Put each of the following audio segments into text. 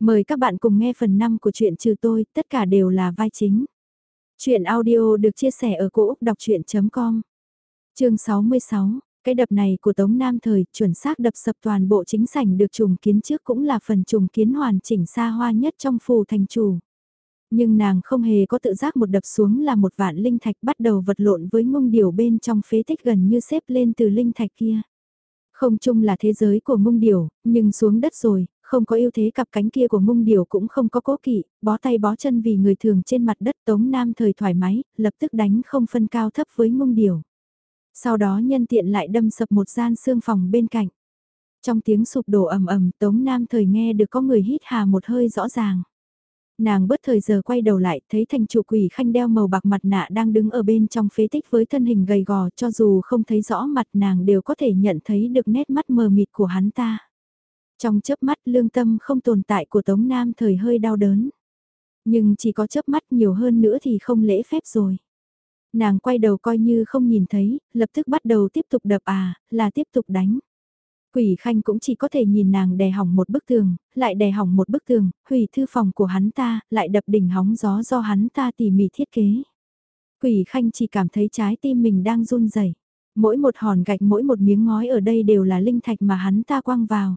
Mời các bạn cùng nghe phần 5 của truyện trừ tôi, tất cả đều là vai chính. Chuyện audio được chia sẻ ở cỗ đọc chuyện.com Chương 66, cái đập này của Tống Nam Thời chuẩn xác đập sập toàn bộ chính sảnh được trùng kiến trước cũng là phần trùng kiến hoàn chỉnh xa hoa nhất trong phù thành chủ. Nhưng nàng không hề có tự giác một đập xuống là một vạn linh thạch bắt đầu vật lộn với ngung điểu bên trong phế tích gần như xếp lên từ linh thạch kia. Không chung là thế giới của ngung điểu, nhưng xuống đất rồi, không có ưu thế cặp cánh kia của ngung điểu cũng không có cố kỵ, bó tay bó chân vì người thường trên mặt đất tống nam thời thoải mái, lập tức đánh không phân cao thấp với ngung điểu. Sau đó nhân tiện lại đâm sập một gian xương phòng bên cạnh. Trong tiếng sụp đổ ầm ầm tống nam thời nghe được có người hít hà một hơi rõ ràng. Nàng bớt thời giờ quay đầu lại thấy thành chủ quỷ khanh đeo màu bạc mặt nạ đang đứng ở bên trong phế tích với thân hình gầy gò cho dù không thấy rõ mặt nàng đều có thể nhận thấy được nét mắt mờ mịt của hắn ta. Trong chớp mắt lương tâm không tồn tại của Tống Nam thời hơi đau đớn. Nhưng chỉ có chớp mắt nhiều hơn nữa thì không lễ phép rồi. Nàng quay đầu coi như không nhìn thấy, lập tức bắt đầu tiếp tục đập à, là tiếp tục đánh. Quỷ khanh cũng chỉ có thể nhìn nàng đè hỏng một bức tường, lại đè hỏng một bức tường, hủy thư phòng của hắn ta, lại đập đỉnh hóng gió do hắn ta tỉ mỉ thiết kế. Quỷ khanh chỉ cảm thấy trái tim mình đang run rẩy. Mỗi một hòn gạch mỗi một miếng ngói ở đây đều là linh thạch mà hắn ta quăng vào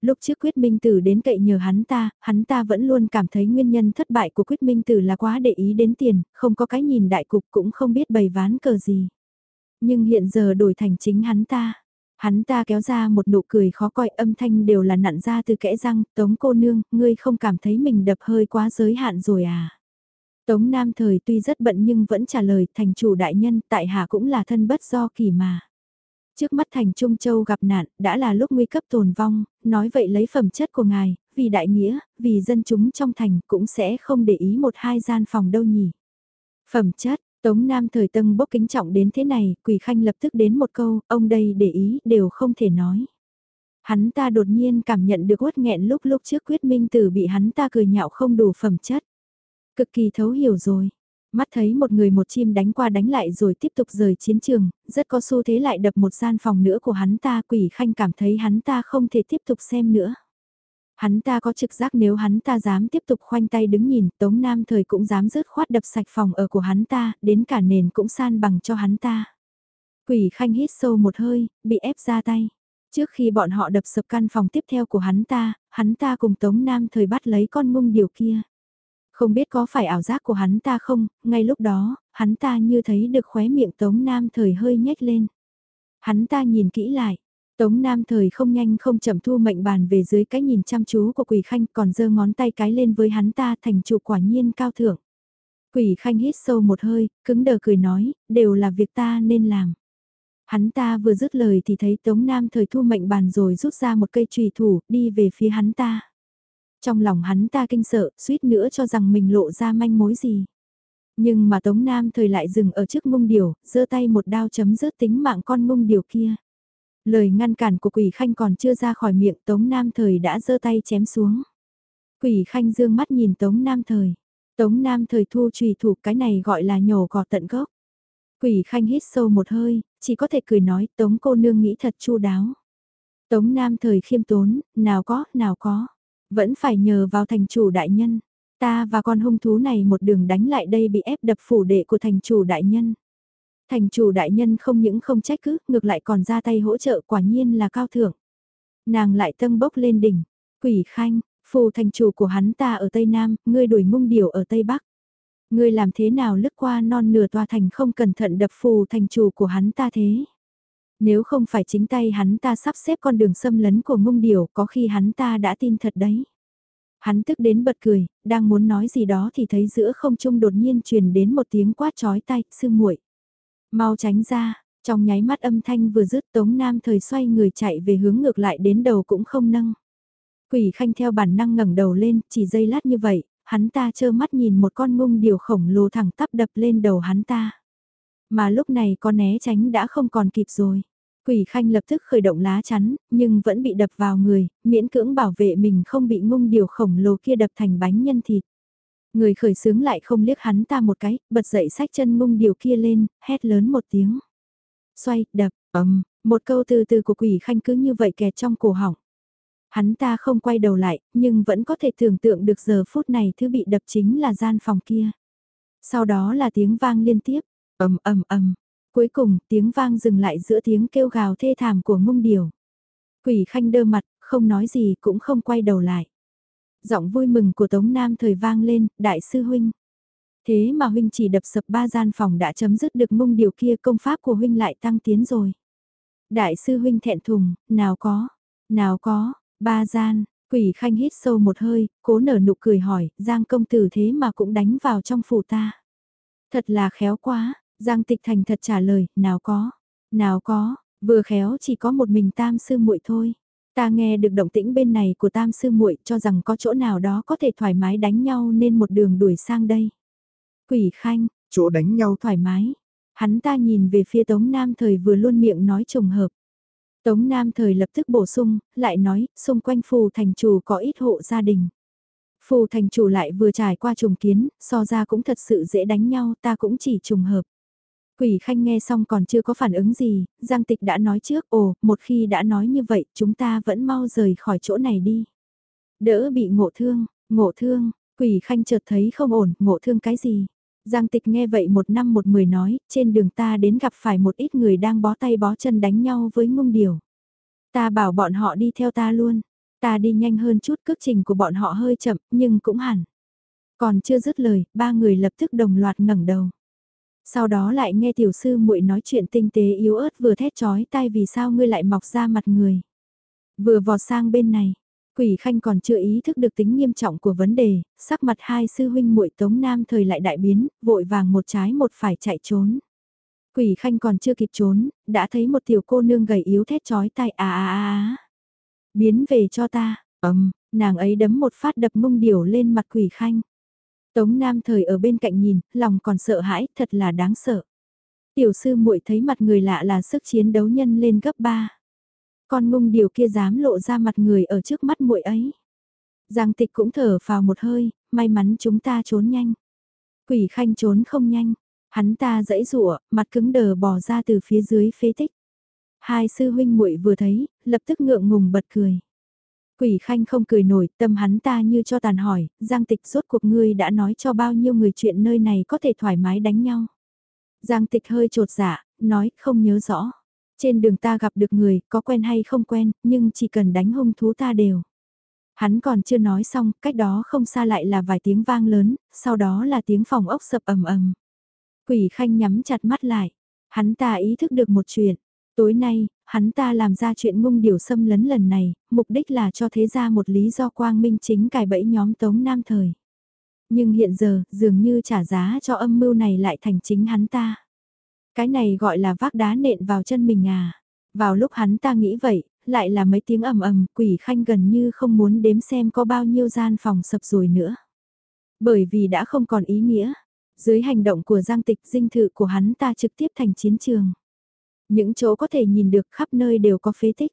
lúc trước quyết minh tử đến cậy nhờ hắn ta, hắn ta vẫn luôn cảm thấy nguyên nhân thất bại của quyết minh tử là quá để ý đến tiền, không có cái nhìn đại cục cũng không biết bày ván cờ gì. Nhưng hiện giờ đổi thành chính hắn ta. Hắn ta kéo ra một nụ cười khó coi âm thanh đều là nặn ra từ kẽ răng, tống cô nương, ngươi không cảm thấy mình đập hơi quá giới hạn rồi à. Tống Nam Thời tuy rất bận nhưng vẫn trả lời thành chủ đại nhân tại hạ cũng là thân bất do kỳ mà. Trước mắt thành Trung Châu gặp nạn, đã là lúc nguy cấp tồn vong, nói vậy lấy phẩm chất của ngài, vì đại nghĩa, vì dân chúng trong thành cũng sẽ không để ý một hai gian phòng đâu nhỉ. Phẩm chất, Tống Nam thời tân bốc kính trọng đến thế này, Quỳ Khanh lập tức đến một câu, ông đây để ý, đều không thể nói. Hắn ta đột nhiên cảm nhận được uất nghẹn lúc lúc trước quyết minh tử bị hắn ta cười nhạo không đủ phẩm chất. Cực kỳ thấu hiểu rồi. Mắt thấy một người một chim đánh qua đánh lại rồi tiếp tục rời chiến trường, rất có xu thế lại đập một gian phòng nữa của hắn ta quỷ khanh cảm thấy hắn ta không thể tiếp tục xem nữa. Hắn ta có trực giác nếu hắn ta dám tiếp tục khoanh tay đứng nhìn, Tống Nam thời cũng dám rớt khoát đập sạch phòng ở của hắn ta, đến cả nền cũng san bằng cho hắn ta. Quỷ khanh hít sâu một hơi, bị ép ra tay. Trước khi bọn họ đập sập căn phòng tiếp theo của hắn ta, hắn ta cùng Tống Nam thời bắt lấy con ngung điều kia. Không biết có phải ảo giác của hắn ta không, ngay lúc đó, hắn ta như thấy được khóe miệng Tống Nam thời hơi nhếch lên. Hắn ta nhìn kỹ lại, Tống Nam thời không nhanh không chậm thu mệnh bàn về dưới cái nhìn chăm chú của Quỷ Khanh còn giơ ngón tay cái lên với hắn ta thành chủ quả nhiên cao thượng. Quỷ Khanh hít sâu một hơi, cứng đờ cười nói, đều là việc ta nên làm. Hắn ta vừa dứt lời thì thấy Tống Nam thời thu mệnh bàn rồi rút ra một cây trùy thủ, đi về phía hắn ta. Trong lòng hắn ta kinh sợ, suýt nữa cho rằng mình lộ ra manh mối gì. Nhưng mà Tống Nam thời lại dừng ở trước ngung điểu, giơ tay một đao chấm dứt tính mạng con ngung điểu kia. Lời ngăn cản của quỷ khanh còn chưa ra khỏi miệng Tống Nam thời đã giơ tay chém xuống. Quỷ khanh dương mắt nhìn Tống Nam thời. Tống Nam thời thu trùy thủ cái này gọi là nhổ cỏ tận gốc. Quỷ khanh hít sâu một hơi, chỉ có thể cười nói Tống cô nương nghĩ thật chu đáo. Tống Nam thời khiêm tốn, nào có, nào có. Vẫn phải nhờ vào thành chủ đại nhân. Ta và con hung thú này một đường đánh lại đây bị ép đập phủ đệ của thành chủ đại nhân. Thành chủ đại nhân không những không trách cứ, ngược lại còn ra tay hỗ trợ quả nhiên là cao thượng. Nàng lại tâm bốc lên đỉnh, quỷ khanh, phù thành chủ của hắn ta ở Tây Nam, ngươi đuổi ngung điểu ở Tây Bắc. Ngươi làm thế nào lướt qua non nửa tòa thành không cẩn thận đập phù thành chủ của hắn ta thế? Nếu không phải chính tay hắn ta sắp xếp con đường xâm lấn của ngung điểu có khi hắn ta đã tin thật đấy. Hắn tức đến bật cười, đang muốn nói gì đó thì thấy giữa không trung đột nhiên truyền đến một tiếng quát chói tay, sư muội Mau tránh ra, trong nháy mắt âm thanh vừa dứt tống nam thời xoay người chạy về hướng ngược lại đến đầu cũng không nâng. Quỷ khanh theo bản năng ngẩng đầu lên, chỉ giây lát như vậy, hắn ta trơ mắt nhìn một con ngung điều khổng lồ thẳng tắp đập lên đầu hắn ta. Mà lúc này con né tránh đã không còn kịp rồi. Quỷ khanh lập tức khởi động lá chắn, nhưng vẫn bị đập vào người, miễn cưỡng bảo vệ mình không bị ngung điều khổng lồ kia đập thành bánh nhân thịt. Người khởi sướng lại không liếc hắn ta một cái, bật dậy sách chân ngung điều kia lên, hét lớn một tiếng. Xoay, đập, ấm, một câu từ từ của quỷ khanh cứ như vậy kẹt trong cổ họng. Hắn ta không quay đầu lại, nhưng vẫn có thể tưởng tượng được giờ phút này thứ bị đập chính là gian phòng kia. Sau đó là tiếng vang liên tiếp, ầm ầm ầm. Cuối cùng, tiếng vang dừng lại giữa tiếng kêu gào thê thảm của ngung điều. Quỷ khanh đơ mặt, không nói gì cũng không quay đầu lại. Giọng vui mừng của Tống Nam thời vang lên, đại sư huynh. Thế mà huynh chỉ đập sập ba gian phòng đã chấm dứt được mông điều kia công pháp của huynh lại tăng tiến rồi. Đại sư huynh thẹn thùng, nào có, nào có, ba gian, quỷ khanh hít sâu một hơi, cố nở nụ cười hỏi, Giang công tử thế mà cũng đánh vào trong phủ ta. Thật là khéo quá, Giang tịch thành thật trả lời, nào có, nào có, vừa khéo chỉ có một mình tam sư muội thôi. Ta nghe được động tĩnh bên này của tam sư muội cho rằng có chỗ nào đó có thể thoải mái đánh nhau nên một đường đuổi sang đây. Quỷ khanh, chỗ đánh nhau thoải mái. Hắn ta nhìn về phía Tống Nam Thời vừa luôn miệng nói trùng hợp. Tống Nam Thời lập tức bổ sung, lại nói, xung quanh phù thành chủ có ít hộ gia đình. Phù thành chủ lại vừa trải qua trùng kiến, so ra cũng thật sự dễ đánh nhau, ta cũng chỉ trùng hợp. Quỷ khanh nghe xong còn chưa có phản ứng gì, Giang Tịch đã nói trước, ồ, một khi đã nói như vậy, chúng ta vẫn mau rời khỏi chỗ này đi. Đỡ bị ngộ thương, ngộ thương, quỷ khanh chợt thấy không ổn, ngộ thương cái gì. Giang Tịch nghe vậy một năm một mười nói, trên đường ta đến gặp phải một ít người đang bó tay bó chân đánh nhau với ngung điều. Ta bảo bọn họ đi theo ta luôn, ta đi nhanh hơn chút cước trình của bọn họ hơi chậm, nhưng cũng hẳn. Còn chưa dứt lời, ba người lập tức đồng loạt ngẩng đầu. Sau đó lại nghe tiểu sư muội nói chuyện tinh tế yếu ớt vừa thét chói tai vì sao ngươi lại mọc ra mặt người. Vừa vọt sang bên này, Quỷ Khanh còn chưa ý thức được tính nghiêm trọng của vấn đề, sắc mặt hai sư huynh muội Tống Nam thời lại đại biến, vội vàng một trái một phải chạy trốn. Quỷ Khanh còn chưa kịp trốn, đã thấy một tiểu cô nương gầy yếu thét chói tai à à à à. Biến về cho ta, ầm, nàng ấy đấm một phát đập mông điểu lên mặt Quỷ Khanh. Tống Nam thời ở bên cạnh nhìn, lòng còn sợ hãi, thật là đáng sợ. Tiểu sư muội thấy mặt người lạ là sức chiến đấu nhân lên gấp 3. Con ngung điều kia dám lộ ra mặt người ở trước mắt muội ấy. Giang tịch cũng thở vào một hơi, may mắn chúng ta trốn nhanh. Quỷ khanh trốn không nhanh, hắn ta dãy rụa, mặt cứng đờ bò ra từ phía dưới phế tích. Hai sư huynh muội vừa thấy, lập tức ngượng ngùng bật cười. Quỷ khanh không cười nổi, tâm hắn ta như cho tàn hỏi, Giang tịch rốt cuộc ngươi đã nói cho bao nhiêu người chuyện nơi này có thể thoải mái đánh nhau. Giang tịch hơi trột dạ, nói không nhớ rõ. Trên đường ta gặp được người, có quen hay không quen, nhưng chỉ cần đánh hung thú ta đều. Hắn còn chưa nói xong, cách đó không xa lại là vài tiếng vang lớn, sau đó là tiếng phòng ốc sập ầm ầm. Quỷ khanh nhắm chặt mắt lại. Hắn ta ý thức được một chuyện. Tối nay, hắn ta làm ra chuyện ngung điều xâm lấn lần này, mục đích là cho thế ra một lý do quang minh chính cài bẫy nhóm Tống Nam Thời. Nhưng hiện giờ, dường như trả giá cho âm mưu này lại thành chính hắn ta. Cái này gọi là vác đá nện vào chân mình à. Vào lúc hắn ta nghĩ vậy, lại là mấy tiếng ầm ầm, quỷ khanh gần như không muốn đếm xem có bao nhiêu gian phòng sập rồi nữa. Bởi vì đã không còn ý nghĩa. Dưới hành động của giang tịch dinh thự của hắn ta trực tiếp thành chiến trường. Những chỗ có thể nhìn được khắp nơi đều có phế tích.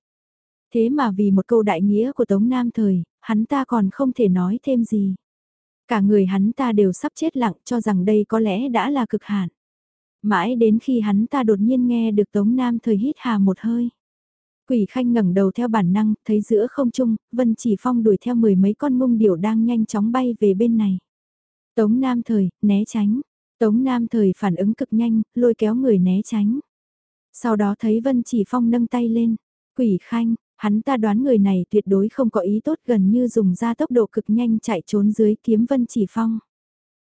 Thế mà vì một câu đại nghĩa của Tống Nam thời, hắn ta còn không thể nói thêm gì. Cả người hắn ta đều sắp chết lặng cho rằng đây có lẽ đã là cực hạn. Mãi đến khi hắn ta đột nhiên nghe được Tống Nam thời hít hà một hơi. Quỷ khanh ngẩng đầu theo bản năng, thấy giữa không trung, Vân Chỉ Phong đuổi theo mười mấy con mông điểu đang nhanh chóng bay về bên này. Tống Nam thời, né tránh. Tống Nam thời phản ứng cực nhanh, lôi kéo người né tránh. Sau đó thấy Vân Chỉ Phong nâng tay lên. Quỷ khanh, hắn ta đoán người này tuyệt đối không có ý tốt gần như dùng ra tốc độ cực nhanh chạy trốn dưới kiếm Vân Chỉ Phong.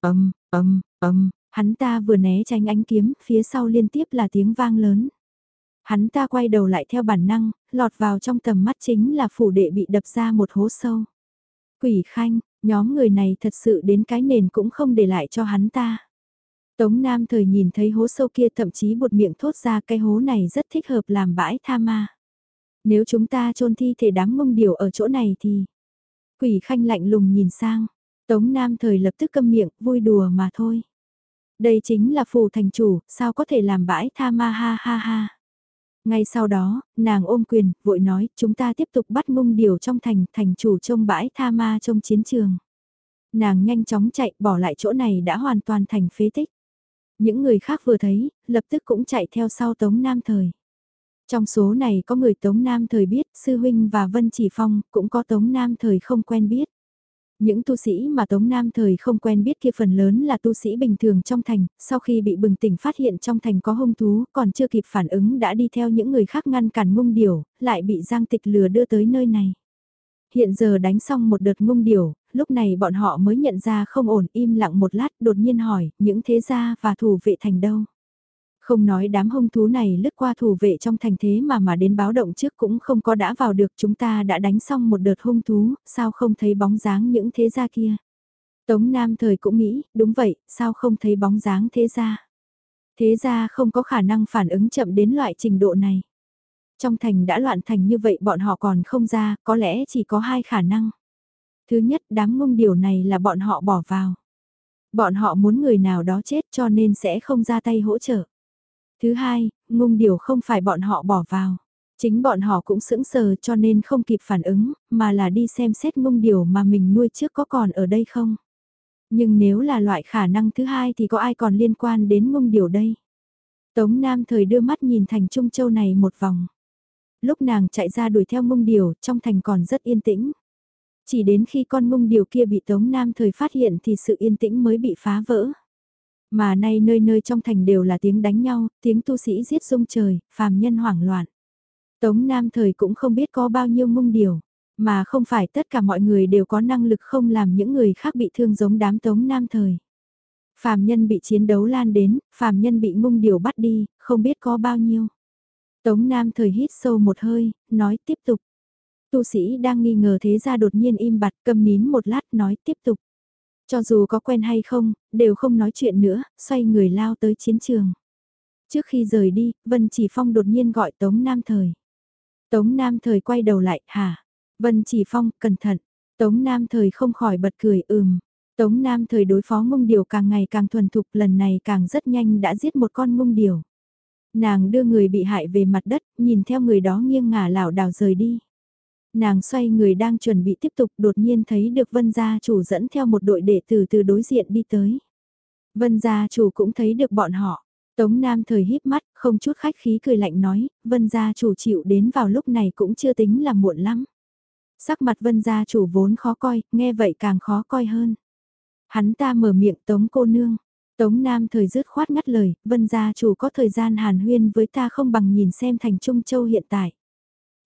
Âm, âm, âm, hắn ta vừa né tránh ánh kiếm, phía sau liên tiếp là tiếng vang lớn. Hắn ta quay đầu lại theo bản năng, lọt vào trong tầm mắt chính là phủ đệ bị đập ra một hố sâu. Quỷ khanh, nhóm người này thật sự đến cái nền cũng không để lại cho hắn ta. Tống Nam thời nhìn thấy hố sâu kia thậm chí một miệng thốt ra cái hố này rất thích hợp làm bãi tha ma. Nếu chúng ta chôn thi thể đám mông điều ở chỗ này thì... Quỷ khanh lạnh lùng nhìn sang. Tống Nam thời lập tức câm miệng, vui đùa mà thôi. Đây chính là phù thành chủ, sao có thể làm bãi tha ma ha ha ha. Ngay sau đó, nàng ôm quyền, vội nói, chúng ta tiếp tục bắt mông điều trong thành, thành chủ trông bãi tha ma trong chiến trường. Nàng nhanh chóng chạy, bỏ lại chỗ này đã hoàn toàn thành phế tích. Những người khác vừa thấy, lập tức cũng chạy theo sau Tống Nam Thời. Trong số này có người Tống Nam thời biết, Sư Huynh và Vân Chỉ Phong, cũng có Tống Nam thời không quen biết. Những tu sĩ mà Tống Nam thời không quen biết kia phần lớn là tu sĩ bình thường trong thành, sau khi bị bừng tỉnh phát hiện trong thành có hung thú, còn chưa kịp phản ứng đã đi theo những người khác ngăn cản ngung điểu, lại bị Giang Tịch lừa đưa tới nơi này. Hiện giờ đánh xong một đợt ngung điểu, lúc này bọn họ mới nhận ra không ổn im lặng một lát đột nhiên hỏi những thế gia và thủ vệ thành đâu. Không nói đám hung thú này lướt qua thủ vệ trong thành thế mà mà đến báo động trước cũng không có đã vào được chúng ta đã đánh xong một đợt hung thú, sao không thấy bóng dáng những thế gia kia. Tống Nam thời cũng nghĩ, đúng vậy, sao không thấy bóng dáng thế gia. Thế gia không có khả năng phản ứng chậm đến loại trình độ này. Trong thành đã loạn thành như vậy bọn họ còn không ra, có lẽ chỉ có hai khả năng. Thứ nhất đám ngung điều này là bọn họ bỏ vào. Bọn họ muốn người nào đó chết cho nên sẽ không ra tay hỗ trợ. Thứ hai, ngung điều không phải bọn họ bỏ vào. Chính bọn họ cũng sững sờ cho nên không kịp phản ứng, mà là đi xem xét ngung điều mà mình nuôi trước có còn ở đây không. Nhưng nếu là loại khả năng thứ hai thì có ai còn liên quan đến ngung điều đây? Tống Nam thời đưa mắt nhìn thành Trung Châu này một vòng. Lúc nàng chạy ra đuổi theo mông điều, trong thành còn rất yên tĩnh. Chỉ đến khi con mông điều kia bị Tống Nam thời phát hiện thì sự yên tĩnh mới bị phá vỡ. Mà nay nơi nơi trong thành đều là tiếng đánh nhau, tiếng tu sĩ giết rung trời, phàm nhân hoảng loạn. Tống Nam thời cũng không biết có bao nhiêu mông điều, mà không phải tất cả mọi người đều có năng lực không làm những người khác bị thương giống đám Tống Nam thời. Phàm nhân bị chiến đấu lan đến, phàm nhân bị mông điều bắt đi, không biết có bao nhiêu. Tống Nam thời hít sâu một hơi, nói tiếp tục. Tu sĩ đang nghi ngờ thế ra đột nhiên im bặt cầm nín một lát nói tiếp tục. Cho dù có quen hay không, đều không nói chuyện nữa, xoay người lao tới chiến trường. Trước khi rời đi, Vân Chỉ Phong đột nhiên gọi Tống Nam Thời. Tống Nam Thời quay đầu lại, hả? Vân Chỉ Phong, cẩn thận. Tống Nam Thời không khỏi bật cười, ừm. Tống Nam Thời đối phó ngung điều càng ngày càng thuần thục lần này càng rất nhanh đã giết một con ngung điều. Nàng đưa người bị hại về mặt đất, nhìn theo người đó nghiêng ngả lảo đảo rời đi. Nàng xoay người đang chuẩn bị tiếp tục đột nhiên thấy được vân gia chủ dẫn theo một đội đệ tử từ đối diện đi tới. Vân gia chủ cũng thấy được bọn họ. Tống Nam thời híp mắt, không chút khách khí cười lạnh nói, vân gia chủ chịu đến vào lúc này cũng chưa tính là muộn lắm. Sắc mặt vân gia chủ vốn khó coi, nghe vậy càng khó coi hơn. Hắn ta mở miệng tống cô nương. Tống Nam thời dứt khoát ngắt lời, vân gia chủ có thời gian hàn huyên với ta không bằng nhìn xem thành Trung Châu hiện tại.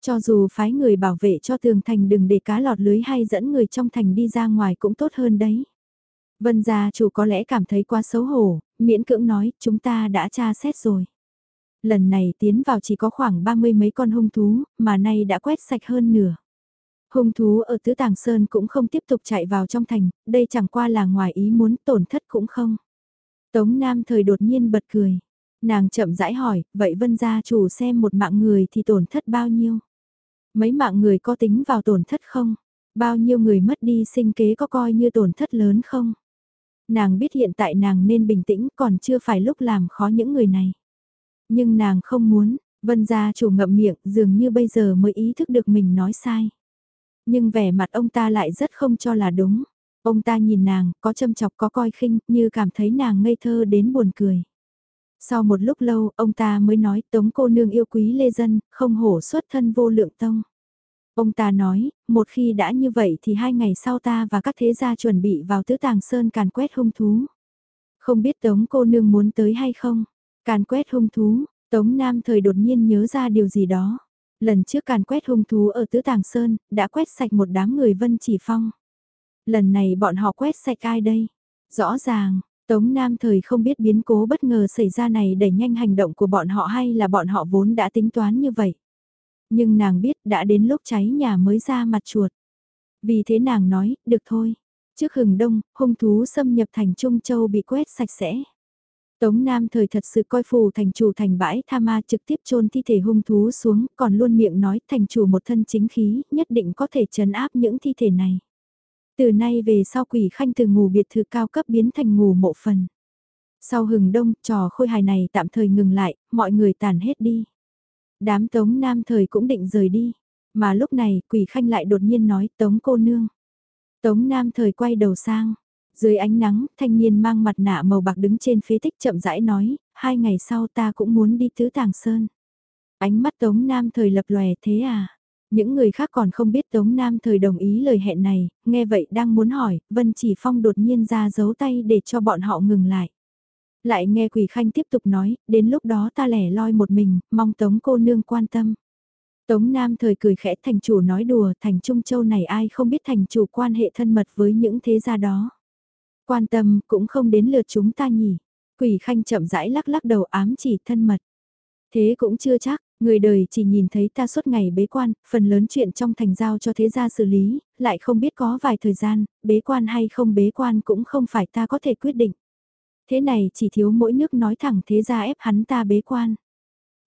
Cho dù phái người bảo vệ cho tường thành đừng để cá lọt lưới hay dẫn người trong thành đi ra ngoài cũng tốt hơn đấy. Vân gia chủ có lẽ cảm thấy quá xấu hổ, miễn cưỡng nói, chúng ta đã tra xét rồi. Lần này tiến vào chỉ có khoảng ba mươi mấy con hung thú, mà nay đã quét sạch hơn nửa. Hung thú ở Tứ Tàng Sơn cũng không tiếp tục chạy vào trong thành, đây chẳng qua là ngoài ý muốn tổn thất cũng không. Tống Nam thời đột nhiên bật cười. Nàng chậm rãi hỏi, vậy vân gia chủ xem một mạng người thì tổn thất bao nhiêu? Mấy mạng người có tính vào tổn thất không? Bao nhiêu người mất đi sinh kế có coi như tổn thất lớn không? Nàng biết hiện tại nàng nên bình tĩnh còn chưa phải lúc làm khó những người này. Nhưng nàng không muốn, vân gia chủ ngậm miệng dường như bây giờ mới ý thức được mình nói sai. Nhưng vẻ mặt ông ta lại rất không cho là đúng. Ông ta nhìn nàng, có châm chọc có coi khinh, như cảm thấy nàng ngây thơ đến buồn cười. Sau một lúc lâu, ông ta mới nói tống cô nương yêu quý lê dân, không hổ xuất thân vô lượng tông. Ông ta nói, một khi đã như vậy thì hai ngày sau ta và các thế gia chuẩn bị vào tứ tàng sơn càn quét hung thú. Không biết tống cô nương muốn tới hay không? Càn quét hung thú, tống nam thời đột nhiên nhớ ra điều gì đó. Lần trước càn quét hung thú ở tứ tàng sơn, đã quét sạch một đám người vân chỉ phong. Lần này bọn họ quét sạch ai đây? Rõ ràng, Tống Nam thời không biết biến cố bất ngờ xảy ra này đẩy nhanh hành động của bọn họ hay là bọn họ vốn đã tính toán như vậy. Nhưng nàng biết đã đến lúc cháy nhà mới ra mặt chuột. Vì thế nàng nói, được thôi. Trước hừng đông, hung thú xâm nhập thành Trung Châu bị quét sạch sẽ. Tống Nam thời thật sự coi phù thành chủ thành bãi tha ma trực tiếp chôn thi thể hung thú xuống, còn luôn miệng nói thành chủ một thân chính khí, nhất định có thể chấn áp những thi thể này. Từ nay về sau quỷ khanh từ ngủ biệt thự cao cấp biến thành ngủ mộ phần. Sau hừng đông, trò khôi hài này tạm thời ngừng lại, mọi người tàn hết đi. Đám tống nam thời cũng định rời đi. Mà lúc này, quỷ khanh lại đột nhiên nói tống cô nương. Tống nam thời quay đầu sang. Dưới ánh nắng, thanh niên mang mặt nạ màu bạc đứng trên phế tích chậm rãi nói, hai ngày sau ta cũng muốn đi tứ tàng sơn. Ánh mắt Tống Nam thời lập lòe thế à? Những người khác còn không biết Tống Nam thời đồng ý lời hẹn này, nghe vậy đang muốn hỏi, Vân Chỉ Phong đột nhiên ra giấu tay để cho bọn họ ngừng lại. Lại nghe Quỳ Khanh tiếp tục nói, đến lúc đó ta lẻ loi một mình, mong Tống cô nương quan tâm. Tống Nam thời cười khẽ thành chủ nói đùa, thành Trung Châu này ai không biết thành chủ quan hệ thân mật với những thế gia đó. Quan tâm cũng không đến lượt chúng ta nhỉ. Quỷ Khanh chậm rãi lắc lắc đầu ám chỉ thân mật. Thế cũng chưa chắc, người đời chỉ nhìn thấy ta suốt ngày bế quan, phần lớn chuyện trong thành giao cho thế gia xử lý, lại không biết có vài thời gian, bế quan hay không bế quan cũng không phải ta có thể quyết định. Thế này chỉ thiếu mỗi nước nói thẳng thế gia ép hắn ta bế quan.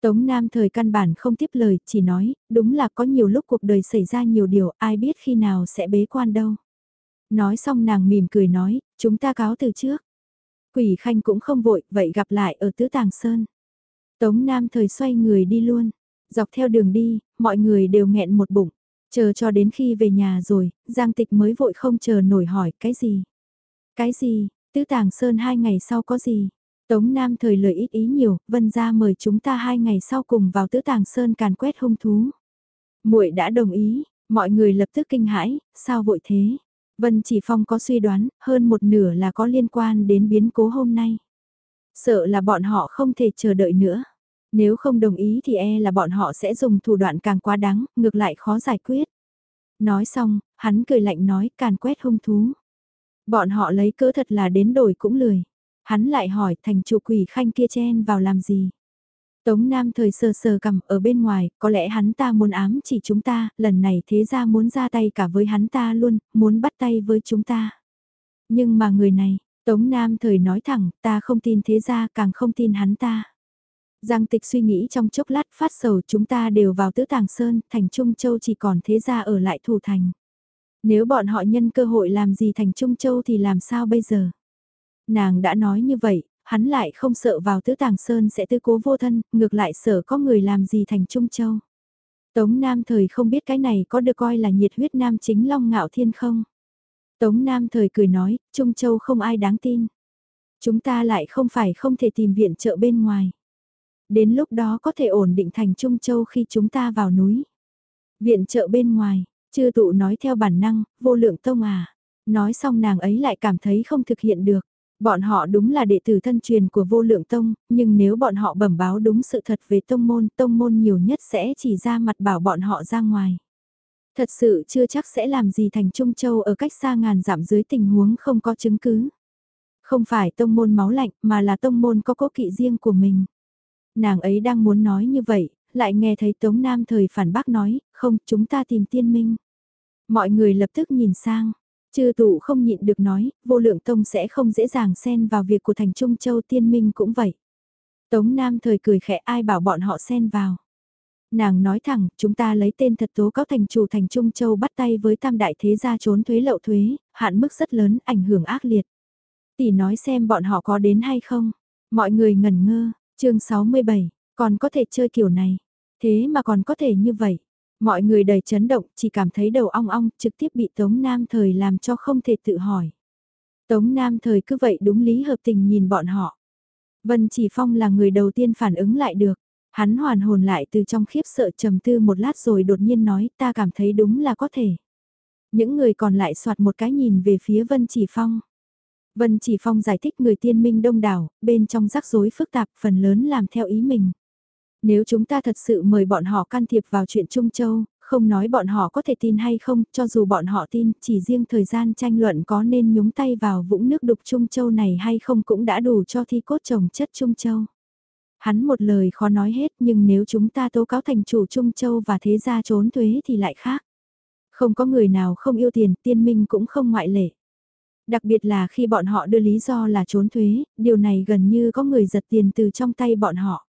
Tống Nam thời căn bản không tiếp lời, chỉ nói, đúng là có nhiều lúc cuộc đời xảy ra nhiều điều, ai biết khi nào sẽ bế quan đâu. Nói xong nàng mỉm cười nói, chúng ta cáo từ trước. Quỷ khanh cũng không vội, vậy gặp lại ở tứ tàng sơn. Tống Nam thời xoay người đi luôn. Dọc theo đường đi, mọi người đều nghẹn một bụng. Chờ cho đến khi về nhà rồi, Giang Tịch mới vội không chờ nổi hỏi cái gì. Cái gì, tứ tàng sơn hai ngày sau có gì? Tống Nam thời lời ít ý nhiều, Vân gia mời chúng ta hai ngày sau cùng vào tứ tàng sơn càn quét hung thú. muội đã đồng ý, mọi người lập tức kinh hãi, sao vội thế? Vân Chỉ Phong có suy đoán, hơn một nửa là có liên quan đến biến cố hôm nay. Sợ là bọn họ không thể chờ đợi nữa. Nếu không đồng ý thì e là bọn họ sẽ dùng thủ đoạn càng quá đáng, ngược lại khó giải quyết. Nói xong, hắn cười lạnh nói càn quét hung thú. Bọn họ lấy cỡ thật là đến đổi cũng lười. Hắn lại hỏi thành chủ quỷ khanh kia chen vào làm gì. Tống Nam thời sờ sờ cầm ở bên ngoài, có lẽ hắn ta muốn ám chỉ chúng ta, lần này thế ra muốn ra tay cả với hắn ta luôn, muốn bắt tay với chúng ta. Nhưng mà người này, Tống Nam thời nói thẳng, ta không tin thế ra càng không tin hắn ta. Giang tịch suy nghĩ trong chốc lát phát sầu chúng ta đều vào tứ tàng sơn, thành Trung Châu chỉ còn thế ra ở lại thủ thành. Nếu bọn họ nhân cơ hội làm gì thành Trung Châu thì làm sao bây giờ? Nàng đã nói như vậy, hắn lại không sợ vào tứ tàng sơn sẽ tư cố vô thân, ngược lại sợ có người làm gì thành Trung Châu. Tống Nam thời không biết cái này có được coi là nhiệt huyết nam chính long ngạo thiên không? Tống Nam thời cười nói, Trung Châu không ai đáng tin. Chúng ta lại không phải không thể tìm viện trợ bên ngoài. Đến lúc đó có thể ổn định thành Trung Châu khi chúng ta vào núi. Viện trợ bên ngoài, chư tụ nói theo bản năng, vô lượng tông à. Nói xong nàng ấy lại cảm thấy không thực hiện được. Bọn họ đúng là đệ tử thân truyền của vô lượng tông, nhưng nếu bọn họ bẩm báo đúng sự thật về tông môn, tông môn nhiều nhất sẽ chỉ ra mặt bảo bọn họ ra ngoài. Thật sự chưa chắc sẽ làm gì thành Trung Châu ở cách xa ngàn dặm dưới tình huống không có chứng cứ. Không phải tông môn máu lạnh mà là tông môn có cố kỵ riêng của mình. Nàng ấy đang muốn nói như vậy, lại nghe thấy Tống Nam thời phản bác nói, không chúng ta tìm tiên minh. Mọi người lập tức nhìn sang, Chư tụ không nhịn được nói, vô lượng tông sẽ không dễ dàng xen vào việc của thành Trung Châu tiên minh cũng vậy. Tống Nam thời cười khẽ ai bảo bọn họ xen vào. Nàng nói thẳng, chúng ta lấy tên thật tố cáo thành chủ thành Trung Châu bắt tay với tam đại thế gia trốn thuế lậu thuế, hạn mức rất lớn, ảnh hưởng ác liệt. Tỷ nói xem bọn họ có đến hay không. Mọi người ngẩn ngơ, chương 67, còn có thể chơi kiểu này. Thế mà còn có thể như vậy. Mọi người đầy chấn động, chỉ cảm thấy đầu ong ong, trực tiếp bị Tống Nam Thời làm cho không thể tự hỏi. Tống Nam Thời cứ vậy đúng lý hợp tình nhìn bọn họ. Vân Chỉ Phong là người đầu tiên phản ứng lại được. Hắn hoàn hồn lại từ trong khiếp sợ trầm tư một lát rồi đột nhiên nói ta cảm thấy đúng là có thể. Những người còn lại soạt một cái nhìn về phía Vân Chỉ Phong. Vân Chỉ Phong giải thích người tiên minh đông đảo, bên trong rắc rối phức tạp phần lớn làm theo ý mình. Nếu chúng ta thật sự mời bọn họ can thiệp vào chuyện Trung Châu, không nói bọn họ có thể tin hay không, cho dù bọn họ tin, chỉ riêng thời gian tranh luận có nên nhúng tay vào vũng nước đục Trung Châu này hay không cũng đã đủ cho thi cốt trồng chất Trung Châu. Hắn một lời khó nói hết nhưng nếu chúng ta tố cáo thành chủ Trung Châu và thế gia trốn thuế thì lại khác. Không có người nào không yêu tiền, tiên minh cũng không ngoại lệ. Đặc biệt là khi bọn họ đưa lý do là trốn thuế, điều này gần như có người giật tiền từ trong tay bọn họ.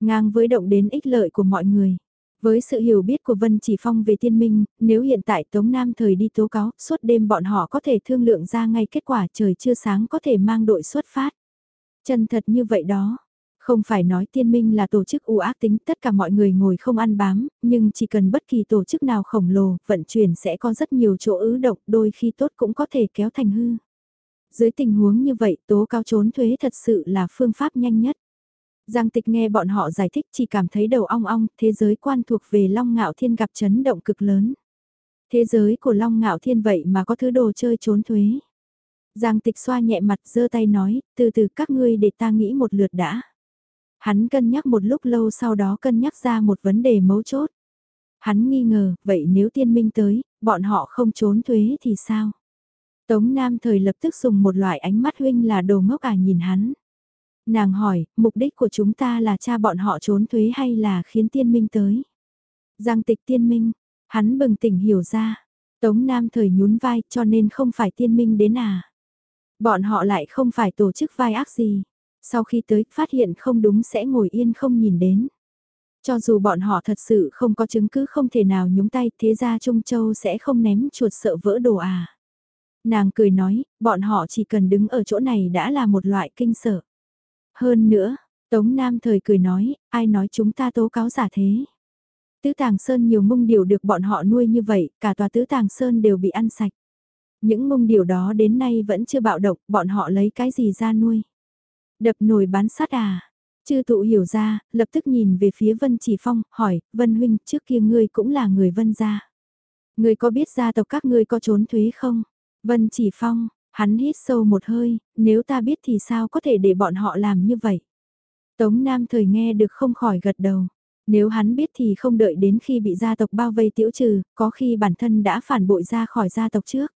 Ngang với động đến ích lợi của mọi người. Với sự hiểu biết của Vân Chỉ Phong về tiên minh, nếu hiện tại Tống Nam thời đi tố cáo, suốt đêm bọn họ có thể thương lượng ra ngay kết quả trời chưa sáng có thể mang đội xuất phát. Chân thật như vậy đó. Không phải nói tiên minh là tổ chức u ác tính tất cả mọi người ngồi không ăn bám, nhưng chỉ cần bất kỳ tổ chức nào khổng lồ, vận chuyển sẽ có rất nhiều chỗ ứ động, đôi khi tốt cũng có thể kéo thành hư. Dưới tình huống như vậy tố cao trốn thuế thật sự là phương pháp nhanh nhất. Giang tịch nghe bọn họ giải thích chỉ cảm thấy đầu ong ong, thế giới quan thuộc về Long Ngạo Thiên gặp chấn động cực lớn. Thế giới của Long Ngạo Thiên vậy mà có thứ đồ chơi trốn thuế. Giang tịch xoa nhẹ mặt giơ tay nói, từ từ các ngươi để ta nghĩ một lượt đã. Hắn cân nhắc một lúc lâu sau đó cân nhắc ra một vấn đề mấu chốt. Hắn nghi ngờ, vậy nếu tiên minh tới, bọn họ không trốn thuế thì sao? Tống Nam thời lập tức dùng một loại ánh mắt huynh là đồ ngốc à nhìn hắn. Nàng hỏi, mục đích của chúng ta là cha bọn họ trốn thuế hay là khiến tiên minh tới? Giang tịch tiên minh, hắn bừng tỉnh hiểu ra. Tống Nam thời nhún vai cho nên không phải tiên minh đến à. Bọn họ lại không phải tổ chức vai ác gì. Sau khi tới, phát hiện không đúng sẽ ngồi yên không nhìn đến. Cho dù bọn họ thật sự không có chứng cứ không thể nào nhúng tay, thế ra Trung Châu sẽ không ném chuột sợ vỡ đồ à. Nàng cười nói, bọn họ chỉ cần đứng ở chỗ này đã là một loại kinh sợ. Hơn nữa, Tống Nam thời cười nói, ai nói chúng ta tố cáo giả thế. Tứ Tàng Sơn nhiều mông điều được bọn họ nuôi như vậy, cả tòa Tứ Tàng Sơn đều bị ăn sạch. Những mông điều đó đến nay vẫn chưa bạo động, bọn họ lấy cái gì ra nuôi. Đập nồi bán sắt à? Chư tụ hiểu ra, lập tức nhìn về phía Vân Chỉ Phong, hỏi, Vân Huynh, trước kia ngươi cũng là người Vân gia. Ngươi có biết gia tộc các ngươi có trốn thuế không? Vân Chỉ Phong, hắn hít sâu một hơi, nếu ta biết thì sao có thể để bọn họ làm như vậy? Tống Nam thời nghe được không khỏi gật đầu. Nếu hắn biết thì không đợi đến khi bị gia tộc bao vây tiễu trừ, có khi bản thân đã phản bội ra khỏi gia tộc trước.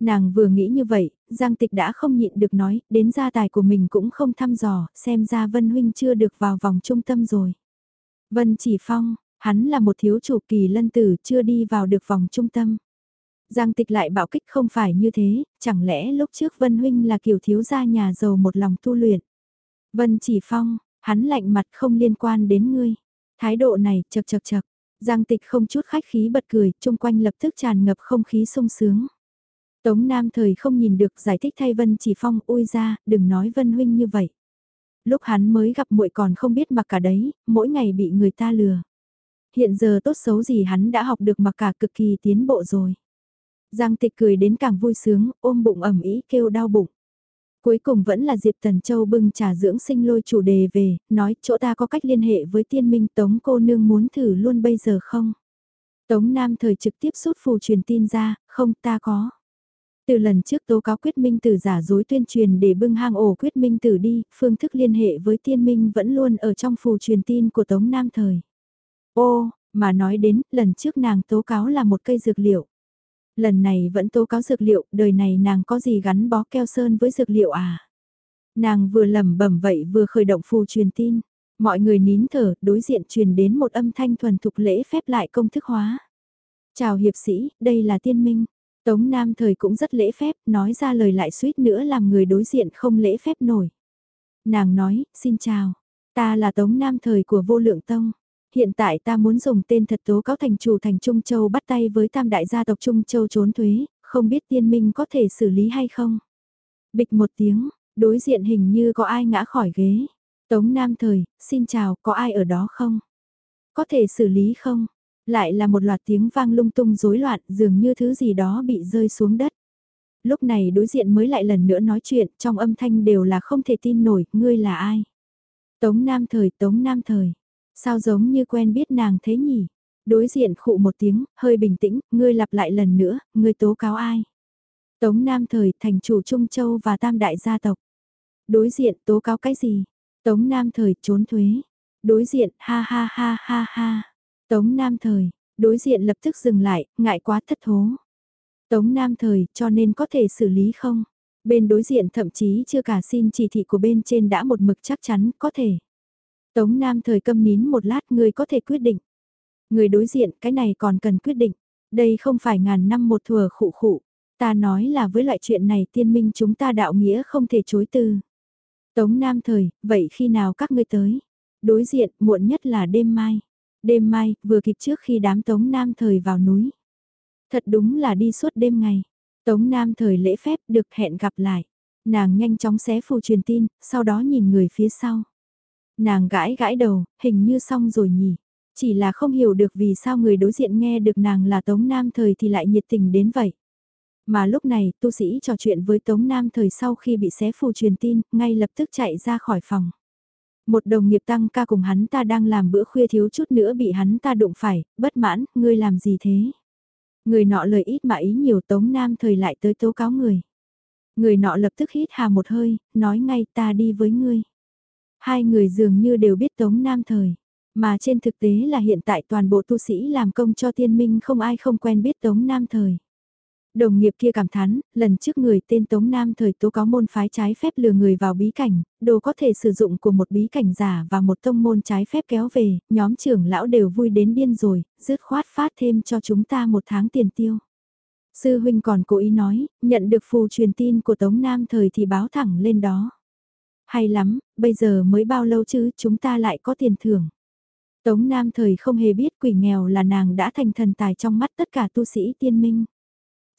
Nàng vừa nghĩ như vậy, Giang Tịch đã không nhịn được nói, đến gia tài của mình cũng không thăm dò, xem ra Vân Huynh chưa được vào vòng trung tâm rồi. Vân Chỉ Phong, hắn là một thiếu chủ kỳ lân tử chưa đi vào được vòng trung tâm. Giang Tịch lại bảo kích không phải như thế, chẳng lẽ lúc trước Vân Huynh là kiểu thiếu gia nhà giàu một lòng tu luyện. Vân Chỉ Phong, hắn lạnh mặt không liên quan đến ngươi. Thái độ này chật chật chật, Giang Tịch không chút khách khí bật cười, chung quanh lập tức tràn ngập không khí sung sướng. Tống Nam thời không nhìn được giải thích thay Vân Chỉ Phong, ôi ra, đừng nói Vân Huynh như vậy. Lúc hắn mới gặp muội còn không biết mặc cả đấy, mỗi ngày bị người ta lừa. Hiện giờ tốt xấu gì hắn đã học được mặc cả cực kỳ tiến bộ rồi. Giang tịch cười đến càng vui sướng, ôm bụng ẩm ý kêu đau bụng. Cuối cùng vẫn là Diệp Tần Châu bưng trà dưỡng sinh lôi chủ đề về, nói chỗ ta có cách liên hệ với tiên minh Tống cô nương muốn thử luôn bây giờ không? Tống Nam thời trực tiếp rút phù truyền tin ra, không ta có. Từ lần trước tố cáo quyết minh tử giả dối tuyên truyền để bưng hang ổ quyết minh tử đi, phương thức liên hệ với tiên minh vẫn luôn ở trong phù truyền tin của Tống Nam Thời. Ô, mà nói đến, lần trước nàng tố cáo là một cây dược liệu. Lần này vẫn tố cáo dược liệu, đời này nàng có gì gắn bó keo sơn với dược liệu à? Nàng vừa lẩm bẩm vậy vừa khởi động phù truyền tin. Mọi người nín thở, đối diện truyền đến một âm thanh thuần thục lễ phép lại công thức hóa. Chào hiệp sĩ, đây là tiên minh. Tống Nam thời cũng rất lễ phép, nói ra lời lại suýt nữa làm người đối diện không lễ phép nổi. Nàng nói, xin chào, ta là Tống Nam thời của vô lượng tông. Hiện tại ta muốn dùng tên thật tố cáo thành chủ thành Trung Châu bắt tay với tam đại gia tộc Trung Châu trốn thuế, không biết tiên minh có thể xử lý hay không. Bịch một tiếng, đối diện hình như có ai ngã khỏi ghế. Tống Nam thời, xin chào, có ai ở đó không? Có thể xử lý không? Lại là một loạt tiếng vang lung tung rối loạn dường như thứ gì đó bị rơi xuống đất. Lúc này đối diện mới lại lần nữa nói chuyện, trong âm thanh đều là không thể tin nổi, ngươi là ai? Tống Nam Thời, Tống Nam Thời. Sao giống như quen biết nàng thế nhỉ? Đối diện khụ một tiếng, hơi bình tĩnh, ngươi lặp lại lần nữa, ngươi tố cáo ai? Tống Nam Thời, thành chủ Trung Châu và Tam Đại gia tộc. Đối diện tố cáo cái gì? Tống Nam Thời, trốn thuế. Đối diện, ha ha ha ha ha. Tống Nam Thời, đối diện lập tức dừng lại, ngại quá thất thố. Tống Nam Thời, cho nên có thể xử lý không? Bên đối diện thậm chí chưa cả xin chỉ thị của bên trên đã một mực chắc chắn có thể. Tống Nam Thời câm nín một lát người có thể quyết định. Người đối diện cái này còn cần quyết định. Đây không phải ngàn năm một thừa khụ khụ. Ta nói là với loại chuyện này tiên minh chúng ta đạo nghĩa không thể chối từ. Tống Nam Thời, vậy khi nào các ngươi tới? Đối diện, muộn nhất là đêm mai. Đêm mai, vừa kịp trước khi đám Tống Nam thời vào núi. Thật đúng là đi suốt đêm ngày. Tống Nam thời lễ phép được hẹn gặp lại. Nàng nhanh chóng xé phù truyền tin, sau đó nhìn người phía sau. Nàng gãi gãi đầu, hình như xong rồi nhỉ. Chỉ là không hiểu được vì sao người đối diện nghe được nàng là Tống Nam thời thì lại nhiệt tình đến vậy. Mà lúc này, tu sĩ trò chuyện với Tống Nam thời sau khi bị xé phù truyền tin, ngay lập tức chạy ra khỏi phòng. Một đồng nghiệp tăng ca cùng hắn ta đang làm bữa khuya thiếu chút nữa bị hắn ta đụng phải, bất mãn, ngươi làm gì thế? Người nọ lời ít mà ý nhiều tống nam thời lại tới tố cáo người. Người nọ lập tức hít hà một hơi, nói ngay ta đi với ngươi. Hai người dường như đều biết tống nam thời. Mà trên thực tế là hiện tại toàn bộ tu sĩ làm công cho tiên minh không ai không quen biết tống nam thời. Đồng nghiệp kia cảm thán, lần trước người tên Tống Nam thời tố có môn phái trái phép lừa người vào bí cảnh, đồ có thể sử dụng của một bí cảnh giả và một tông môn trái phép kéo về, nhóm trưởng lão đều vui đến điên rồi, dứt khoát phát thêm cho chúng ta một tháng tiền tiêu. Sư huynh còn cố ý nói, nhận được phù truyền tin của Tống Nam thời thì báo thẳng lên đó. Hay lắm, bây giờ mới bao lâu chứ chúng ta lại có tiền thưởng. Tống Nam thời không hề biết quỷ nghèo là nàng đã thành thần tài trong mắt tất cả tu sĩ tiên minh.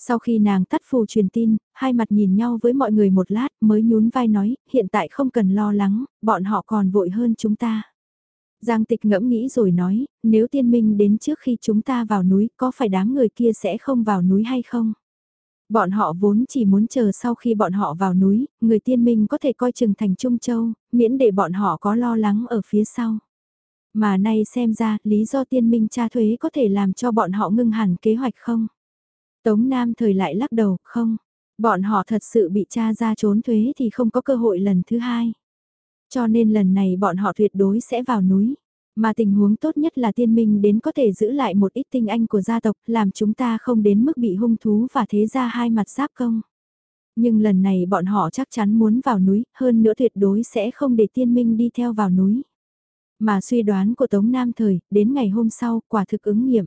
Sau khi nàng tắt phù truyền tin, hai mặt nhìn nhau với mọi người một lát mới nhún vai nói, hiện tại không cần lo lắng, bọn họ còn vội hơn chúng ta. Giang tịch ngẫm nghĩ rồi nói, nếu tiên minh đến trước khi chúng ta vào núi, có phải đám người kia sẽ không vào núi hay không? Bọn họ vốn chỉ muốn chờ sau khi bọn họ vào núi, người tiên minh có thể coi chừng thành Trung Châu, miễn để bọn họ có lo lắng ở phía sau. Mà nay xem ra, lý do tiên minh tra thuế có thể làm cho bọn họ ngưng hẳn kế hoạch không? Tống Nam thời lại lắc đầu, không, bọn họ thật sự bị cha ra trốn thuế thì không có cơ hội lần thứ hai. Cho nên lần này bọn họ tuyệt đối sẽ vào núi. Mà tình huống tốt nhất là tiên minh đến có thể giữ lại một ít tinh anh của gia tộc, làm chúng ta không đến mức bị hung thú và thế ra hai mặt giáp công. Nhưng lần này bọn họ chắc chắn muốn vào núi, hơn nữa tuyệt đối sẽ không để tiên minh đi theo vào núi. Mà suy đoán của Tống Nam Thời, đến ngày hôm sau, quả thực ứng nghiệm.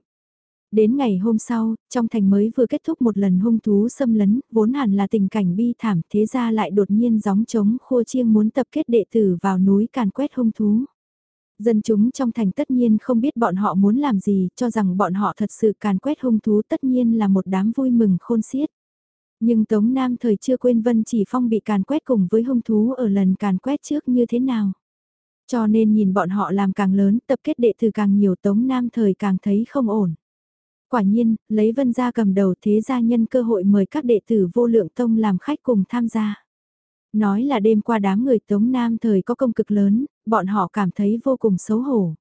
Đến ngày hôm sau, trong thành mới vừa kết thúc một lần hung thú xâm lấn, vốn hẳn là tình cảnh bi thảm, thế ra lại đột nhiên gióng trống khua chiêng muốn tập kết đệ tử vào núi càn quét hung thú. Dân chúng trong thành tất nhiên không biết bọn họ muốn làm gì, cho rằng bọn họ thật sự càn quét hung thú tất nhiên là một đám vui mừng khôn xiết. Nhưng Tống Nam thời chưa quên Vân Chỉ Phong bị càn quét cùng với hung thú ở lần càn quét trước như thế nào. Cho nên nhìn bọn họ làm càng lớn, tập kết đệ tử càng nhiều Tống Nam thời càng thấy không ổn. Quả nhiên, lấy vân gia cầm đầu thế gia nhân cơ hội mời các đệ tử vô lượng tông làm khách cùng tham gia. Nói là đêm qua đám người Tống Nam thời có công cực lớn, bọn họ cảm thấy vô cùng xấu hổ.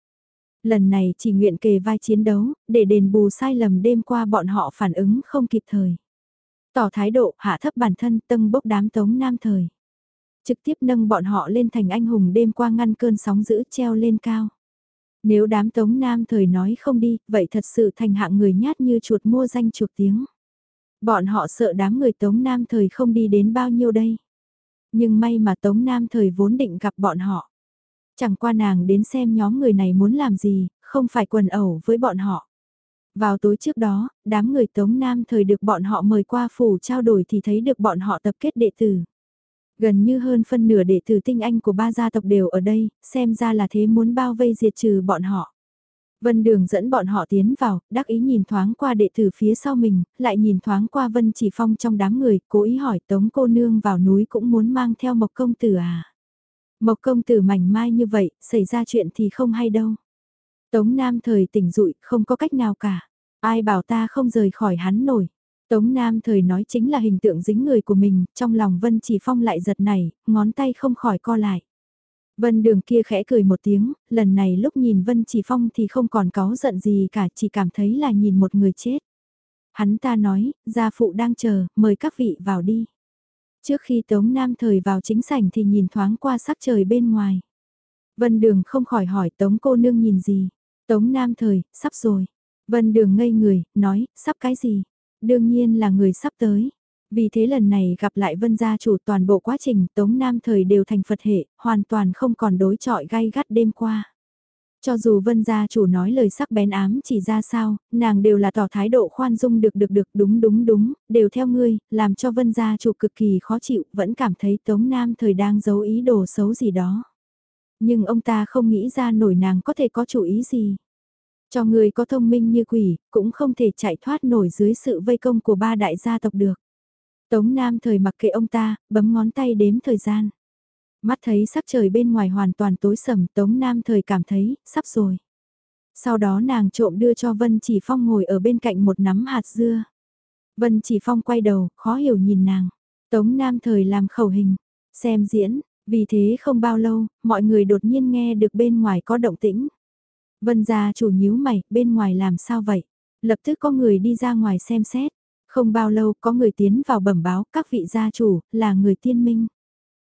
Lần này chỉ nguyện kề vai chiến đấu, để đền bù sai lầm đêm qua bọn họ phản ứng không kịp thời. Tỏ thái độ hạ thấp bản thân tâng bốc đám Tống Nam thời. Trực tiếp nâng bọn họ lên thành anh hùng đêm qua ngăn cơn sóng giữ treo lên cao. Nếu đám Tống Nam thời nói không đi, vậy thật sự thành hạng người nhát như chuột mua danh chuột tiếng. Bọn họ sợ đám người Tống Nam thời không đi đến bao nhiêu đây. Nhưng may mà Tống Nam thời vốn định gặp bọn họ. Chẳng qua nàng đến xem nhóm người này muốn làm gì, không phải quần ẩu với bọn họ. Vào tối trước đó, đám người Tống Nam thời được bọn họ mời qua phủ trao đổi thì thấy được bọn họ tập kết đệ tử. Gần như hơn phân nửa đệ tử tinh anh của ba gia tộc đều ở đây, xem ra là thế muốn bao vây diệt trừ bọn họ. Vân Đường dẫn bọn họ tiến vào, đắc ý nhìn thoáng qua đệ tử phía sau mình, lại nhìn thoáng qua Vân Chỉ Phong trong đám người, cố ý hỏi Tống cô nương vào núi cũng muốn mang theo Mộc Công Tử à. Mộc Công Tử mảnh mai như vậy, xảy ra chuyện thì không hay đâu. Tống Nam thời tỉnh rụi, không có cách nào cả. Ai bảo ta không rời khỏi hắn nổi. Tống Nam thời nói chính là hình tượng dính người của mình, trong lòng Vân Chỉ Phong lại giật này, ngón tay không khỏi co lại. Vân đường kia khẽ cười một tiếng, lần này lúc nhìn Vân Chỉ Phong thì không còn có giận gì cả, chỉ cảm thấy là nhìn một người chết. Hắn ta nói, gia phụ đang chờ, mời các vị vào đi. Trước khi Tống Nam thời vào chính sảnh thì nhìn thoáng qua sắc trời bên ngoài. Vân đường không khỏi hỏi Tống cô nương nhìn gì. Tống Nam thời, sắp rồi. Vân đường ngây người, nói, sắp cái gì? Đương nhiên là người sắp tới. Vì thế lần này gặp lại vân gia chủ toàn bộ quá trình Tống Nam thời đều thành Phật hệ, hoàn toàn không còn đối trọi gay gắt đêm qua. Cho dù vân gia chủ nói lời sắc bén ám chỉ ra sao, nàng đều là tỏ thái độ khoan dung được được được đúng đúng đúng, đều theo ngươi, làm cho vân gia chủ cực kỳ khó chịu, vẫn cảm thấy Tống Nam thời đang giấu ý đồ xấu gì đó. Nhưng ông ta không nghĩ ra nổi nàng có thể có chủ ý gì. Cho người có thông minh như quỷ, cũng không thể chạy thoát nổi dưới sự vây công của ba đại gia tộc được. Tống Nam thời mặc kệ ông ta, bấm ngón tay đếm thời gian. Mắt thấy sắc trời bên ngoài hoàn toàn tối sầm, Tống Nam thời cảm thấy, sắp rồi. Sau đó nàng trộm đưa cho Vân Chỉ Phong ngồi ở bên cạnh một nắm hạt dưa. Vân Chỉ Phong quay đầu, khó hiểu nhìn nàng. Tống Nam thời làm khẩu hình, xem diễn, Vì thế không bao lâu, mọi người đột nhiên nghe được bên ngoài có động tĩnh. Vân gia chủ nhíu mày, bên ngoài làm sao vậy? Lập tức có người đi ra ngoài xem xét. Không bao lâu có người tiến vào bẩm báo các vị gia chủ, là người tiên minh.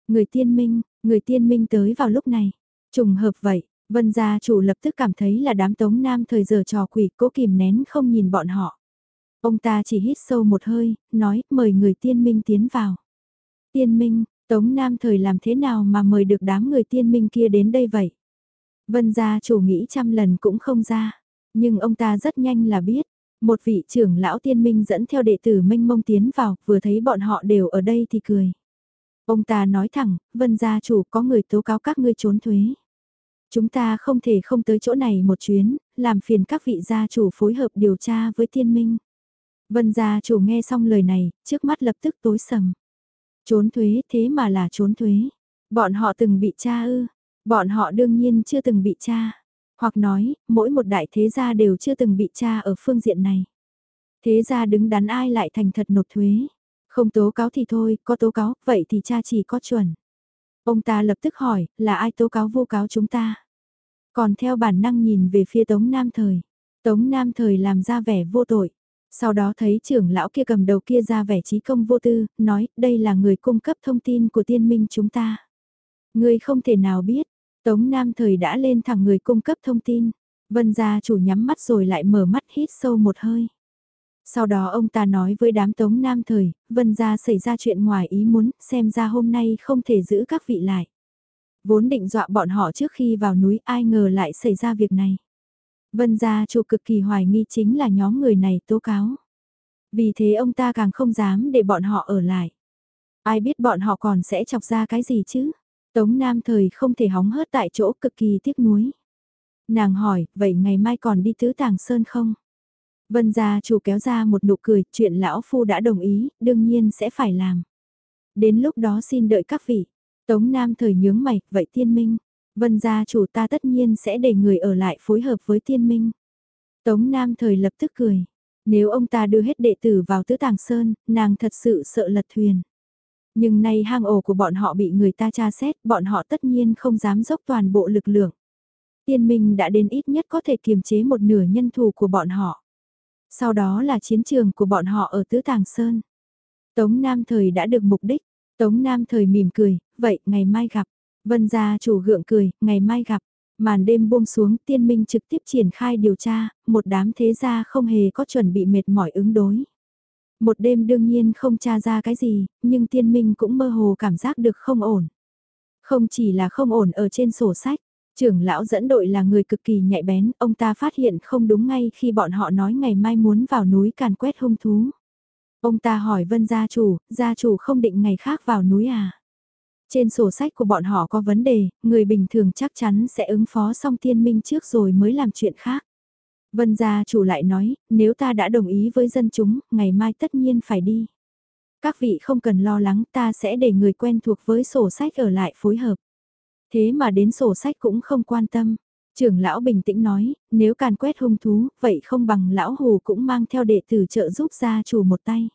Người tiên minh, người tiên minh tới vào lúc này. Trùng hợp vậy, vân gia chủ lập tức cảm thấy là đám tống nam thời giờ trò quỷ cố kìm nén không nhìn bọn họ. Ông ta chỉ hít sâu một hơi, nói mời người tiên minh tiến vào. Tiên minh, tống nam thời làm thế nào mà mời được đám người tiên minh kia đến đây vậy? Vân gia chủ nghĩ trăm lần cũng không ra, nhưng ông ta rất nhanh là biết. Một vị trưởng lão tiên minh dẫn theo đệ tử minh mông tiến vào, vừa thấy bọn họ đều ở đây thì cười. Ông ta nói thẳng, vân gia chủ có người tố cáo các ngươi trốn thuế. Chúng ta không thể không tới chỗ này một chuyến, làm phiền các vị gia chủ phối hợp điều tra với tiên minh. Vân gia chủ nghe xong lời này, trước mắt lập tức tối sầm. Trốn thuế thế mà là trốn thuế. Bọn họ từng bị tra ư, bọn họ đương nhiên chưa từng bị tra. Hoặc nói, mỗi một đại thế gia đều chưa từng bị tra ở phương diện này. Thế gia đứng đắn ai lại thành thật nộp thuế. Không tố cáo thì thôi, có tố cáo, vậy thì cha chỉ có chuẩn. Ông ta lập tức hỏi, là ai tố cáo vô cáo chúng ta? Còn theo bản năng nhìn về phía Tống Nam Thời. Tống Nam Thời làm ra vẻ vô tội. Sau đó thấy trưởng lão kia cầm đầu kia ra vẻ trí công vô tư, nói đây là người cung cấp thông tin của tiên minh chúng ta. Người không thể nào biết, Tống Nam Thời đã lên thẳng người cung cấp thông tin. Vân gia chủ nhắm mắt rồi lại mở mắt hít sâu một hơi. Sau đó ông ta nói với đám Tống Nam Thời, Vân gia xảy ra chuyện ngoài ý muốn, xem ra hôm nay không thể giữ các vị lại. Vốn định dọa bọn họ trước khi vào núi ai ngờ lại xảy ra việc này. Vân gia chủ cực kỳ hoài nghi chính là nhóm người này tố cáo. Vì thế ông ta càng không dám để bọn họ ở lại. Ai biết bọn họ còn sẽ chọc ra cái gì chứ? Tống Nam thời không thể hóng hớt tại chỗ cực kỳ tiếc nuối. Nàng hỏi, vậy ngày mai còn đi tứ tàng sơn không? Vân gia chủ kéo ra một nụ cười, chuyện lão phu đã đồng ý, đương nhiên sẽ phải làm. Đến lúc đó xin đợi các vị. Tống Nam thời nhướng mày, vậy tiên minh. Vân gia chủ ta tất nhiên sẽ để người ở lại phối hợp với tiên minh. Tống Nam thời lập tức cười. Nếu ông ta đưa hết đệ tử vào tứ tàng sơn, nàng thật sự sợ lật thuyền. Nhưng nay hang ổ của bọn họ bị người ta tra xét, bọn họ tất nhiên không dám dốc toàn bộ lực lượng. Tiên minh đã đến ít nhất có thể kiềm chế một nửa nhân thù của bọn họ. Sau đó là chiến trường của bọn họ ở Tứ Tàng Sơn. Tống Nam Thời đã được mục đích. Tống Nam Thời mỉm cười, vậy ngày mai gặp. Vân gia chủ gượng cười, ngày mai gặp. Màn đêm buông xuống tiên minh trực tiếp triển khai điều tra, một đám thế gia không hề có chuẩn bị mệt mỏi ứng đối. Một đêm đương nhiên không tra ra cái gì, nhưng tiên minh cũng mơ hồ cảm giác được không ổn. Không chỉ là không ổn ở trên sổ sách, trưởng lão dẫn đội là người cực kỳ nhạy bén, ông ta phát hiện không đúng ngay khi bọn họ nói ngày mai muốn vào núi càn quét hung thú. Ông ta hỏi vân gia chủ, gia chủ không định ngày khác vào núi à? Trên sổ sách của bọn họ có vấn đề, người bình thường chắc chắn sẽ ứng phó xong tiên minh trước rồi mới làm chuyện khác. Vân gia chủ lại nói, nếu ta đã đồng ý với dân chúng, ngày mai tất nhiên phải đi. Các vị không cần lo lắng ta sẽ để người quen thuộc với sổ sách ở lại phối hợp. Thế mà đến sổ sách cũng không quan tâm. Trưởng lão bình tĩnh nói, nếu càn quét hung thú, vậy không bằng lão hù cũng mang theo đệ tử trợ giúp gia chủ một tay.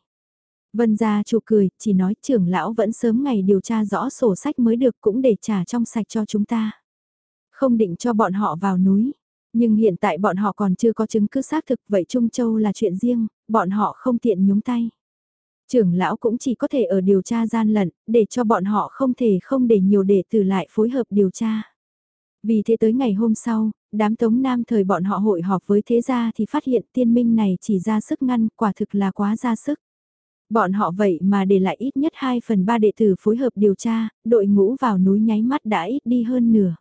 Vân gia chủ cười, chỉ nói trưởng lão vẫn sớm ngày điều tra rõ sổ sách mới được cũng để trả trong sạch cho chúng ta. Không định cho bọn họ vào núi, nhưng hiện tại bọn họ còn chưa có chứng cứ xác thực vậy Trung Châu là chuyện riêng, bọn họ không tiện nhúng tay. Trưởng lão cũng chỉ có thể ở điều tra gian lận, để cho bọn họ không thể không để nhiều đệ tử lại phối hợp điều tra. Vì thế tới ngày hôm sau, đám tống nam thời bọn họ hội họp với thế gia thì phát hiện tiên minh này chỉ ra sức ngăn, quả thực là quá ra sức. Bọn họ vậy mà để lại ít nhất 2 phần 3 đệ tử phối hợp điều tra, đội ngũ vào núi nháy mắt đã ít đi hơn nửa.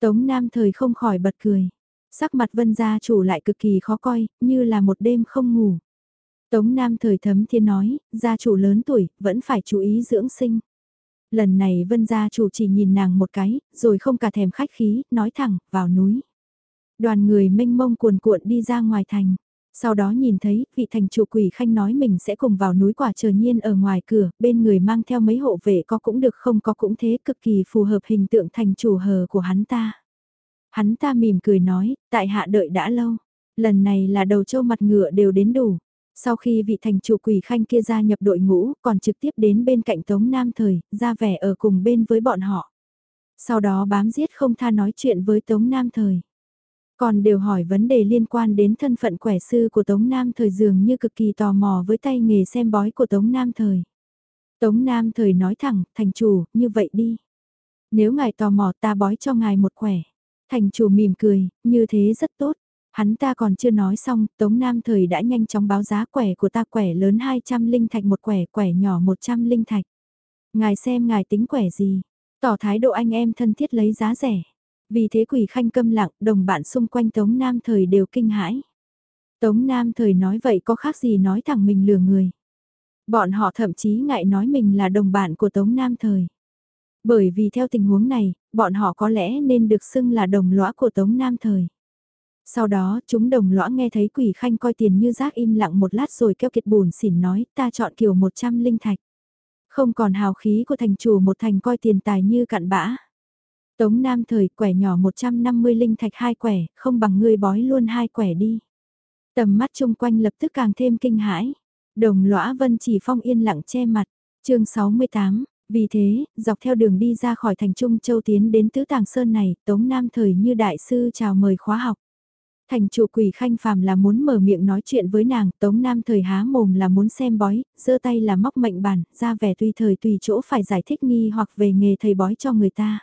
Tống Nam thời không khỏi bật cười. Sắc mặt vân gia chủ lại cực kỳ khó coi, như là một đêm không ngủ. Tống Nam thời thấm thiên nói, gia chủ lớn tuổi, vẫn phải chú ý dưỡng sinh. Lần này vân gia chủ chỉ nhìn nàng một cái, rồi không cả thèm khách khí, nói thẳng, vào núi. Đoàn người mênh mông cuồn cuộn đi ra ngoài thành. Sau đó nhìn thấy, vị thành chủ quỷ khanh nói mình sẽ cùng vào núi quả trời nhiên ở ngoài cửa, bên người mang theo mấy hộ vệ có cũng được không có cũng thế cực kỳ phù hợp hình tượng thành chủ hờ của hắn ta. Hắn ta mỉm cười nói, tại hạ đợi đã lâu, lần này là đầu châu mặt ngựa đều đến đủ. Sau khi vị thành chủ quỷ khanh kia gia nhập đội ngũ, còn trực tiếp đến bên cạnh Tống Nam Thời, ra vẻ ở cùng bên với bọn họ. Sau đó bám giết không tha nói chuyện với Tống Nam Thời. Còn đều hỏi vấn đề liên quan đến thân phận quẻ sư của Tống Nam Thời dường như cực kỳ tò mò với tay nghề xem bói của Tống Nam Thời. Tống Nam Thời nói thẳng, thành chủ, như vậy đi. Nếu ngài tò mò ta bói cho ngài một quẻ. Thành chủ mỉm cười, như thế rất tốt. Hắn ta còn chưa nói xong, Tống Nam Thời đã nhanh chóng báo giá quẻ của ta quẻ lớn 200 linh thạch một quẻ, quẻ nhỏ 100 linh thạch. Ngài xem ngài tính quẻ gì, tỏ thái độ anh em thân thiết lấy giá rẻ. Vì thế quỷ khanh câm lặng, đồng bạn xung quanh Tống Nam Thời đều kinh hãi. Tống Nam Thời nói vậy có khác gì nói thẳng mình lừa người. Bọn họ thậm chí ngại nói mình là đồng bạn của Tống Nam Thời. Bởi vì theo tình huống này, bọn họ có lẽ nên được xưng là đồng lõa của Tống Nam Thời. Sau đó, chúng đồng lõa nghe thấy quỷ khanh coi tiền như rác im lặng một lát rồi kêu kiệt bùn xỉn nói ta chọn kiểu 100 linh thạch. Không còn hào khí của thành chủ một thành coi tiền tài như cặn bã. Tống Nam thời quẻ nhỏ 150 linh thạch hai quẻ, không bằng ngươi bói luôn hai quẻ đi. Tầm mắt chung quanh lập tức càng thêm kinh hãi. Đồng lõa vân chỉ phong yên lặng che mặt. chương 68, vì thế, dọc theo đường đi ra khỏi thành Trung Châu tiến đến Tứ Tàng Sơn này, Tống Nam thời như đại sư chào mời khóa học. Thành chủ quỷ khanh phàm là muốn mở miệng nói chuyện với nàng, Tống Nam thời há mồm là muốn xem bói, giơ tay là móc mệnh bản, ra vẻ tùy thời tùy chỗ phải giải thích nghi hoặc về nghề thầy bói cho người ta.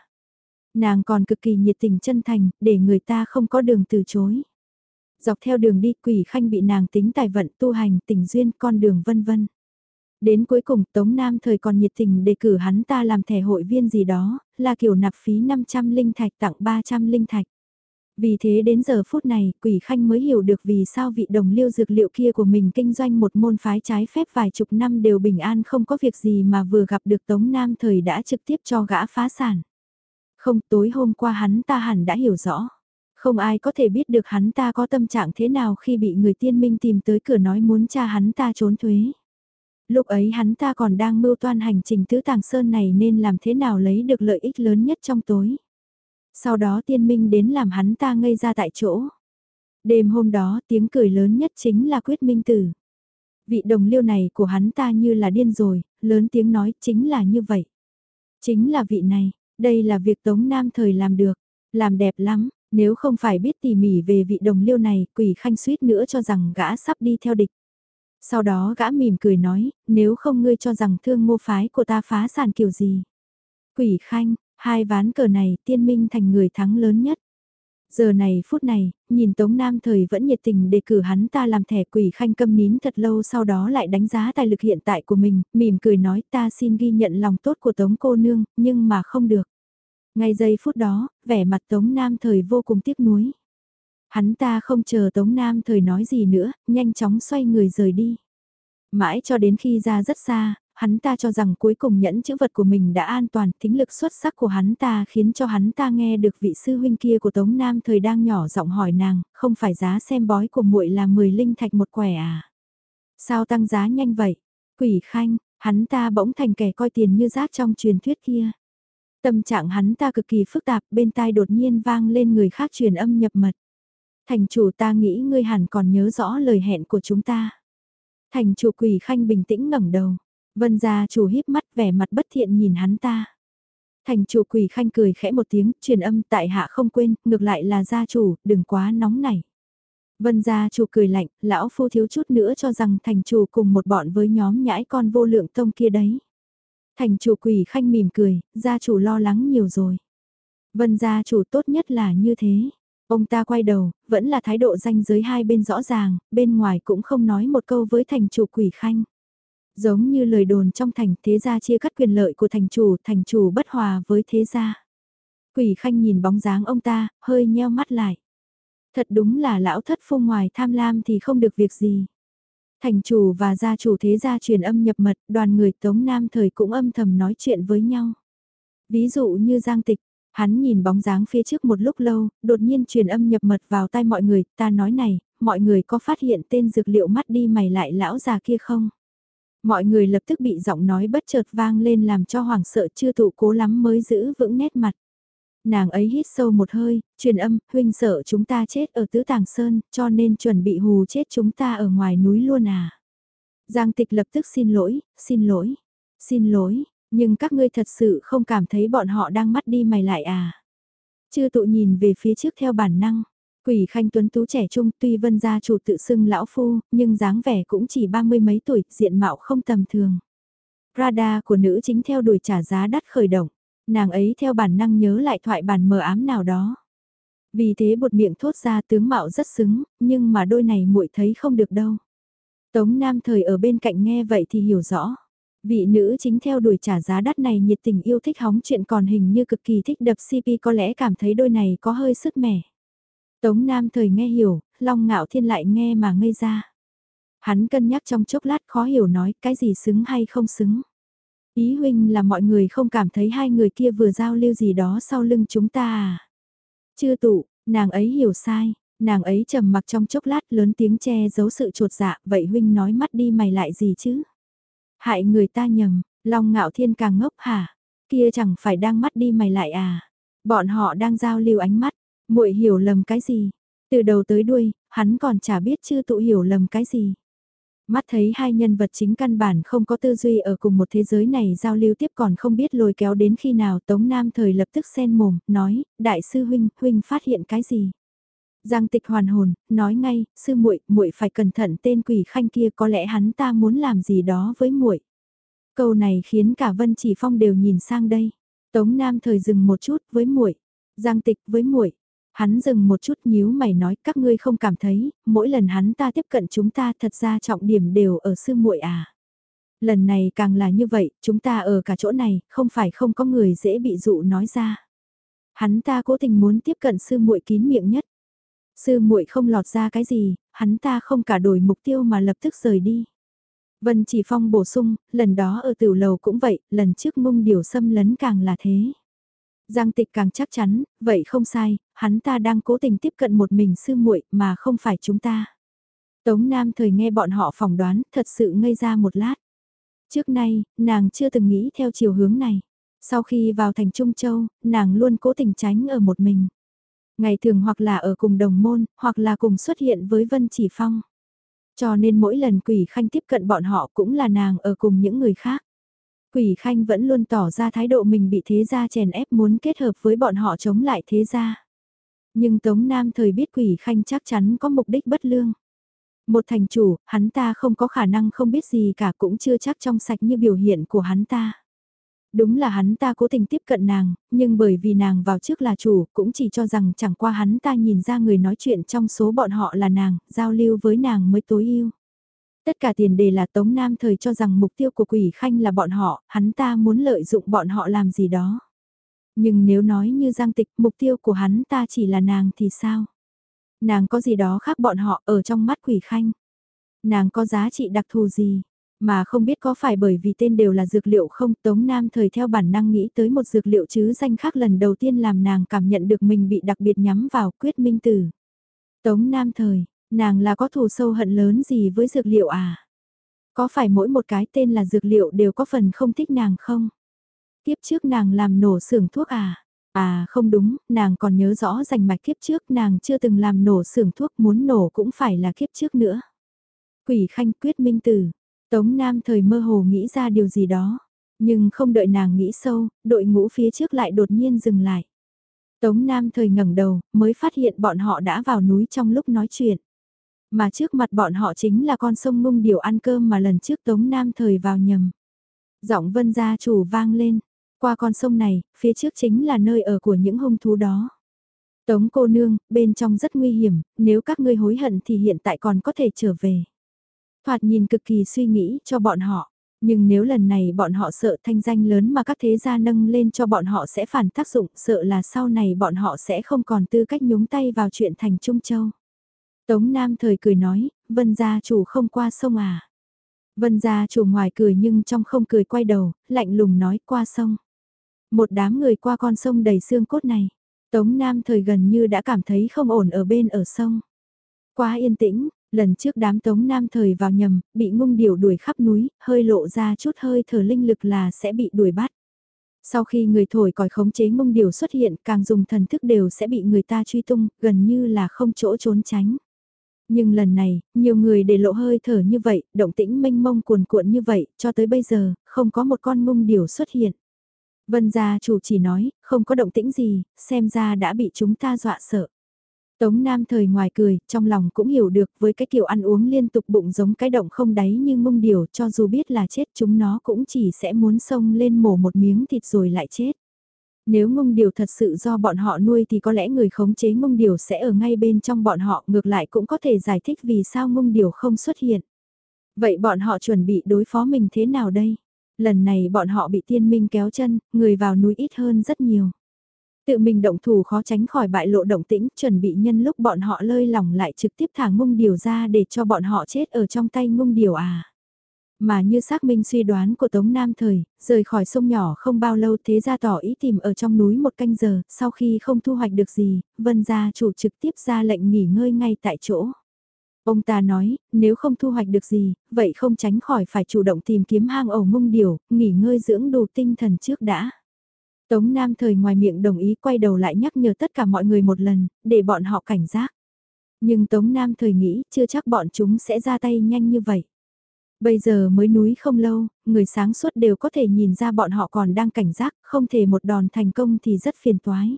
Nàng còn cực kỳ nhiệt tình chân thành, để người ta không có đường từ chối. Dọc theo đường đi quỷ khanh bị nàng tính tài vận tu hành tình duyên con đường vân vân. Đến cuối cùng Tống Nam thời còn nhiệt tình đề cử hắn ta làm thẻ hội viên gì đó, là kiểu nạp phí 500 linh thạch tặng 300 linh thạch. Vì thế đến giờ phút này, quỷ khanh mới hiểu được vì sao vị đồng liêu dược liệu kia của mình kinh doanh một môn phái trái phép vài chục năm đều bình an không có việc gì mà vừa gặp được Tống Nam thời đã trực tiếp cho gã phá sản. Không tối hôm qua hắn ta hẳn đã hiểu rõ. Không ai có thể biết được hắn ta có tâm trạng thế nào khi bị người tiên minh tìm tới cửa nói muốn cha hắn ta trốn thuế. Lúc ấy hắn ta còn đang mưu toan hành trình tứ tàng sơn này nên làm thế nào lấy được lợi ích lớn nhất trong tối. Sau đó tiên minh đến làm hắn ta ngây ra tại chỗ. Đêm hôm đó tiếng cười lớn nhất chính là quyết minh tử. Vị đồng liêu này của hắn ta như là điên rồi, lớn tiếng nói chính là như vậy. Chính là vị này, đây là việc Tống Nam thời làm được, làm đẹp lắm, nếu không phải biết tỉ mỉ về vị đồng liêu này, quỷ khanh suýt nữa cho rằng gã sắp đi theo địch. Sau đó gã mỉm cười nói, nếu không ngươi cho rằng thương ngô phái của ta phá sản kiểu gì. Quỷ khanh, hai ván cờ này tiên minh thành người thắng lớn nhất. Giờ này phút này, nhìn Tống Nam thời vẫn nhiệt tình đề cử hắn ta làm thẻ quỷ khanh câm nín thật lâu sau đó lại đánh giá tài lực hiện tại của mình, mỉm cười nói ta xin ghi nhận lòng tốt của Tống cô nương, nhưng mà không được. Ngay giây phút đó, vẻ mặt Tống Nam thời vô cùng tiếc nuối. Hắn ta không chờ Tống Nam thời nói gì nữa, nhanh chóng xoay người rời đi. Mãi cho đến khi ra rất xa, hắn ta cho rằng cuối cùng nhẫn chữ vật của mình đã an toàn, tính lực xuất sắc của hắn ta khiến cho hắn ta nghe được vị sư huynh kia của Tống Nam thời đang nhỏ giọng hỏi nàng, không phải giá xem bói của muội là 10 linh thạch một quẻ à? Sao tăng giá nhanh vậy? Quỷ khanh, hắn ta bỗng thành kẻ coi tiền như rác trong truyền thuyết kia. Tâm trạng hắn ta cực kỳ phức tạp, bên tai đột nhiên vang lên người khác truyền âm nhập mật. Thành chủ ta nghĩ ngươi hẳn còn nhớ rõ lời hẹn của chúng ta. Thành chủ quỷ khanh bình tĩnh ngẩng đầu. Vân gia chủ híp mắt vẻ mặt bất thiện nhìn hắn ta. Thành chủ quỷ khanh cười khẽ một tiếng, truyền âm tại hạ không quên, ngược lại là gia chủ, đừng quá nóng nảy. Vân gia chủ cười lạnh, lão phu thiếu chút nữa cho rằng thành chủ cùng một bọn với nhóm nhãi con vô lượng tông kia đấy. Thành chủ quỷ khanh mỉm cười, gia chủ lo lắng nhiều rồi. Vân gia chủ tốt nhất là như thế. Ông ta quay đầu, vẫn là thái độ danh giới hai bên rõ ràng, bên ngoài cũng không nói một câu với thành chủ quỷ khanh. Giống như lời đồn trong thành thế gia chia cắt quyền lợi của thành chủ, thành chủ bất hòa với thế gia. Quỷ khanh nhìn bóng dáng ông ta, hơi nheo mắt lại. Thật đúng là lão thất phu ngoài tham lam thì không được việc gì. Thành chủ và gia chủ thế gia truyền âm nhập mật, đoàn người Tống Nam thời cũng âm thầm nói chuyện với nhau. Ví dụ như Giang Tịch, hắn nhìn bóng dáng phía trước một lúc lâu, đột nhiên truyền âm nhập mật vào tai mọi người, ta nói này, mọi người có phát hiện tên dược liệu mắt đi mày lại lão già kia không? Mọi người lập tức bị giọng nói bất chợt vang lên làm cho hoảng sợ chưa tụ cố lắm mới giữ vững nét mặt. Nàng ấy hít sâu một hơi, truyền âm, huynh sợ chúng ta chết ở tứ tàng sơn, cho nên chuẩn bị hù chết chúng ta ở ngoài núi luôn à. Giang tịch lập tức xin lỗi, xin lỗi, xin lỗi, nhưng các ngươi thật sự không cảm thấy bọn họ đang mắt đi mày lại à. Chưa tụ nhìn về phía trước theo bản năng. Quỷ khanh tuấn tú trẻ trung tuy vân gia chủ tự xưng lão phu, nhưng dáng vẻ cũng chỉ ba mươi mấy tuổi, diện mạo không tầm thường. Radar của nữ chính theo đuổi trả giá đắt khởi động, nàng ấy theo bản năng nhớ lại thoại bản mờ ám nào đó. Vì thế bột miệng thốt ra tướng mạo rất xứng, nhưng mà đôi này muội thấy không được đâu. Tống Nam thời ở bên cạnh nghe vậy thì hiểu rõ. Vị nữ chính theo đuổi trả giá đắt này nhiệt tình yêu thích hóng chuyện còn hình như cực kỳ thích đập CP có lẽ cảm thấy đôi này có hơi sức mẻ. Tống Nam thời nghe hiểu, Long Ngạo Thiên lại nghe mà ngây ra. Hắn cân nhắc trong chốc lát khó hiểu nói cái gì xứng hay không xứng. Ý huynh là mọi người không cảm thấy hai người kia vừa giao lưu gì đó sau lưng chúng ta à. Chưa tụ, nàng ấy hiểu sai, nàng ấy trầm mặc trong chốc lát lớn tiếng che giấu sự trột dạ, vậy huynh nói mắt đi mày lại gì chứ? Hại người ta nhầm, Long Ngạo Thiên càng ngốc hả? Kia chẳng phải đang mắt đi mày lại à? Bọn họ đang giao lưu ánh mắt, muội hiểu lầm cái gì? Từ đầu tới đuôi, hắn còn chả biết chưa tụ hiểu lầm cái gì. Mắt thấy hai nhân vật chính căn bản không có tư duy ở cùng một thế giới này giao lưu tiếp còn không biết lôi kéo đến khi nào Tống Nam thời lập tức sen mồm, nói, đại sư huynh, huynh phát hiện cái gì? Giang tịch hoàn hồn, nói ngay, sư muội, muội phải cẩn thận tên quỷ khanh kia có lẽ hắn ta muốn làm gì đó với muội. Câu này khiến cả Vân Chỉ Phong đều nhìn sang đây. Tống Nam thời dừng một chút với muội, Giang tịch với muội, Hắn dừng một chút nhíu mày nói các ngươi không cảm thấy, mỗi lần hắn ta tiếp cận chúng ta thật ra trọng điểm đều ở sư muội à. Lần này càng là như vậy, chúng ta ở cả chỗ này, không phải không có người dễ bị dụ nói ra. Hắn ta cố tình muốn tiếp cận sư muội kín miệng nhất. Sư muội không lọt ra cái gì, hắn ta không cả đổi mục tiêu mà lập tức rời đi. Vân Chỉ Phong bổ sung, lần đó ở tiểu lầu cũng vậy, lần trước ngung điều xâm lấn càng là thế. Giang tịch càng chắc chắn, vậy không sai, hắn ta đang cố tình tiếp cận một mình sư muội mà không phải chúng ta. Tống Nam thời nghe bọn họ phỏng đoán, thật sự ngây ra một lát. Trước nay, nàng chưa từng nghĩ theo chiều hướng này. Sau khi vào thành Trung Châu, nàng luôn cố tình tránh ở một mình. Ngày thường hoặc là ở cùng đồng môn, hoặc là cùng xuất hiện với Vân Chỉ Phong. Cho nên mỗi lần quỷ khanh tiếp cận bọn họ cũng là nàng ở cùng những người khác. Quỷ Khanh vẫn luôn tỏ ra thái độ mình bị thế gia chèn ép muốn kết hợp với bọn họ chống lại thế gia. Nhưng Tống Nam thời biết Quỷ Khanh chắc chắn có mục đích bất lương. Một thành chủ, hắn ta không có khả năng không biết gì cả cũng chưa chắc trong sạch như biểu hiện của hắn ta. Đúng là hắn ta cố tình tiếp cận nàng, nhưng bởi vì nàng vào trước là chủ, cũng chỉ cho rằng chẳng qua hắn ta nhìn ra người nói chuyện trong số bọn họ là nàng, giao lưu với nàng mới tối yêu Tất cả tiền đề là Tống Nam thời cho rằng mục tiêu của quỷ khanh là bọn họ, hắn ta muốn lợi dụng bọn họ làm gì đó. Nhưng nếu nói như Giang Tịch, mục tiêu của hắn ta chỉ là nàng thì sao? Nàng có gì đó khác bọn họ ở trong mắt quỷ khanh? Nàng có giá trị đặc thù gì? Mà không biết có phải bởi vì tên đều là dược liệu không Tống Nam thời theo bản năng nghĩ tới một dược liệu chứ danh khác lần đầu tiên làm nàng cảm nhận được mình bị đặc biệt nhắm vào quyết minh tử. Tống Nam thời, Nàng là có thù sâu hận lớn gì với dược liệu à? Có phải mỗi một cái tên là dược liệu đều có phần không thích nàng không? Tiếp trước nàng làm nổ xưởng thuốc à? À không đúng, nàng còn nhớ rõ rành mạch kiếp trước nàng chưa từng làm nổ xưởng thuốc muốn nổ cũng phải là kiếp trước nữa. Quỷ khanh quyết minh tử, Tống Nam thời mơ hồ nghĩ ra điều gì đó, nhưng không đợi nàng nghĩ sâu, đội ngũ phía trước lại đột nhiên dừng lại. Tống Nam thời ngẩng đầu, mới phát hiện bọn họ đã vào núi trong lúc nói chuyện. Mà trước mặt bọn họ chính là con sông ngung điều ăn cơm mà lần trước Tống Nam thời vào nhầm. Giọng vân gia chủ vang lên, qua con sông này, phía trước chính là nơi ở của những hung thú đó. Tống cô nương, bên trong rất nguy hiểm, nếu các ngươi hối hận thì hiện tại còn có thể trở về. Thoạt nhìn cực kỳ suy nghĩ cho bọn họ, nhưng nếu lần này bọn họ sợ thanh danh lớn mà các thế gia nâng lên cho bọn họ sẽ phản tác dụng, sợ là sau này bọn họ sẽ không còn tư cách nhúng tay vào chuyện thành Trung Châu. Tống Nam thời cười nói, vân gia chủ không qua sông à. Vân gia chủ ngoài cười nhưng trong không cười quay đầu, lạnh lùng nói qua sông. Một đám người qua con sông đầy xương cốt này. Tống Nam thời gần như đã cảm thấy không ổn ở bên ở sông. Quá yên tĩnh, lần trước đám Tống Nam thời vào nhầm, bị ngung điểu đuổi khắp núi, hơi lộ ra chút hơi thở linh lực là sẽ bị đuổi bắt. Sau khi người thổi còi khống chế ngung điểu xuất hiện, càng dùng thần thức đều sẽ bị người ta truy tung, gần như là không chỗ trốn tránh. Nhưng lần này, nhiều người để lộ hơi thở như vậy, động tĩnh mênh mông cuồn cuộn như vậy, cho tới bây giờ, không có một con ngung điểu xuất hiện. Vân gia chủ chỉ nói, không có động tĩnh gì, xem ra đã bị chúng ta dọa sợ. Tống Nam thời ngoài cười, trong lòng cũng hiểu được với cái kiểu ăn uống liên tục bụng giống cái động không đáy như mông điều cho dù biết là chết chúng nó cũng chỉ sẽ muốn xông lên mổ một miếng thịt rồi lại chết. Nếu ngông điều thật sự do bọn họ nuôi thì có lẽ người khống chế ngông điều sẽ ở ngay bên trong bọn họ ngược lại cũng có thể giải thích vì sao ngông điều không xuất hiện. Vậy bọn họ chuẩn bị đối phó mình thế nào đây? Lần này bọn họ bị tiên minh kéo chân, người vào núi ít hơn rất nhiều. Tự mình động thủ khó tránh khỏi bại lộ động tĩnh, chuẩn bị nhân lúc bọn họ lơi lỏng lại trực tiếp thả ngung điều ra để cho bọn họ chết ở trong tay ngung điều à. Mà như xác minh suy đoán của Tống Nam Thời, rời khỏi sông nhỏ không bao lâu thế ra tỏ ý tìm ở trong núi một canh giờ, sau khi không thu hoạch được gì, vân gia chủ trực tiếp ra lệnh nghỉ ngơi ngay tại chỗ. Ông ta nói, nếu không thu hoạch được gì, vậy không tránh khỏi phải chủ động tìm kiếm hang ổ mông điều, nghỉ ngơi dưỡng đủ tinh thần trước đã. Tống Nam thời ngoài miệng đồng ý quay đầu lại nhắc nhở tất cả mọi người một lần, để bọn họ cảnh giác. Nhưng Tống Nam thời nghĩ chưa chắc bọn chúng sẽ ra tay nhanh như vậy. Bây giờ mới núi không lâu, người sáng suốt đều có thể nhìn ra bọn họ còn đang cảnh giác, không thể một đòn thành công thì rất phiền toái.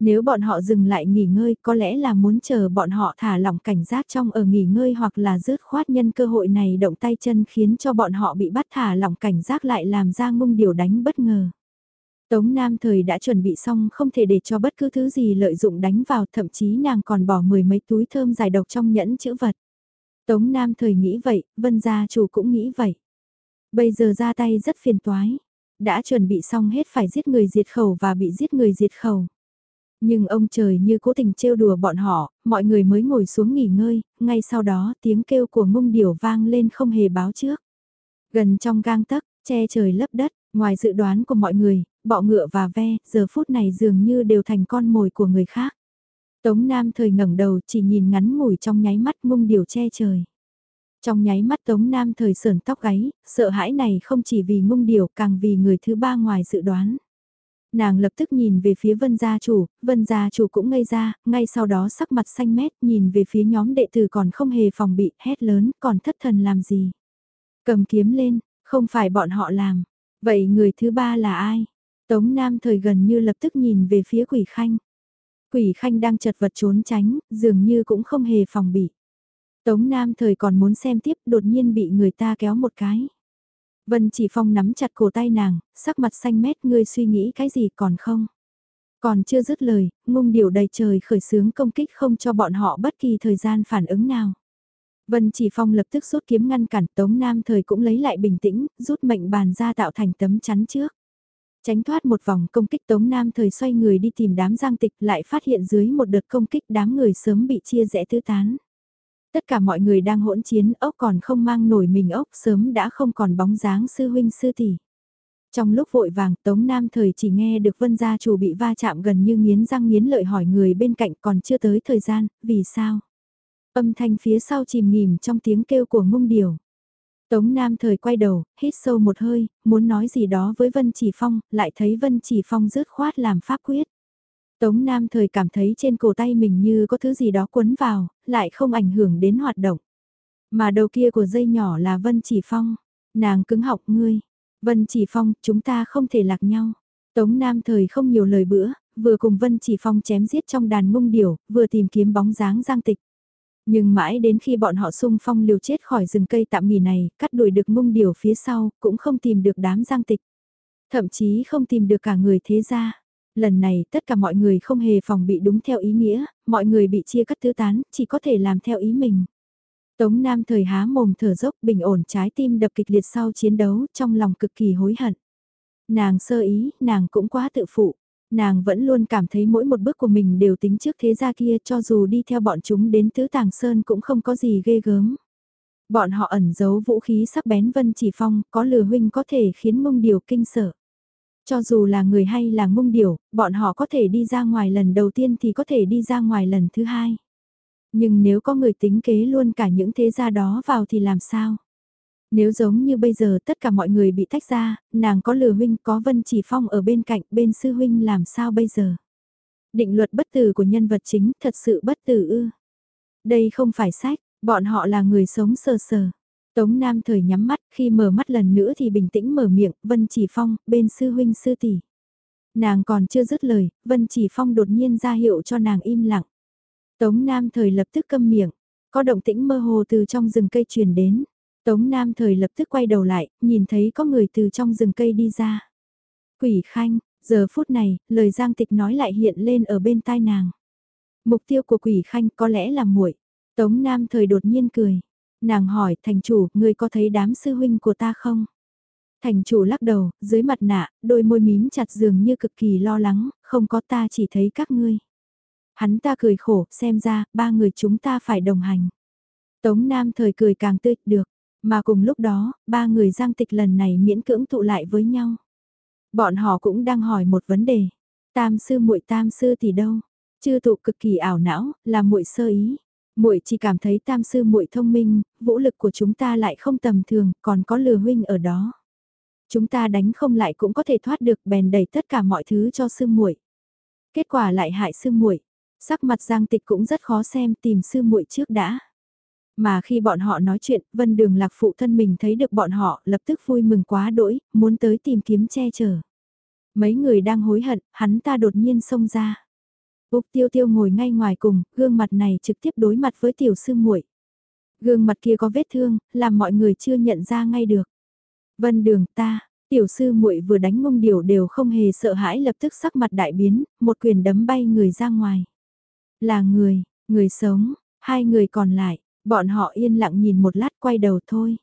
Nếu bọn họ dừng lại nghỉ ngơi có lẽ là muốn chờ bọn họ thả lỏng cảnh giác trong ở nghỉ ngơi hoặc là rớt khoát nhân cơ hội này động tay chân khiến cho bọn họ bị bắt thả lỏng cảnh giác lại làm ra ngung điều đánh bất ngờ. Tống Nam thời đã chuẩn bị xong không thể để cho bất cứ thứ gì lợi dụng đánh vào thậm chí nàng còn bỏ mười mấy túi thơm giải độc trong nhẫn chữ vật. Tống Nam thời nghĩ vậy, vân gia chủ cũng nghĩ vậy. Bây giờ ra tay rất phiền toái. Đã chuẩn bị xong hết phải giết người diệt khẩu và bị giết người diệt khẩu. Nhưng ông trời như cố tình trêu đùa bọn họ, mọi người mới ngồi xuống nghỉ ngơi, ngay sau đó tiếng kêu của ngung điểu vang lên không hề báo trước. Gần trong gang tấc, che trời lấp đất, ngoài dự đoán của mọi người, bọ ngựa và ve, giờ phút này dường như đều thành con mồi của người khác. Tống Nam thời ngẩng đầu chỉ nhìn ngắn ngủi trong nháy mắt mung điều che trời. Trong nháy mắt Tống Nam thời sờn tóc gáy, sợ hãi này không chỉ vì ngung điều càng vì người thứ ba ngoài dự đoán. Nàng lập tức nhìn về phía vân gia chủ, vân gia chủ cũng ngây ra, ngay sau đó sắc mặt xanh mét nhìn về phía nhóm đệ tử còn không hề phòng bị, hét lớn, còn thất thần làm gì. Cầm kiếm lên, không phải bọn họ làm. Vậy người thứ ba là ai? Tống Nam thời gần như lập tức nhìn về phía quỷ khanh. Quỷ khanh đang chật vật trốn tránh, dường như cũng không hề phòng bị. Tống Nam thời còn muốn xem tiếp đột nhiên bị người ta kéo một cái. Vân chỉ phong nắm chặt cổ tay nàng, sắc mặt xanh mét ngươi suy nghĩ cái gì còn không? Còn chưa dứt lời, ngung điệu đầy trời khởi sướng công kích không cho bọn họ bất kỳ thời gian phản ứng nào. Vân chỉ phong lập tức rút kiếm ngăn cản Tống Nam thời cũng lấy lại bình tĩnh, rút mệnh bàn ra tạo thành tấm chắn trước. Tránh thoát một vòng công kích Tống Nam thời xoay người đi tìm đám giang tịch lại phát hiện dưới một đợt công kích đám người sớm bị chia rẽ tứ tán. Tất cả mọi người đang hỗn chiến ốc còn không mang nổi mình ốc sớm đã không còn bóng dáng sư huynh sư tỷ. Trong lúc vội vàng Tống Nam thời chỉ nghe được vân gia chủ bị va chạm gần như nghiến răng nghiến lợi hỏi người bên cạnh còn chưa tới thời gian, vì sao? Âm thanh phía sau chìm nghỉm trong tiếng kêu của ngung điều. Tống Nam thời quay đầu, hít sâu một hơi, muốn nói gì đó với Vân Chỉ Phong, lại thấy Vân Chỉ Phong rớt khoát làm pháp quyết. Tống Nam thời cảm thấy trên cổ tay mình như có thứ gì đó quấn vào, lại không ảnh hưởng đến hoạt động. Mà đầu kia của dây nhỏ là Vân Chỉ Phong. Nàng cứng học ngươi. Vân Chỉ Phong, chúng ta không thể lạc nhau. Tống Nam thời không nhiều lời bữa, vừa cùng Vân Chỉ Phong chém giết trong đàn mông điểu, vừa tìm kiếm bóng dáng giang tịch. Nhưng mãi đến khi bọn họ sung phong liều chết khỏi rừng cây tạm nghỉ này, cắt đuổi được mông điều phía sau, cũng không tìm được đám giang tịch. Thậm chí không tìm được cả người thế gia. Lần này tất cả mọi người không hề phòng bị đúng theo ý nghĩa, mọi người bị chia cắt tứ tán, chỉ có thể làm theo ý mình. Tống Nam thời há mồm thở dốc bình ổn trái tim đập kịch liệt sau chiến đấu trong lòng cực kỳ hối hận. Nàng sơ ý, nàng cũng quá tự phụ. Nàng vẫn luôn cảm thấy mỗi một bước của mình đều tính trước thế gia kia cho dù đi theo bọn chúng đến tứ tàng sơn cũng không có gì ghê gớm. Bọn họ ẩn giấu vũ khí sắc bén vân chỉ phong, có lừa huynh có thể khiến mông điều kinh sợ. Cho dù là người hay là mông điểu, bọn họ có thể đi ra ngoài lần đầu tiên thì có thể đi ra ngoài lần thứ hai. Nhưng nếu có người tính kế luôn cả những thế gia đó vào thì làm sao? Nếu giống như bây giờ tất cả mọi người bị tách ra, nàng có lừa huynh có vân chỉ phong ở bên cạnh bên sư huynh làm sao bây giờ? Định luật bất tử của nhân vật chính thật sự bất tử ư? Đây không phải sách, bọn họ là người sống sờ sờ. Tống Nam thời nhắm mắt, khi mở mắt lần nữa thì bình tĩnh mở miệng, Vân Chỉ Phong, bên sư huynh sư tỷ. Nàng còn chưa dứt lời, Vân Chỉ Phong đột nhiên ra hiệu cho nàng im lặng. Tống Nam thời lập tức câm miệng, có động tĩnh mơ hồ từ trong rừng cây truyền đến. Tống Nam thời lập tức quay đầu lại, nhìn thấy có người từ trong rừng cây đi ra. Quỷ Khanh, giờ phút này, lời Giang Tịch nói lại hiện lên ở bên tai nàng. Mục tiêu của Quỷ Khanh có lẽ là muội. Tống Nam thời đột nhiên cười. Nàng hỏi thành chủ, ngươi có thấy đám sư huynh của ta không? Thành chủ lắc đầu, dưới mặt nạ, đôi môi mím chặt dường như cực kỳ lo lắng, không có ta chỉ thấy các ngươi. Hắn ta cười khổ, xem ra, ba người chúng ta phải đồng hành. Tống Nam thời cười càng tươi, được. Mà cùng lúc đó, ba người giang tịch lần này miễn cưỡng tụ lại với nhau. Bọn họ cũng đang hỏi một vấn đề. Tam sư muội tam sư thì đâu? Chư tụ cực kỳ ảo não, là muội sơ ý. Muội chỉ cảm thấy tam sư muội thông minh, vũ lực của chúng ta lại không tầm thường, còn có lừa huynh ở đó. Chúng ta đánh không lại cũng có thể thoát được bèn đẩy tất cả mọi thứ cho sư muội. Kết quả lại hại sư muội. Sắc mặt Giang Tịch cũng rất khó xem tìm sư muội trước đã. Mà khi bọn họ nói chuyện, Vân Đường Lạc phụ thân mình thấy được bọn họ, lập tức vui mừng quá đỗi, muốn tới tìm kiếm che chở. Mấy người đang hối hận, hắn ta đột nhiên xông ra. Úc Tiêu Tiêu ngồi ngay ngoài cùng, gương mặt này trực tiếp đối mặt với tiểu sư muội. Gương mặt kia có vết thương, làm mọi người chưa nhận ra ngay được. Vân Đường ta, tiểu sư muội vừa đánh mông điều đều không hề sợ hãi lập tức sắc mặt đại biến, một quyền đấm bay người ra ngoài. Là người, người sống, hai người còn lại, bọn họ yên lặng nhìn một lát quay đầu thôi.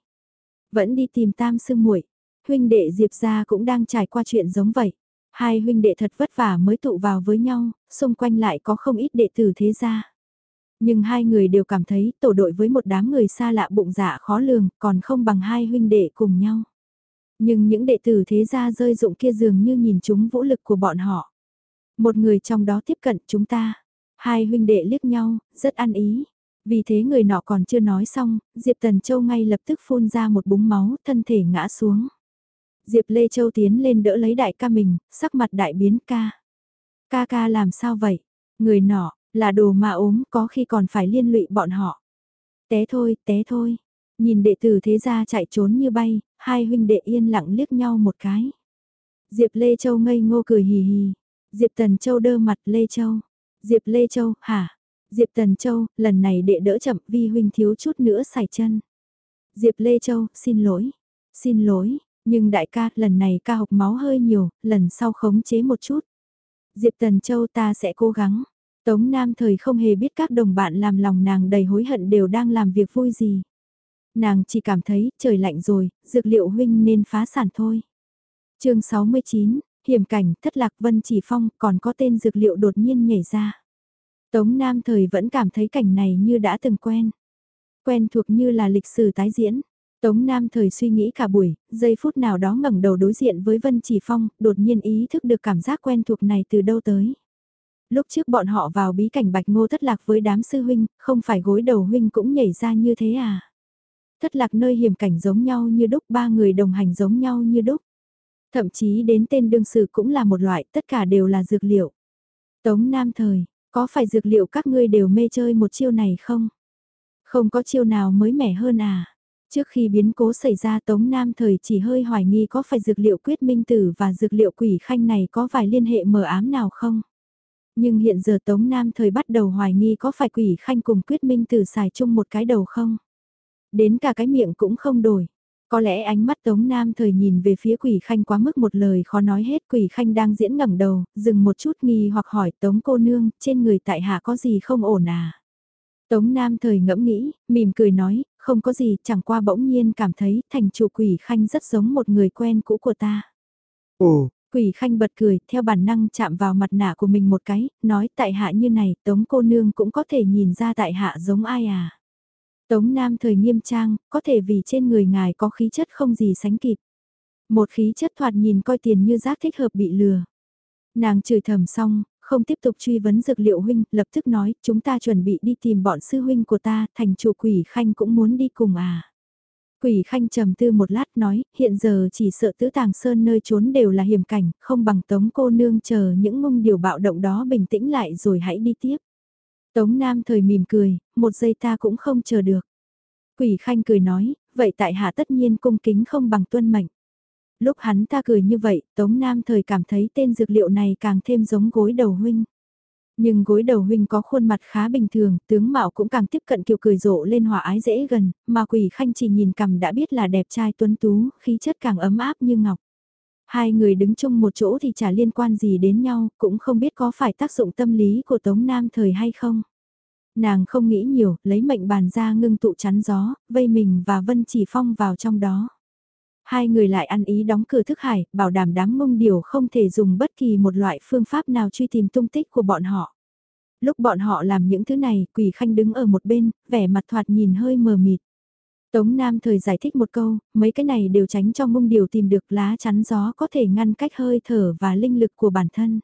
Vẫn đi tìm tam sư muội huynh đệ Diệp gia cũng đang trải qua chuyện giống vậy. Hai huynh đệ thật vất vả mới tụ vào với nhau, xung quanh lại có không ít đệ tử thế gia. Nhưng hai người đều cảm thấy tổ đội với một đám người xa lạ bụng dạ khó lường, còn không bằng hai huynh đệ cùng nhau. Nhưng những đệ tử thế gia rơi dụng kia dường như nhìn chúng vũ lực của bọn họ. Một người trong đó tiếp cận chúng ta. Hai huynh đệ liếc nhau, rất ăn ý. Vì thế người nọ còn chưa nói xong, Diệp Tần Châu ngay lập tức phun ra một búng máu, thân thể ngã xuống. Diệp Lê Châu tiến lên đỡ lấy đại ca mình, sắc mặt đại biến ca. Ca ca làm sao vậy? Người nọ, là đồ mà ốm có khi còn phải liên lụy bọn họ. Té thôi, té thôi. Nhìn đệ tử thế gia chạy trốn như bay, hai huynh đệ yên lặng liếc nhau một cái. Diệp Lê Châu ngây ngô cười hì hì. Diệp Tần Châu đơ mặt Lê Châu. Diệp Lê Châu, hả? Diệp Tần Châu, lần này đệ đỡ chậm vi huynh thiếu chút nữa xài chân. Diệp Lê Châu, xin lỗi. Xin lỗi, nhưng đại ca, lần này ca học máu hơi nhiều, lần sau khống chế một chút. Diệp Tần Châu ta sẽ cố gắng. Tống Nam thời không hề biết các đồng bạn làm lòng nàng đầy hối hận đều đang làm việc vui gì. Nàng chỉ cảm thấy trời lạnh rồi, dược liệu huynh nên phá sản thôi. chương 69, hiểm cảnh thất lạc vân chỉ phong còn có tên dược liệu đột nhiên nhảy ra. Tống Nam thời vẫn cảm thấy cảnh này như đã từng quen. Quen thuộc như là lịch sử tái diễn. Tống Nam thời suy nghĩ cả buổi, giây phút nào đó ngẩng đầu đối diện với Vân Chỉ Phong, đột nhiên ý thức được cảm giác quen thuộc này từ đâu tới. Lúc trước bọn họ vào bí cảnh bạch ngô thất lạc với đám sư huynh, không phải gối đầu huynh cũng nhảy ra như thế à. Thất lạc nơi hiểm cảnh giống nhau như đúc, ba người đồng hành giống nhau như đúc. Thậm chí đến tên đương sự cũng là một loại, tất cả đều là dược liệu. Tống Nam thời, có phải dược liệu các ngươi đều mê chơi một chiêu này không? Không có chiêu nào mới mẻ hơn à? Trước khi biến cố xảy ra Tống Nam thời chỉ hơi hoài nghi có phải dược liệu quyết minh tử và dược liệu quỷ khanh này có vài liên hệ mờ ám nào không? Nhưng hiện giờ Tống Nam thời bắt đầu hoài nghi có phải quỷ khanh cùng quyết minh tử xài chung một cái đầu không? Đến cả cái miệng cũng không đổi. Có lẽ ánh mắt Tống Nam thời nhìn về phía quỷ khanh quá mức một lời khó nói hết quỷ khanh đang diễn ngẩng đầu, dừng một chút nghi hoặc hỏi Tống cô nương, trên người tại hạ có gì không ổn à? Tống Nam thời ngẫm nghĩ, mỉm cười nói, không có gì, chẳng qua bỗng nhiên cảm thấy thành chủ quỷ khanh rất giống một người quen cũ của ta. Ồ, quỷ khanh bật cười, theo bản năng chạm vào mặt nạ của mình một cái, nói tại hạ như này, tống cô nương cũng có thể nhìn ra tại hạ giống ai à. Tống Nam thời nghiêm trang, có thể vì trên người ngài có khí chất không gì sánh kịp. Một khí chất thoạt nhìn coi tiền như rác thích hợp bị lừa. Nàng chửi thầm xong, không tiếp tục truy vấn dược liệu huynh, lập tức nói, chúng ta chuẩn bị đi tìm bọn sư huynh của ta, thành chủ quỷ khanh cũng muốn đi cùng à. Quỷ khanh trầm tư một lát nói, hiện giờ chỉ sợ tứ tàng sơn nơi trốn đều là hiểm cảnh, không bằng tống cô nương chờ những ngung điều bạo động đó bình tĩnh lại rồi hãy đi tiếp. Tống Nam thời mỉm cười, một giây ta cũng không chờ được. Quỷ khanh cười nói, vậy tại hạ tất nhiên cung kính không bằng tuân mệnh. Lúc hắn ta cười như vậy, Tống Nam thời cảm thấy tên dược liệu này càng thêm giống gối đầu huynh. Nhưng gối đầu huynh có khuôn mặt khá bình thường, tướng mạo cũng càng tiếp cận kiều cười rộ lên hòa ái dễ gần, mà quỷ khanh chỉ nhìn cầm đã biết là đẹp trai tuấn tú, khí chất càng ấm áp như ngọc. Hai người đứng chung một chỗ thì chả liên quan gì đến nhau, cũng không biết có phải tác dụng tâm lý của Tống Nam thời hay không. Nàng không nghĩ nhiều, lấy mệnh bàn ra ngưng tụ chắn gió, vây mình và Vân Chỉ Phong vào trong đó. Hai người lại ăn ý đóng cửa thức hải, bảo đảm đám mông điều không thể dùng bất kỳ một loại phương pháp nào truy tìm tung tích của bọn họ. Lúc bọn họ làm những thứ này, quỷ khanh đứng ở một bên, vẻ mặt thoạt nhìn hơi mờ mịt. Tống Nam thời giải thích một câu, mấy cái này đều tránh cho mông điều tìm được lá chắn gió có thể ngăn cách hơi thở và linh lực của bản thân.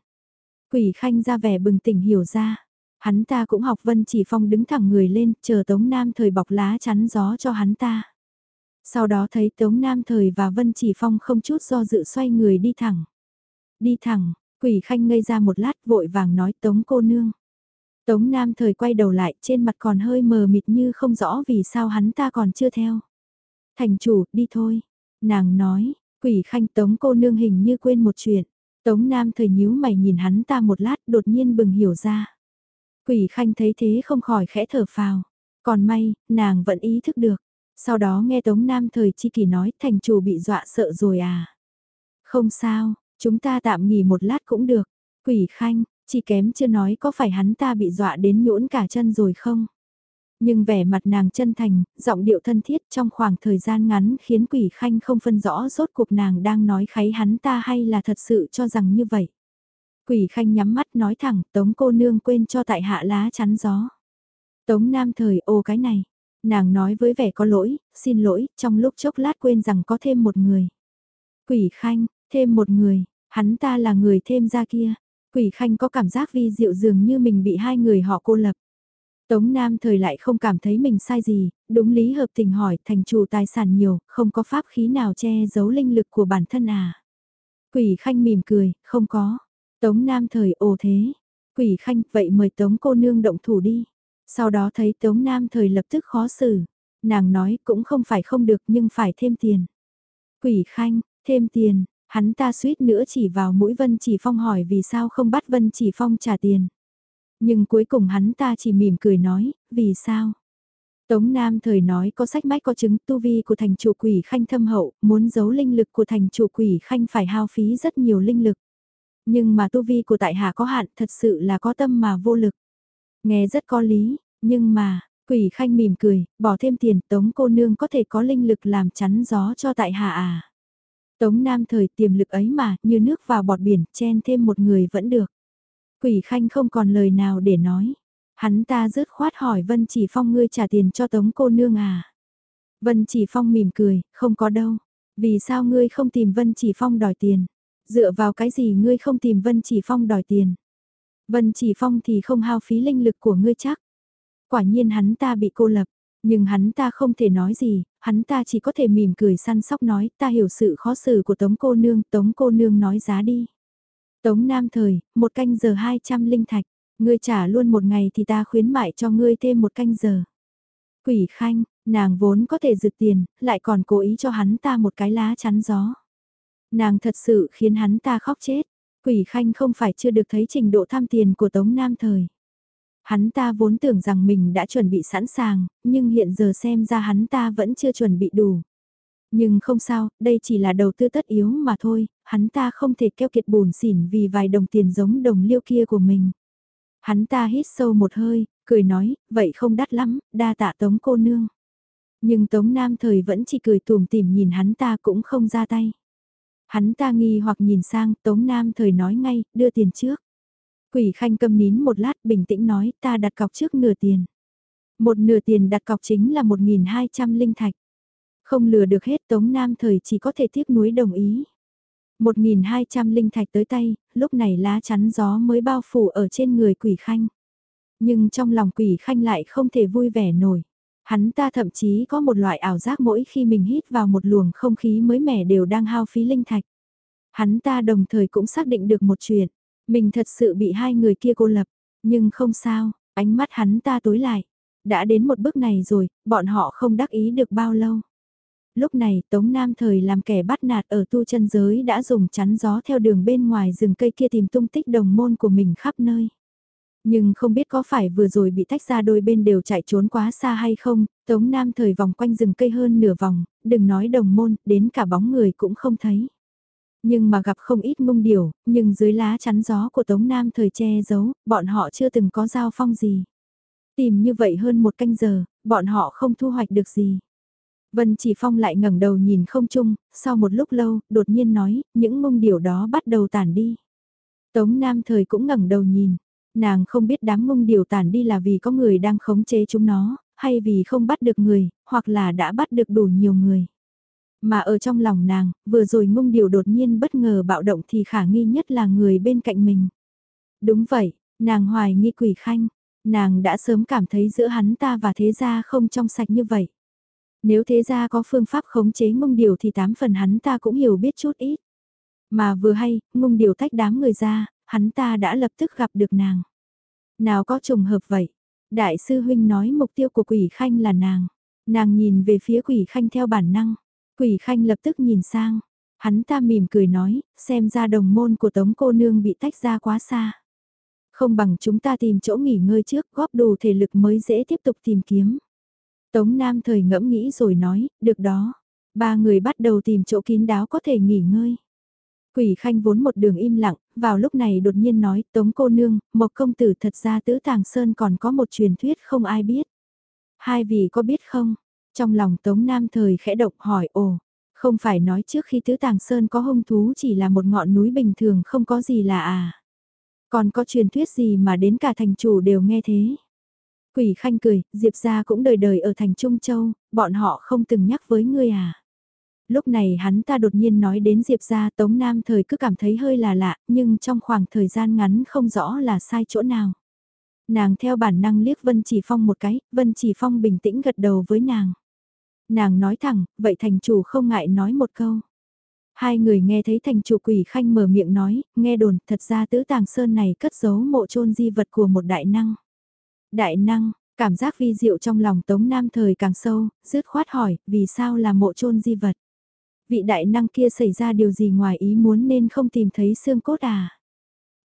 Quỷ khanh ra vẻ bừng tỉnh hiểu ra. Hắn ta cũng học Vân Chỉ Phong đứng thẳng người lên, chờ Tống Nam thời bọc lá chắn gió cho hắn ta. Sau đó thấy Tống Nam thời và Vân Chỉ Phong không chút do dự xoay người đi thẳng. Đi thẳng, quỷ khanh ngây ra một lát vội vàng nói Tống cô nương. Tống Nam thời quay đầu lại trên mặt còn hơi mờ mịt như không rõ vì sao hắn ta còn chưa theo. Thành chủ, đi thôi. Nàng nói, quỷ khanh Tống cô nương hình như quên một chuyện. Tống Nam thời nhíu mày nhìn hắn ta một lát đột nhiên bừng hiểu ra. Quỷ khanh thấy thế không khỏi khẽ thở phào. Còn may, nàng vẫn ý thức được. Sau đó nghe Tống Nam thời chi kỳ nói thành chủ bị dọa sợ rồi à. Không sao, chúng ta tạm nghỉ một lát cũng được. Quỷ khanh, chỉ kém chưa nói có phải hắn ta bị dọa đến nhũn cả chân rồi không? Nhưng vẻ mặt nàng chân thành, giọng điệu thân thiết trong khoảng thời gian ngắn khiến quỷ khanh không phân rõ rốt cuộc nàng đang nói kháy hắn ta hay là thật sự cho rằng như vậy. Quỷ khanh nhắm mắt nói thẳng, tống cô nương quên cho tại hạ lá chắn gió. Tống nam thời ô cái này, nàng nói với vẻ có lỗi, xin lỗi, trong lúc chốc lát quên rằng có thêm một người. Quỷ khanh, thêm một người, hắn ta là người thêm ra kia, Quỷ Khanh có cảm giác vi diệu dường như mình bị hai người họ cô lập. Tống Nam thời lại không cảm thấy mình sai gì, đúng lý hợp tình hỏi thành chủ tài sản nhiều, không có pháp khí nào che giấu linh lực của bản thân à. Quỷ Khanh mỉm cười, không có. Tống Nam thời ồ thế. Quỷ Khanh, vậy mời Tống cô nương động thủ đi. Sau đó thấy Tống Nam thời lập tức khó xử. Nàng nói cũng không phải không được nhưng phải thêm tiền. Quỷ Khanh, thêm tiền, Hắn ta suýt nữa chỉ vào mũi Vân Chỉ Phong hỏi vì sao không bắt Vân Chỉ Phong trả tiền. Nhưng cuối cùng hắn ta chỉ mỉm cười nói, vì sao? Tống Nam thời nói có sách mách có chứng tu vi của thành chủ quỷ khanh thâm hậu, muốn giấu linh lực của thành chủ quỷ khanh phải hao phí rất nhiều linh lực. Nhưng mà tu vi của tại hạ có hạn thật sự là có tâm mà vô lực. Nghe rất có lý, nhưng mà, quỷ khanh mỉm cười, bỏ thêm tiền tống cô nương có thể có linh lực làm chắn gió cho tại hạ à. Tống Nam thời tiềm lực ấy mà, như nước vào bọt biển, chen thêm một người vẫn được. Quỷ Khanh không còn lời nào để nói. Hắn ta rớt khoát hỏi Vân Chỉ Phong ngươi trả tiền cho Tống cô nương à. Vân Chỉ Phong mỉm cười, không có đâu. Vì sao ngươi không tìm Vân Chỉ Phong đòi tiền? Dựa vào cái gì ngươi không tìm Vân Chỉ Phong đòi tiền? Vân Chỉ Phong thì không hao phí linh lực của ngươi chắc. Quả nhiên hắn ta bị cô lập. Nhưng hắn ta không thể nói gì, hắn ta chỉ có thể mỉm cười săn sóc nói ta hiểu sự khó xử của Tống cô nương, Tống cô nương nói giá đi. Tống Nam Thời, một canh giờ 200 linh thạch, ngươi trả luôn một ngày thì ta khuyến mại cho ngươi thêm một canh giờ. Quỷ Khanh, nàng vốn có thể rực tiền, lại còn cố ý cho hắn ta một cái lá chắn gió. Nàng thật sự khiến hắn ta khóc chết. Quỷ Khanh không phải chưa được thấy trình độ tham tiền của Tống Nam Thời. Hắn ta vốn tưởng rằng mình đã chuẩn bị sẵn sàng, nhưng hiện giờ xem ra hắn ta vẫn chưa chuẩn bị đủ. Nhưng không sao, đây chỉ là đầu tư tất yếu mà thôi, hắn ta không thể keo kiệt bùn xỉn vì vài đồng tiền giống đồng liêu kia của mình. Hắn ta hít sâu một hơi, cười nói, vậy không đắt lắm, đa tạ tống cô nương. Nhưng tống nam thời vẫn chỉ cười tùm tìm nhìn hắn ta cũng không ra tay. Hắn ta nghi hoặc nhìn sang, tống nam thời nói ngay, đưa tiền trước. Quỷ khanh cầm nín một lát bình tĩnh nói ta đặt cọc trước nửa tiền. Một nửa tiền đặt cọc chính là 1.200 linh thạch. Không lừa được hết Tống Nam thời chỉ có thể tiếc nuối đồng ý. 1.200 linh thạch tới tay, lúc này lá chắn gió mới bao phủ ở trên người quỷ khanh. Nhưng trong lòng quỷ khanh lại không thể vui vẻ nổi. Hắn ta thậm chí có một loại ảo giác mỗi khi mình hít vào một luồng không khí mới mẻ đều đang hao phí linh thạch. Hắn ta đồng thời cũng xác định được một chuyện. Mình thật sự bị hai người kia cô lập, nhưng không sao, Ánh mắt hắn ta tối lại. Đã đến một bước này rồi, bọn họ không đắc ý được bao lâu. Lúc này Tống Nam thời làm kẻ bắt nạt ở tu chân giới đã dùng chắn gió theo đường bên ngoài rừng cây kia tìm tung tích đồng môn của mình khắp nơi. Nhưng không biết có phải vừa rồi bị tách ra đôi bên đều chạy trốn quá xa hay không, Tống Nam thời vòng quanh rừng cây hơn nửa vòng, đừng nói đồng môn, đến cả bóng người cũng không thấy. Nhưng mà gặp không ít mông điều, nhưng dưới lá chắn gió của Tống Nam thời che giấu, bọn họ chưa từng có giao phong gì. Tìm như vậy hơn một canh giờ, bọn họ không thu hoạch được gì. Vân Chỉ Phong lại ngẩng đầu nhìn không chung, sau một lúc lâu, đột nhiên nói, những mông điểu đó bắt đầu tản đi. Tống Nam thời cũng ngẩng đầu nhìn, nàng không biết đám mông điểu tản đi là vì có người đang khống chế chúng nó, hay vì không bắt được người, hoặc là đã bắt được đủ nhiều người. Mà ở trong lòng nàng, vừa rồi mông điều đột nhiên bất ngờ bạo động thì khả nghi nhất là người bên cạnh mình. Đúng vậy, nàng hoài nghi quỷ khanh, nàng đã sớm cảm thấy giữa hắn ta và thế gia không trong sạch như vậy. Nếu thế gia có phương pháp khống chế ngung điều thì tám phần hắn ta cũng hiểu biết chút ít. Mà vừa hay, ngung điều tách đám người ra, hắn ta đã lập tức gặp được nàng. Nào có trùng hợp vậy? Đại sư huynh nói mục tiêu của quỷ khanh là nàng. Nàng nhìn về phía quỷ khanh theo bản năng. Quỷ khanh lập tức nhìn sang. Hắn ta mỉm cười nói, xem ra đồng môn của tống cô nương bị tách ra quá xa. Không bằng chúng ta tìm chỗ nghỉ ngơi trước góp đủ thể lực mới dễ tiếp tục tìm kiếm. Tống Nam thời ngẫm nghĩ rồi nói, được đó. Ba người bắt đầu tìm chỗ kín đáo có thể nghỉ ngơi. Quỷ khanh vốn một đường im lặng, vào lúc này đột nhiên nói, Tống cô nương, một công tử thật ra tứ tàng sơn còn có một truyền thuyết không ai biết. Hai vị có biết không? Trong lòng Tống Nam thời khẽ động hỏi ồ, không phải nói trước khi tứ tàng sơn có hung thú chỉ là một ngọn núi bình thường không có gì là à. Còn có truyền thuyết gì mà đến cả thành chủ đều nghe thế. Quỷ khanh cười, Diệp gia cũng đời đời ở thành Trung Châu, bọn họ không từng nhắc với ngươi à. Lúc này hắn ta đột nhiên nói đến Diệp gia Tống Nam thời cứ cảm thấy hơi là lạ, nhưng trong khoảng thời gian ngắn không rõ là sai chỗ nào. Nàng theo bản năng liếc Vân Chỉ Phong một cái, Vân Chỉ Phong bình tĩnh gật đầu với nàng. Nàng nói thẳng, vậy thành chủ không ngại nói một câu. Hai người nghe thấy thành chủ quỷ khanh mở miệng nói, nghe đồn, thật ra tứ tàng sơn này cất giấu mộ chôn di vật của một đại năng. Đại năng, cảm giác vi diệu trong lòng Tống Nam thời càng sâu, dứt khoát hỏi, vì sao là mộ chôn di vật? Vị đại năng kia xảy ra điều gì ngoài ý muốn nên không tìm thấy xương cốt à?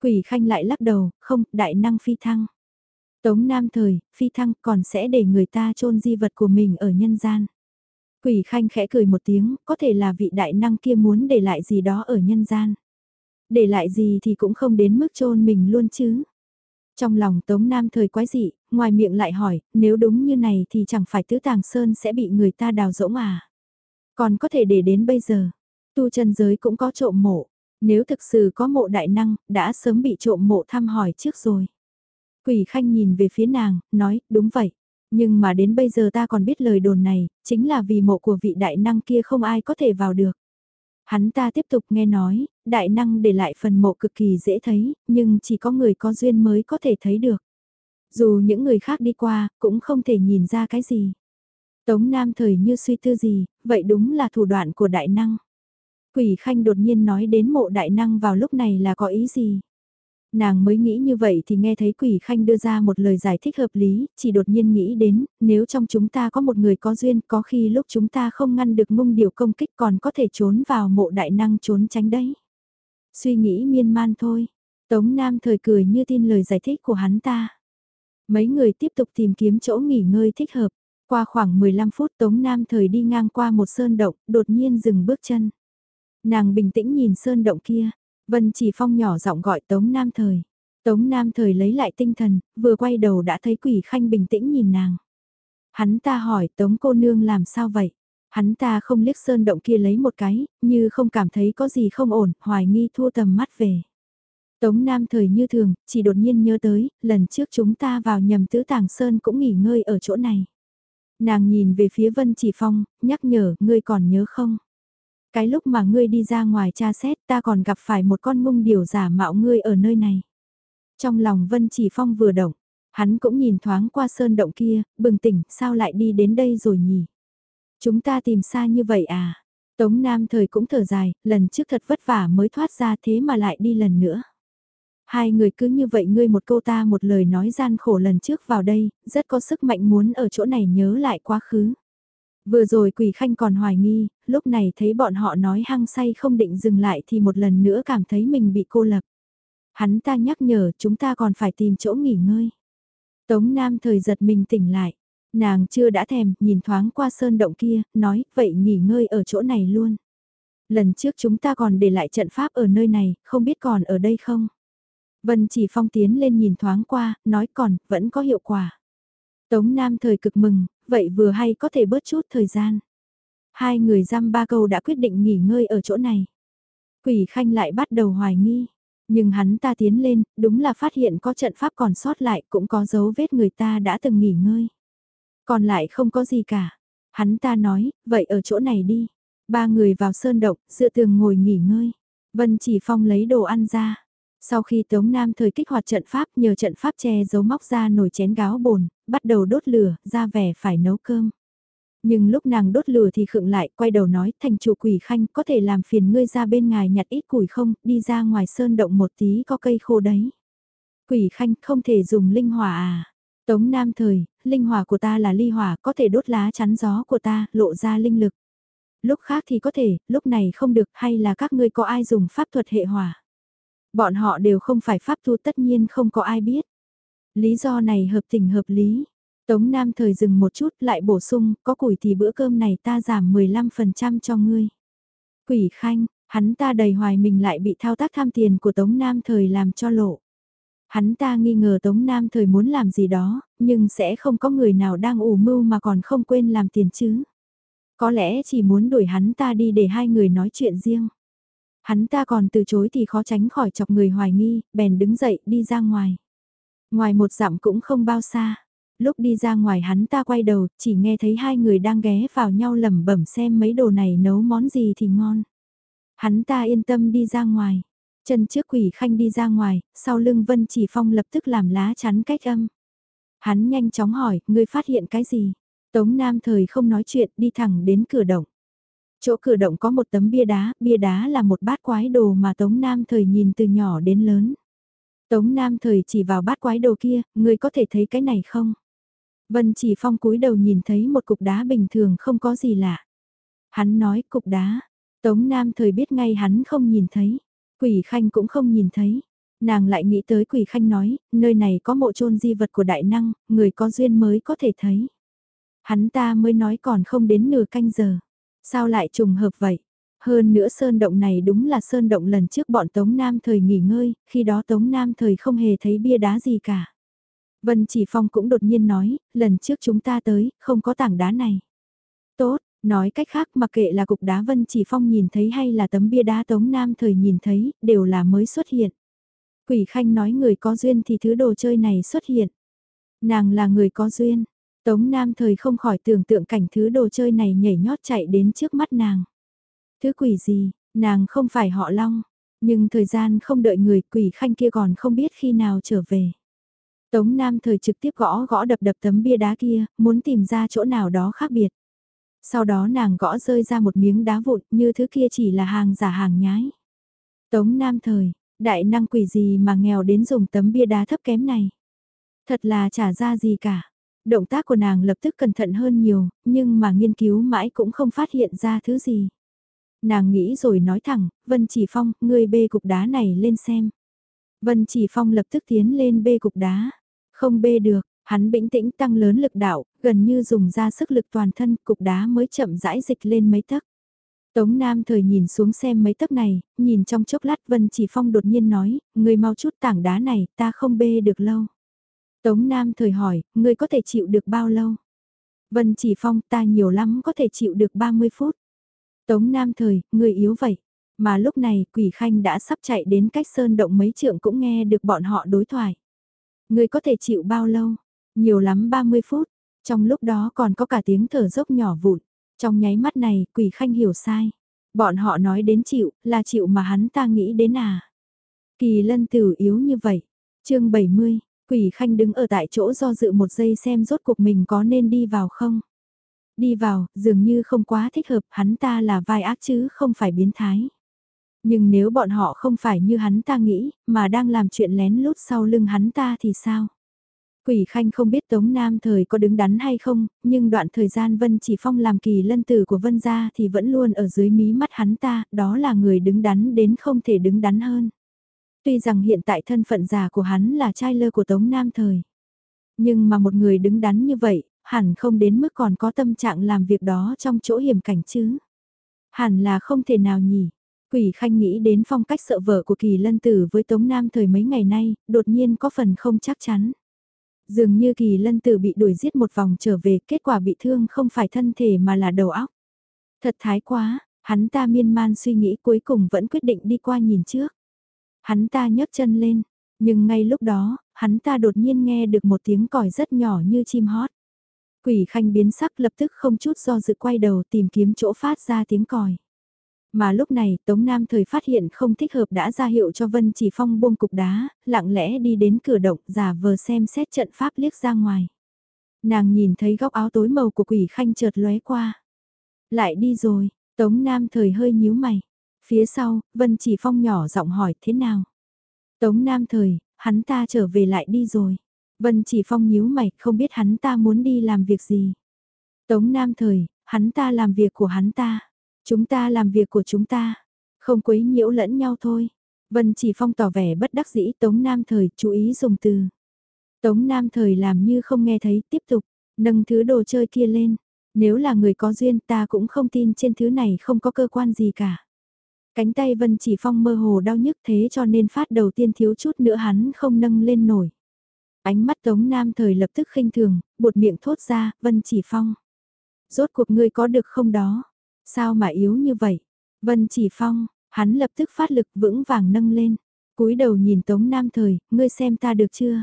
Quỷ khanh lại lắc đầu, không, đại năng phi thăng. Tống Nam thời, phi thăng còn sẽ để người ta chôn di vật của mình ở nhân gian. Quỷ khanh khẽ cười một tiếng, có thể là vị đại năng kia muốn để lại gì đó ở nhân gian. Để lại gì thì cũng không đến mức chôn mình luôn chứ. Trong lòng Tống Nam thời quái dị, ngoài miệng lại hỏi, nếu đúng như này thì chẳng phải tứ tàng sơn sẽ bị người ta đào rỗng à? Còn có thể để đến bây giờ, tu chân giới cũng có trộm mộ, nếu thực sự có mộ đại năng, đã sớm bị trộm mộ thăm hỏi trước rồi. Quỷ khanh nhìn về phía nàng, nói, đúng vậy. Nhưng mà đến bây giờ ta còn biết lời đồn này, chính là vì mộ của vị đại năng kia không ai có thể vào được. Hắn ta tiếp tục nghe nói, đại năng để lại phần mộ cực kỳ dễ thấy, nhưng chỉ có người có duyên mới có thể thấy được. Dù những người khác đi qua, cũng không thể nhìn ra cái gì. Tống Nam thời như suy tư gì, vậy đúng là thủ đoạn của đại năng. Quỷ Khanh đột nhiên nói đến mộ đại năng vào lúc này là có ý gì? Nàng mới nghĩ như vậy thì nghe thấy quỷ khanh đưa ra một lời giải thích hợp lý, chỉ đột nhiên nghĩ đến, nếu trong chúng ta có một người có duyên có khi lúc chúng ta không ngăn được mông điều công kích còn có thể trốn vào mộ đại năng trốn tránh đấy. Suy nghĩ miên man thôi, Tống Nam thời cười như tin lời giải thích của hắn ta. Mấy người tiếp tục tìm kiếm chỗ nghỉ ngơi thích hợp. Qua khoảng 15 phút Tống Nam thời đi ngang qua một sơn động, đột nhiên dừng bước chân. Nàng bình tĩnh nhìn sơn động kia, Vân Chỉ Phong nhỏ giọng gọi Tống Nam Thời. Tống Nam Thời lấy lại tinh thần, vừa quay đầu đã thấy Quỷ Khanh bình tĩnh nhìn nàng. Hắn ta hỏi Tống cô nương làm sao vậy? Hắn ta không liếc sơn động kia lấy một cái, như không cảm thấy có gì không ổn, hoài nghi thua tầm mắt về. Tống Nam Thời như thường, chỉ đột nhiên nhớ tới, lần trước chúng ta vào nhầm tứ tàng sơn cũng nghỉ ngơi ở chỗ này. Nàng nhìn về phía Vân Chỉ Phong, nhắc nhở, ngươi còn nhớ không? Cái lúc mà ngươi đi ra ngoài tra xét ta còn gặp phải một con ngung điều giả mạo ngươi ở nơi này. Trong lòng Vân Chỉ Phong vừa động, hắn cũng nhìn thoáng qua sơn động kia, bừng tỉnh, sao lại đi đến đây rồi nhỉ? Chúng ta tìm xa như vậy à? Tống Nam thời cũng thở dài, lần trước thật vất vả mới thoát ra thế mà lại đi lần nữa. Hai người cứ như vậy ngươi một câu ta một lời nói gian khổ lần trước vào đây, rất có sức mạnh muốn ở chỗ này nhớ lại quá khứ. Vừa rồi quỷ khanh còn hoài nghi, lúc này thấy bọn họ nói hăng say không định dừng lại thì một lần nữa cảm thấy mình bị cô lập. Hắn ta nhắc nhở chúng ta còn phải tìm chỗ nghỉ ngơi. Tống Nam thời giật mình tỉnh lại. Nàng chưa đã thèm, nhìn thoáng qua sơn động kia, nói, vậy nghỉ ngơi ở chỗ này luôn. Lần trước chúng ta còn để lại trận pháp ở nơi này, không biết còn ở đây không? Vân chỉ phong tiến lên nhìn thoáng qua, nói còn, vẫn có hiệu quả. Tống Nam thời cực mừng, vậy vừa hay có thể bớt chút thời gian. Hai người giam ba câu đã quyết định nghỉ ngơi ở chỗ này. Quỷ khanh lại bắt đầu hoài nghi. Nhưng hắn ta tiến lên, đúng là phát hiện có trận pháp còn sót lại cũng có dấu vết người ta đã từng nghỉ ngơi. Còn lại không có gì cả. Hắn ta nói, vậy ở chỗ này đi. Ba người vào sơn động, dựa tường ngồi nghỉ ngơi. Vân chỉ phong lấy đồ ăn ra. Sau khi Tống Nam thời kích hoạt trận pháp nhờ trận pháp che giấu móc ra nồi chén gáo bồn, bắt đầu đốt lửa, ra vẻ phải nấu cơm. Nhưng lúc nàng đốt lửa thì khựng lại, quay đầu nói, thành chủ quỷ khanh, có thể làm phiền ngươi ra bên ngoài nhặt ít củi không, đi ra ngoài sơn động một tí có cây khô đấy. Quỷ khanh không thể dùng linh hỏa à. Tống Nam thời, linh hỏa của ta là ly hỏa, có thể đốt lá chắn gió của ta, lộ ra linh lực. Lúc khác thì có thể, lúc này không được, hay là các ngươi có ai dùng pháp thuật hệ hỏa. Bọn họ đều không phải pháp tu tất nhiên không có ai biết. Lý do này hợp tình hợp lý. Tống Nam thời dừng một chút lại bổ sung, có củi thì bữa cơm này ta giảm 15% cho ngươi. Quỷ khanh, hắn ta đầy hoài mình lại bị thao tác tham tiền của Tống Nam thời làm cho lộ. Hắn ta nghi ngờ Tống Nam thời muốn làm gì đó, nhưng sẽ không có người nào đang ủ mưu mà còn không quên làm tiền chứ. Có lẽ chỉ muốn đuổi hắn ta đi để hai người nói chuyện riêng. Hắn ta còn từ chối thì khó tránh khỏi chọc người hoài nghi, bèn đứng dậy đi ra ngoài. Ngoài một dặm cũng không bao xa. Lúc đi ra ngoài hắn ta quay đầu, chỉ nghe thấy hai người đang ghé vào nhau lẩm bẩm xem mấy đồ này nấu món gì thì ngon. Hắn ta yên tâm đi ra ngoài. Chân trước quỷ khanh đi ra ngoài, sau lưng Vân Chỉ Phong lập tức làm lá chắn cách âm. Hắn nhanh chóng hỏi, ngươi phát hiện cái gì? Tống Nam thời không nói chuyện, đi thẳng đến cửa động. Chỗ cửa động có một tấm bia đá, bia đá là một bát quái đồ mà Tống Nam thời nhìn từ nhỏ đến lớn. Tống Nam thời chỉ vào bát quái đồ kia, ngươi có thể thấy cái này không? Vân chỉ phong cúi đầu nhìn thấy một cục đá bình thường không có gì lạ. Hắn nói cục đá, Tống Nam thời biết ngay hắn không nhìn thấy, quỷ khanh cũng không nhìn thấy. Nàng lại nghĩ tới quỷ khanh nói, nơi này có mộ chôn di vật của đại năng, người có duyên mới có thể thấy. Hắn ta mới nói còn không đến nửa canh giờ. Sao lại trùng hợp vậy? Hơn nữa sơn động này đúng là sơn động lần trước bọn Tống Nam thời nghỉ ngơi, khi đó Tống Nam thời không hề thấy bia đá gì cả. Vân Chỉ Phong cũng đột nhiên nói, lần trước chúng ta tới, không có tảng đá này. Tốt, nói cách khác mặc kệ là cục đá Vân Chỉ Phong nhìn thấy hay là tấm bia đá Tống Nam thời nhìn thấy, đều là mới xuất hiện. Quỷ Khanh nói người có duyên thì thứ đồ chơi này xuất hiện. Nàng là người có duyên. Tống Nam thời không khỏi tưởng tượng cảnh thứ đồ chơi này nhảy nhót chạy đến trước mắt nàng. Thứ quỷ gì, nàng không phải họ long, nhưng thời gian không đợi người quỷ khanh kia còn không biết khi nào trở về. Tống Nam thời trực tiếp gõ gõ đập đập tấm bia đá kia, muốn tìm ra chỗ nào đó khác biệt. Sau đó nàng gõ rơi ra một miếng đá vụn như thứ kia chỉ là hàng giả hàng nhái. Tống Nam thời, đại năng quỷ gì mà nghèo đến dùng tấm bia đá thấp kém này. Thật là trả ra gì cả. Động tác của nàng lập tức cẩn thận hơn nhiều, nhưng mà nghiên cứu mãi cũng không phát hiện ra thứ gì. Nàng nghĩ rồi nói thẳng, Vân Chỉ Phong, ngươi bê cục đá này lên xem. Vân Chỉ Phong lập tức tiến lên bê cục đá. Không bê được, hắn bĩnh tĩnh tăng lớn lực đạo, gần như dùng ra sức lực toàn thân, cục đá mới chậm rãi dịch lên mấy tấc. Tống Nam thời nhìn xuống xem mấy tấc này, nhìn trong chốc lát Vân Chỉ Phong đột nhiên nói, người mau chút tảng đá này, ta không bê được lâu. Tống Nam thời hỏi, người có thể chịu được bao lâu? Vân Chỉ Phong ta nhiều lắm có thể chịu được 30 phút. Tống Nam thời, người yếu vậy. Mà lúc này quỷ khanh đã sắp chạy đến cách sơn động mấy trượng cũng nghe được bọn họ đối thoại. Người có thể chịu bao lâu? Nhiều lắm 30 phút. Trong lúc đó còn có cả tiếng thở dốc nhỏ vụn. Trong nháy mắt này quỷ khanh hiểu sai. Bọn họ nói đến chịu là chịu mà hắn ta nghĩ đến à. Kỳ lân tử yếu như vậy. chương 70, quỷ khanh đứng ở tại chỗ do dự một giây xem rốt cuộc mình có nên đi vào không. Đi vào, dường như không quá thích hợp, hắn ta là vai ác chứ không phải biến thái. Nhưng nếu bọn họ không phải như hắn ta nghĩ, mà đang làm chuyện lén lút sau lưng hắn ta thì sao? Quỷ Khanh không biết Tống Nam thời có đứng đắn hay không, nhưng đoạn thời gian Vân Chỉ Phong làm kỳ lân tử của Vân gia thì vẫn luôn ở dưới mí mắt hắn ta, đó là người đứng đắn đến không thể đứng đắn hơn. Tuy rằng hiện tại thân phận già của hắn là trai lơ của Tống Nam thời. Nhưng mà một người đứng đắn như vậy, hẳn không đến mức còn có tâm trạng làm việc đó trong chỗ hiểm cảnh chứ. Hẳn là không thể nào nhỉ. Quỷ Khanh nghĩ đến phong cách sợ vợ của kỳ lân tử với Tống Nam thời mấy ngày nay, đột nhiên có phần không chắc chắn. Dường như kỳ lân tử bị đuổi giết một vòng trở về, kết quả bị thương không phải thân thể mà là đầu óc. Thật thái quá, hắn ta miên man suy nghĩ cuối cùng vẫn quyết định đi qua nhìn trước. Hắn ta nhấc chân lên, nhưng ngay lúc đó, hắn ta đột nhiên nghe được một tiếng còi rất nhỏ như chim hót. Quỷ khanh biến sắc lập tức không chút do dự quay đầu tìm kiếm chỗ phát ra tiếng còi. Mà lúc này Tống Nam thời phát hiện không thích hợp đã ra hiệu cho Vân Chỉ Phong buông cục đá, lặng lẽ đi đến cửa động giả vờ xem xét trận pháp liếc ra ngoài. Nàng nhìn thấy góc áo tối màu của quỷ khanh chợt lóe qua. Lại đi rồi, Tống Nam thời hơi nhíu mày. Phía sau, Vân Chỉ Phong nhỏ giọng hỏi thế nào. Tống Nam thời, hắn ta trở về lại đi rồi. Vân Chỉ Phong nhíu mày, không biết hắn ta muốn đi làm việc gì. Tống Nam thời, hắn ta làm việc của hắn ta. Chúng ta làm việc của chúng ta, không quấy nhiễu lẫn nhau thôi. Vân chỉ phong tỏ vẻ bất đắc dĩ Tống Nam Thời chú ý dùng từ. Tống Nam Thời làm như không nghe thấy tiếp tục, nâng thứ đồ chơi kia lên. Nếu là người có duyên ta cũng không tin trên thứ này không có cơ quan gì cả. Cánh tay Vân chỉ phong mơ hồ đau nhức thế cho nên phát đầu tiên thiếu chút nữa hắn không nâng lên nổi. Ánh mắt Tống Nam Thời lập tức khinh thường, bột miệng thốt ra, Vân chỉ phong. Rốt cuộc ngươi có được không đó? Sao mà yếu như vậy? Vân chỉ phong, hắn lập tức phát lực vững vàng nâng lên. cúi đầu nhìn Tống Nam Thời, ngươi xem ta được chưa?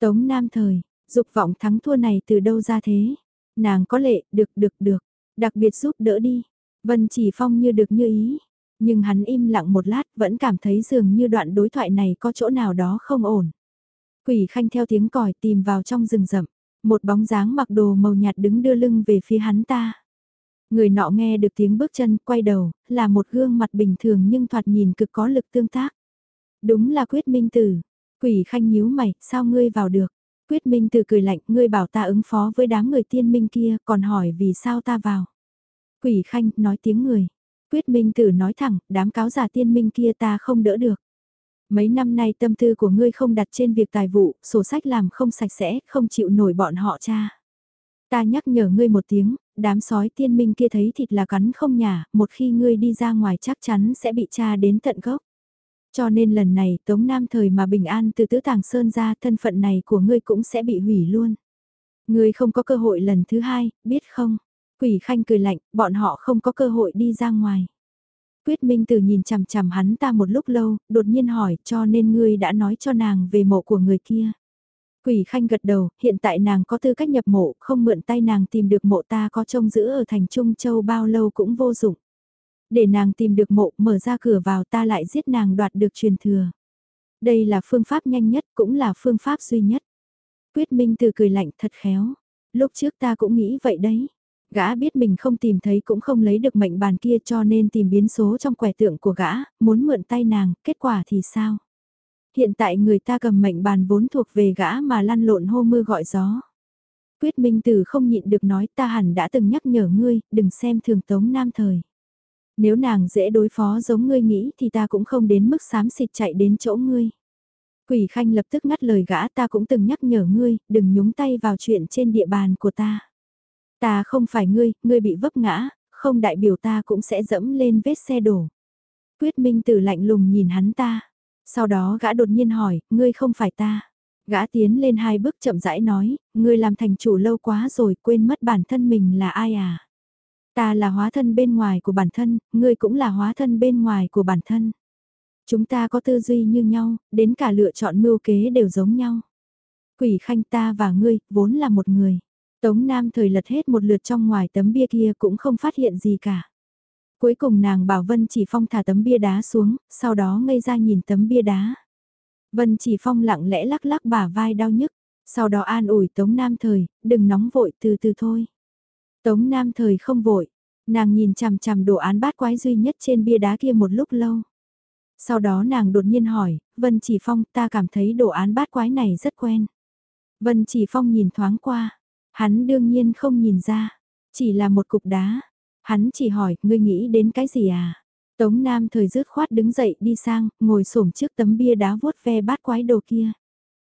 Tống Nam Thời, dục vọng thắng thua này từ đâu ra thế? Nàng có lệ, được được được, đặc biệt giúp đỡ đi. Vân chỉ phong như được như ý. Nhưng hắn im lặng một lát vẫn cảm thấy dường như đoạn đối thoại này có chỗ nào đó không ổn. Quỷ khanh theo tiếng còi tìm vào trong rừng rậm. Một bóng dáng mặc đồ màu nhạt đứng đưa lưng về phía hắn ta. Người nọ nghe được tiếng bước chân, quay đầu, là một gương mặt bình thường nhưng thoạt nhìn cực có lực tương tác. Đúng là quyết minh tử. Quỷ khanh nhíu mày, sao ngươi vào được? Quyết minh tử cười lạnh, ngươi bảo ta ứng phó với đám người tiên minh kia, còn hỏi vì sao ta vào. Quỷ khanh, nói tiếng người. Quyết minh tử nói thẳng, đám cáo giả tiên minh kia ta không đỡ được. Mấy năm nay tâm tư của ngươi không đặt trên việc tài vụ, sổ sách làm không sạch sẽ, không chịu nổi bọn họ cha. Ta nhắc nhở ngươi một tiếng, đám sói tiên minh kia thấy thịt là cắn không nhả, một khi ngươi đi ra ngoài chắc chắn sẽ bị tra đến tận gốc. Cho nên lần này Tống Nam thời mà bình an từ tứ tàng sơn ra thân phận này của ngươi cũng sẽ bị hủy luôn. Ngươi không có cơ hội lần thứ hai, biết không? Quỷ khanh cười lạnh, bọn họ không có cơ hội đi ra ngoài. Quyết Minh Tử nhìn chằm chằm hắn ta một lúc lâu, đột nhiên hỏi cho nên ngươi đã nói cho nàng về mộ của người kia. Quỷ khanh gật đầu, hiện tại nàng có tư cách nhập mộ, không mượn tay nàng tìm được mộ ta có trông giữ ở thành Trung Châu bao lâu cũng vô dụng. Để nàng tìm được mộ, mở ra cửa vào ta lại giết nàng đoạt được truyền thừa. Đây là phương pháp nhanh nhất, cũng là phương pháp duy nhất. Quyết Minh từ cười lạnh thật khéo. Lúc trước ta cũng nghĩ vậy đấy. Gã biết mình không tìm thấy cũng không lấy được mệnh bàn kia cho nên tìm biến số trong quẻ tượng của gã, muốn mượn tay nàng, kết quả thì sao? Hiện tại người ta cầm mệnh bàn vốn thuộc về gã mà lăn lộn hô mưa gọi gió. Quyết Minh Tử không nhịn được nói ta hẳn đã từng nhắc nhở ngươi, đừng xem thường tống nam thời. Nếu nàng dễ đối phó giống ngươi nghĩ thì ta cũng không đến mức xám xịt chạy đến chỗ ngươi. Quỷ Khanh lập tức ngắt lời gã ta cũng từng nhắc nhở ngươi, đừng nhúng tay vào chuyện trên địa bàn của ta. Ta không phải ngươi, ngươi bị vấp ngã, không đại biểu ta cũng sẽ dẫm lên vết xe đổ. Quyết Minh Tử lạnh lùng nhìn hắn ta. Sau đó gã đột nhiên hỏi, ngươi không phải ta. Gã tiến lên hai bước chậm rãi nói, ngươi làm thành chủ lâu quá rồi quên mất bản thân mình là ai à. Ta là hóa thân bên ngoài của bản thân, ngươi cũng là hóa thân bên ngoài của bản thân. Chúng ta có tư duy như nhau, đến cả lựa chọn mưu kế đều giống nhau. Quỷ khanh ta và ngươi, vốn là một người. Tống Nam thời lật hết một lượt trong ngoài tấm bia kia cũng không phát hiện gì cả. Cuối cùng nàng bảo Vân Chỉ Phong thả tấm bia đá xuống, sau đó ngây ra nhìn tấm bia đá. Vân Chỉ Phong lặng lẽ lắc lắc bả vai đau nhức, sau đó an ủi Tống Nam Thời, đừng nóng vội từ từ thôi. Tống Nam Thời không vội, nàng nhìn chằm chằm đồ án bát quái duy nhất trên bia đá kia một lúc lâu. Sau đó nàng đột nhiên hỏi, Vân Chỉ Phong ta cảm thấy đồ án bát quái này rất quen. Vân Chỉ Phong nhìn thoáng qua, hắn đương nhiên không nhìn ra, chỉ là một cục đá. Hắn chỉ hỏi, ngươi nghĩ đến cái gì à? Tống Nam thời dứt khoát đứng dậy đi sang, ngồi xổm trước tấm bia đá vuốt ve bát quái đồ kia.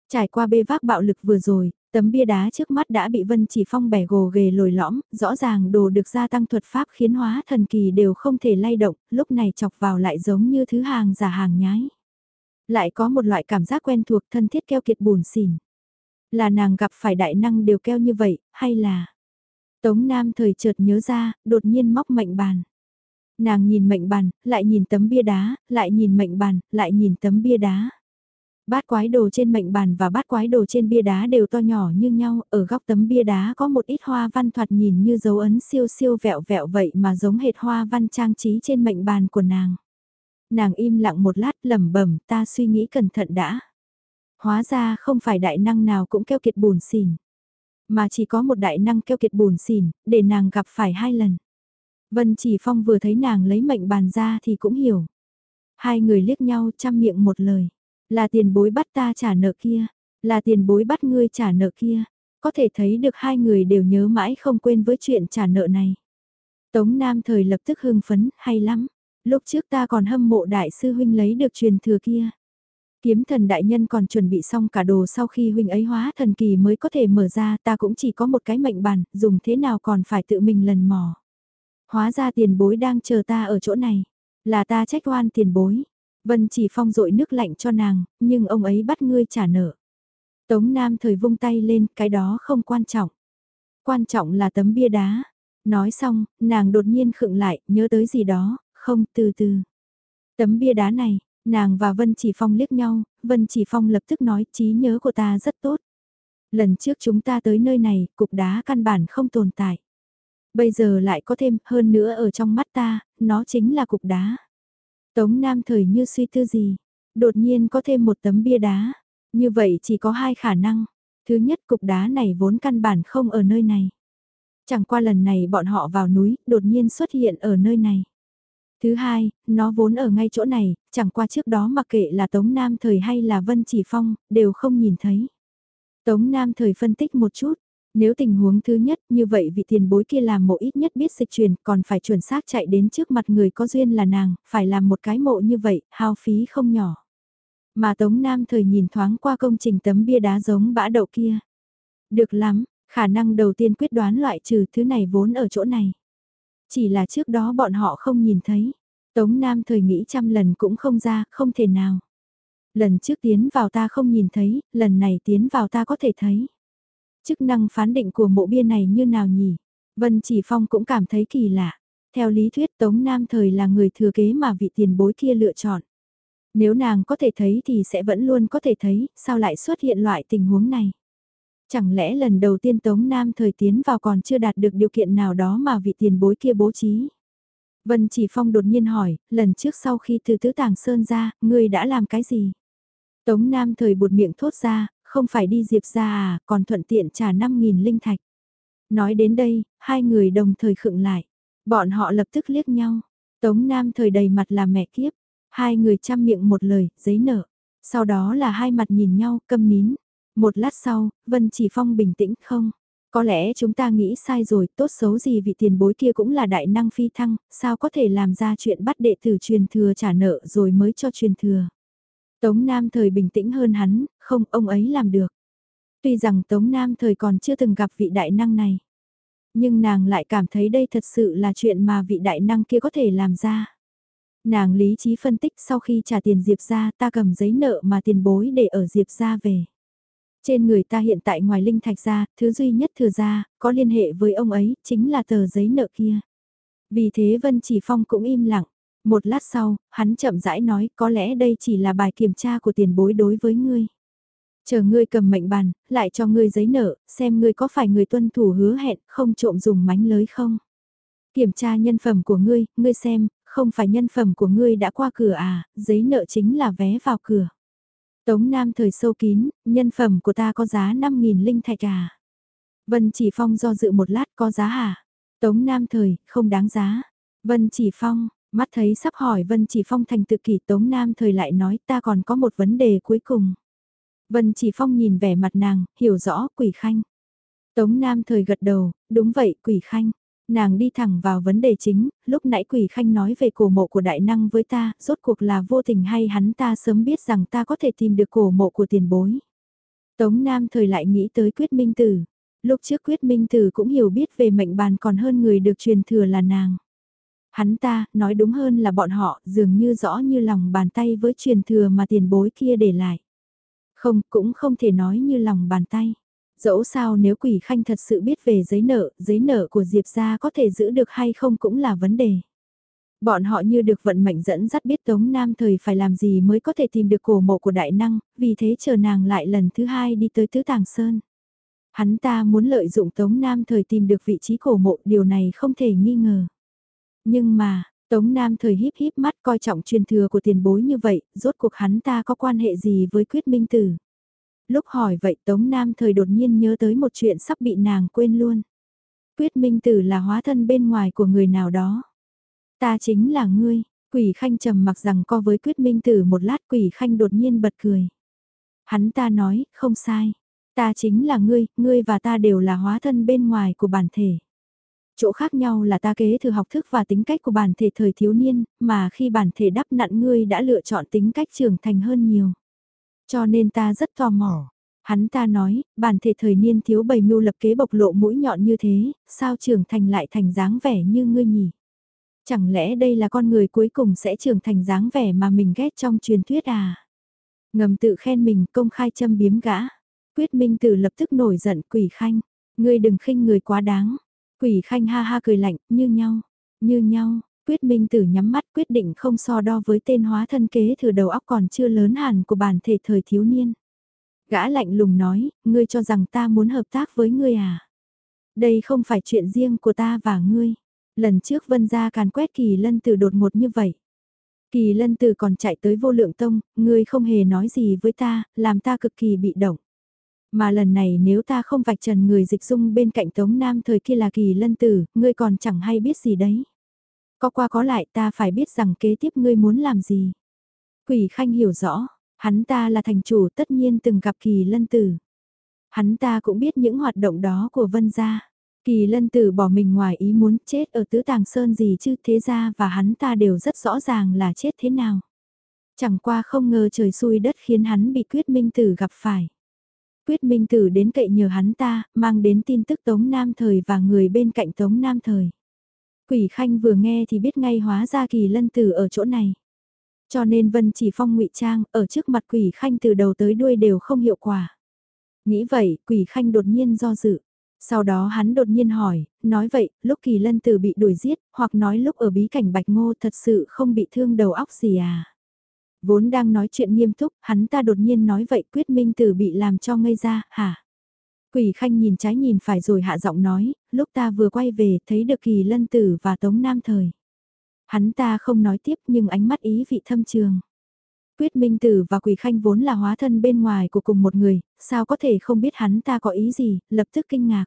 Trải qua bê vác bạo lực vừa rồi, tấm bia đá trước mắt đã bị Vân Chỉ Phong bẻ gồ ghề lồi lõm, rõ ràng đồ được gia tăng thuật pháp khiến hóa thần kỳ đều không thể lay động, lúc này chọc vào lại giống như thứ hàng giả hàng nhái. Lại có một loại cảm giác quen thuộc thân thiết keo kiệt buồn xỉn. Là nàng gặp phải đại năng đều keo như vậy, hay là... Tống Nam thời chợt nhớ ra, đột nhiên móc mệnh bàn. Nàng nhìn mệnh bàn, lại nhìn tấm bia đá, lại nhìn mệnh bàn, lại nhìn tấm bia đá. Bát quái đồ trên mệnh bàn và bát quái đồ trên bia đá đều to nhỏ như nhau, ở góc tấm bia đá có một ít hoa văn thoạt nhìn như dấu ấn siêu siêu vẹo vẹo vậy mà giống hệt hoa văn trang trí trên mệnh bàn của nàng. Nàng im lặng một lát lẩm bẩm ta suy nghĩ cẩn thận đã. Hóa ra không phải đại năng nào cũng keo kiệt bùn xỉn, mà chỉ có một đại năng keo kiệt bùn xỉn, để nàng gặp phải hai lần. Vân Chỉ Phong vừa thấy nàng lấy mệnh bàn ra thì cũng hiểu. Hai người liếc nhau chăm miệng một lời. Là tiền bối bắt ta trả nợ kia. Là tiền bối bắt ngươi trả nợ kia. Có thể thấy được hai người đều nhớ mãi không quên với chuyện trả nợ này. Tống Nam thời lập tức hưng phấn, hay lắm. Lúc trước ta còn hâm mộ đại sư huynh lấy được truyền thừa kia. Kiếm thần đại nhân còn chuẩn bị xong cả đồ sau khi huynh ấy hóa thần kỳ mới có thể mở ra ta cũng chỉ có một cái mệnh bàn, dùng thế nào còn phải tự mình lần mò. Hóa ra tiền bối đang chờ ta ở chỗ này. Là ta trách oan tiền bối. Vân chỉ phong rội nước lạnh cho nàng, nhưng ông ấy bắt ngươi trả nợ. Tống Nam thời vung tay lên, cái đó không quan trọng. Quan trọng là tấm bia đá. Nói xong, nàng đột nhiên khựng lại, nhớ tới gì đó, không, từ từ. Tấm bia đá này, nàng và Vân Chỉ Phong liếc nhau, Vân Chỉ Phong lập tức nói trí nhớ của ta rất tốt. Lần trước chúng ta tới nơi này, cục đá căn bản không tồn tại. Bây giờ lại có thêm, hơn nữa ở trong mắt ta, nó chính là cục đá. Tống Nam thời như suy tư gì, đột nhiên có thêm một tấm bia đá. Như vậy chỉ có hai khả năng. Thứ nhất cục đá này vốn căn bản không ở nơi này. Chẳng qua lần này bọn họ vào núi, đột nhiên xuất hiện ở nơi này. Thứ hai, nó vốn ở ngay chỗ này, chẳng qua trước đó mặc kệ là Tống Nam Thời hay là Vân Chỉ Phong, đều không nhìn thấy. Tống Nam Thời phân tích một chút, nếu tình huống thứ nhất như vậy vị tiền bối kia làm mộ ít nhất biết dịch truyền còn phải chuẩn xác chạy đến trước mặt người có duyên là nàng, phải làm một cái mộ như vậy, hao phí không nhỏ. Mà Tống Nam thời nhìn thoáng qua công trình tấm bia đá giống bã đậu kia. Được lắm, khả năng đầu tiên quyết đoán loại trừ thứ này vốn ở chỗ này. Chỉ là trước đó bọn họ không nhìn thấy. Tống Nam thời nghĩ trăm lần cũng không ra, không thể nào. Lần trước tiến vào ta không nhìn thấy, lần này tiến vào ta có thể thấy. Chức năng phán định của mộ bia này như nào nhỉ? Vân Chỉ Phong cũng cảm thấy kỳ lạ. Theo lý thuyết Tống Nam Thời là người thừa kế mà vị tiền bối kia lựa chọn. Nếu nàng có thể thấy thì sẽ vẫn luôn có thể thấy, sao lại xuất hiện loại tình huống này? Chẳng lẽ lần đầu tiên Tống Nam Thời tiến vào còn chưa đạt được điều kiện nào đó mà vị tiền bối kia bố trí? Vân Chỉ Phong đột nhiên hỏi, lần trước sau khi từ tứ tàng sơn ra, ngươi đã làm cái gì? Tống Nam Thời buột miệng thốt ra, không phải đi Diệp ra à, còn thuận tiện trả 5.000 linh thạch. Nói đến đây, hai người đồng thời khựng lại. Bọn họ lập tức liếc nhau. Tống Nam thời đầy mặt là mẹ kiếp. Hai người chăm miệng một lời, giấy nợ. Sau đó là hai mặt nhìn nhau, câm nín. Một lát sau, Vân Chỉ Phong bình tĩnh không? Có lẽ chúng ta nghĩ sai rồi, tốt xấu gì vị tiền bối kia cũng là đại năng phi thăng, sao có thể làm ra chuyện bắt đệ tử truyền thừa trả nợ rồi mới cho truyền thừa. Tống Nam thời bình tĩnh hơn hắn, không ông ấy làm được. Tuy rằng Tống Nam thời còn chưa từng gặp vị đại năng này. Nhưng nàng lại cảm thấy đây thật sự là chuyện mà vị đại năng kia có thể làm ra. Nàng lý trí phân tích sau khi trả tiền Diệp ra ta cầm giấy nợ mà tiền bối để ở Diệp ra về. Trên người ta hiện tại ngoài linh thạch ra, thứ duy nhất thừa ra, có liên hệ với ông ấy, chính là tờ giấy nợ kia. Vì thế Vân Chỉ Phong cũng im lặng. Một lát sau, hắn chậm rãi nói có lẽ đây chỉ là bài kiểm tra của tiền bối đối với ngươi. Chờ ngươi cầm mệnh bàn, lại cho ngươi giấy nợ, xem ngươi có phải người tuân thủ hứa hẹn, không trộm dùng mánh lới không. Kiểm tra nhân phẩm của ngươi, ngươi xem, không phải nhân phẩm của ngươi đã qua cửa à, giấy nợ chính là vé vào cửa. Tống Nam thời sâu kín, nhân phẩm của ta có giá 5.000 linh thạch à. Vân Chỉ Phong do dự một lát có giá hả? Tống Nam thời, không đáng giá. Vân Chỉ Phong, Mắt thấy sắp hỏi Vân Chỉ Phong thành tự kỷ Tống Nam thời lại nói ta còn có một vấn đề cuối cùng. Vân Chỉ Phong nhìn vẻ mặt nàng, hiểu rõ quỷ khanh. Tống Nam thời gật đầu, đúng vậy quỷ khanh. Nàng đi thẳng vào vấn đề chính, lúc nãy quỷ khanh nói về cổ mộ của đại năng với ta, rốt cuộc là vô tình hay hắn ta sớm biết rằng ta có thể tìm được cổ mộ của tiền bối. Tống Nam thời lại nghĩ tới quyết minh tử. Lúc trước quyết minh tử cũng hiểu biết về mệnh bàn còn hơn người được truyền thừa là nàng. Hắn ta, nói đúng hơn là bọn họ, dường như rõ như lòng bàn tay với truyền thừa mà tiền bối kia để lại. Không, cũng không thể nói như lòng bàn tay. Dẫu sao nếu quỷ khanh thật sự biết về giấy nợ, giấy nợ của Diệp gia có thể giữ được hay không cũng là vấn đề. Bọn họ như được vận mệnh dẫn dắt biết Tống Nam thời phải làm gì mới có thể tìm được cổ mộ của đại năng, vì thế chờ nàng lại lần thứ hai đi tới Tứ Tàng Sơn. Hắn ta muốn lợi dụng Tống Nam thời tìm được vị trí cổ mộ, điều này không thể nghi ngờ. Nhưng mà, Tống Nam thời híp híp mắt coi trọng truyền thừa của tiền bối như vậy, rốt cuộc hắn ta có quan hệ gì với quyết minh tử. Lúc hỏi vậy Tống Nam thời đột nhiên nhớ tới một chuyện sắp bị nàng quên luôn. Quyết minh tử là hóa thân bên ngoài của người nào đó. Ta chính là ngươi, quỷ khanh trầm mặc rằng co với quyết minh tử một lát quỷ khanh đột nhiên bật cười. Hắn ta nói, không sai. Ta chính là ngươi, ngươi và ta đều là hóa thân bên ngoài của bản thể. Chỗ khác nhau là ta kế thừa học thức và tính cách của bản thể thời thiếu niên, mà khi bản thể đắp nặn ngươi đã lựa chọn tính cách trưởng thành hơn nhiều. Cho nên ta rất tò mò. Hắn ta nói, bản thể thời niên thiếu bầy mưu lập kế bộc lộ mũi nhọn như thế, sao trưởng thành lại thành dáng vẻ như ngươi nhỉ? Chẳng lẽ đây là con người cuối cùng sẽ trưởng thành dáng vẻ mà mình ghét trong truyền thuyết à? Ngầm tự khen mình công khai châm biếm gã. Quyết minh tử lập tức nổi giận quỷ khanh. Ngươi đừng khinh người quá đáng. Quỷ khanh ha ha cười lạnh, như nhau, như nhau, quyết minh tử nhắm mắt quyết định không so đo với tên hóa thân kế thừa đầu óc còn chưa lớn hẳn của bản thể thời thiếu niên. Gã lạnh lùng nói, ngươi cho rằng ta muốn hợp tác với ngươi à? Đây không phải chuyện riêng của ta và ngươi. Lần trước vân gia càn quét kỳ lân tử đột ngột như vậy. Kỳ lân tử còn chạy tới vô lượng tông, ngươi không hề nói gì với ta, làm ta cực kỳ bị động. Mà lần này nếu ta không vạch trần người dịch dung bên cạnh Tống Nam thời kia là kỳ lân tử, ngươi còn chẳng hay biết gì đấy. Có qua có lại ta phải biết rằng kế tiếp ngươi muốn làm gì. Quỷ khanh hiểu rõ, hắn ta là thành chủ tất nhiên từng gặp kỳ lân tử. Hắn ta cũng biết những hoạt động đó của vân gia. Kỳ lân tử bỏ mình ngoài ý muốn chết ở tứ tàng sơn gì chứ thế ra và hắn ta đều rất rõ ràng là chết thế nào. Chẳng qua không ngờ trời xui đất khiến hắn bị quyết minh tử gặp phải. Quyết Minh Tử đến cậy nhờ hắn ta, mang đến tin tức Tống Nam Thời và người bên cạnh Tống Nam Thời. Quỷ Khanh vừa nghe thì biết ngay hóa ra kỳ lân tử ở chỗ này. Cho nên Vân chỉ phong ngụy trang, ở trước mặt Quỷ Khanh từ đầu tới đuôi đều không hiệu quả. Nghĩ vậy, Quỷ Khanh đột nhiên do dự. Sau đó hắn đột nhiên hỏi, nói vậy, lúc kỳ lân tử bị đuổi giết, hoặc nói lúc ở bí cảnh bạch ngô thật sự không bị thương đầu óc gì à? Vốn đang nói chuyện nghiêm túc, hắn ta đột nhiên nói vậy quyết minh tử bị làm cho ngây ra, hả? Quỷ khanh nhìn trái nhìn phải rồi hạ giọng nói, lúc ta vừa quay về thấy được kỳ lân tử và tống nam thời. Hắn ta không nói tiếp nhưng ánh mắt ý vị thâm trường. Quyết Minh Tử và Quỷ Khanh vốn là hóa thân bên ngoài của cùng một người, sao có thể không biết hắn ta có ý gì, lập tức kinh ngạc.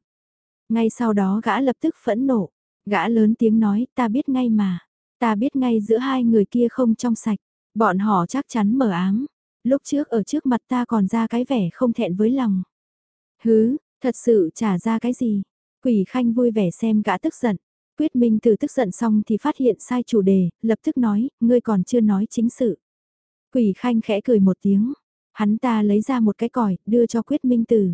Ngay sau đó gã lập tức phẫn nộ, gã lớn tiếng nói ta biết ngay mà, ta biết ngay giữa hai người kia không trong sạch. Bọn họ chắc chắn mở ám. Lúc trước ở trước mặt ta còn ra cái vẻ không thẹn với lòng. Hứ, thật sự trả ra cái gì? Quỷ khanh vui vẻ xem gã tức giận. Quyết Minh từ tức giận xong thì phát hiện sai chủ đề, lập tức nói, ngươi còn chưa nói chính sự. Quỷ khanh khẽ cười một tiếng. Hắn ta lấy ra một cái còi, đưa cho Quyết Minh Tử.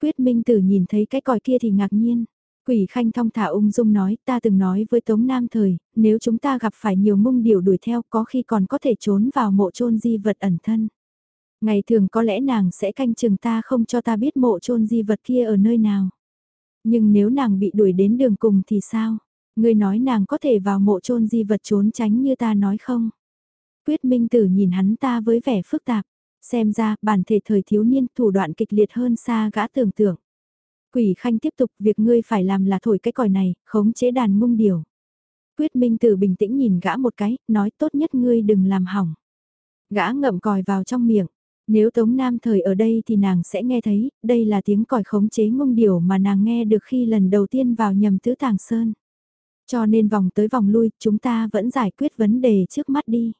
Quyết Minh Tử nhìn thấy cái còi kia thì ngạc nhiên. Quỷ khanh thong thả ung dung nói, ta từng nói với Tống Nam Thời, nếu chúng ta gặp phải nhiều mông điều đuổi theo có khi còn có thể trốn vào mộ chôn di vật ẩn thân. Ngày thường có lẽ nàng sẽ canh chừng ta không cho ta biết mộ chôn di vật kia ở nơi nào. Nhưng nếu nàng bị đuổi đến đường cùng thì sao? Ngươi nói nàng có thể vào mộ chôn di vật trốn tránh như ta nói không? Quyết Minh Tử nhìn hắn ta với vẻ phức tạp. Xem ra, bản thể thời thiếu niên thủ đoạn kịch liệt hơn xa gã tưởng tượng. Quỷ khanh tiếp tục việc ngươi phải làm là thổi cái còi này, khống chế đàn mông điều. Quyết Minh Tử bình tĩnh nhìn gã một cái, nói tốt nhất ngươi đừng làm hỏng. Gã ngậm còi vào trong miệng. Nếu Tống Nam thời ở đây thì nàng sẽ nghe thấy, đây là tiếng còi khống chế ngông điểu mà nàng nghe được khi lần đầu tiên vào nhầm tứ tàng sơn. Cho nên vòng tới vòng lui, chúng ta vẫn giải quyết vấn đề trước mắt đi.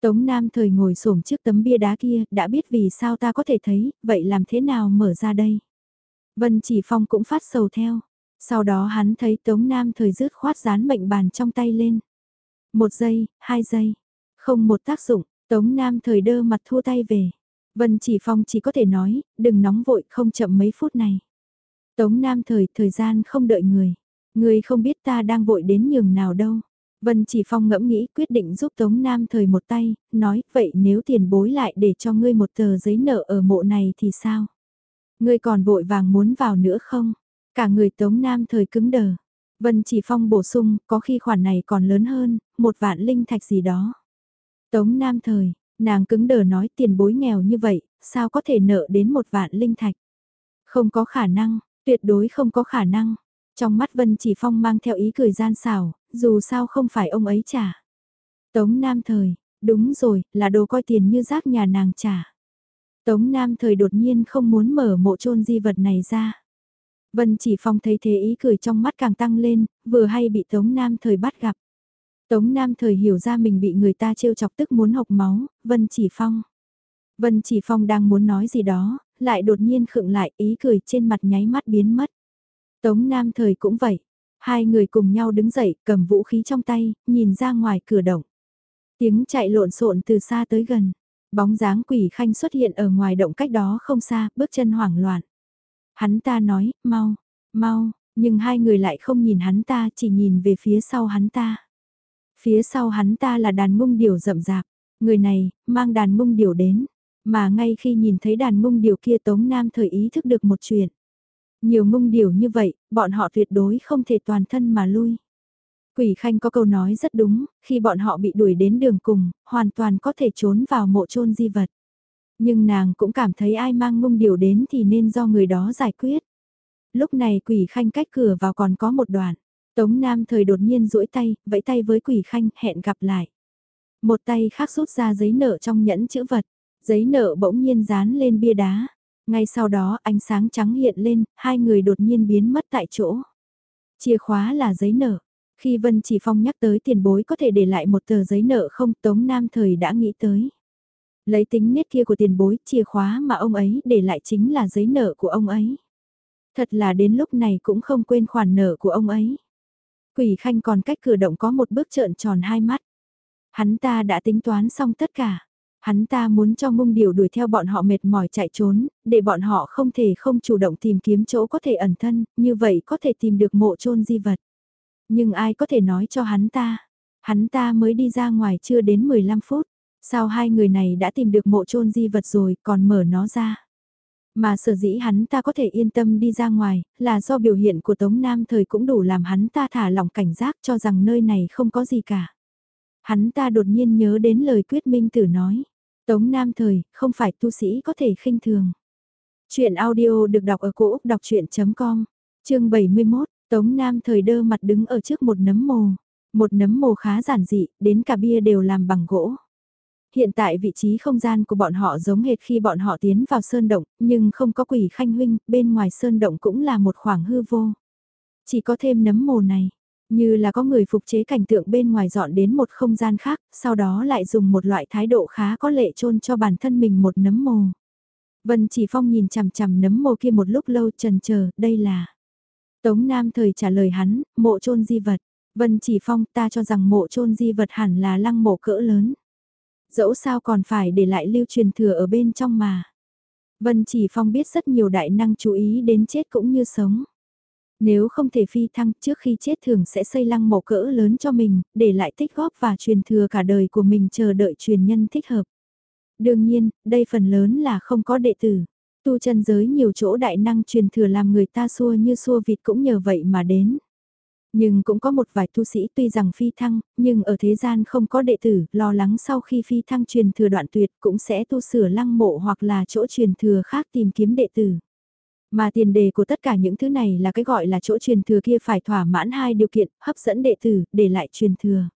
Tống Nam thời ngồi xổm trước tấm bia đá kia, đã biết vì sao ta có thể thấy, vậy làm thế nào mở ra đây? Vân Chỉ Phong cũng phát sầu theo. Sau đó hắn thấy Tống Nam thời rứt khoát dán mệnh bàn trong tay lên. Một giây, hai giây, không một tác dụng, Tống Nam thời đơ mặt thua tay về. Vân Chỉ Phong chỉ có thể nói, đừng nóng vội không chậm mấy phút này. Tống Nam thời, thời gian không đợi người. Người không biết ta đang vội đến nhường nào đâu. Vân Chỉ Phong ngẫm nghĩ quyết định giúp Tống Nam thời một tay, nói vậy nếu tiền bối lại để cho ngươi một tờ giấy nợ ở mộ này thì sao? Ngươi còn vội vàng muốn vào nữa không? Cả người Tống Nam thời cứng đờ. Vân Chỉ Phong bổ sung, có khi khoản này còn lớn hơn, một vạn linh thạch gì đó. Tống Nam thời, nàng cứng đờ nói tiền bối nghèo như vậy, sao có thể nợ đến một vạn linh thạch? Không có khả năng, tuyệt đối không có khả năng. Trong mắt Vân Chỉ Phong mang theo ý cười gian xảo, dù sao không phải ông ấy trả. Tống Nam Thời, đúng rồi, là đồ coi tiền như rác nhà nàng trả. Tống Nam Thời đột nhiên không muốn mở mộ chôn di vật này ra. Vân Chỉ Phong thấy thế ý cười trong mắt càng tăng lên, vừa hay bị Tống Nam Thời bắt gặp. Tống Nam Thời hiểu ra mình bị người ta trêu chọc tức muốn học máu, Vân Chỉ Phong. Vân Chỉ Phong đang muốn nói gì đó, lại đột nhiên khựng lại ý cười trên mặt nháy mắt biến mất. Tống Nam Thời cũng vậy. Hai người cùng nhau đứng dậy, cầm vũ khí trong tay, nhìn ra ngoài cửa động. Tiếng chạy lộn xộn từ xa tới gần. Bóng dáng quỷ khanh xuất hiện ở ngoài động cách đó không xa, bước chân hoảng loạn. Hắn ta nói, mau, mau, nhưng hai người lại không nhìn hắn ta, chỉ nhìn về phía sau hắn ta. Phía sau hắn ta là đàn mung điểu rậm rạp, người này, mang đàn mung điểu đến. Mà ngay khi nhìn thấy đàn mung điểu kia Tống Nam thời ý thức được một chuyện. Nhiều mông điều như vậy, bọn họ tuyệt đối không thể toàn thân mà lui. Quỷ Khanh có câu nói rất đúng, khi bọn họ bị đuổi đến đường cùng, hoàn toàn có thể trốn vào mộ chôn di vật. Nhưng nàng cũng cảm thấy ai mang mông điều đến thì nên do người đó giải quyết. Lúc này Quỷ Khanh cách cửa vào còn có một đoạn. Tống Nam thời đột nhiên duỗi tay, vẫy tay với Quỷ Khanh, hẹn gặp lại. Một tay khác rút ra giấy nợ trong nhẫn chữ vật. Giấy nợ bỗng nhiên dán lên bia đá. Ngay sau đó ánh sáng trắng hiện lên, hai người đột nhiên biến mất tại chỗ. Chìa khóa là giấy nợ. Khi Vân Chỉ Phong nhắc tới tiền bối có thể để lại một tờ giấy nợ không Tống Nam Thời đã nghĩ tới. Lấy tính nét kia của tiền bối, chìa khóa mà ông ấy để lại chính là giấy nợ của ông ấy. Thật là đến lúc này cũng không quên khoản nợ của ông ấy. Quỷ Khanh còn cách cửa động có một bước trợn tròn hai mắt. Hắn ta đã tính toán xong tất cả. Hắn ta muốn cho mông điều đuổi theo bọn họ mệt mỏi chạy trốn, để bọn họ không thể không chủ động tìm kiếm chỗ có thể ẩn thân, như vậy có thể tìm được mộ chôn di vật. Nhưng ai có thể nói cho hắn ta? Hắn ta mới đi ra ngoài chưa đến 15 phút, sao hai người này đã tìm được mộ chôn di vật rồi còn mở nó ra? Mà sở dĩ hắn ta có thể yên tâm đi ra ngoài, là do biểu hiện của Tống Nam thời cũng đủ làm hắn ta thả lỏng cảnh giác cho rằng nơi này không có gì cả. Hắn ta đột nhiên nhớ đến lời quyết minh tử nói. Tống Nam Thời, không phải tu sĩ có thể khinh thường. Chuyện audio được đọc ở cổ Úc đọc chuyện.com, chương 71, Tống Nam Thời đơ mặt đứng ở trước một nấm mồ. Một nấm mồ khá giản dị, đến cả bia đều làm bằng gỗ. Hiện tại vị trí không gian của bọn họ giống hệt khi bọn họ tiến vào sơn động, nhưng không có quỷ khanh huynh, bên ngoài sơn động cũng là một khoảng hư vô. Chỉ có thêm nấm mồ này, như là có người phục chế cảnh tượng bên ngoài dọn đến một không gian khác, sau đó lại dùng một loại thái độ khá có lệ chôn cho bản thân mình một nấm mồ. Vân Chỉ Phong nhìn chằm chằm nấm mồ kia một lúc lâu trần chờ, đây là. Tống Nam thời trả lời hắn, mộ chôn di vật. Vân Chỉ Phong ta cho rằng mộ chôn di vật hẳn là lăng mộ cỡ lớn. Dẫu sao còn phải để lại lưu truyền thừa ở bên trong mà. Vân Chỉ Phong biết rất nhiều đại năng chú ý đến chết cũng như sống. Nếu không thể phi thăng trước khi chết thường sẽ xây lăng mộ cỡ lớn cho mình, để lại tích góp và truyền thừa cả đời của mình chờ đợi truyền nhân thích hợp. Đương nhiên, đây phần lớn là không có đệ tử. Tu chân giới nhiều chỗ đại năng truyền thừa làm người ta xua như xua vịt cũng nhờ vậy mà đến. Nhưng cũng có một vài tu sĩ tuy rằng phi thăng, nhưng ở thế gian không có đệ tử, lo lắng sau khi phi thăng truyền thừa đoạn tuyệt cũng sẽ tu sửa lăng mộ hoặc là chỗ truyền thừa khác tìm kiếm đệ tử. Mà tiền đề của tất cả những thứ này là cái gọi là chỗ truyền thừa kia phải thỏa mãn hai điều kiện, hấp dẫn đệ tử, để lại truyền thừa.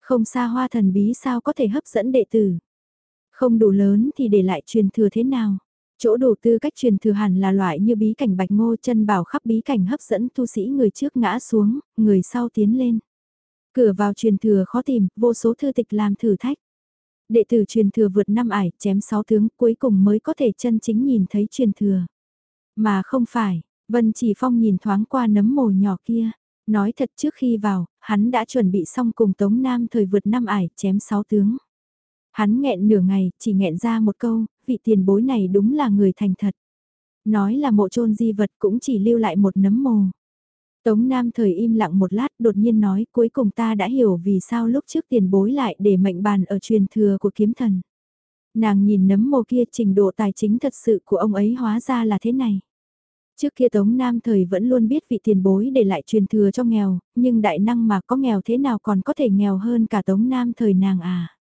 Không xa hoa thần bí sao có thể hấp dẫn đệ tử. Không đủ lớn thì để lại truyền thừa thế nào. Chỗ đủ tư cách truyền thừa hẳn là loại như bí cảnh bạch ngô chân bảo khắp bí cảnh hấp dẫn tu sĩ người trước ngã xuống, người sau tiến lên. Cửa vào truyền thừa khó tìm, vô số thư tịch làm thử thách. Đệ tử truyền thừa vượt năm ải, chém sáu tướng, cuối cùng mới có thể chân chính nhìn thấy truyền thừa. Mà không phải, Vân Chỉ Phong nhìn thoáng qua nấm mồ nhỏ kia. Nói thật trước khi vào, hắn đã chuẩn bị xong cùng Tống Nam thời vượt năm ải, chém sáu tướng. Hắn nghẹn nửa ngày, chỉ nghẹn ra một câu, vị tiền bối này đúng là người thành thật. Nói là mộ trôn di vật cũng chỉ lưu lại một nấm mồ. Tống Nam thời im lặng một lát đột nhiên nói cuối cùng ta đã hiểu vì sao lúc trước tiền bối lại để mệnh bàn ở truyền thừa của kiếm thần. Nàng nhìn nấm mồ kia trình độ tài chính thật sự của ông ấy hóa ra là thế này. Trước kia Tống Nam thời vẫn luôn biết vị tiền bối để lại truyền thừa cho nghèo, nhưng đại năng mà có nghèo thế nào còn có thể nghèo hơn cả Tống Nam thời nàng à.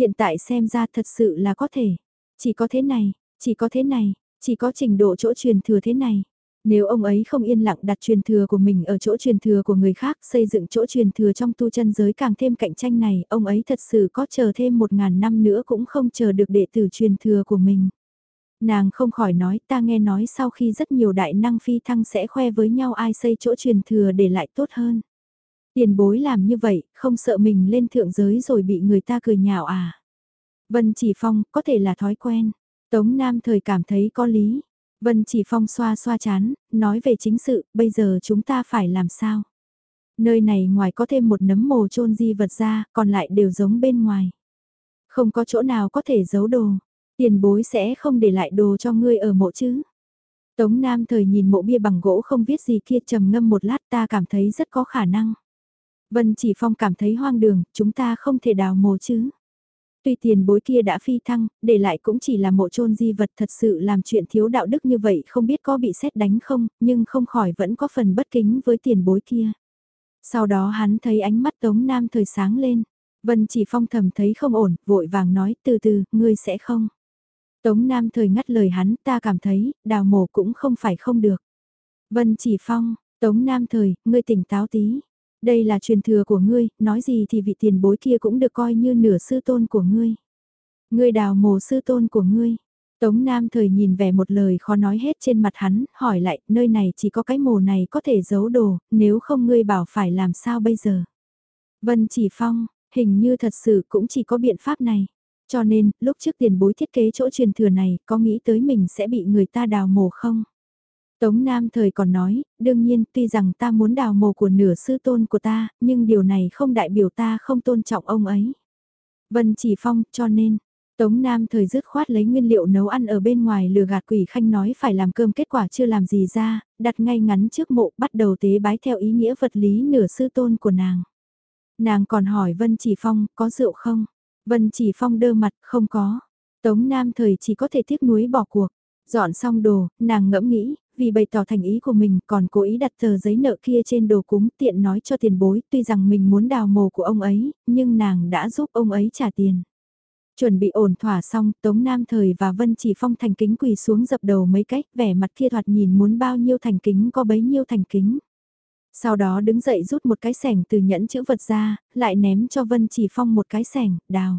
Hiện tại xem ra thật sự là có thể. Chỉ có thế này, chỉ có thế này, chỉ có trình độ chỗ truyền thừa thế này. Nếu ông ấy không yên lặng đặt truyền thừa của mình ở chỗ truyền thừa của người khác, xây dựng chỗ truyền thừa trong tu chân giới càng thêm cạnh tranh này, ông ấy thật sự có chờ thêm một ngàn năm nữa cũng không chờ được đệ tử truyền thừa của mình. Nàng không khỏi nói ta nghe nói sau khi rất nhiều đại năng phi thăng sẽ khoe với nhau ai xây chỗ truyền thừa để lại tốt hơn. Tiền bối làm như vậy, không sợ mình lên thượng giới rồi bị người ta cười nhạo à. Vân Chỉ Phong, có thể là thói quen. Tống Nam thời cảm thấy có lý. Vân Chỉ Phong xoa xoa chán, nói về chính sự, bây giờ chúng ta phải làm sao? Nơi này ngoài có thêm một nấm mồ trôn di vật ra, còn lại đều giống bên ngoài. Không có chỗ nào có thể giấu đồ. Tiền bối sẽ không để lại đồ cho ngươi ở mộ chứ. Tống Nam thời nhìn mộ bia bằng gỗ không viết gì kia trầm ngâm một lát ta cảm thấy rất có khả năng. Vân Chỉ Phong cảm thấy hoang đường, chúng ta không thể đào mồ chứ. Tuy tiền bối kia đã phi thăng, để lại cũng chỉ là mộ chôn di vật thật sự làm chuyện thiếu đạo đức như vậy không biết có bị xét đánh không, nhưng không khỏi vẫn có phần bất kính với tiền bối kia. Sau đó hắn thấy ánh mắt Tống Nam thời sáng lên, Vân chỉ phong thầm thấy không ổn, vội vàng nói từ từ, ngươi sẽ không. Tống Nam thời ngắt lời hắn, ta cảm thấy, đào mồ cũng không phải không được. Vân chỉ phong, Tống Nam thời, ngươi tỉnh táo tí. Đây là truyền thừa của ngươi, nói gì thì vị tiền bối kia cũng được coi như nửa sư tôn của ngươi. Ngươi đào mồ sư tôn của ngươi. Tống Nam thời nhìn vẻ một lời khó nói hết trên mặt hắn, hỏi lại, nơi này chỉ có cái mồ này có thể giấu đồ, nếu không ngươi bảo phải làm sao bây giờ. Vân chỉ phong, hình như thật sự cũng chỉ có biện pháp này. Cho nên, lúc trước tiền bối thiết kế chỗ truyền thừa này, có nghĩ tới mình sẽ bị người ta đào mồ không? Tống Nam thời còn nói, đương nhiên tuy rằng ta muốn đào mồ của nửa sư tôn của ta, nhưng điều này không đại biểu ta không tôn trọng ông ấy. Vân chỉ phong, cho nên, Tống Nam thời dứt khoát lấy nguyên liệu nấu ăn ở bên ngoài lừa gạt quỷ khanh nói phải làm cơm kết quả chưa làm gì ra, đặt ngay ngắn trước mộ bắt đầu tế bái theo ý nghĩa vật lý nửa sư tôn của nàng. Nàng còn hỏi Vân Chỉ Phong có rượu không? Vân Chỉ Phong đơ mặt không có. Tống Nam thời chỉ có thể tiếc nuối bỏ cuộc. Dọn xong đồ, nàng ngẫm nghĩ, vì bày tỏ thành ý của mình còn cố ý đặt tờ giấy nợ kia trên đồ cúng tiện nói cho tiền bối tuy rằng mình muốn đào mồ của ông ấy, nhưng nàng đã giúp ông ấy trả tiền. Chuẩn bị ổn thỏa xong, Tống Nam Thời và Vân Chỉ Phong thành kính quỳ xuống dập đầu mấy cách, vẻ mặt kia thoạt nhìn muốn bao nhiêu thành kính có bấy nhiêu thành kính. Sau đó đứng dậy rút một cái sẻng từ nhẫn chữ vật ra, lại ném cho Vân Chỉ Phong một cái sẻng, đào.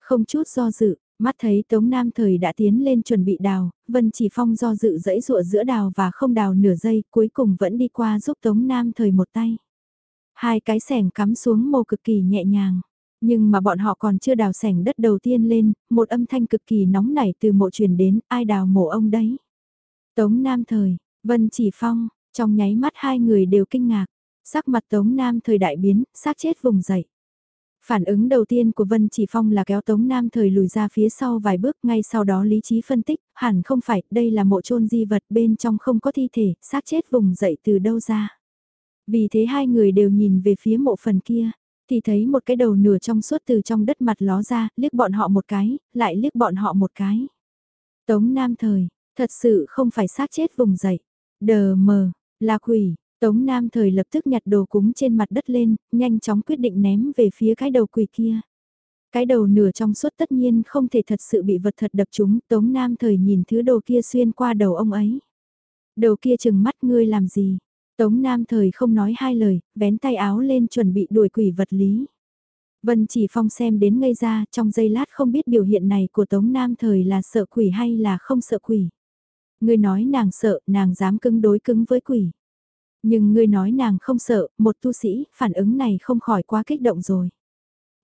Không chút do dự, Mắt thấy Tống Nam Thời đã tiến lên chuẩn bị đào, Vân Chỉ Phong do dự dẫy dụa giữa đào và không đào nửa giây, cuối cùng vẫn đi qua giúp Tống Nam Thời một tay. Hai cái sẻng cắm xuống mồ cực kỳ nhẹ nhàng. Nhưng mà bọn họ còn chưa đào sẻng đất đầu tiên lên, một âm thanh cực kỳ nóng nảy từ mộ truyền đến, ai đào mộ ông đấy. Tống Nam Thời, Vân Chỉ Phong, trong nháy mắt hai người đều kinh ngạc. Sắc mặt Tống Nam Thời đại biến, sát chết vùng dậy. Phản ứng đầu tiên của Vân Chỉ Phong là kéo Tống Nam thời lùi ra phía sau vài bước, ngay sau đó lý trí phân tích, hẳn không phải, đây là mộ chôn di vật bên trong không có thi thể, xác chết vùng dậy từ đâu ra. Vì thế hai người đều nhìn về phía mộ phần kia, thì thấy một cái đầu nửa trong suốt từ trong đất mặt ló ra, liếc bọn họ một cái, lại liếc bọn họ một cái. Tống Nam thời, thật sự không phải xác chết vùng dậy, đờ mờ, là quỷ, Tống Nam thời lập tức nhặt đồ cúng trên mặt đất lên, nhanh chóng quyết định ném về phía cái đầu quỷ kia. Cái đầu nửa trong suốt tất nhiên không thể thật sự bị vật thật đập trúng, Tống Nam thời nhìn thứ đồ kia xuyên qua đầu ông ấy. Đầu kia chừng mắt ngươi làm gì? Tống Nam thời không nói hai lời, vén tay áo lên chuẩn bị đuổi quỷ vật lý. Vân Chỉ Phong xem đến ngây ra trong giây lát không biết biểu hiện này của Tống Nam thời là sợ quỷ hay là không sợ quỷ. Ngươi nói nàng sợ, nàng dám cứng đối cứng với quỷ. Nhưng ngươi nói nàng không sợ, một tu sĩ, phản ứng này không khỏi quá kích động rồi.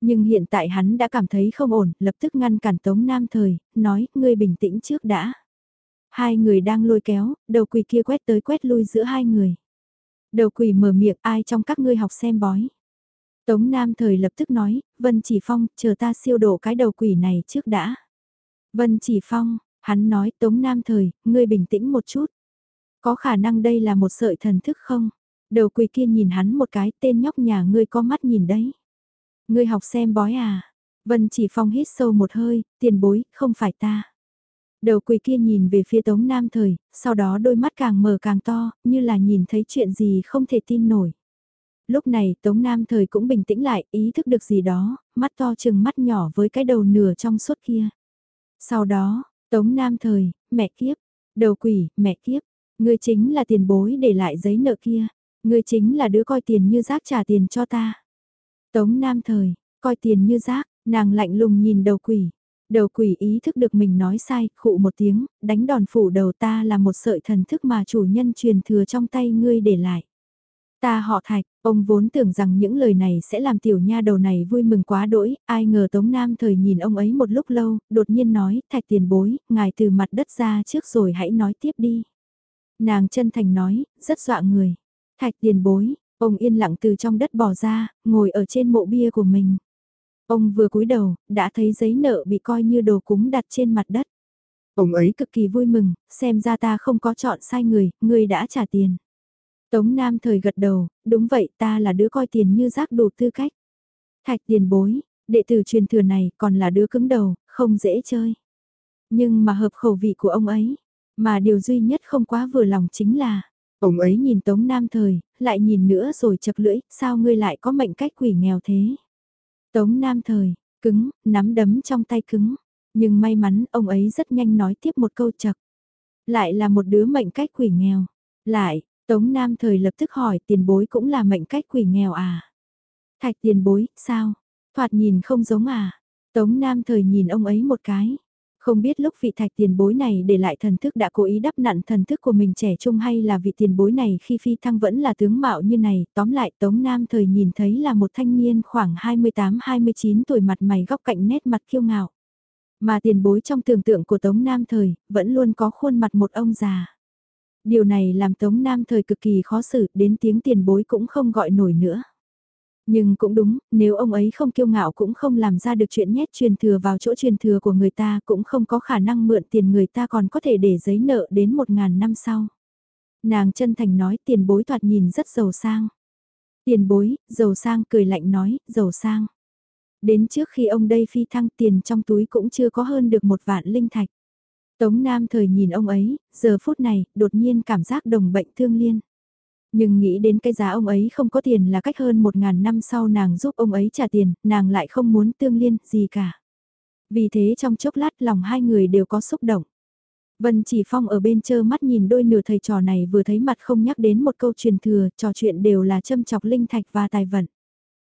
Nhưng hiện tại hắn đã cảm thấy không ổn, lập tức ngăn cản Tống Nam Thời, nói, ngươi bình tĩnh trước đã. Hai người đang lôi kéo, đầu quỷ kia quét tới quét lui giữa hai người. Đầu quỷ mở miệng ai trong các ngươi học xem bói. Tống Nam Thời lập tức nói, Vân Chỉ Phong, chờ ta siêu độ cái đầu quỷ này trước đã. Vân Chỉ Phong, hắn nói Tống Nam Thời, ngươi bình tĩnh một chút. Có khả năng đây là một sợi thần thức không? Đầu quỷ kia nhìn hắn một cái tên nhóc nhà ngươi có mắt nhìn đấy. Ngươi học xem bói à? Vân chỉ phong hít sâu một hơi, tiền bối, không phải ta. Đầu quỷ kia nhìn về phía tống nam thời, sau đó đôi mắt càng mở càng to, như là nhìn thấy chuyện gì không thể tin nổi. Lúc này tống nam thời cũng bình tĩnh lại, ý thức được gì đó, mắt to chừng mắt nhỏ với cái đầu nửa trong suốt kia. Sau đó, tống nam thời, mẹ kiếp, đầu quỷ, mẹ kiếp, ngươi chính là tiền bối để lại giấy nợ kia, ngươi chính là đứa coi tiền như rác trả tiền cho ta. Tống Nam Thời, coi tiền như rác, nàng lạnh lùng nhìn đầu quỷ. Đầu quỷ ý thức được mình nói sai, khụ một tiếng, đánh đòn phủ đầu ta là một sợi thần thức mà chủ nhân truyền thừa trong tay ngươi để lại. Ta họ thạch, ông vốn tưởng rằng những lời này sẽ làm tiểu nha đầu này vui mừng quá đỗi, ai ngờ Tống Nam thời nhìn ông ấy một lúc lâu, đột nhiên nói, thạch tiền bối, ngài từ mặt đất ra trước rồi hãy nói tiếp đi. Nàng chân thành nói, rất dọa người. Thạch tiền bối, Ông yên lặng từ trong đất bò ra, ngồi ở trên mộ bia của mình. Ông vừa cúi đầu, đã thấy giấy nợ bị coi như đồ cúng đặt trên mặt đất. Ông ấy cực kỳ vui mừng, xem ra ta không có chọn sai người, người đã trả tiền. Tống Nam thời gật đầu, đúng vậy ta là đứa coi tiền như rác đủ tư cách. Thạch tiền bối, đệ tử truyền thừa này còn là đứa cứng đầu, không dễ chơi. Nhưng mà hợp khẩu vị của ông ấy, mà điều duy nhất không quá vừa lòng chính là, Ông ấy nhìn Tống Nam Thời, lại nhìn nữa rồi chật lưỡi, sao ngươi lại có mệnh cách quỷ nghèo thế? Tống Nam Thời, cứng, nắm đấm trong tay cứng. Nhưng may mắn ông ấy rất nhanh nói tiếp một câu chật. Lại là một đứa mệnh cách quỷ nghèo. Lại, Tống Nam Thời lập tức hỏi tiền bối cũng là mệnh cách quỷ nghèo à? Thạch tiền bối, sao? Thoạt nhìn không giống à? Tống Nam Thời nhìn ông ấy một cái. Không biết lúc vị thạch tiền bối này để lại thần thức đã cố ý đắp nặn thần thức của mình trẻ trung hay là vị tiền bối này khi phi thăng vẫn là tướng mạo như này, tóm lại Tống Nam thời nhìn thấy là một thanh niên khoảng 28-29 tuổi mặt mày góc cạnh nét mặt kiêu ngạo. Mà tiền bối trong tưởng tượng của Tống Nam thời, vẫn luôn có khuôn mặt một ông già. Điều này làm Tống Nam thời cực kỳ khó xử, đến tiếng tiền bối cũng không gọi nổi nữa. Nhưng cũng đúng, nếu ông ấy không kiêu ngạo cũng không làm ra được chuyện nhét truyền thừa vào chỗ truyền thừa của người ta cũng không có khả năng mượn tiền người ta còn có thể để giấy nợ đến một ngàn năm sau. Nàng chân thành nói tiền bối thoạt nhìn rất giàu sang. Tiền bối, giàu sang cười lạnh nói, giàu sang. Đến trước khi ông đây phi thăng tiền trong túi cũng chưa có hơn được một vạn linh thạch. Tống Nam thời nhìn ông ấy, giờ phút này, đột nhiên cảm giác đồng bệnh thương liên. Nhưng nghĩ đến cái giá ông ấy không có tiền là cách hơn một ngàn năm sau nàng giúp ông ấy trả tiền, nàng lại không muốn tương liên gì cả. Vì thế trong chốc lát lòng hai người đều có xúc động. Vân Chỉ Phong ở bên chơ mắt nhìn đôi nửa thầy trò này vừa thấy mặt không nhắc đến một câu truyền thừa, trò chuyện đều là châm chọc linh thạch và tài vận.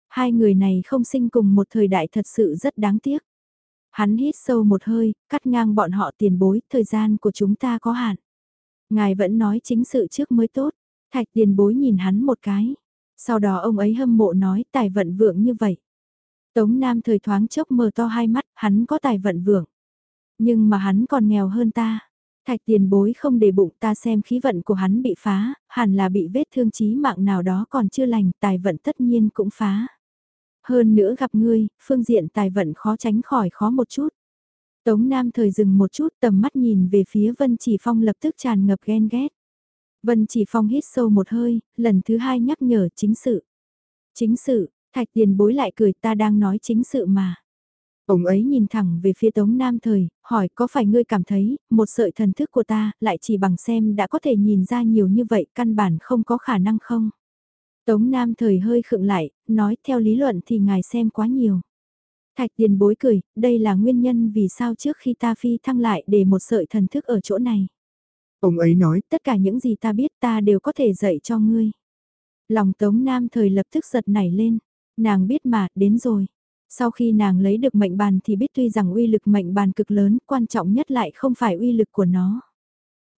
Hai người này không sinh cùng một thời đại thật sự rất đáng tiếc. Hắn hít sâu một hơi, cắt ngang bọn họ tiền bối, thời gian của chúng ta có hạn. Ngài vẫn nói chính sự trước mới tốt. Thạch tiền bối nhìn hắn một cái. Sau đó ông ấy hâm mộ nói tài vận vượng như vậy. Tống Nam thời thoáng chốc mở to hai mắt, hắn có tài vận vượng. Nhưng mà hắn còn nghèo hơn ta. Thạch tiền bối không để bụng ta xem khí vận của hắn bị phá, hẳn là bị vết thương chí mạng nào đó còn chưa lành, tài vận tất nhiên cũng phá. Hơn nữa gặp ngươi, phương diện tài vận khó tránh khỏi khó một chút. Tống Nam thời dừng một chút tầm mắt nhìn về phía Vân Chỉ Phong lập tức tràn ngập ghen ghét. Vân Chỉ Phong hít sâu một hơi, lần thứ hai nhắc nhở chính sự. Chính sự, thạch tiền bối lại cười ta đang nói chính sự mà. Ông ấy nhìn thẳng về phía Tống Nam Thời, hỏi có phải ngươi cảm thấy, một sợi thần thức của ta, lại chỉ bằng xem đã có thể nhìn ra nhiều như vậy, căn bản không có khả năng không? Tống Nam Thời hơi khựng lại, nói theo lý luận thì ngài xem quá nhiều. Thạch tiền bối cười, đây là nguyên nhân vì sao trước khi ta phi thăng lại để một sợi thần thức ở chỗ này. Ông ấy nói, tất cả những gì ta biết ta đều có thể dạy cho ngươi. Lòng Tống Nam thời lập tức giật nảy lên, nàng biết mà, đến rồi. Sau khi nàng lấy được mệnh bàn thì biết tuy rằng uy lực mệnh bàn cực lớn, quan trọng nhất lại không phải uy lực của nó.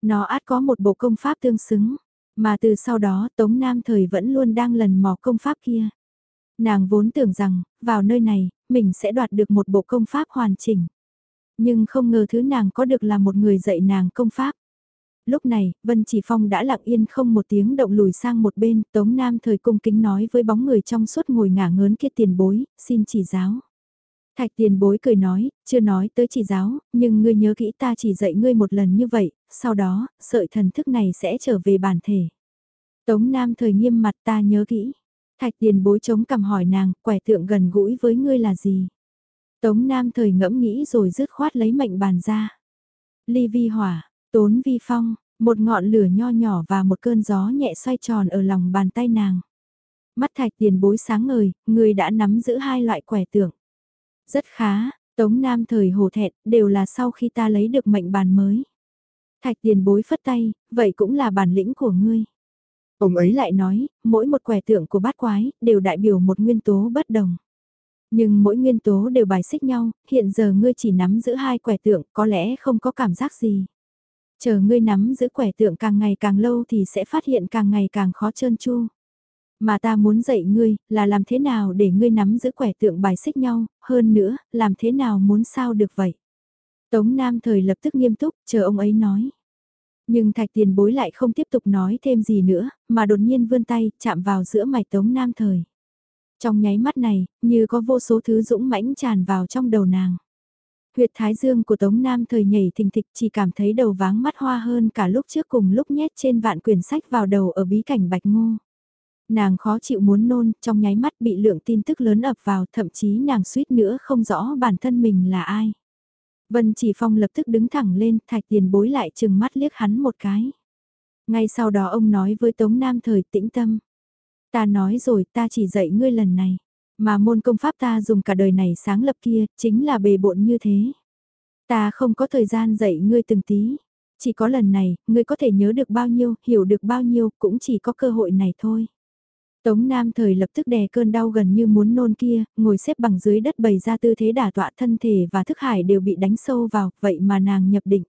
Nó át có một bộ công pháp tương xứng, mà từ sau đó Tống Nam Thời vẫn luôn đang lần mò công pháp kia. Nàng vốn tưởng rằng, vào nơi này, mình sẽ đoạt được một bộ công pháp hoàn chỉnh. Nhưng không ngờ thứ nàng có được là một người dạy nàng công pháp. Lúc này, Vân Chỉ Phong đã lặng yên không một tiếng động lùi sang một bên, Tống Nam thời cung kính nói với bóng người trong suốt ngồi ngả ngớn kia tiền bối, xin chỉ giáo. Thạch tiền bối cười nói, chưa nói tới chỉ giáo, nhưng ngươi nhớ kỹ ta chỉ dạy ngươi một lần như vậy, sau đó, sợi thần thức này sẽ trở về bản thể. Tống Nam thời nghiêm mặt ta nhớ kỹ. Thạch tiền bối chống cầm hỏi nàng, quẻ tượng gần gũi với ngươi là gì? Tống Nam thời ngẫm nghĩ rồi rứt khoát lấy mệnh bàn ra. Ly vi hỏa, tốn vi phong, một ngọn lửa nho nhỏ và một cơn gió nhẹ xoay tròn ở lòng bàn tay nàng. Mắt thạch tiền bối sáng ngời, người đã nắm giữ hai loại quẻ tượng. Rất khá, Tống Nam thời hồ thẹn, đều là sau khi ta lấy được mệnh bàn mới. Thạch tiền bối phất tay, vậy cũng là bản lĩnh của ngươi. Ông ấy lại nói, mỗi một quẻ tượng của bát quái, đều đại biểu một nguyên tố bất đồng. Nhưng mỗi nguyên tố đều bài xích nhau, hiện giờ ngươi chỉ nắm giữ hai quẻ tượng, có lẽ không có cảm giác gì. Chờ ngươi nắm giữ quẻ tượng càng ngày càng lâu thì sẽ phát hiện càng ngày càng khó trơn chu. Mà ta muốn dạy ngươi, là làm thế nào để ngươi nắm giữ quẻ tượng bài xích nhau, hơn nữa, làm thế nào muốn sao được vậy. Tống Nam thời lập tức nghiêm túc, chờ ông ấy nói. Nhưng thạch tiền bối lại không tiếp tục nói thêm gì nữa, mà đột nhiên vươn tay, chạm vào giữa mạch Tống Nam thời. Trong nháy mắt này, như có vô số thứ dũng mãnh tràn vào trong đầu nàng. Huyệt thái dương của Tống Nam thời nhảy thình thịch chỉ cảm thấy đầu váng mắt hoa hơn cả lúc trước cùng lúc nhét trên vạn quyển sách vào đầu ở bí cảnh Bạch Ngô. Nàng khó chịu muốn nôn, trong nháy mắt bị lượng tin tức lớn ập vào, thậm chí nàng suýt nữa không rõ bản thân mình là ai. Vân Chỉ Phong lập tức đứng thẳng lên, thạch tiền bối lại chừng mắt liếc hắn một cái. Ngay sau đó ông nói với Tống Nam thời tĩnh tâm. Ta nói rồi ta chỉ dạy ngươi lần này. Mà môn công pháp ta dùng cả đời này sáng lập kia, chính là bề bộn như thế. Ta không có thời gian dạy ngươi từng tí. Chỉ có lần này, ngươi có thể nhớ được bao nhiêu, hiểu được bao nhiêu, cũng chỉ có cơ hội này thôi. Tống Nam thời lập tức đè cơn đau gần như muốn nôn kia, ngồi xếp bằng dưới đất bày ra tư thế đả tọa thân thể và thức hải đều bị đánh sâu vào, vậy mà nàng nhập định.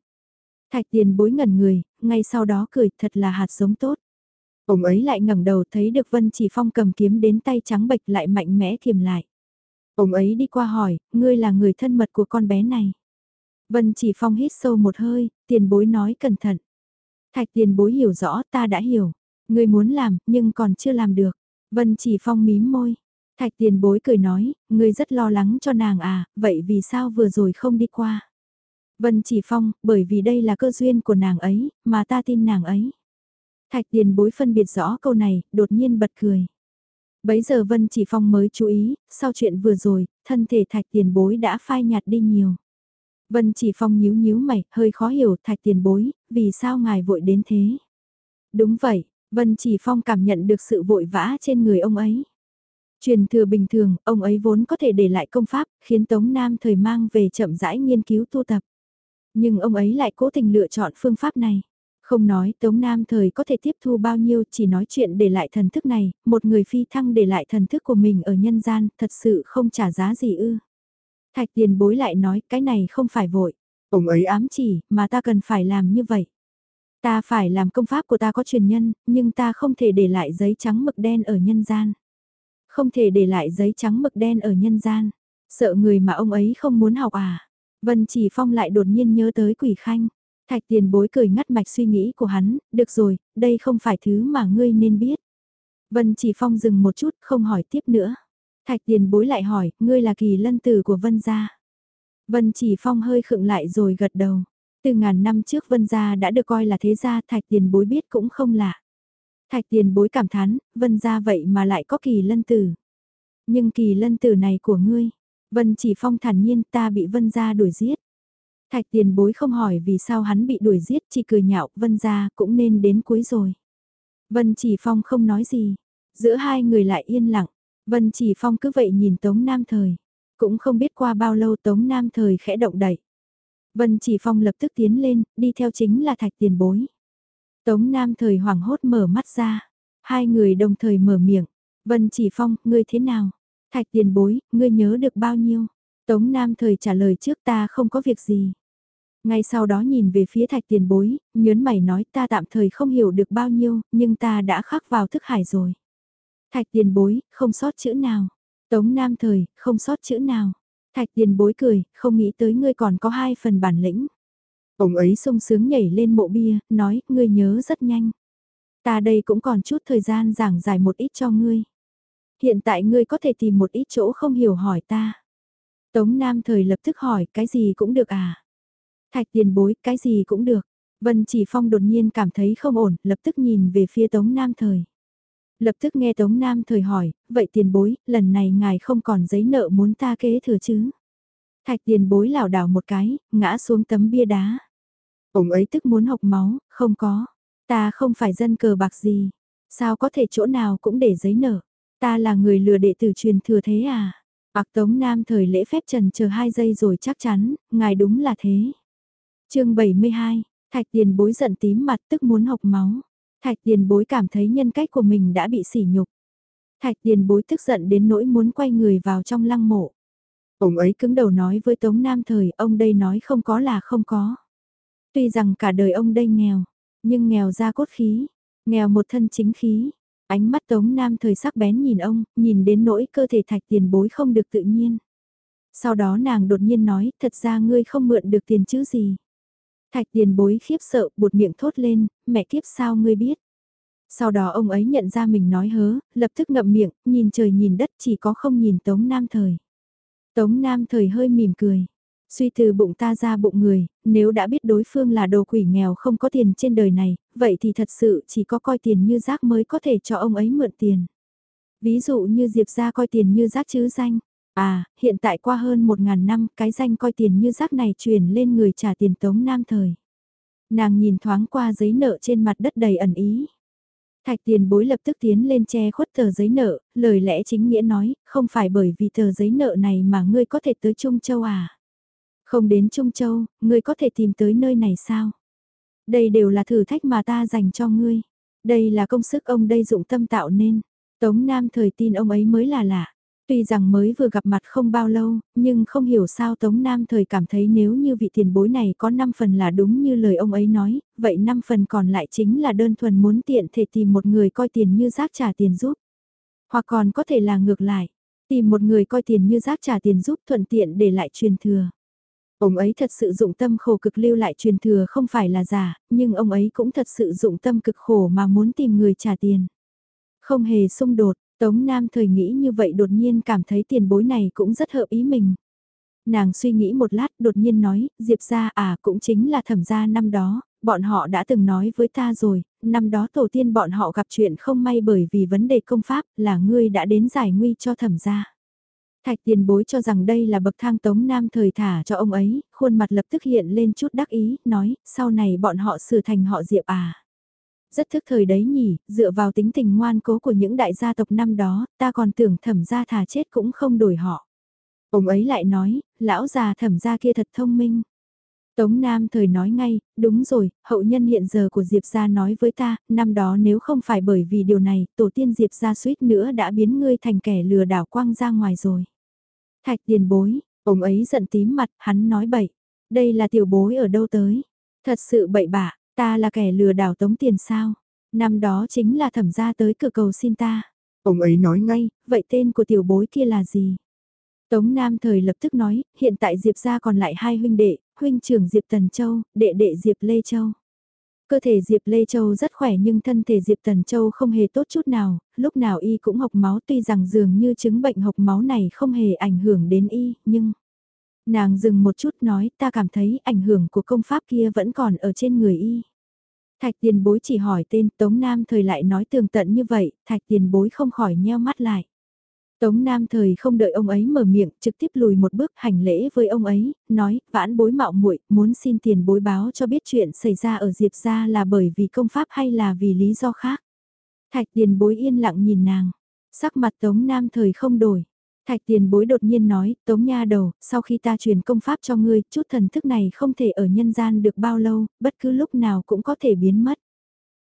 Thạch tiền bối ngẩn người, ngay sau đó cười thật là hạt giống tốt. Ông ấy lại ngẩng đầu thấy được Vân Chỉ Phong cầm kiếm đến tay trắng bệch lại mạnh mẽ thiềm lại. Ông ấy đi qua hỏi, ngươi là người thân mật của con bé này. Vân Chỉ Phong hít sâu một hơi, tiền bối nói cẩn thận. Thạch tiền bối hiểu rõ ta đã hiểu. Ngươi muốn làm, nhưng còn chưa làm được. Vân Chỉ Phong mím môi. Thạch tiền bối cười nói, ngươi rất lo lắng cho nàng à, vậy vì sao vừa rồi không đi qua? Vân Chỉ Phong, bởi vì đây là cơ duyên của nàng ấy, mà ta tin nàng ấy. Thạch tiền bối phân biệt rõ câu này, đột nhiên bật cười. Bấy giờ Vân Chỉ Phong mới chú ý, sau chuyện vừa rồi, thân thể thạch tiền bối đã phai nhạt đi nhiều. Vân Chỉ Phong nhíu nhíu mày, hơi khó hiểu thạch tiền bối, vì sao ngài vội đến thế? Đúng vậy, Vân Chỉ Phong cảm nhận được sự vội vã trên người ông ấy. Truyền thừa bình thường, ông ấy vốn có thể để lại công pháp, khiến Tống Nam thời mang về chậm rãi nghiên cứu tu tập. Nhưng ông ấy lại cố tình lựa chọn phương pháp này. Không nói Tống Nam thời có thể tiếp thu bao nhiêu chỉ nói chuyện để lại thần thức này, một người phi thăng để lại thần thức của mình ở nhân gian, thật sự không trả giá gì ư. Thạch tiền bối lại nói cái này không phải vội. Ông ấy ám chỉ, mà ta cần phải làm như vậy. Ta phải làm công pháp của ta có truyền nhân, nhưng ta không thể để lại giấy trắng mực đen ở nhân gian. Không thể để lại giấy trắng mực đen ở nhân gian. Sợ người mà ông ấy không muốn học à. Vân Chỉ Phong lại đột nhiên nhớ tới quỷ khanh. Thạch tiền bối cười ngắt mạch suy nghĩ của hắn, được rồi, đây không phải thứ mà ngươi nên biết. Vân Chỉ Phong dừng một chút, không hỏi tiếp nữa. Thạch tiền bối lại hỏi, ngươi là kỳ lân tử của Vân gia. Vân Chỉ Phong hơi khựng lại rồi gật đầu. Từ ngàn năm trước Vân gia đã được coi là thế gia, thạch tiền bối biết cũng không lạ. Thạch tiền bối cảm thán, Vân gia vậy mà lại có kỳ lân tử. Nhưng kỳ lân tử này của ngươi, Vân Chỉ Phong thản nhiên ta bị Vân gia đuổi giết. Thạch tiền bối không hỏi vì sao hắn bị đuổi giết chỉ cười nhạo Vân ra cũng nên đến cuối rồi. Vân chỉ phong không nói gì. Giữa hai người lại yên lặng. Vân chỉ phong cứ vậy nhìn Tống Nam Thời. Cũng không biết qua bao lâu Tống Nam Thời khẽ động đẩy. Vân chỉ phong lập tức tiến lên, đi theo chính là thạch tiền bối. Tống Nam Thời hoảng hốt mở mắt ra. Hai người đồng thời mở miệng. Vân chỉ phong, ngươi thế nào? Thạch tiền bối, ngươi nhớ được bao nhiêu? Tống Nam thời trả lời trước ta không có việc gì. Ngay sau đó nhìn về phía thạch tiền bối, nhớn mày nói ta tạm thời không hiểu được bao nhiêu, nhưng ta đã khắc vào thức hải rồi. Thạch tiền bối, không sót chữ nào. Tống Nam thời, không sót chữ nào. Thạch tiền bối cười, không nghĩ tới ngươi còn có hai phần bản lĩnh. Ông ấy sung sướng nhảy lên mộ bia, nói, ngươi nhớ rất nhanh. Ta đây cũng còn chút thời gian giảng giải một ít cho ngươi. Hiện tại ngươi có thể tìm một ít chỗ không hiểu hỏi ta. Tống Nam thời lập tức hỏi, cái gì cũng được à? Thạch tiền bối, cái gì cũng được. Vân Chỉ Phong đột nhiên cảm thấy không ổn, lập tức nhìn về phía Tống Nam thời. Lập tức nghe Tống Nam thời hỏi, vậy tiền bối, lần này ngài không còn giấy nợ muốn ta kế thừa chứ? Thạch tiền bối lảo đảo một cái, ngã xuống tấm bia đá. Ông ấy tức muốn học máu, không có. Ta không phải dân cờ bạc gì. Sao có thể chỗ nào cũng để giấy nợ. Ta là người lừa đệ tử truyền thừa thế à? Bạc Tống Nam thời lễ phép trần chờ hai giây rồi chắc chắn, ngài đúng là thế chương 72, Thạch tiền bối giận tím mặt tức muốn học máu. Thạch tiền bối cảm thấy nhân cách của mình đã bị sỉ nhục. Thạch tiền bối tức giận đến nỗi muốn quay người vào trong lăng mộ. Ông ấy cứng đầu nói với Tống Nam Thời, ông đây nói không có là không có. Tuy rằng cả đời ông đây nghèo, nhưng nghèo ra cốt khí, nghèo một thân chính khí. Ánh mắt Tống Nam Thời sắc bén nhìn ông, nhìn đến nỗi cơ thể thạch tiền bối không được tự nhiên. Sau đó nàng đột nhiên nói, thật ra ngươi không mượn được tiền chứ gì. Thạch tiền bối khiếp sợ, buột miệng thốt lên, mẹ kiếp sao ngươi biết. Sau đó ông ấy nhận ra mình nói hớ, lập tức ngậm miệng, nhìn trời nhìn đất chỉ có không nhìn Tống Nam Thời. Tống Nam Thời hơi mỉm cười. Suy từ bụng ta ra bụng người, nếu đã biết đối phương là đồ quỷ nghèo không có tiền trên đời này, vậy thì thật sự chỉ có coi tiền như rác mới có thể cho ông ấy mượn tiền. Ví dụ như Diệp ra coi tiền như rác chứ danh. À, hiện tại qua hơn một ngàn năm, cái danh coi tiền như rác này truyền lên người trả tiền tống nam thời. Nàng nhìn thoáng qua giấy nợ trên mặt đất đầy ẩn ý. Thạch tiền bối lập tức tiến lên che khuất tờ giấy nợ, lời lẽ chính nghĩa nói, không phải bởi vì tờ giấy nợ này mà ngươi có thể tới Trung Châu à. Không đến Trung Châu, ngươi có thể tìm tới nơi này sao? Đây đều là thử thách mà ta dành cho ngươi. Đây là công sức ông đây dụng tâm tạo nên. Tống Nam thời tin ông ấy mới là lạ. Tuy rằng mới vừa gặp mặt không bao lâu, nhưng không hiểu sao Tống Nam thời cảm thấy nếu như vị tiền bối này có 5 phần là đúng như lời ông ấy nói, vậy 5 phần còn lại chính là đơn thuần muốn tiện thể tìm một người coi tiền như rác trả tiền giúp. Hoặc còn có thể là ngược lại, tìm một người coi tiền như rác trả tiền giúp thuận tiện để lại truyền thừa. Ông ấy thật sự dụng tâm khổ cực lưu lại truyền thừa không phải là giả, nhưng ông ấy cũng thật sự dụng tâm cực khổ mà muốn tìm người trả tiền. Không hề xung đột, Tống Nam thời nghĩ như vậy đột nhiên cảm thấy tiền bối này cũng rất hợp ý mình. Nàng suy nghĩ một lát đột nhiên nói, Diệp ra à cũng chính là thẩm gia năm đó, bọn họ đã từng nói với ta rồi, năm đó tổ tiên bọn họ gặp chuyện không may bởi vì vấn đề công pháp là ngươi đã đến giải nguy cho thẩm gia. Thạch tiền bối cho rằng đây là bậc thang tống nam thời thả cho ông ấy, khuôn mặt lập tức hiện lên chút đắc ý, nói, sau này bọn họ sửa thành họ Diệp à. Rất thức thời đấy nhỉ, dựa vào tính tình ngoan cố của những đại gia tộc năm đó, ta còn tưởng thẩm gia thả chết cũng không đổi họ. Ông ấy lại nói, lão già thẩm gia kia thật thông minh. Tống Nam thời nói ngay, đúng rồi, hậu nhân hiện giờ của Diệp gia nói với ta, năm đó nếu không phải bởi vì điều này, tổ tiên Diệp gia suýt nữa đã biến ngươi thành kẻ lừa đảo quang ra ngoài rồi. Thạch tiền bối, ông ấy giận tím mặt, hắn nói bậy. Đây là tiểu bối ở đâu tới? Thật sự bậy bạ, ta là kẻ lừa đảo tống tiền sao? Năm đó chính là thẩm gia tới cửa cầu xin ta. Ông ấy nói ngay, vậy tên của tiểu bối kia là gì? Tống Nam thời lập tức nói, hiện tại Diệp gia còn lại hai huynh đệ, huynh trưởng Diệp Tần Châu, đệ đệ Diệp Lê Châu. Cơ thể Diệp Lê Châu rất khỏe nhưng thân thể Diệp Tần Châu không hề tốt chút nào, lúc nào y cũng học máu tuy rằng dường như chứng bệnh học máu này không hề ảnh hưởng đến y, nhưng... Nàng dừng một chút nói ta cảm thấy ảnh hưởng của công pháp kia vẫn còn ở trên người y. Thạch tiền bối chỉ hỏi tên Tống Nam thời lại nói tường tận như vậy, thạch tiền bối không khỏi nheo mắt lại. Tống Nam thời không đợi ông ấy mở miệng, trực tiếp lùi một bước hành lễ với ông ấy, nói, vãn bối mạo muội muốn xin tiền bối báo cho biết chuyện xảy ra ở Diệp gia là bởi vì công pháp hay là vì lý do khác. Thạch tiền bối yên lặng nhìn nàng, sắc mặt Tống Nam thời không đổi. Thạch tiền bối đột nhiên nói, Tống Nha đầu, sau khi ta truyền công pháp cho ngươi, chút thần thức này không thể ở nhân gian được bao lâu, bất cứ lúc nào cũng có thể biến mất.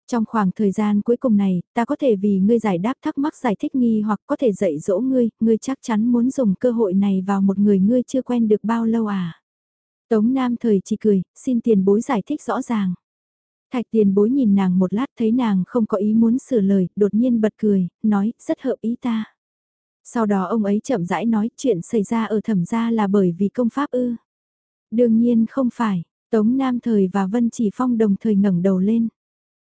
Trong khoảng thời gian cuối cùng này, ta có thể vì ngươi giải đáp thắc mắc giải thích nghi hoặc có thể dạy dỗ ngươi, ngươi chắc chắn muốn dùng cơ hội này vào một người ngươi chưa quen được bao lâu à. Tống Nam thời chỉ cười, xin tiền bối giải thích rõ ràng. Thạch tiền bối nhìn nàng một lát thấy nàng không có ý muốn sửa lời, đột nhiên bật cười, nói, rất hợp ý ta. Sau đó ông ấy chậm rãi nói chuyện xảy ra ở thẩm gia là bởi vì công pháp ư. Đương nhiên không phải, Tống Nam Thời và Vân Chỉ Phong đồng thời ngẩng đầu lên.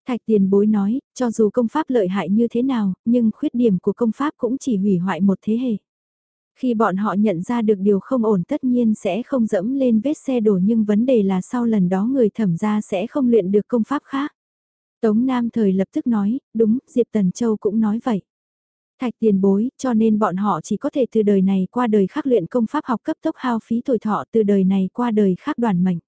Thạch tiền bối nói, cho dù công pháp lợi hại như thế nào, nhưng khuyết điểm của công pháp cũng chỉ hủy hoại một thế hệ. Khi bọn họ nhận ra được điều không ổn tất nhiên sẽ không dẫm lên vết xe đổ nhưng vấn đề là sau lần đó người thẩm ra sẽ không luyện được công pháp khác. Tống Nam thời lập tức nói, đúng, Diệp Tần Châu cũng nói vậy. Thạch tiền bối, cho nên bọn họ chỉ có thể từ đời này qua đời khác luyện công pháp học cấp tốc hao phí tuổi thọ từ đời này qua đời khác đoàn mệnh.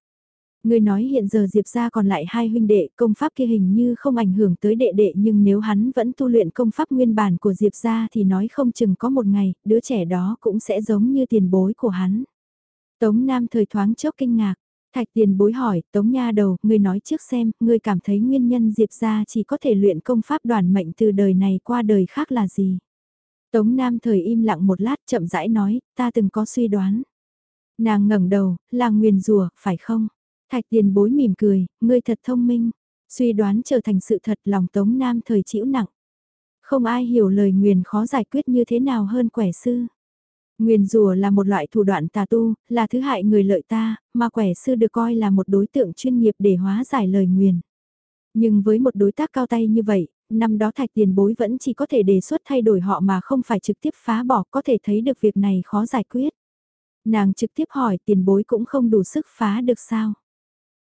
Người nói hiện giờ Diệp ra còn lại hai huynh đệ, công pháp kia hình như không ảnh hưởng tới đệ đệ nhưng nếu hắn vẫn tu luyện công pháp nguyên bản của Diệp ra thì nói không chừng có một ngày, đứa trẻ đó cũng sẽ giống như tiền bối của hắn. Tống Nam thời thoáng chốc kinh ngạc, thạch tiền bối hỏi, Tống Nha đầu, người nói trước xem, người cảm thấy nguyên nhân Diệp ra chỉ có thể luyện công pháp đoàn mệnh từ đời này qua đời khác là gì? Tống Nam thời im lặng một lát chậm rãi nói, ta từng có suy đoán. Nàng ngẩng đầu, là nguyền rùa, phải không? Thạch tiền bối mỉm cười, ngươi thật thông minh. Suy đoán trở thành sự thật lòng Tống Nam thời chịu nặng. Không ai hiểu lời nguyền khó giải quyết như thế nào hơn quẻ sư. Nguyền rùa là một loại thủ đoạn tà tu, là thứ hại người lợi ta, mà quẻ sư được coi là một đối tượng chuyên nghiệp để hóa giải lời nguyền. Nhưng với một đối tác cao tay như vậy, năm đó thạch tiền bối vẫn chỉ có thể đề xuất thay đổi họ mà không phải trực tiếp phá bỏ có thể thấy được việc này khó giải quyết. Nàng trực tiếp hỏi tiền bối cũng không đủ sức phá được sao.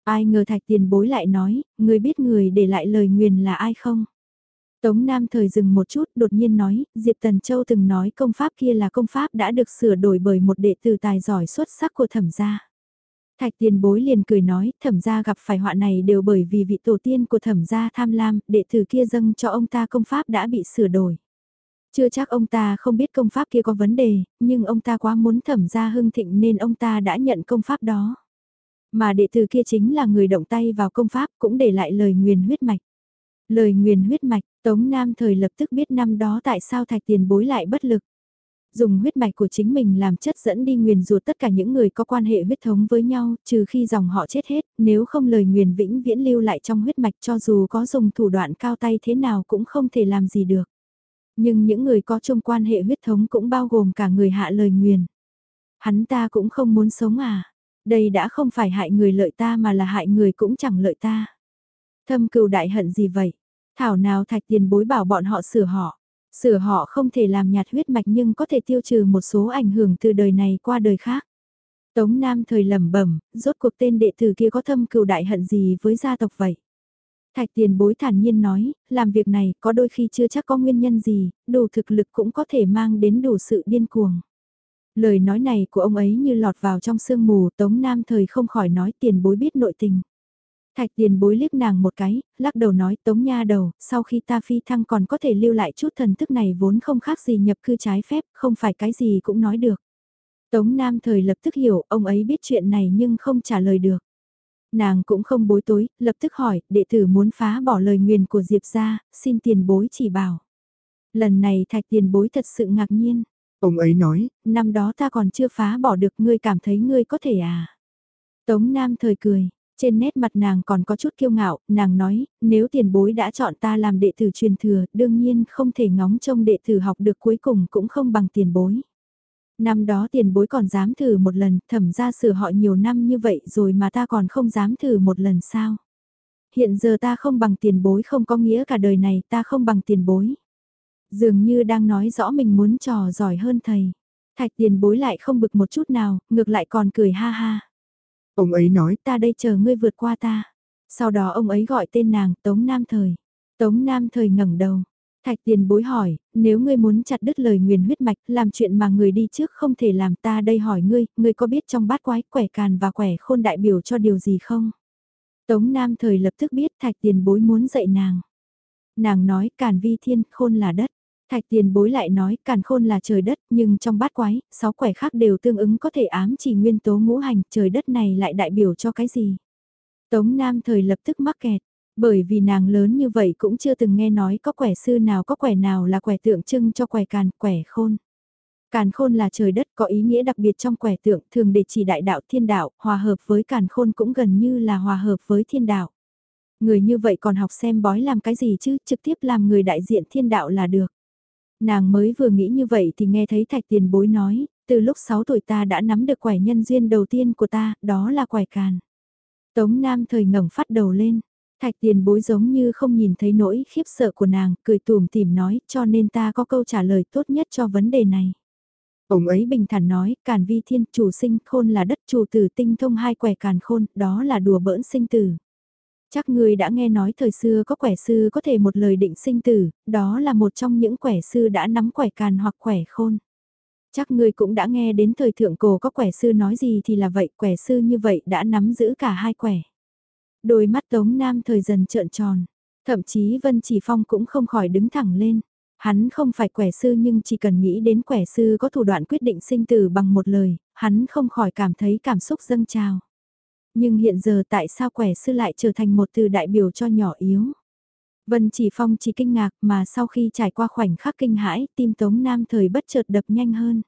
Ai ngờ thạch tiền bối lại nói, người biết người để lại lời nguyền là ai không? Tống Nam thời dừng một chút đột nhiên nói, Diệp Tần Châu từng nói công pháp kia là công pháp đã được sửa đổi bởi một đệ tử tài giỏi xuất sắc của thẩm gia. Thạch tiền bối liền cười nói, thẩm gia gặp phải họa này đều bởi vì vị tổ tiên của thẩm gia tham lam, đệ tử kia dâng cho ông ta công pháp đã bị sửa đổi. Chưa chắc ông ta không biết công pháp kia có vấn đề, nhưng ông ta quá muốn thẩm gia hưng thịnh nên ông ta đã nhận công pháp đó. Mà đệ tử kia chính là người động tay vào công pháp cũng để lại lời nguyền huyết mạch. Lời nguyền huyết mạch, Tống Nam thời lập tức biết năm đó tại sao thạch tiền bối lại bất lực. Dùng huyết mạch của chính mình làm chất dẫn đi nguyền ruột tất cả những người có quan hệ huyết thống với nhau, trừ khi dòng họ chết hết, nếu không lời nguyền vĩnh viễn lưu lại trong huyết mạch cho dù có dùng thủ đoạn cao tay thế nào cũng không thể làm gì được. Nhưng những người có chung quan hệ huyết thống cũng bao gồm cả người hạ lời nguyền. Hắn ta cũng không muốn sống à đây đã không phải hại người lợi ta mà là hại người cũng chẳng lợi ta. Thâm cừu đại hận gì vậy? Thảo nào thạch tiền bối bảo bọn họ sửa họ. Sửa họ không thể làm nhạt huyết mạch nhưng có thể tiêu trừ một số ảnh hưởng từ đời này qua đời khác. Tống Nam thời lẩm bẩm, rốt cuộc tên đệ tử kia có thâm cừu đại hận gì với gia tộc vậy? Thạch tiền bối thản nhiên nói, làm việc này có đôi khi chưa chắc có nguyên nhân gì, đủ thực lực cũng có thể mang đến đủ sự điên cuồng. Lời nói này của ông ấy như lọt vào trong sương mù, Tống Nam thời không khỏi nói tiền bối biết nội tình. Thạch tiền bối liếc nàng một cái, lắc đầu nói Tống Nha đầu, sau khi ta phi thăng còn có thể lưu lại chút thần thức này vốn không khác gì nhập cư trái phép, không phải cái gì cũng nói được. Tống Nam thời lập tức hiểu, ông ấy biết chuyện này nhưng không trả lời được. Nàng cũng không bối tối, lập tức hỏi, đệ tử muốn phá bỏ lời nguyền của Diệp ra, xin tiền bối chỉ bảo. Lần này thạch tiền bối thật sự ngạc nhiên. Ông ấy nói, năm đó ta còn chưa phá bỏ được ngươi cảm thấy ngươi có thể à? Tống Nam thời cười, trên nét mặt nàng còn có chút kiêu ngạo, nàng nói, nếu tiền bối đã chọn ta làm đệ tử truyền thừa, đương nhiên không thể ngóng trông đệ tử học được cuối cùng cũng không bằng tiền bối. Năm đó tiền bối còn dám thử một lần, thẩm ra sửa họ nhiều năm như vậy rồi mà ta còn không dám thử một lần sao? Hiện giờ ta không bằng tiền bối không có nghĩa cả đời này ta không bằng tiền bối. Dường như đang nói rõ mình muốn trò giỏi hơn thầy. Thạch tiền bối lại không bực một chút nào, ngược lại còn cười ha ha. Ông ấy nói ta đây chờ ngươi vượt qua ta. Sau đó ông ấy gọi tên nàng Tống Nam Thời. Tống Nam Thời ngẩng đầu. Thạch tiền bối hỏi, nếu ngươi muốn chặt đứt lời nguyền huyết mạch, làm chuyện mà người đi trước không thể làm ta đây hỏi ngươi, ngươi có biết trong bát quái quẻ càn và quẻ khôn đại biểu cho điều gì không? Tống Nam Thời lập tức biết thạch tiền bối muốn dạy nàng. Nàng nói càn vi thiên, khôn là đất. Thạch tiền bối lại nói càn khôn là trời đất nhưng trong bát quái, sáu quẻ khác đều tương ứng có thể ám chỉ nguyên tố ngũ hành trời đất này lại đại biểu cho cái gì. Tống Nam thời lập tức mắc kẹt, Bởi vì nàng lớn như vậy cũng chưa từng nghe nói có quẻ sư nào có quẻ nào là quẻ tượng trưng cho quẻ càn, quẻ khôn. Càn khôn là trời đất có ý nghĩa đặc biệt trong quẻ tượng thường để chỉ đại đạo thiên đạo, hòa hợp với càn khôn cũng gần như là hòa hợp với thiên đạo. Người như vậy còn học xem bói làm cái gì chứ, trực tiếp làm người đại diện thiên đạo là được. Nàng mới vừa nghĩ như vậy thì nghe thấy thạch tiền bối nói, từ lúc 6 tuổi ta đã nắm được quẻ nhân duyên đầu tiên của ta, đó là quẻ càn. Tống Nam thời ngẩng phát đầu lên, thạch tiền bối giống như không nhìn thấy nỗi khiếp sợ của nàng, cười tùm tìm nói, cho nên ta có câu trả lời tốt nhất cho vấn đề này. Ông ấy bình thản nói, càn vi thiên, chủ sinh, khôn là đất chủ tử tinh thông hai quẻ càn khôn, đó là đùa bỡn sinh tử. Chắc người đã nghe nói thời xưa có quẻ sư có thể một lời định sinh tử, đó là một trong những quẻ sư đã nắm quẻ càn hoặc quẻ khôn. Chắc người cũng đã nghe đến thời thượng cổ có quẻ sư nói gì thì là vậy, quẻ sư như vậy đã nắm giữ cả hai quẻ. Đôi mắt Tống Nam thời dần trợn tròn, thậm chí Vân Chỉ Phong cũng không khỏi đứng thẳng lên. Hắn không phải quẻ sư nhưng chỉ cần nghĩ đến quẻ sư có thủ đoạn quyết định sinh tử bằng một lời, hắn không khỏi cảm thấy cảm xúc dâng trào. Nhưng hiện giờ tại sao quẻ sư lại trở thành một từ đại biểu cho nhỏ yếu? Vân chỉ phong chỉ kinh ngạc mà sau khi trải qua khoảnh khắc kinh hãi, tim tống nam thời bất chợt đập nhanh hơn.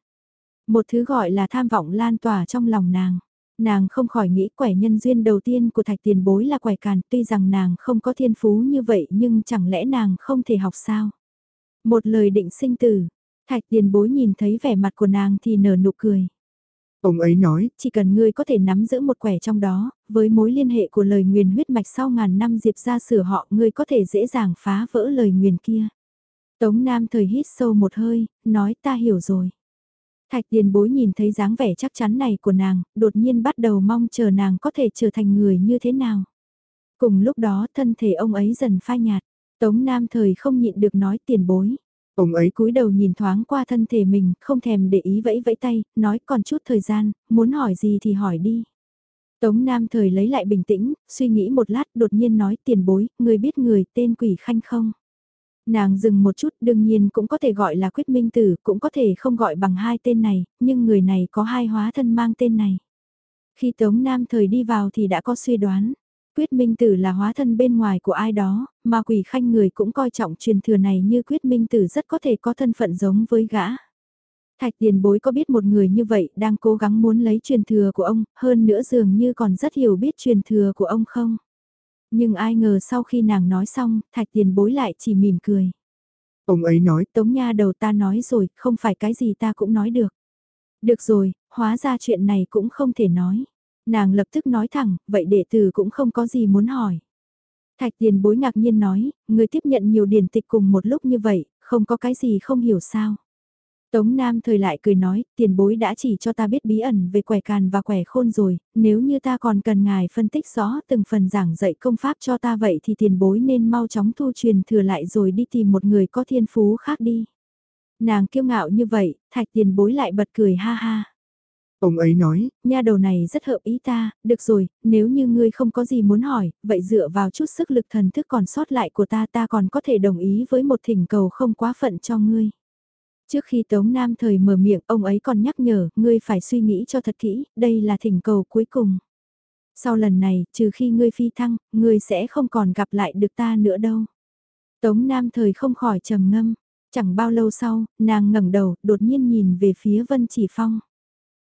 Một thứ gọi là tham vọng lan tỏa trong lòng nàng. Nàng không khỏi nghĩ quẻ nhân duyên đầu tiên của thạch tiền bối là quẻ càn, tuy rằng nàng không có thiên phú như vậy nhưng chẳng lẽ nàng không thể học sao? Một lời định sinh tử, thạch tiền bối nhìn thấy vẻ mặt của nàng thì nở nụ cười. Ông ấy nói, chỉ cần ngươi có thể nắm giữ một quẻ trong đó, với mối liên hệ của lời nguyền huyết mạch sau ngàn năm diệp ra sửa họ, ngươi có thể dễ dàng phá vỡ lời nguyền kia. Tống Nam thời hít sâu một hơi, nói ta hiểu rồi. Thạch tiền bối nhìn thấy dáng vẻ chắc chắn này của nàng, đột nhiên bắt đầu mong chờ nàng có thể trở thành người như thế nào. Cùng lúc đó thân thể ông ấy dần phai nhạt, Tống Nam thời không nhịn được nói tiền bối. Ông ấy cúi đầu nhìn thoáng qua thân thể mình, không thèm để ý vẫy vẫy tay, nói còn chút thời gian, muốn hỏi gì thì hỏi đi. Tống Nam thời lấy lại bình tĩnh, suy nghĩ một lát đột nhiên nói tiền bối, người biết người tên quỷ khanh không? Nàng dừng một chút đương nhiên cũng có thể gọi là quyết minh tử, cũng có thể không gọi bằng hai tên này, nhưng người này có hai hóa thân mang tên này. Khi Tống Nam thời đi vào thì đã có suy đoán. Quyết Minh Tử là hóa thân bên ngoài của ai đó, mà quỷ khanh người cũng coi trọng truyền thừa này như Quyết Minh Tử rất có thể có thân phận giống với gã. Thạch tiền bối có biết một người như vậy đang cố gắng muốn lấy truyền thừa của ông, hơn nữa dường như còn rất hiểu biết truyền thừa của ông không? Nhưng ai ngờ sau khi nàng nói xong, thạch tiền bối lại chỉ mỉm cười. Ông ấy nói, Tống Nha đầu ta nói rồi, không phải cái gì ta cũng nói được. Được rồi, hóa ra chuyện này cũng không thể nói. Nàng lập tức nói thẳng, vậy đệ tử cũng không có gì muốn hỏi. Thạch tiền bối ngạc nhiên nói, người tiếp nhận nhiều điển tịch cùng một lúc như vậy, không có cái gì không hiểu sao. Tống Nam thời lại cười nói, tiền bối đã chỉ cho ta biết bí ẩn về quẻ càn và quẻ khôn rồi, nếu như ta còn cần ngài phân tích rõ từng phần giảng dạy công pháp cho ta vậy thì tiền bối nên mau chóng thu truyền thừa lại rồi đi tìm một người có thiên phú khác đi. Nàng kiêu ngạo như vậy, thạch tiền bối lại bật cười ha ha. Ông ấy nói, nha đầu này rất hợp ý ta, được rồi, nếu như ngươi không có gì muốn hỏi, vậy dựa vào chút sức lực thần thức còn sót lại của ta ta còn có thể đồng ý với một thỉnh cầu không quá phận cho ngươi. Trước khi Tống Nam thời mở miệng, ông ấy còn nhắc nhở, ngươi phải suy nghĩ cho thật kỹ, đây là thỉnh cầu cuối cùng. Sau lần này, trừ khi ngươi phi thăng, ngươi sẽ không còn gặp lại được ta nữa đâu. Tống Nam thời không khỏi trầm ngâm, chẳng bao lâu sau, nàng ngẩng đầu, đột nhiên nhìn về phía Vân Chỉ Phong.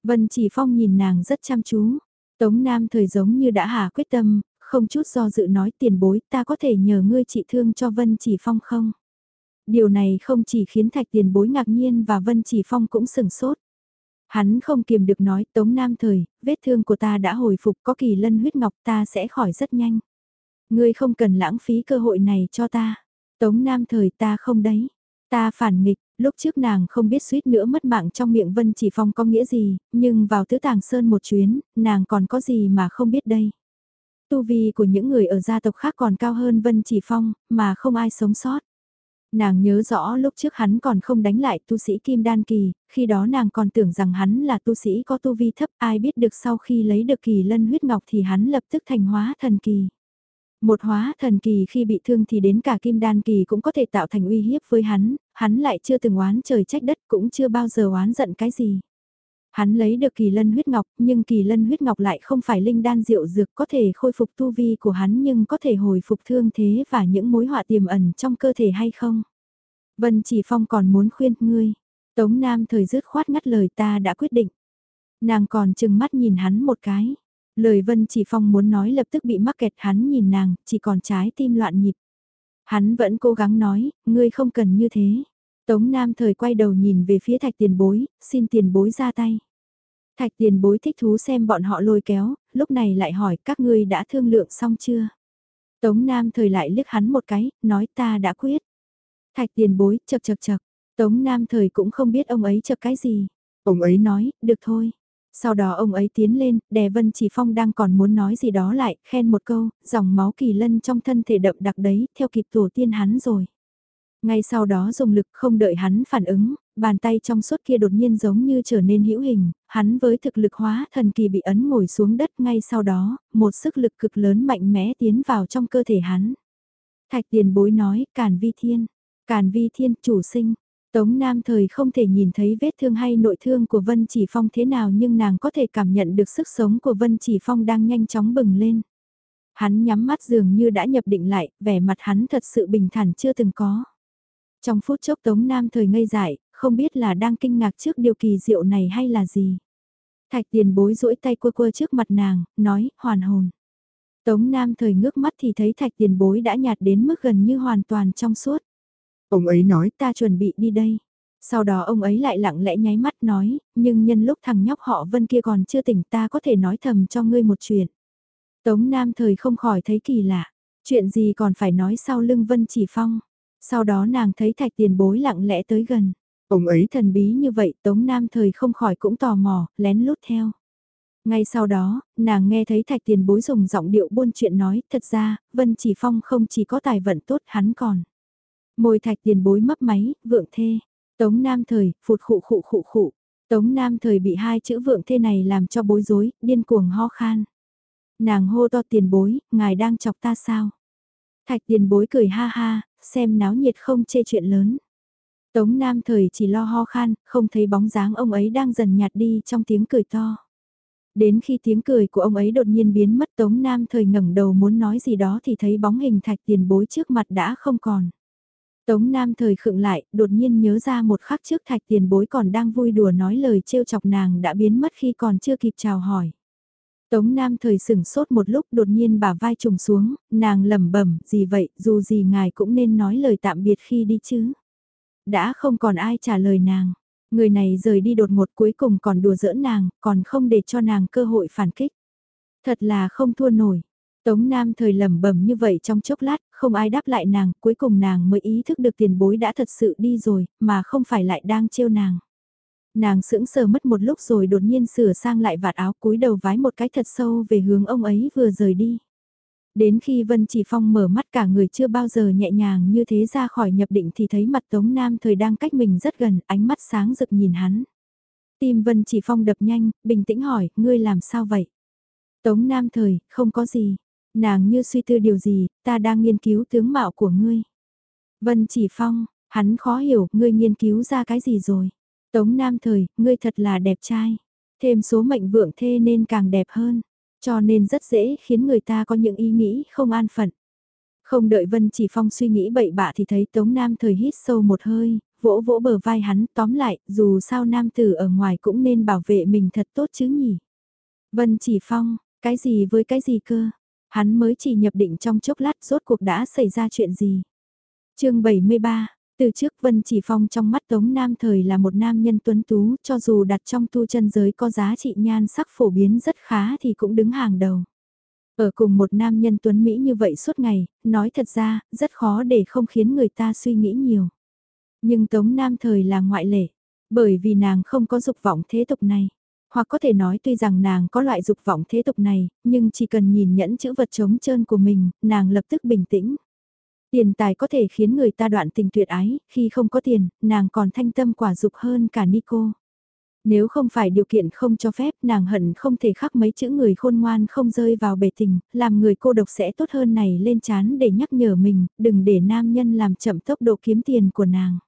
Vân Chỉ Phong nhìn nàng rất chăm chú. Tống Nam thời giống như đã hà quyết tâm, không chút do dự nói tiền bối ta có thể nhờ ngươi trị thương cho Vân Chỉ Phong không? Điều này không chỉ khiến thạch tiền bối ngạc nhiên và Vân Chỉ Phong cũng sừng sốt. Hắn không kiềm được nói Tống Nam thời, vết thương của ta đã hồi phục có kỳ lân huyết ngọc ta sẽ khỏi rất nhanh. Ngươi không cần lãng phí cơ hội này cho ta. Tống Nam thời ta không đấy. Ta phản nghịch, lúc trước nàng không biết suýt nữa mất mạng trong miệng Vân Chỉ Phong có nghĩa gì, nhưng vào tứ tàng sơn một chuyến, nàng còn có gì mà không biết đây. Tu vi của những người ở gia tộc khác còn cao hơn Vân Chỉ Phong, mà không ai sống sót. Nàng nhớ rõ lúc trước hắn còn không đánh lại tu sĩ Kim Đan Kỳ, khi đó nàng còn tưởng rằng hắn là tu sĩ có tu vi thấp, ai biết được sau khi lấy được kỳ lân huyết ngọc thì hắn lập tức thành hóa thần kỳ. Một hóa thần kỳ khi bị thương thì đến cả kim đan kỳ cũng có thể tạo thành uy hiếp với hắn, hắn lại chưa từng oán trời trách đất cũng chưa bao giờ oán giận cái gì. Hắn lấy được kỳ lân huyết ngọc, nhưng kỳ lân huyết ngọc lại không phải linh đan diệu dược có thể khôi phục tu vi của hắn nhưng có thể hồi phục thương thế và những mối họa tiềm ẩn trong cơ thể hay không. Vân Chỉ Phong còn muốn khuyên ngươi. Tống Nam thời dứt khoát ngắt lời ta đã quyết định. Nàng còn chừng mắt nhìn hắn một cái. Lời Vân Chỉ Phong muốn nói lập tức bị mắc kẹt hắn nhìn nàng, chỉ còn trái tim loạn nhịp. Hắn vẫn cố gắng nói, ngươi không cần như thế. Tống Nam thời quay đầu nhìn về phía thạch tiền bối, xin tiền bối ra tay. Thạch tiền bối thích thú xem bọn họ lôi kéo, lúc này lại hỏi các ngươi đã thương lượng xong chưa? Tống Nam thời lại liếc hắn một cái, nói ta đã quyết. Thạch tiền bối, chật chật chật. Tống Nam thời cũng không biết ông ấy chật cái gì. Ông ấy nói, được thôi. Sau đó ông ấy tiến lên, đè Vân Chỉ Phong đang còn muốn nói gì đó lại, khen một câu, dòng máu kỳ lân trong thân thể đậm đặc đấy, theo kịp tổ tiên hắn rồi. Ngay sau đó dùng lực không đợi hắn phản ứng, bàn tay trong suốt kia đột nhiên giống như trở nên hữu hình, hắn với thực lực hóa thần kỳ bị ấn ngồi xuống đất ngay sau đó, một sức lực cực lớn mạnh mẽ tiến vào trong cơ thể hắn. Thạch tiền bối nói, càn vi thiên, càn vi thiên chủ sinh, Tống Nam thời không thể nhìn thấy vết thương hay nội thương của Vân Chỉ Phong thế nào nhưng nàng có thể cảm nhận được sức sống của Vân Chỉ Phong đang nhanh chóng bừng lên. Hắn nhắm mắt dường như đã nhập định lại, vẻ mặt hắn thật sự bình thản chưa từng có. Trong phút chốc Tống Nam thời ngây dại, không biết là đang kinh ngạc trước điều kỳ diệu này hay là gì. Thạch tiền bối duỗi tay quơ quơ trước mặt nàng, nói, hoàn hồn. Tống Nam thời ngước mắt thì thấy thạch tiền bối đã nhạt đến mức gần như hoàn toàn trong suốt. Ông ấy nói ta chuẩn bị đi đây. Sau đó ông ấy lại lặng lẽ nháy mắt nói, nhưng nhân lúc thằng nhóc họ Vân kia còn chưa tỉnh ta có thể nói thầm cho ngươi một chuyện. Tống Nam thời không khỏi thấy kỳ lạ, chuyện gì còn phải nói sau lưng Vân Chỉ Phong. Sau đó nàng thấy thạch tiền bối lặng lẽ tới gần. Ông ấy thần bí như vậy Tống Nam thời không khỏi cũng tò mò, lén lút theo. Ngay sau đó, nàng nghe thấy thạch tiền bối dùng giọng điệu buôn chuyện nói, thật ra, Vân Chỉ Phong không chỉ có tài vận tốt hắn còn. Môi thạch tiền bối mấp máy, vượng thê. Tống Nam thời, phụt khụ khụ khụ khụ. Tống Nam thời bị hai chữ vượng thê này làm cho bối rối, điên cuồng ho khan. Nàng hô to tiền bối, ngài đang chọc ta sao? Thạch tiền bối cười ha ha, xem náo nhiệt không chê chuyện lớn. Tống Nam thời chỉ lo ho khan, không thấy bóng dáng ông ấy đang dần nhạt đi trong tiếng cười to. Đến khi tiếng cười của ông ấy đột nhiên biến mất Tống Nam thời ngẩng đầu muốn nói gì đó thì thấy bóng hình thạch tiền bối trước mặt đã không còn. Tống Nam thời khựng lại, đột nhiên nhớ ra một khắc trước thạch tiền bối còn đang vui đùa nói lời trêu chọc nàng đã biến mất khi còn chưa kịp chào hỏi. Tống Nam thời sửng sốt một lúc đột nhiên bà vai trùng xuống, nàng lẩm bẩm gì vậy, dù gì ngài cũng nên nói lời tạm biệt khi đi chứ. Đã không còn ai trả lời nàng, người này rời đi đột ngột cuối cùng còn đùa giỡn nàng, còn không để cho nàng cơ hội phản kích. Thật là không thua nổi. Tống Nam thời lẩm bẩm như vậy trong chốc lát, không ai đáp lại nàng, cuối cùng nàng mới ý thức được tiền bối đã thật sự đi rồi, mà không phải lại đang trêu nàng. Nàng sững sờ mất một lúc rồi đột nhiên sửa sang lại vạt áo cúi đầu vái một cái thật sâu về hướng ông ấy vừa rời đi. Đến khi Vân Chỉ Phong mở mắt cả người chưa bao giờ nhẹ nhàng như thế ra khỏi nhập định thì thấy mặt Tống Nam thời đang cách mình rất gần, ánh mắt sáng rực nhìn hắn. Tim Vân Chỉ Phong đập nhanh, bình tĩnh hỏi, ngươi làm sao vậy? Tống Nam thời, không có gì. Nàng như suy tư điều gì, ta đang nghiên cứu tướng mạo của ngươi. Vân Chỉ Phong, hắn khó hiểu, ngươi nghiên cứu ra cái gì rồi? Tống Nam thời, ngươi thật là đẹp trai. Thêm số mệnh vượng thê nên càng đẹp hơn. Cho nên rất dễ khiến người ta có những ý nghĩ không an phận. Không đợi Vân Chỉ Phong suy nghĩ bậy bạ thì thấy Tống Nam thời hít sâu một hơi, vỗ vỗ bờ vai hắn tóm lại, dù sao nam tử ở ngoài cũng nên bảo vệ mình thật tốt chứ nhỉ. Vân Chỉ Phong, cái gì với cái gì cơ? Hắn mới chỉ nhập định trong chốc lát rốt cuộc đã xảy ra chuyện gì? chương 73, từ trước Vân Chỉ Phong trong mắt Tống Nam thời là một nam nhân tuấn tú, cho dù đặt trong tu chân giới có giá trị nhan sắc phổ biến rất khá thì cũng đứng hàng đầu. Ở cùng một nam nhân tuấn Mỹ như vậy suốt ngày, nói thật ra, rất khó để không khiến người ta suy nghĩ nhiều. Nhưng Tống Nam thời là ngoại lệ, bởi vì nàng không có dục vọng thế tục này. Hoặc có thể nói tuy rằng nàng có loại dục vọng thế tục này, nhưng chỉ cần nhìn nhẫn chữ vật trống trơn của mình, nàng lập tức bình tĩnh. Tiền tài có thể khiến người ta đoạn tình tuyệt ái, khi không có tiền, nàng còn thanh tâm quả dục hơn cả Nico. Nếu không phải điều kiện không cho phép, nàng hận không thể khắc mấy chữ người khôn ngoan không rơi vào bể tình, làm người cô độc sẽ tốt hơn này lên chán để nhắc nhở mình, đừng để nam nhân làm chậm tốc độ kiếm tiền của nàng.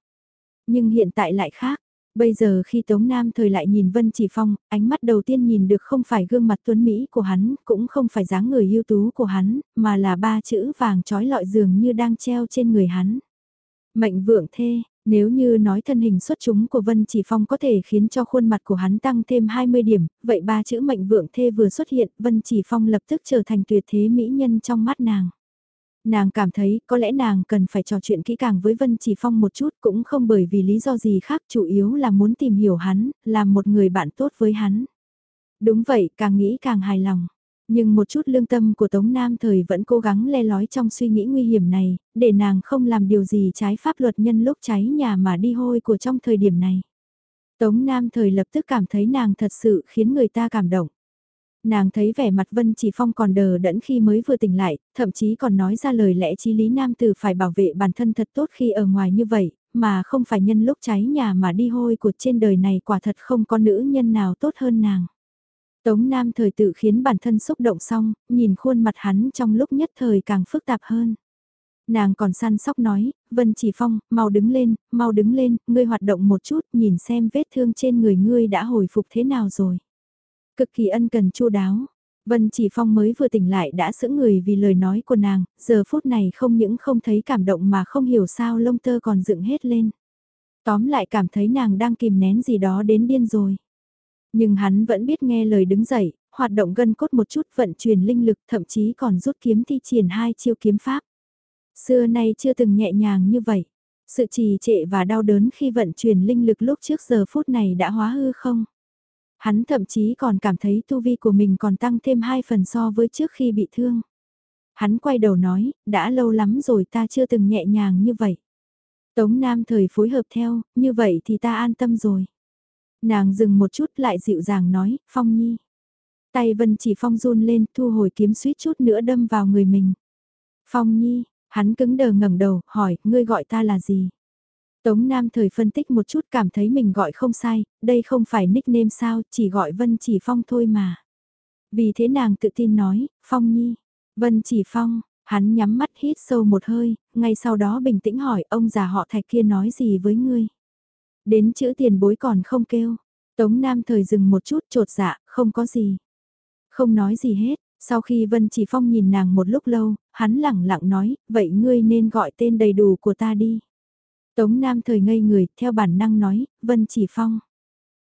Nhưng hiện tại lại khác, Bây giờ khi Tống Nam thời lại nhìn Vân Chỉ Phong, ánh mắt đầu tiên nhìn được không phải gương mặt tuấn Mỹ của hắn, cũng không phải dáng người ưu tú của hắn, mà là ba chữ vàng trói lọi dường như đang treo trên người hắn. Mệnh vượng thê, nếu như nói thân hình xuất chúng của Vân Chỉ Phong có thể khiến cho khuôn mặt của hắn tăng thêm 20 điểm, vậy ba chữ mệnh vượng thê vừa xuất hiện, Vân Chỉ Phong lập tức trở thành tuyệt thế mỹ nhân trong mắt nàng. Nàng cảm thấy có lẽ nàng cần phải trò chuyện kỹ càng với Vân Chỉ Phong một chút cũng không bởi vì lý do gì khác chủ yếu là muốn tìm hiểu hắn, làm một người bạn tốt với hắn. Đúng vậy, càng nghĩ càng hài lòng. Nhưng một chút lương tâm của Tống Nam thời vẫn cố gắng le lói trong suy nghĩ nguy hiểm này, để nàng không làm điều gì trái pháp luật nhân lúc cháy nhà mà đi hôi của trong thời điểm này. Tống Nam thời lập tức cảm thấy nàng thật sự khiến người ta cảm động. Nàng thấy vẻ mặt Vân Chỉ Phong còn đờ đẫn khi mới vừa tỉnh lại, thậm chí còn nói ra lời lẽ chí lý nam tử phải bảo vệ bản thân thật tốt khi ở ngoài như vậy, mà không phải nhân lúc cháy nhà mà đi hôi của trên đời này quả thật không có nữ nhân nào tốt hơn nàng. Tống Nam thời tự khiến bản thân xúc động xong, nhìn khuôn mặt hắn trong lúc nhất thời càng phức tạp hơn. Nàng còn săn sóc nói, Vân Chỉ Phong, mau đứng lên, mau đứng lên, ngươi hoạt động một chút, nhìn xem vết thương trên người ngươi đã hồi phục thế nào rồi. Cực kỳ ân cần chu đáo. Vân Chỉ Phong mới vừa tỉnh lại đã sững người vì lời nói của nàng, giờ phút này không những không thấy cảm động mà không hiểu sao lông tơ còn dựng hết lên. Tóm lại cảm thấy nàng đang kìm nén gì đó đến điên rồi. Nhưng hắn vẫn biết nghe lời đứng dậy, hoạt động gân cốt một chút vận chuyển linh lực thậm chí còn rút kiếm thi triển hai chiêu kiếm pháp. Xưa nay chưa từng nhẹ nhàng như vậy. Sự trì trệ và đau đớn khi vận chuyển linh lực lúc trước giờ phút này đã hóa hư không? Hắn thậm chí còn cảm thấy tu vi của mình còn tăng thêm hai phần so với trước khi bị thương. Hắn quay đầu nói, đã lâu lắm rồi ta chưa từng nhẹ nhàng như vậy. Tống Nam thời phối hợp theo, như vậy thì ta an tâm rồi. Nàng dừng một chút lại dịu dàng nói, Phong Nhi. Tay Vân chỉ Phong run lên thu hồi kiếm suýt chút nữa đâm vào người mình. Phong Nhi, hắn cứng đờ ngẩng đầu, hỏi, ngươi gọi ta là gì? Tống Nam thời phân tích một chút cảm thấy mình gọi không sai, đây không phải nickname sao, chỉ gọi Vân Chỉ Phong thôi mà. Vì thế nàng tự tin nói, Phong Nhi, Vân Chỉ Phong, hắn nhắm mắt hít sâu một hơi, ngay sau đó bình tĩnh hỏi ông già họ thạch kia nói gì với ngươi. Đến chữ tiền bối còn không kêu, Tống Nam thời dừng một chút trột dạ, không có gì. Không nói gì hết, sau khi Vân Chỉ Phong nhìn nàng một lúc lâu, hắn lẳng lặng nói, vậy ngươi nên gọi tên đầy đủ của ta đi. Tống Nam thời ngây người, theo bản năng nói, Vân Chỉ Phong.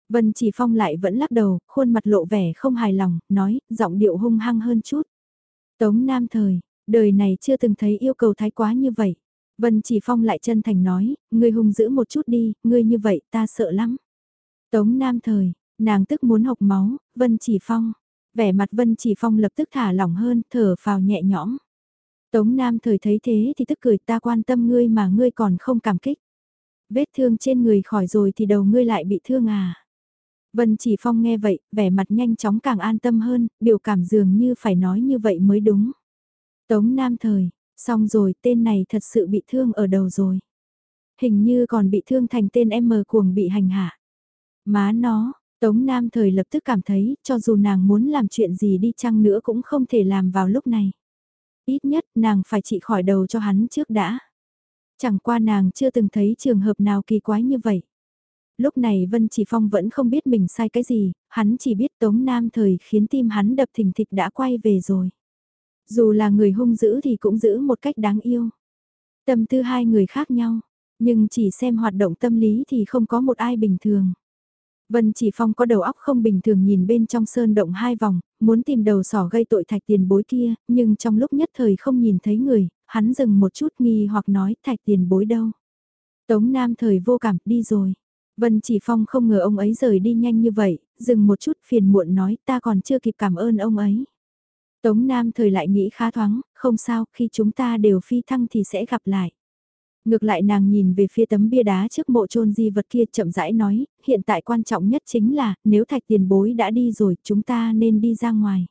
Vân Chỉ Phong lại vẫn lắc đầu, khuôn mặt lộ vẻ không hài lòng, nói, giọng điệu hung hăng hơn chút. Tống Nam thời, đời này chưa từng thấy yêu cầu thái quá như vậy. Vân Chỉ Phong lại chân thành nói, ngươi hung giữ một chút đi, ngươi như vậy ta sợ lắm. Tống Nam thời, nàng tức muốn học máu, Vân Chỉ Phong. Vẻ mặt Vân Chỉ Phong lập tức thả lỏng hơn, thở phào nhẹ nhõm. Tống Nam thời thấy thế thì tức cười ta quan tâm ngươi mà ngươi còn không cảm kích. Vết thương trên người khỏi rồi thì đầu ngươi lại bị thương à. Vân Chỉ Phong nghe vậy, vẻ mặt nhanh chóng càng an tâm hơn, biểu cảm dường như phải nói như vậy mới đúng. Tống Nam thời, xong rồi tên này thật sự bị thương ở đầu rồi. Hình như còn bị thương thành tên M cuồng bị hành hạ. Má nó, Tống Nam thời lập tức cảm thấy cho dù nàng muốn làm chuyện gì đi chăng nữa cũng không thể làm vào lúc này. Ít nhất nàng phải trị khỏi đầu cho hắn trước đã. Chẳng qua nàng chưa từng thấy trường hợp nào kỳ quái như vậy. Lúc này Vân Chỉ Phong vẫn không biết mình sai cái gì, hắn chỉ biết Tống Nam thời khiến tim hắn đập thình thịch đã quay về rồi. Dù là người hung dữ thì cũng giữ một cách đáng yêu. Tâm tư hai người khác nhau, nhưng chỉ xem hoạt động tâm lý thì không có một ai bình thường. Vân Chỉ Phong có đầu óc không bình thường nhìn bên trong sơn động hai vòng, muốn tìm đầu sỏ gây tội thạch tiền bối kia, nhưng trong lúc nhất thời không nhìn thấy người, hắn dừng một chút nghi hoặc nói thạch tiền bối đâu. Tống Nam thời vô cảm đi rồi. Vân Chỉ Phong không ngờ ông ấy rời đi nhanh như vậy, dừng một chút phiền muộn nói ta còn chưa kịp cảm ơn ông ấy. Tống Nam thời lại nghĩ khá thoáng, không sao, khi chúng ta đều phi thăng thì sẽ gặp lại. Ngược lại nàng nhìn về phía tấm bia đá trước mộ chôn di vật kia chậm rãi nói, hiện tại quan trọng nhất chính là, nếu thạch tiền bối đã đi rồi, chúng ta nên đi ra ngoài.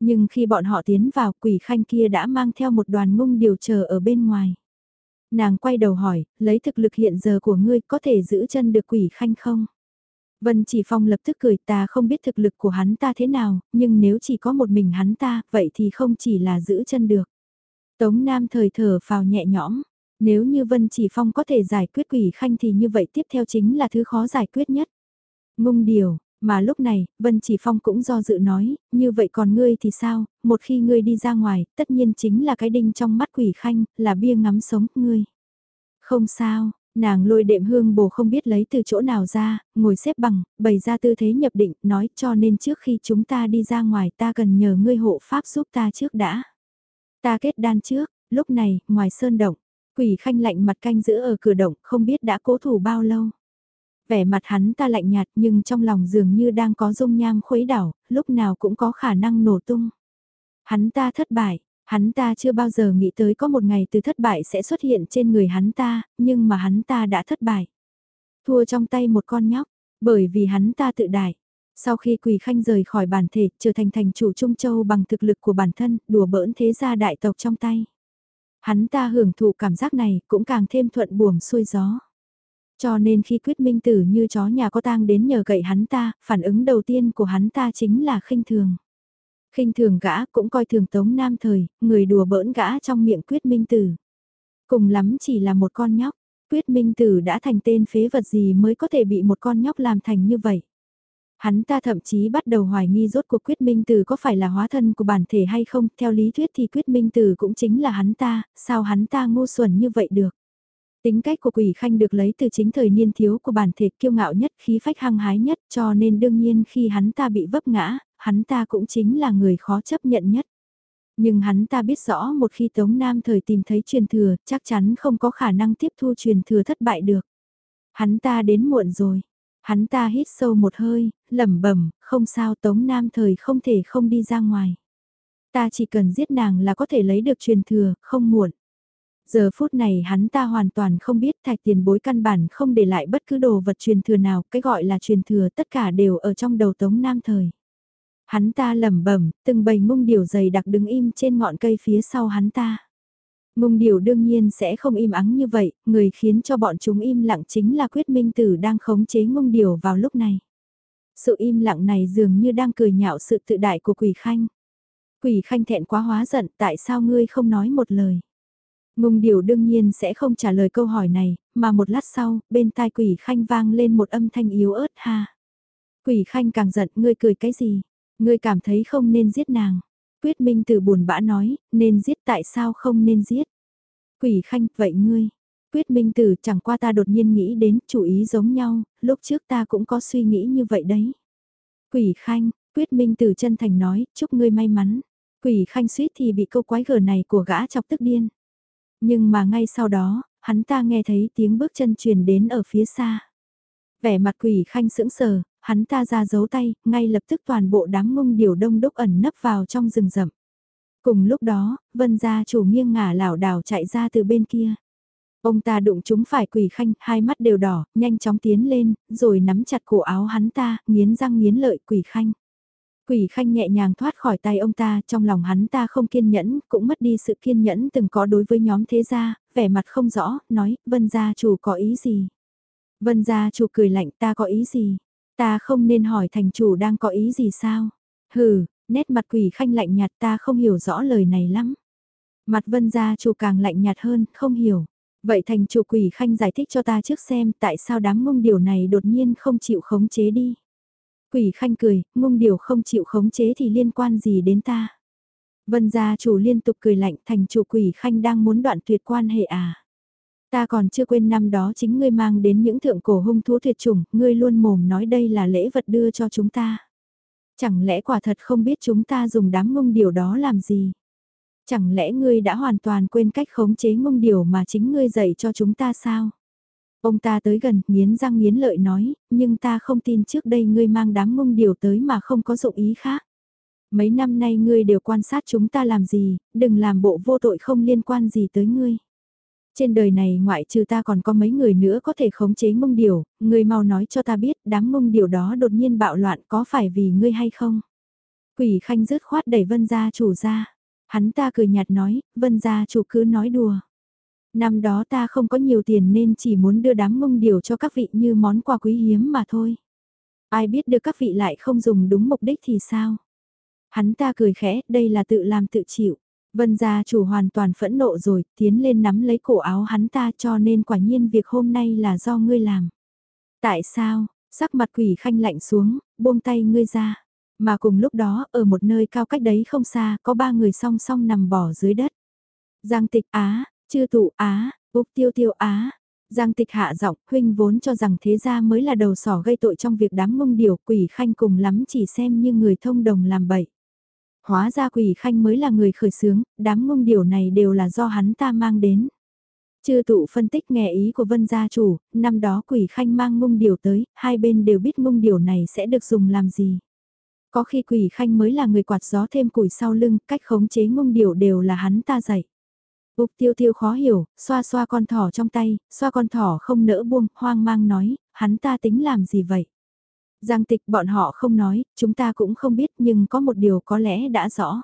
Nhưng khi bọn họ tiến vào, quỷ khanh kia đã mang theo một đoàn ngung điều chờ ở bên ngoài. Nàng quay đầu hỏi, lấy thực lực hiện giờ của ngươi có thể giữ chân được quỷ khanh không? Vân Chỉ Phong lập tức cười ta không biết thực lực của hắn ta thế nào, nhưng nếu chỉ có một mình hắn ta, vậy thì không chỉ là giữ chân được. Tống Nam thời thở phào nhẹ nhõm, nếu như Vân Chỉ Phong có thể giải quyết quỷ khanh thì như vậy tiếp theo chính là thứ khó giải quyết nhất. Ngung điều, mà lúc này, Vân Chỉ Phong cũng do dự nói, như vậy còn ngươi thì sao, một khi ngươi đi ra ngoài, tất nhiên chính là cái đinh trong mắt quỷ khanh, là bia ngắm sống, ngươi. Không sao, nàng lôi đệm hương bồ không biết lấy từ chỗ nào ra, ngồi xếp bằng, bày ra tư thế nhập định, nói cho nên trước khi chúng ta đi ra ngoài ta cần nhờ ngươi hộ pháp giúp ta trước đã. Ta kết đan trước, lúc này, ngoài sơn động, quỷ khanh lạnh mặt canh giữ ở cửa động, không biết đã cố thủ bao lâu. Vẻ mặt hắn ta lạnh nhạt nhưng trong lòng dường như đang có dung nham khuấy đảo, lúc nào cũng có khả năng nổ tung. Hắn ta thất bại, hắn ta chưa bao giờ nghĩ tới có một ngày từ thất bại sẽ xuất hiện trên người hắn ta, nhưng mà hắn ta đã thất bại. Thua trong tay một con nhóc, bởi vì hắn ta tự đại. Sau khi Quỳ Khanh rời khỏi bản thể, trở thành thành chủ Trung Châu bằng thực lực của bản thân, đùa bỡn thế gia đại tộc trong tay. Hắn ta hưởng thụ cảm giác này, cũng càng thêm thuận buồm xuôi gió. Cho nên khi quyết minh tử như chó nhà có tang đến nhờ cậy hắn ta, phản ứng đầu tiên của hắn ta chính là khinh thường. khinh thường gã cũng coi thường tống nam thời, người đùa bỡn gã trong miệng quyết minh tử. Cùng lắm chỉ là một con nhóc, quyết minh tử đã thành tên phế vật gì mới có thể bị một con nhóc làm thành như vậy. Hắn ta thậm chí bắt đầu hoài nghi rốt cuộc quyết minh tử có phải là hóa thân của bản thể hay không, theo lý thuyết thì quyết minh tử cũng chính là hắn ta, sao hắn ta ngu xuẩn như vậy được. Tính cách của quỷ khanh được lấy từ chính thời niên thiếu của bản thể kiêu ngạo nhất khí phách hăng hái nhất cho nên đương nhiên khi hắn ta bị vấp ngã, hắn ta cũng chính là người khó chấp nhận nhất. Nhưng hắn ta biết rõ một khi Tống Nam thời tìm thấy truyền thừa chắc chắn không có khả năng tiếp thu truyền thừa thất bại được. Hắn ta đến muộn rồi. Hắn ta hít sâu một hơi, lẩm bẩm, không sao Tống Nam thời không thể không đi ra ngoài. Ta chỉ cần giết nàng là có thể lấy được truyền thừa, không muộn. Giờ phút này hắn ta hoàn toàn không biết thạch tiền bối căn bản không để lại bất cứ đồ vật truyền thừa nào, cái gọi là truyền thừa tất cả đều ở trong đầu tống nam thời. Hắn ta lẩm bẩm, từng bầy ngung điều dày đặc đứng im trên ngọn cây phía sau hắn ta. Ngung điều đương nhiên sẽ không im ắng như vậy, người khiến cho bọn chúng im lặng chính là quyết minh tử đang khống chế ngung điều vào lúc này. Sự im lặng này dường như đang cười nhạo sự tự đại của quỷ khanh. Quỷ khanh thẹn quá hóa giận, tại sao ngươi không nói một lời? Ngung điều đương nhiên sẽ không trả lời câu hỏi này, mà một lát sau, bên tai quỷ khanh vang lên một âm thanh yếu ớt ha. Quỷ khanh càng giận, ngươi cười cái gì? Ngươi cảm thấy không nên giết nàng. Quyết Minh từ buồn bã nói, nên giết tại sao không nên giết? Quỷ khanh, vậy ngươi? Quyết Minh Tử chẳng qua ta đột nhiên nghĩ đến chủ ý giống nhau, lúc trước ta cũng có suy nghĩ như vậy đấy. Quỷ Khanh, Quyết Minh Tử chân thành nói, chúc ngươi may mắn. Quỷ Khanh suýt thì bị câu quái gở này của gã chọc tức điên. Nhưng mà ngay sau đó, hắn ta nghe thấy tiếng bước chân truyền đến ở phía xa. Vẻ mặt quỷ khanh sững sờ, hắn ta ra giấu tay, ngay lập tức toàn bộ đám ngung điều đông đúc ẩn nấp vào trong rừng rậm. Cùng lúc đó, vân gia chủ nghiêng ngả lảo đảo chạy ra từ bên kia. Ông ta đụng chúng phải quỷ khanh, hai mắt đều đỏ, nhanh chóng tiến lên, rồi nắm chặt cổ áo hắn ta, nghiến răng nghiến lợi quỷ khanh. Quỷ khanh nhẹ nhàng thoát khỏi tay ông ta, trong lòng hắn ta không kiên nhẫn, cũng mất đi sự kiên nhẫn từng có đối với nhóm thế gia, vẻ mặt không rõ, nói, vân gia chủ có ý gì? Vân gia chủ cười lạnh ta có ý gì? Ta không nên hỏi thành chủ đang có ý gì sao? Hừ, nét mặt quỷ khanh lạnh nhạt ta không hiểu rõ lời này lắm. Mặt vân gia chủ càng lạnh nhạt hơn, không hiểu. Vậy thành chủ quỷ khanh giải thích cho ta trước xem tại sao đám ngung điều này đột nhiên không chịu khống chế đi. Quỷ khanh cười, ngung điều không chịu khống chế thì liên quan gì đến ta. Vân gia chủ liên tục cười lạnh thành chủ quỷ khanh đang muốn đoạn tuyệt quan hệ à. Ta còn chưa quên năm đó chính ngươi mang đến những thượng cổ hung thú tuyệt chủng, ngươi luôn mồm nói đây là lễ vật đưa cho chúng ta. Chẳng lẽ quả thật không biết chúng ta dùng đám ngông điều đó làm gì? Chẳng lẽ ngươi đã hoàn toàn quên cách khống chế ngông điều mà chính ngươi dạy cho chúng ta sao? Ông ta tới gần, nghiến răng nghiến lợi nói, nhưng ta không tin trước đây ngươi mang đám mông điều tới mà không có dụng ý khác. Mấy năm nay ngươi đều quan sát chúng ta làm gì, đừng làm bộ vô tội không liên quan gì tới ngươi. Trên đời này ngoại trừ ta còn có mấy người nữa có thể khống chế mông điểu ngươi mau nói cho ta biết đám mông điểu đó đột nhiên bạo loạn có phải vì ngươi hay không? Quỷ khanh rứt khoát đẩy vân gia chủ ra. Hắn ta cười nhạt nói, vân gia chủ cứ nói đùa. Năm đó ta không có nhiều tiền nên chỉ muốn đưa đám mông điểu cho các vị như món quà quý hiếm mà thôi. Ai biết được các vị lại không dùng đúng mục đích thì sao? Hắn ta cười khẽ, đây là tự làm tự chịu. Vân gia chủ hoàn toàn phẫn nộ rồi, tiến lên nắm lấy cổ áo hắn ta cho nên quả nhiên việc hôm nay là do ngươi làm. Tại sao, sắc mặt quỷ khanh lạnh xuống, buông tay ngươi ra. Mà cùng lúc đó, ở một nơi cao cách đấy không xa, có ba người song song nằm bỏ dưới đất. Giang tịch Á, chư tụ Á, Úc tiêu tiêu Á. Giang tịch hạ giọng, huynh vốn cho rằng thế gia mới là đầu sỏ gây tội trong việc đám ngông điều quỷ khanh cùng lắm chỉ xem như người thông đồng làm bậy. Hóa ra quỷ khanh mới là người khởi sướng, đám ngung điều này đều là do hắn ta mang đến. Chư tụ phân tích nghe ý của vân gia chủ, năm đó quỷ khanh mang ngung điều tới, hai bên đều biết ngung điều này sẽ được dùng làm gì. Có khi quỷ khanh mới là người quạt gió thêm củi sau lưng, cách khống chế ngung điều đều là hắn ta dạy. Úc tiêu tiêu khó hiểu, xoa xoa con thỏ trong tay, xoa con thỏ không nỡ buông, hoang mang nói, hắn ta tính làm gì vậy? Giang tịch bọn họ không nói, chúng ta cũng không biết nhưng có một điều có lẽ đã rõ.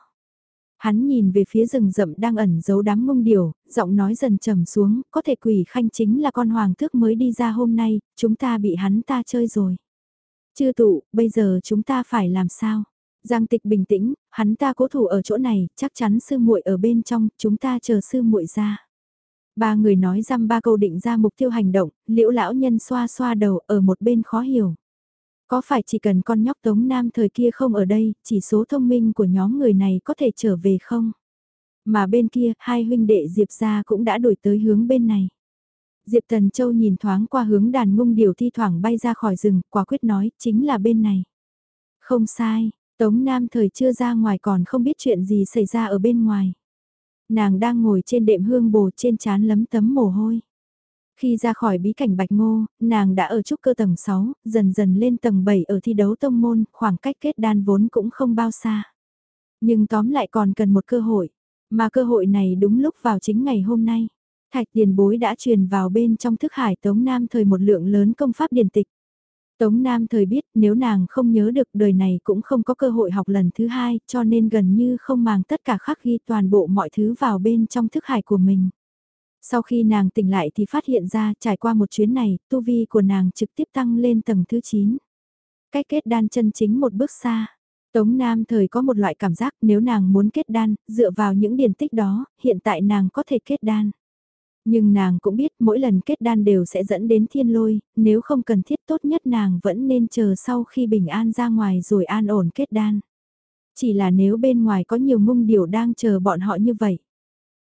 Hắn nhìn về phía rừng rậm đang ẩn giấu đám ngông điều, giọng nói dần trầm xuống, có thể quỷ khanh chính là con hoàng thước mới đi ra hôm nay, chúng ta bị hắn ta chơi rồi. Chưa tụ, bây giờ chúng ta phải làm sao? Giang tịch bình tĩnh, hắn ta cố thủ ở chỗ này, chắc chắn sư muội ở bên trong, chúng ta chờ sư muội ra. Ba người nói răm ba câu định ra mục tiêu hành động, liễu lão nhân xoa xoa đầu ở một bên khó hiểu. Có phải chỉ cần con nhóc Tống Nam thời kia không ở đây, chỉ số thông minh của nhóm người này có thể trở về không? Mà bên kia, hai huynh đệ Diệp ra cũng đã đổi tới hướng bên này. Diệp Tần Châu nhìn thoáng qua hướng đàn ngung điều thi thoảng bay ra khỏi rừng, quả quyết nói, chính là bên này. Không sai, Tống Nam thời chưa ra ngoài còn không biết chuyện gì xảy ra ở bên ngoài. Nàng đang ngồi trên đệm hương bồ trên chán lấm tấm mồ hôi. Khi ra khỏi bí cảnh Bạch Ngô, nàng đã ở trúc cơ tầng 6, dần dần lên tầng 7 ở thi đấu tông môn, khoảng cách kết đan vốn cũng không bao xa. Nhưng tóm lại còn cần một cơ hội, mà cơ hội này đúng lúc vào chính ngày hôm nay. Thạch tiền bối đã truyền vào bên trong thức hải Tống Nam thời một lượng lớn công pháp điển tịch. Tống Nam thời biết nếu nàng không nhớ được đời này cũng không có cơ hội học lần thứ hai cho nên gần như không mang tất cả khắc ghi toàn bộ mọi thứ vào bên trong thức hải của mình. Sau khi nàng tỉnh lại thì phát hiện ra trải qua một chuyến này, tu vi của nàng trực tiếp tăng lên tầng thứ 9. Cách kết đan chân chính một bước xa. Tống Nam thời có một loại cảm giác nếu nàng muốn kết đan, dựa vào những điển tích đó, hiện tại nàng có thể kết đan. Nhưng nàng cũng biết mỗi lần kết đan đều sẽ dẫn đến thiên lôi, nếu không cần thiết tốt nhất nàng vẫn nên chờ sau khi bình an ra ngoài rồi an ổn kết đan. Chỉ là nếu bên ngoài có nhiều mung điều đang chờ bọn họ như vậy.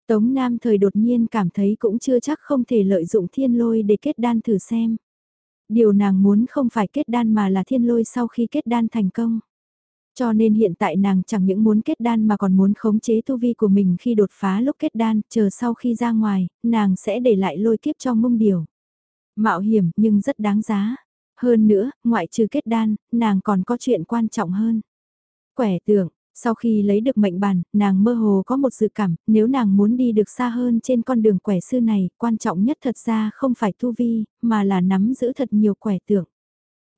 Tống Nam thời đột nhiên cảm thấy cũng chưa chắc không thể lợi dụng thiên lôi để kết đan thử xem. Điều nàng muốn không phải kết đan mà là thiên lôi sau khi kết đan thành công. Cho nên hiện tại nàng chẳng những muốn kết đan mà còn muốn khống chế tu vi của mình khi đột phá lúc kết đan, chờ sau khi ra ngoài, nàng sẽ để lại lôi kiếp cho mông điều. Mạo hiểm nhưng rất đáng giá. Hơn nữa, ngoại trừ kết đan, nàng còn có chuyện quan trọng hơn. Quẻ tượng, sau khi lấy được mệnh bản nàng mơ hồ có một dự cảm, nếu nàng muốn đi được xa hơn trên con đường quẻ sư này, quan trọng nhất thật ra không phải tu vi, mà là nắm giữ thật nhiều quẻ tượng.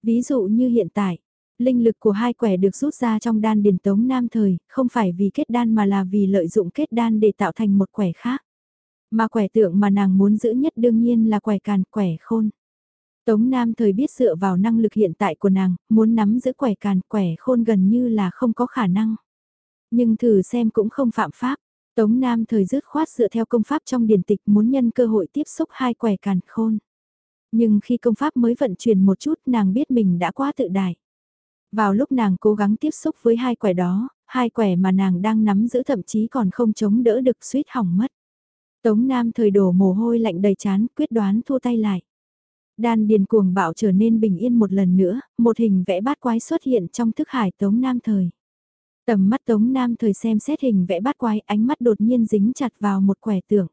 Ví dụ như hiện tại, linh lực của hai quẻ được rút ra trong đan điền tống nam thời, không phải vì kết đan mà là vì lợi dụng kết đan để tạo thành một quẻ khác. Mà quẻ tượng mà nàng muốn giữ nhất đương nhiên là quẻ càn, quẻ khôn. Tống Nam thời biết dựa vào năng lực hiện tại của nàng, muốn nắm giữ quẻ càn, quẻ khôn gần như là không có khả năng. Nhưng thử xem cũng không phạm pháp. Tống Nam thời dứt khoát dựa theo công pháp trong điển tịch muốn nhân cơ hội tiếp xúc hai quẻ càn khôn. Nhưng khi công pháp mới vận chuyển một chút nàng biết mình đã quá tự đại. Vào lúc nàng cố gắng tiếp xúc với hai quẻ đó, hai quẻ mà nàng đang nắm giữ thậm chí còn không chống đỡ được suýt hỏng mất. Tống Nam thời đổ mồ hôi lạnh đầy chán quyết đoán thua tay lại. Đan điền cuồng bạo trở nên bình yên một lần nữa, một hình vẽ bát quái xuất hiện trong thức hải Tống Nam thời. Tầm mắt Tống Nam thời xem xét hình vẽ bát quái ánh mắt đột nhiên dính chặt vào một quẻ tượng.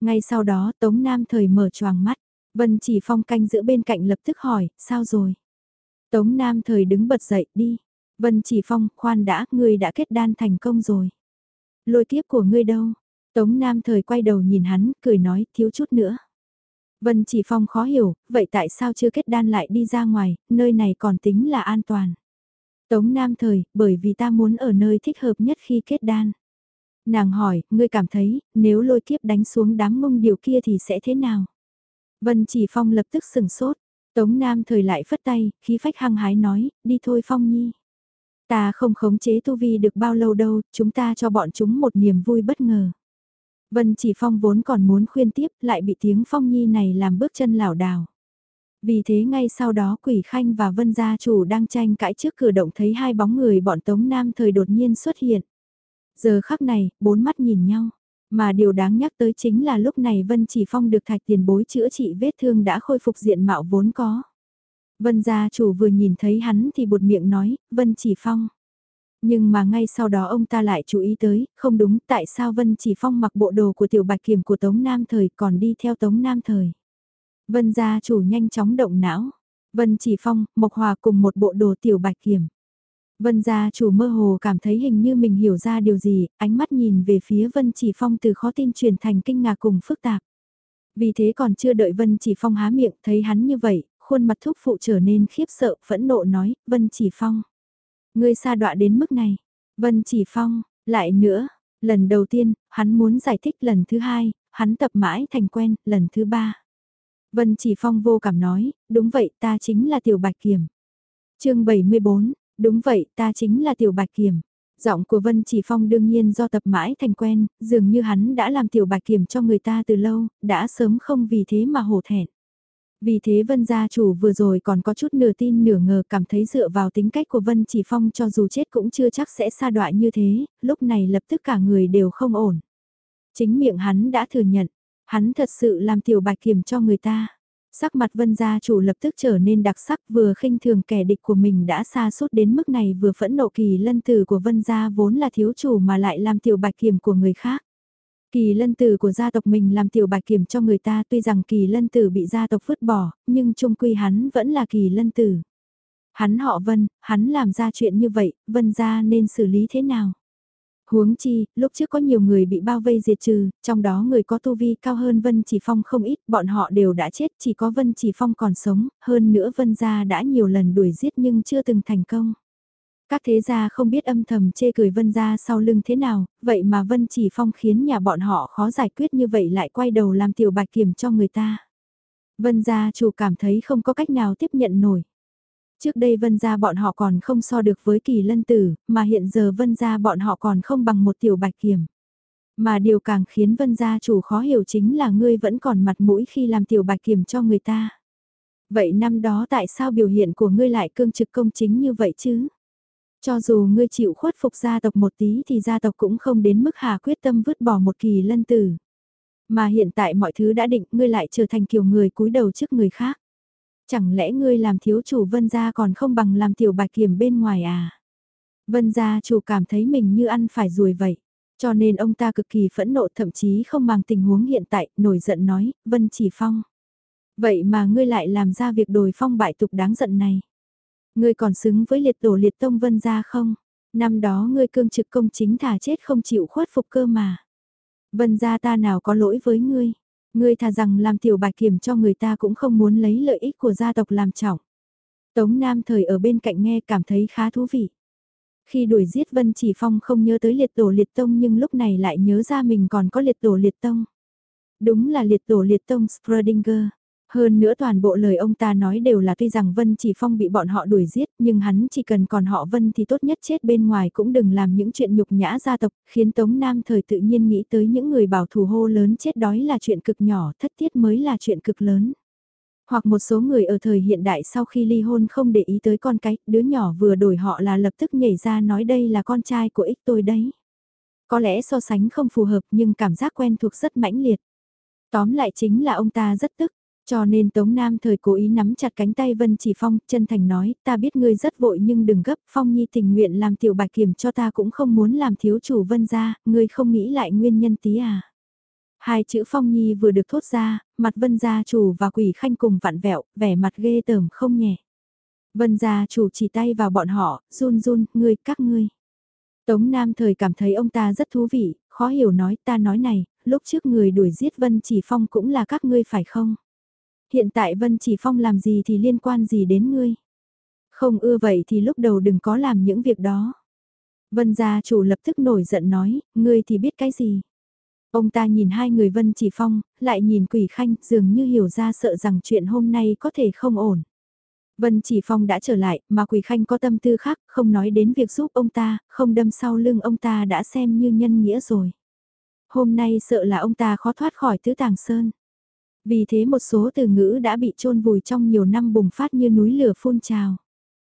Ngay sau đó Tống Nam thời mở choàng mắt, Vân chỉ phong canh giữa bên cạnh lập tức hỏi, sao rồi? Tống Nam thời đứng bật dậy, đi. Vân chỉ phong, khoan đã, ngươi đã kết đan thành công rồi. Lôi kiếp của ngươi đâu? Tống Nam thời quay đầu nhìn hắn, cười nói, thiếu chút nữa. Vân chỉ phong khó hiểu, vậy tại sao chưa kết đan lại đi ra ngoài, nơi này còn tính là an toàn. Tống Nam thời, bởi vì ta muốn ở nơi thích hợp nhất khi kết đan. Nàng hỏi, ngươi cảm thấy, nếu lôi kiếp đánh xuống đám mông điều kia thì sẽ thế nào? Vân chỉ phong lập tức sừng sốt, Tống Nam thời lại phất tay, khí phách hăng hái nói, đi thôi Phong Nhi. Ta không khống chế tu vi được bao lâu đâu, chúng ta cho bọn chúng một niềm vui bất ngờ. Vân chỉ phong vốn còn muốn khuyên tiếp, lại bị tiếng phong nhi này làm bước chân lảo đảo. Vì thế ngay sau đó quỷ khanh và vân gia chủ đang tranh cãi trước cửa động thấy hai bóng người bọn tống nam thời đột nhiên xuất hiện. Giờ khắc này, bốn mắt nhìn nhau. Mà điều đáng nhắc tới chính là lúc này Vân Chỉ Phong được thạch tiền bối chữa trị vết thương đã khôi phục diện mạo vốn có. Vân gia chủ vừa nhìn thấy hắn thì bột miệng nói, Vân Chỉ Phong. Nhưng mà ngay sau đó ông ta lại chú ý tới, không đúng tại sao Vân Chỉ Phong mặc bộ đồ của tiểu bạch kiểm của Tống Nam Thời còn đi theo Tống Nam Thời. Vân gia chủ nhanh chóng động não. Vân Chỉ Phong, Mộc Hòa cùng một bộ đồ tiểu bạch kiểm. Vân gia chủ mơ hồ cảm thấy hình như mình hiểu ra điều gì, ánh mắt nhìn về phía Vân Chỉ Phong từ khó tin truyền thành kinh ngạc cùng phức tạp. Vì thế còn chưa đợi Vân Chỉ Phong há miệng thấy hắn như vậy, khuôn mặt thúc phụ trở nên khiếp sợ, phẫn nộ nói, Vân Chỉ Phong. Ngươi xa đọa đến mức này. Vân Chỉ Phong, lại nữa, lần đầu tiên, hắn muốn giải thích lần thứ hai, hắn tập mãi thành quen, lần thứ ba. Vân Chỉ Phong vô cảm nói, đúng vậy ta chính là Tiểu Bạch Kiểm. chương 74, đúng vậy ta chính là Tiểu Bạch Kiểm. Giọng của Vân Chỉ Phong đương nhiên do tập mãi thành quen, dường như hắn đã làm Tiểu Bạch Kiểm cho người ta từ lâu, đã sớm không vì thế mà hổ thẹn. Vì thế Vân gia chủ vừa rồi còn có chút nửa tin nửa ngờ cảm thấy dựa vào tính cách của Vân Chỉ Phong cho dù chết cũng chưa chắc sẽ xa đoạn như thế, lúc này lập tức cả người đều không ổn. Chính miệng hắn đã thừa nhận, hắn thật sự làm tiểu bạch kiểm cho người ta. Sắc mặt Vân gia chủ lập tức trở nên đặc sắc vừa khinh thường kẻ địch của mình đã xa suốt đến mức này vừa phẫn nộ kỳ lân tử của Vân gia vốn là thiếu chủ mà lại làm tiểu bạch kiểm của người khác. Kỳ lân tử của gia tộc mình làm tiểu bạch kiểm cho người ta tuy rằng kỳ lân tử bị gia tộc vứt bỏ, nhưng trung quy hắn vẫn là kỳ lân tử. Hắn họ Vân, hắn làm ra chuyện như vậy, Vân gia nên xử lý thế nào? Huống chi, lúc trước có nhiều người bị bao vây diệt trừ, trong đó người có tu vi cao hơn Vân Chỉ Phong không ít, bọn họ đều đã chết, chỉ có Vân Chỉ Phong còn sống, hơn nữa Vân gia đã nhiều lần đuổi giết nhưng chưa từng thành công. Các thế gia không biết âm thầm chê cười Vân gia sau lưng thế nào, vậy mà Vân chỉ phong khiến nhà bọn họ khó giải quyết như vậy lại quay đầu làm tiểu bạch kiểm cho người ta. Vân gia chủ cảm thấy không có cách nào tiếp nhận nổi. Trước đây Vân gia bọn họ còn không so được với kỳ lân tử, mà hiện giờ Vân gia bọn họ còn không bằng một tiểu bạch kiểm. Mà điều càng khiến Vân gia chủ khó hiểu chính là ngươi vẫn còn mặt mũi khi làm tiểu bạch kiểm cho người ta. Vậy năm đó tại sao biểu hiện của ngươi lại cương trực công chính như vậy chứ? Cho dù ngươi chịu khuất phục gia tộc một tí thì gia tộc cũng không đến mức hà quyết tâm vứt bỏ một kỳ lân tử. Mà hiện tại mọi thứ đã định ngươi lại trở thành kiểu người cúi đầu trước người khác. Chẳng lẽ ngươi làm thiếu chủ vân gia còn không bằng làm tiểu bạch kiểm bên ngoài à? Vân gia chủ cảm thấy mình như ăn phải ruồi vậy. Cho nên ông ta cực kỳ phẫn nộ thậm chí không mang tình huống hiện tại, nổi giận nói, Vân chỉ phong. Vậy mà ngươi lại làm ra việc đồi phong bại tục đáng giận này. Ngươi còn xứng với liệt tổ liệt tông vân gia không? Năm đó ngươi cương trực công chính thả chết không chịu khuất phục cơ mà. Vân gia ta nào có lỗi với ngươi? Ngươi thà rằng làm tiểu bạch kiểm cho người ta cũng không muốn lấy lợi ích của gia tộc làm trọng. Tống Nam thời ở bên cạnh nghe cảm thấy khá thú vị. Khi đuổi giết Vân Chỉ Phong không nhớ tới liệt tổ liệt tông nhưng lúc này lại nhớ ra mình còn có liệt tổ liệt tông. Đúng là liệt tổ liệt tông Schrödinger. Hơn nữa toàn bộ lời ông ta nói đều là tuy rằng Vân Chỉ Phong bị bọn họ đuổi giết, nhưng hắn chỉ cần còn họ Vân thì tốt nhất chết bên ngoài cũng đừng làm những chuyện nhục nhã gia tộc, khiến Tống Nam thời tự nhiên nghĩ tới những người bảo thủ hô lớn chết đói là chuyện cực nhỏ, thất tiết mới là chuyện cực lớn. Hoặc một số người ở thời hiện đại sau khi ly hôn không để ý tới con cái, đứa nhỏ vừa đổi họ là lập tức nhảy ra nói đây là con trai của ích tôi đấy. Có lẽ so sánh không phù hợp nhưng cảm giác quen thuộc rất mãnh liệt. Tóm lại chính là ông ta rất tức, cho nên Tống Nam thời cố ý nắm chặt cánh tay Vân Chỉ Phong, chân thành nói, ta biết ngươi rất vội nhưng đừng gấp, Phong Nhi tình nguyện làm tiểu bạch kiểm cho ta cũng không muốn làm thiếu chủ Vân gia, ngươi không nghĩ lại nguyên nhân tí à. Hai chữ Phong Nhi vừa được thốt ra, mặt Vân gia chủ và quỷ khanh cùng vặn vẹo, vẻ mặt ghê tởm không nhẹ. Vân gia chủ chỉ tay vào bọn họ, run run, ngươi, các ngươi. Tống Nam thời cảm thấy ông ta rất thú vị, khó hiểu nói ta nói này, lúc trước người đuổi giết Vân Chỉ Phong cũng là các ngươi phải không? Hiện tại Vân Chỉ Phong làm gì thì liên quan gì đến ngươi? Không ưa vậy thì lúc đầu đừng có làm những việc đó. Vân gia chủ lập tức nổi giận nói, ngươi thì biết cái gì? Ông ta nhìn hai người Vân Chỉ Phong, lại nhìn Quỷ Khanh, dường như hiểu ra sợ rằng chuyện hôm nay có thể không ổn. Vân Chỉ Phong đã trở lại, mà Quỳ Khanh có tâm tư khác, không nói đến việc giúp ông ta, không đâm sau lưng ông ta đã xem như nhân nghĩa rồi. Hôm nay sợ là ông ta khó thoát khỏi tứ tàng sơn. Vì thế một số từ ngữ đã bị chôn vùi trong nhiều năm bùng phát như núi lửa phun trào.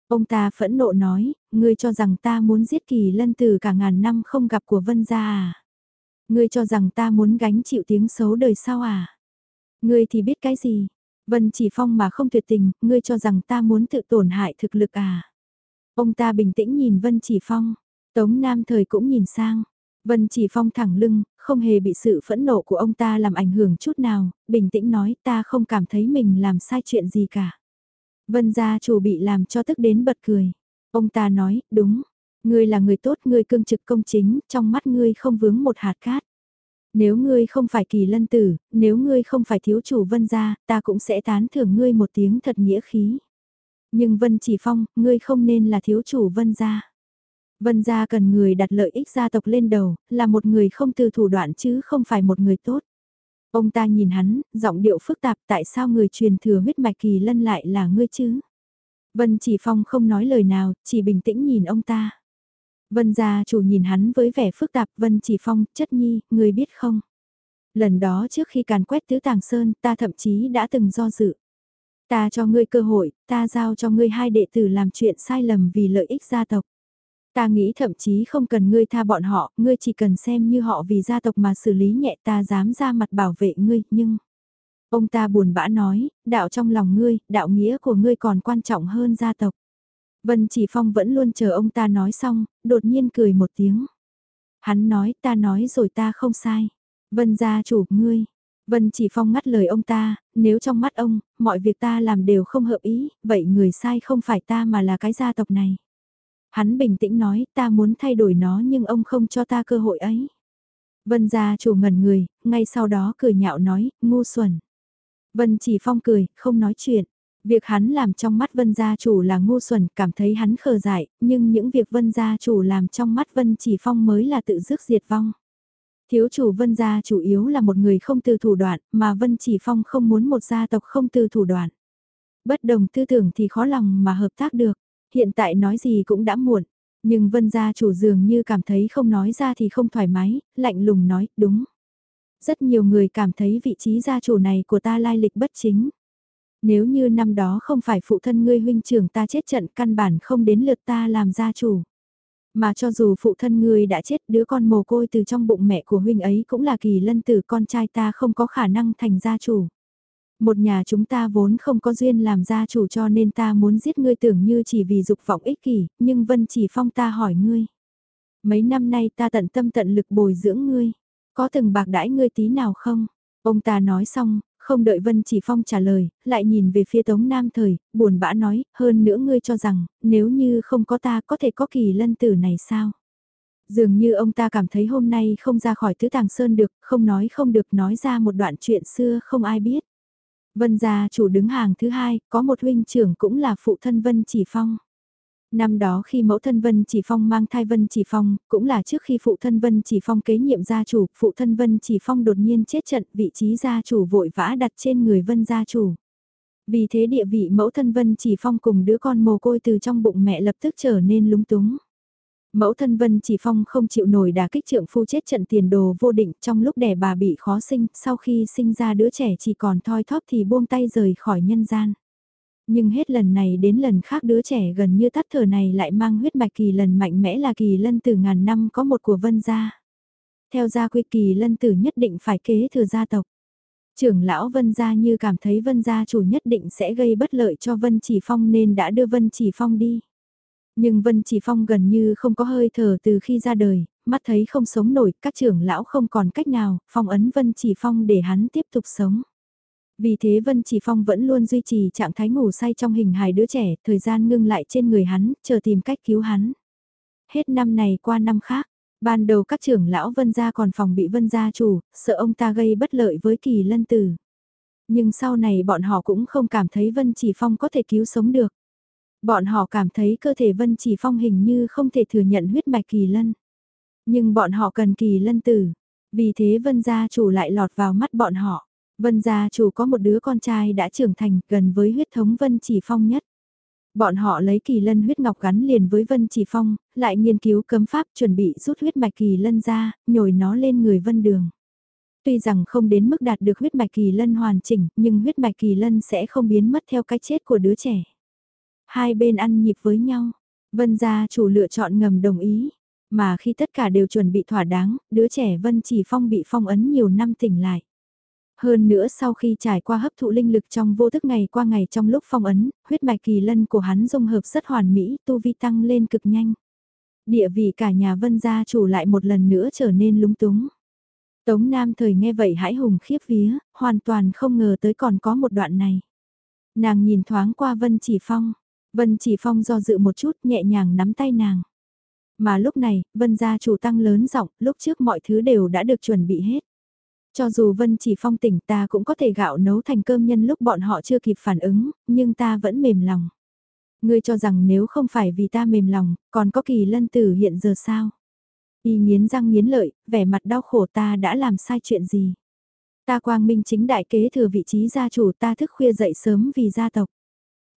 Ông ta phẫn nộ nói, ngươi cho rằng ta muốn giết kỳ lân từ cả ngàn năm không gặp của Vân gia à? Ngươi cho rằng ta muốn gánh chịu tiếng xấu đời sau à? Ngươi thì biết cái gì? Vân chỉ phong mà không tuyệt tình, ngươi cho rằng ta muốn tự tổn hại thực lực à? Ông ta bình tĩnh nhìn Vân chỉ phong, Tống Nam thời cũng nhìn sang. Vân chỉ phong thẳng lưng, không hề bị sự phẫn nộ của ông ta làm ảnh hưởng chút nào, bình tĩnh nói ta không cảm thấy mình làm sai chuyện gì cả. Vân gia chủ bị làm cho tức đến bật cười. Ông ta nói, đúng, ngươi là người tốt, ngươi cương trực công chính, trong mắt ngươi không vướng một hạt cát. Nếu ngươi không phải kỳ lân tử, nếu ngươi không phải thiếu chủ vân gia, ta cũng sẽ tán thưởng ngươi một tiếng thật nghĩa khí. Nhưng vân chỉ phong, ngươi không nên là thiếu chủ vân gia. Vân gia cần người đặt lợi ích gia tộc lên đầu, là một người không từ thủ đoạn chứ không phải một người tốt. Ông ta nhìn hắn, giọng điệu phức tạp tại sao người truyền thừa huyết mạch kỳ lân lại là ngươi chứ? Vân chỉ phong không nói lời nào, chỉ bình tĩnh nhìn ông ta. Vân gia chủ nhìn hắn với vẻ phức tạp, Vân chỉ phong, chất nhi, người biết không? Lần đó trước khi càn quét tứ tàng sơn, ta thậm chí đã từng do dự. Ta cho ngươi cơ hội, ta giao cho ngươi hai đệ tử làm chuyện sai lầm vì lợi ích gia tộc. Ta nghĩ thậm chí không cần ngươi tha bọn họ, ngươi chỉ cần xem như họ vì gia tộc mà xử lý nhẹ ta dám ra mặt bảo vệ ngươi, nhưng... Ông ta buồn bã nói, đạo trong lòng ngươi, đạo nghĩa của ngươi còn quan trọng hơn gia tộc. Vân Chỉ Phong vẫn luôn chờ ông ta nói xong, đột nhiên cười một tiếng. Hắn nói, ta nói rồi ta không sai. Vân gia chủ, ngươi. Vân Chỉ Phong ngắt lời ông ta, nếu trong mắt ông, mọi việc ta làm đều không hợp ý, vậy người sai không phải ta mà là cái gia tộc này. Hắn bình tĩnh nói ta muốn thay đổi nó nhưng ông không cho ta cơ hội ấy. Vân gia chủ ngẩn người, ngay sau đó cười nhạo nói, ngu xuẩn. Vân chỉ phong cười, không nói chuyện. Việc hắn làm trong mắt vân gia chủ là ngu xuẩn, cảm thấy hắn khờ dại, nhưng những việc vân gia chủ làm trong mắt vân chỉ phong mới là tự dứt diệt vong. Thiếu chủ vân gia chủ yếu là một người không từ thủ đoạn, mà vân chỉ phong không muốn một gia tộc không từ thủ đoạn. Bất đồng tư tưởng thì khó lòng mà hợp tác được. Hiện tại nói gì cũng đã muộn, nhưng vân gia chủ dường như cảm thấy không nói ra thì không thoải mái, lạnh lùng nói, đúng. Rất nhiều người cảm thấy vị trí gia chủ này của ta lai lịch bất chính. Nếu như năm đó không phải phụ thân ngươi huynh trưởng ta chết trận căn bản không đến lượt ta làm gia chủ. Mà cho dù phụ thân ngươi đã chết đứa con mồ côi từ trong bụng mẹ của huynh ấy cũng là kỳ lân tử con trai ta không có khả năng thành gia chủ. Một nhà chúng ta vốn không có duyên làm gia chủ cho nên ta muốn giết ngươi tưởng như chỉ vì dục vọng ích kỷ, nhưng Vân Chỉ Phong ta hỏi ngươi. Mấy năm nay ta tận tâm tận lực bồi dưỡng ngươi, có từng bạc đãi ngươi tí nào không? Ông ta nói xong, không đợi Vân Chỉ Phong trả lời, lại nhìn về phía Tống Nam Thời, buồn bã nói, hơn nữa ngươi cho rằng, nếu như không có ta có thể có kỳ lân tử này sao? Dường như ông ta cảm thấy hôm nay không ra khỏi tứ tàng sơn được, không nói không được nói ra một đoạn chuyện xưa không ai biết. Vân gia chủ đứng hàng thứ hai, có một huynh trưởng cũng là phụ thân Vân Chỉ Phong. Năm đó khi mẫu thân Vân Chỉ Phong mang thai Vân Chỉ Phong, cũng là trước khi phụ thân Vân Chỉ Phong kế nhiệm gia chủ, phụ thân Vân Chỉ Phong đột nhiên chết trận, vị trí gia chủ vội vã đặt trên người Vân gia chủ. Vì thế địa vị mẫu thân Vân Chỉ Phong cùng đứa con mồ côi từ trong bụng mẹ lập tức trở nên lúng túng. Mẫu thân Vân Chỉ Phong không chịu nổi đả kích trượng phu chết trận tiền đồ vô định trong lúc đẻ bà bị khó sinh, sau khi sinh ra đứa trẻ chỉ còn thoi thóp thì buông tay rời khỏi nhân gian. Nhưng hết lần này đến lần khác đứa trẻ gần như tắt thở này lại mang huyết mạch kỳ lần mạnh mẽ là kỳ lân từ ngàn năm có một của Vân gia. Theo gia quy kỳ lân tử nhất định phải kế thừa gia tộc. Trưởng lão Vân gia như cảm thấy Vân gia chủ nhất định sẽ gây bất lợi cho Vân Chỉ Phong nên đã đưa Vân Chỉ Phong đi. Nhưng Vân Chỉ Phong gần như không có hơi thở từ khi ra đời, mắt thấy không sống nổi, các trưởng lão không còn cách nào, phong ấn Vân Chỉ Phong để hắn tiếp tục sống. Vì thế Vân Chỉ Phong vẫn luôn duy trì trạng thái ngủ say trong hình hài đứa trẻ, thời gian ngưng lại trên người hắn, chờ tìm cách cứu hắn. Hết năm này qua năm khác, ban đầu các trưởng lão Vân gia còn phòng bị Vân gia chủ, sợ ông ta gây bất lợi với kỳ lân tử. Nhưng sau này bọn họ cũng không cảm thấy Vân Chỉ Phong có thể cứu sống được. Bọn họ cảm thấy cơ thể Vân Chỉ Phong hình như không thể thừa nhận huyết mạch kỳ lân. Nhưng bọn họ cần kỳ lân tử. Vì thế Vân gia chủ lại lọt vào mắt bọn họ. Vân gia chủ có một đứa con trai đã trưởng thành gần với huyết thống Vân Chỉ Phong nhất. Bọn họ lấy kỳ lân huyết ngọc gắn liền với Vân Chỉ Phong, lại nghiên cứu cấm pháp chuẩn bị rút huyết mạch kỳ lân ra, nhồi nó lên người Vân Đường. Tuy rằng không đến mức đạt được huyết mạch kỳ lân hoàn chỉnh, nhưng huyết mạch kỳ lân sẽ không biến mất theo cái chết của đứa trẻ. Hai bên ăn nhịp với nhau, Vân gia chủ lựa chọn ngầm đồng ý, mà khi tất cả đều chuẩn bị thỏa đáng, đứa trẻ Vân Chỉ Phong bị phong ấn nhiều năm tỉnh lại. Hơn nữa sau khi trải qua hấp thụ linh lực trong vô thức ngày qua ngày trong lúc phong ấn, huyết mạch kỳ lân của hắn dung hợp rất hoàn mỹ, tu vi tăng lên cực nhanh. Địa vị cả nhà vân gia chủ lại một lần nữa trở nên lúng túng. Tống Nam thời nghe vậy hãi hùng khiếp vía, hoàn toàn không ngờ tới còn có một đoạn này. Nàng nhìn thoáng qua Vân Chỉ Phong, Vân Chỉ Phong do dự một chút nhẹ nhàng nắm tay nàng. Mà lúc này, Vân gia chủ tăng lớn giọng, lúc trước mọi thứ đều đã được chuẩn bị hết. Cho dù Vân chỉ phong tỉnh ta cũng có thể gạo nấu thành cơm nhân lúc bọn họ chưa kịp phản ứng, nhưng ta vẫn mềm lòng. Ngươi cho rằng nếu không phải vì ta mềm lòng, còn có kỳ lân tử hiện giờ sao? Y nghiến răng nghiến lợi, vẻ mặt đau khổ ta đã làm sai chuyện gì? Ta quang minh chính đại kế thừa vị trí gia chủ ta thức khuya dậy sớm vì gia tộc.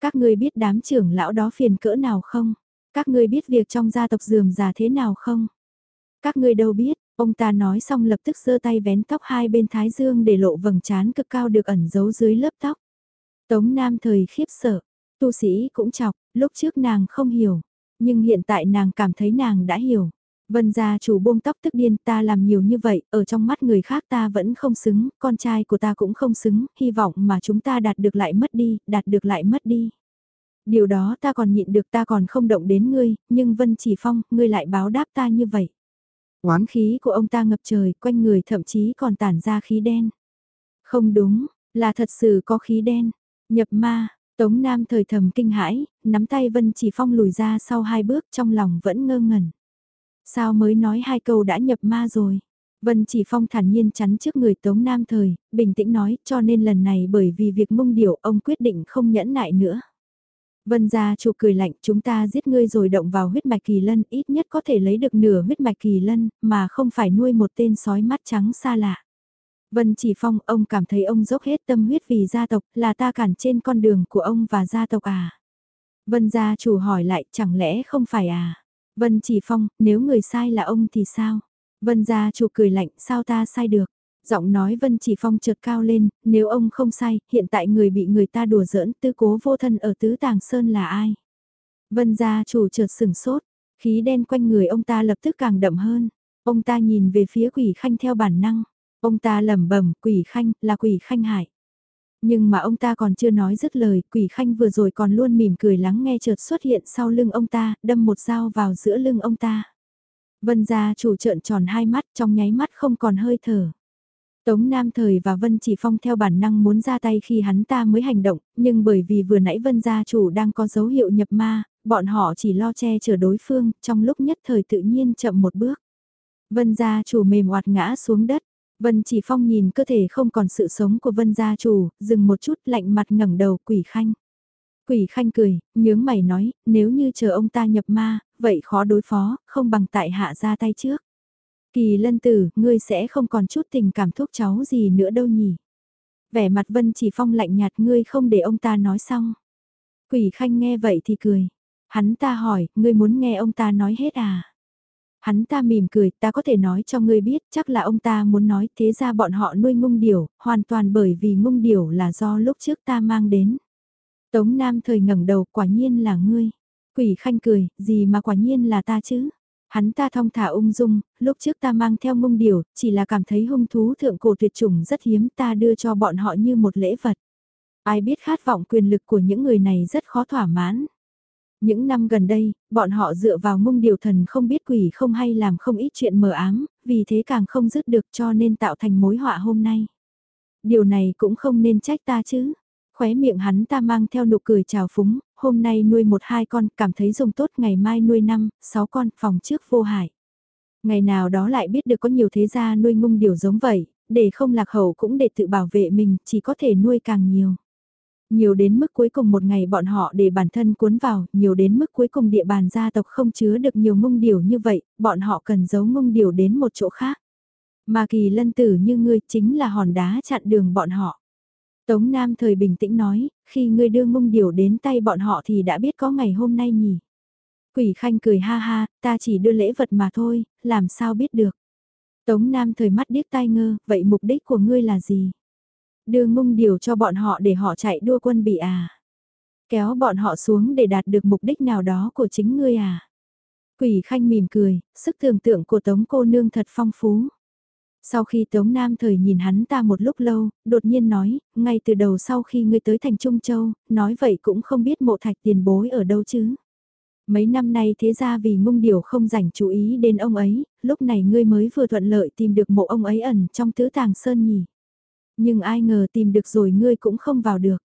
Các ngươi biết đám trưởng lão đó phiền cỡ nào không? Các ngươi biết việc trong gia tộc dườm già thế nào không? Các ngươi đâu biết, Ông ta nói xong lập tức giơ tay vén tóc hai bên thái dương để lộ vầng trán cực cao được ẩn giấu dưới lớp tóc. Tống Nam thời khiếp sợ, tu sĩ cũng chọc, lúc trước nàng không hiểu, nhưng hiện tại nàng cảm thấy nàng đã hiểu. Vân gia chủ buông tóc tức điên ta làm nhiều như vậy, ở trong mắt người khác ta vẫn không xứng, con trai của ta cũng không xứng, hy vọng mà chúng ta đạt được lại mất đi, đạt được lại mất đi. Điều đó ta còn nhịn được ta còn không động đến ngươi, nhưng Vân chỉ phong, ngươi lại báo đáp ta như vậy. Oán khí của ông ta ngập trời, quanh người thậm chí còn tản ra khí đen. Không đúng, là thật sự có khí đen. Nhập ma, Tống Nam thời thầm kinh hãi, nắm tay Vân Chỉ Phong lùi ra sau hai bước trong lòng vẫn ngơ ngẩn. Sao mới nói hai câu đã nhập ma rồi? Vân Chỉ Phong thản nhiên chắn trước người Tống Nam thời, bình tĩnh nói cho nên lần này bởi vì việc mông điểu ông quyết định không nhẫn nại nữa. Vân gia chủ cười lạnh chúng ta giết ngươi rồi động vào huyết mạch kỳ lân ít nhất có thể lấy được nửa huyết mạch kỳ lân mà không phải nuôi một tên sói mắt trắng xa lạ. Vân chỉ phong ông cảm thấy ông dốc hết tâm huyết vì gia tộc là ta cản trên con đường của ông và gia tộc à. Vân gia chủ hỏi lại chẳng lẽ không phải à. Vân chỉ phong nếu người sai là ông thì sao. Vân gia chủ cười lạnh sao ta sai được. Giọng nói Vân Chỉ Phong chợt cao lên, nếu ông không sai, hiện tại người bị người ta đùa giỡn tư cố vô thân ở tứ tàng sơn là ai? Vân gia chủ chợt sừng sốt, khí đen quanh người ông ta lập tức càng đậm hơn. Ông ta nhìn về phía quỷ khanh theo bản năng. Ông ta lẩm bẩm quỷ khanh là quỷ khanh hại. Nhưng mà ông ta còn chưa nói dứt lời, quỷ khanh vừa rồi còn luôn mỉm cười lắng nghe chợt xuất hiện sau lưng ông ta, đâm một dao vào giữa lưng ông ta. Vân gia chủ trợn tròn hai mắt trong nháy mắt không còn hơi thở. Tống Nam Thời và Vân Chỉ Phong theo bản năng muốn ra tay khi hắn ta mới hành động, nhưng bởi vì vừa nãy Vân gia chủ đang có dấu hiệu nhập ma, bọn họ chỉ lo che chở đối phương, trong lúc nhất thời tự nhiên chậm một bước. Vân gia chủ mềm oạt ngã xuống đất, Vân Chỉ Phong nhìn cơ thể không còn sự sống của Vân gia chủ, dừng một chút lạnh mặt ngẩng đầu quỷ khanh. Quỷ khanh cười, nhướng mày nói, nếu như chờ ông ta nhập ma, vậy khó đối phó, không bằng tại hạ ra tay trước. Kỳ lân tử, ngươi sẽ không còn chút tình cảm thuốc cháu gì nữa đâu nhỉ. Vẻ mặt Vân chỉ phong lạnh nhạt ngươi không để ông ta nói xong. Quỷ khanh nghe vậy thì cười. Hắn ta hỏi, ngươi muốn nghe ông ta nói hết à? Hắn ta mỉm cười, ta có thể nói cho ngươi biết, chắc là ông ta muốn nói thế ra bọn họ nuôi ngung điểu, hoàn toàn bởi vì ngung điểu là do lúc trước ta mang đến. Tống Nam thời ngẩng đầu, quả nhiên là ngươi. Quỷ khanh cười, gì mà quả nhiên là ta chứ? Hắn ta thong thả ung dung, lúc trước ta mang theo ngung điểu chỉ là cảm thấy hung thú thượng cổ tuyệt chủng rất hiếm ta đưa cho bọn họ như một lễ vật. Ai biết khát vọng quyền lực của những người này rất khó thỏa mãn. Những năm gần đây, bọn họ dựa vào mông điều thần không biết quỷ không hay làm không ít chuyện mờ ám, vì thế càng không dứt được cho nên tạo thành mối họa hôm nay. Điều này cũng không nên trách ta chứ. Khóe miệng hắn ta mang theo nụ cười trào phúng, hôm nay nuôi một hai con, cảm thấy dùng tốt, ngày mai nuôi năm, sáu con, phòng trước vô hại. Ngày nào đó lại biết được có nhiều thế gia nuôi ngung điều giống vậy, để không lạc hậu cũng để tự bảo vệ mình, chỉ có thể nuôi càng nhiều. Nhiều đến mức cuối cùng một ngày bọn họ để bản thân cuốn vào, nhiều đến mức cuối cùng địa bàn gia tộc không chứa được nhiều ngung điều như vậy, bọn họ cần giấu ngung điều đến một chỗ khác. Mà kỳ lân tử như ngươi chính là hòn đá chặn đường bọn họ. Tống Nam thời bình tĩnh nói, khi ngươi đưa ngung điều đến tay bọn họ thì đã biết có ngày hôm nay nhỉ. Quỷ khanh cười ha ha, ta chỉ đưa lễ vật mà thôi, làm sao biết được. Tống Nam thời mắt điếc tai ngơ, vậy mục đích của ngươi là gì? Đưa ngung điều cho bọn họ để họ chạy đua quân bị à? Kéo bọn họ xuống để đạt được mục đích nào đó của chính ngươi à? Quỷ khanh mỉm cười, sức tưởng tượng của Tống cô nương thật phong phú. Sau khi Tống Nam thời nhìn hắn ta một lúc lâu, đột nhiên nói, ngay từ đầu sau khi ngươi tới thành Trung Châu, nói vậy cũng không biết mộ thạch tiền bối ở đâu chứ. Mấy năm nay thế ra vì ngung điều không dành chú ý đến ông ấy, lúc này ngươi mới vừa thuận lợi tìm được mộ ông ấy ẩn trong tứ tàng sơn nhỉ. Nhưng ai ngờ tìm được rồi ngươi cũng không vào được.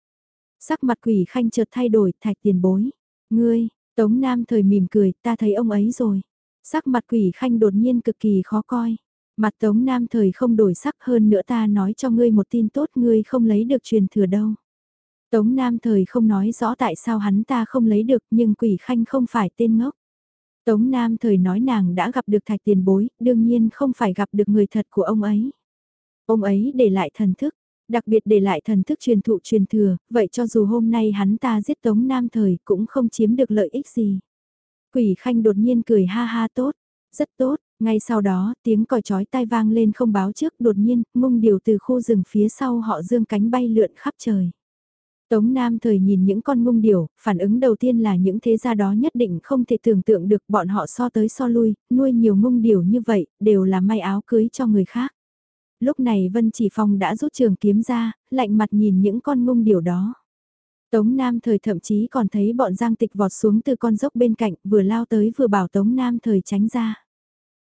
Sắc mặt quỷ khanh chợt thay đổi, thạch tiền bối. Ngươi, Tống Nam thời mỉm cười, ta thấy ông ấy rồi. Sắc mặt quỷ khanh đột nhiên cực kỳ khó coi. Mặt Tống Nam thời không đổi sắc hơn nữa ta nói cho ngươi một tin tốt ngươi không lấy được truyền thừa đâu. Tống Nam thời không nói rõ tại sao hắn ta không lấy được nhưng quỷ khanh không phải tên ngốc. Tống Nam thời nói nàng đã gặp được thạch tiền bối, đương nhiên không phải gặp được người thật của ông ấy. Ông ấy để lại thần thức, đặc biệt để lại thần thức truyền thụ truyền thừa, vậy cho dù hôm nay hắn ta giết Tống Nam thời cũng không chiếm được lợi ích gì. Quỷ khanh đột nhiên cười ha ha tốt, rất tốt, ngay sau đó tiếng còi chói tai vang lên không báo trước đột nhiên, ngung điều từ khu rừng phía sau họ dương cánh bay lượn khắp trời. Tống Nam thời nhìn những con ngung điểu, phản ứng đầu tiên là những thế gia đó nhất định không thể tưởng tượng được bọn họ so tới so lui, nuôi nhiều ngung điểu như vậy, đều là may áo cưới cho người khác. Lúc này Vân Chỉ Phong đã rút trường kiếm ra, lạnh mặt nhìn những con ngung điểu đó. Tống Nam thời thậm chí còn thấy bọn giang tịch vọt xuống từ con dốc bên cạnh, vừa lao tới vừa bảo Tống Nam thời tránh ra.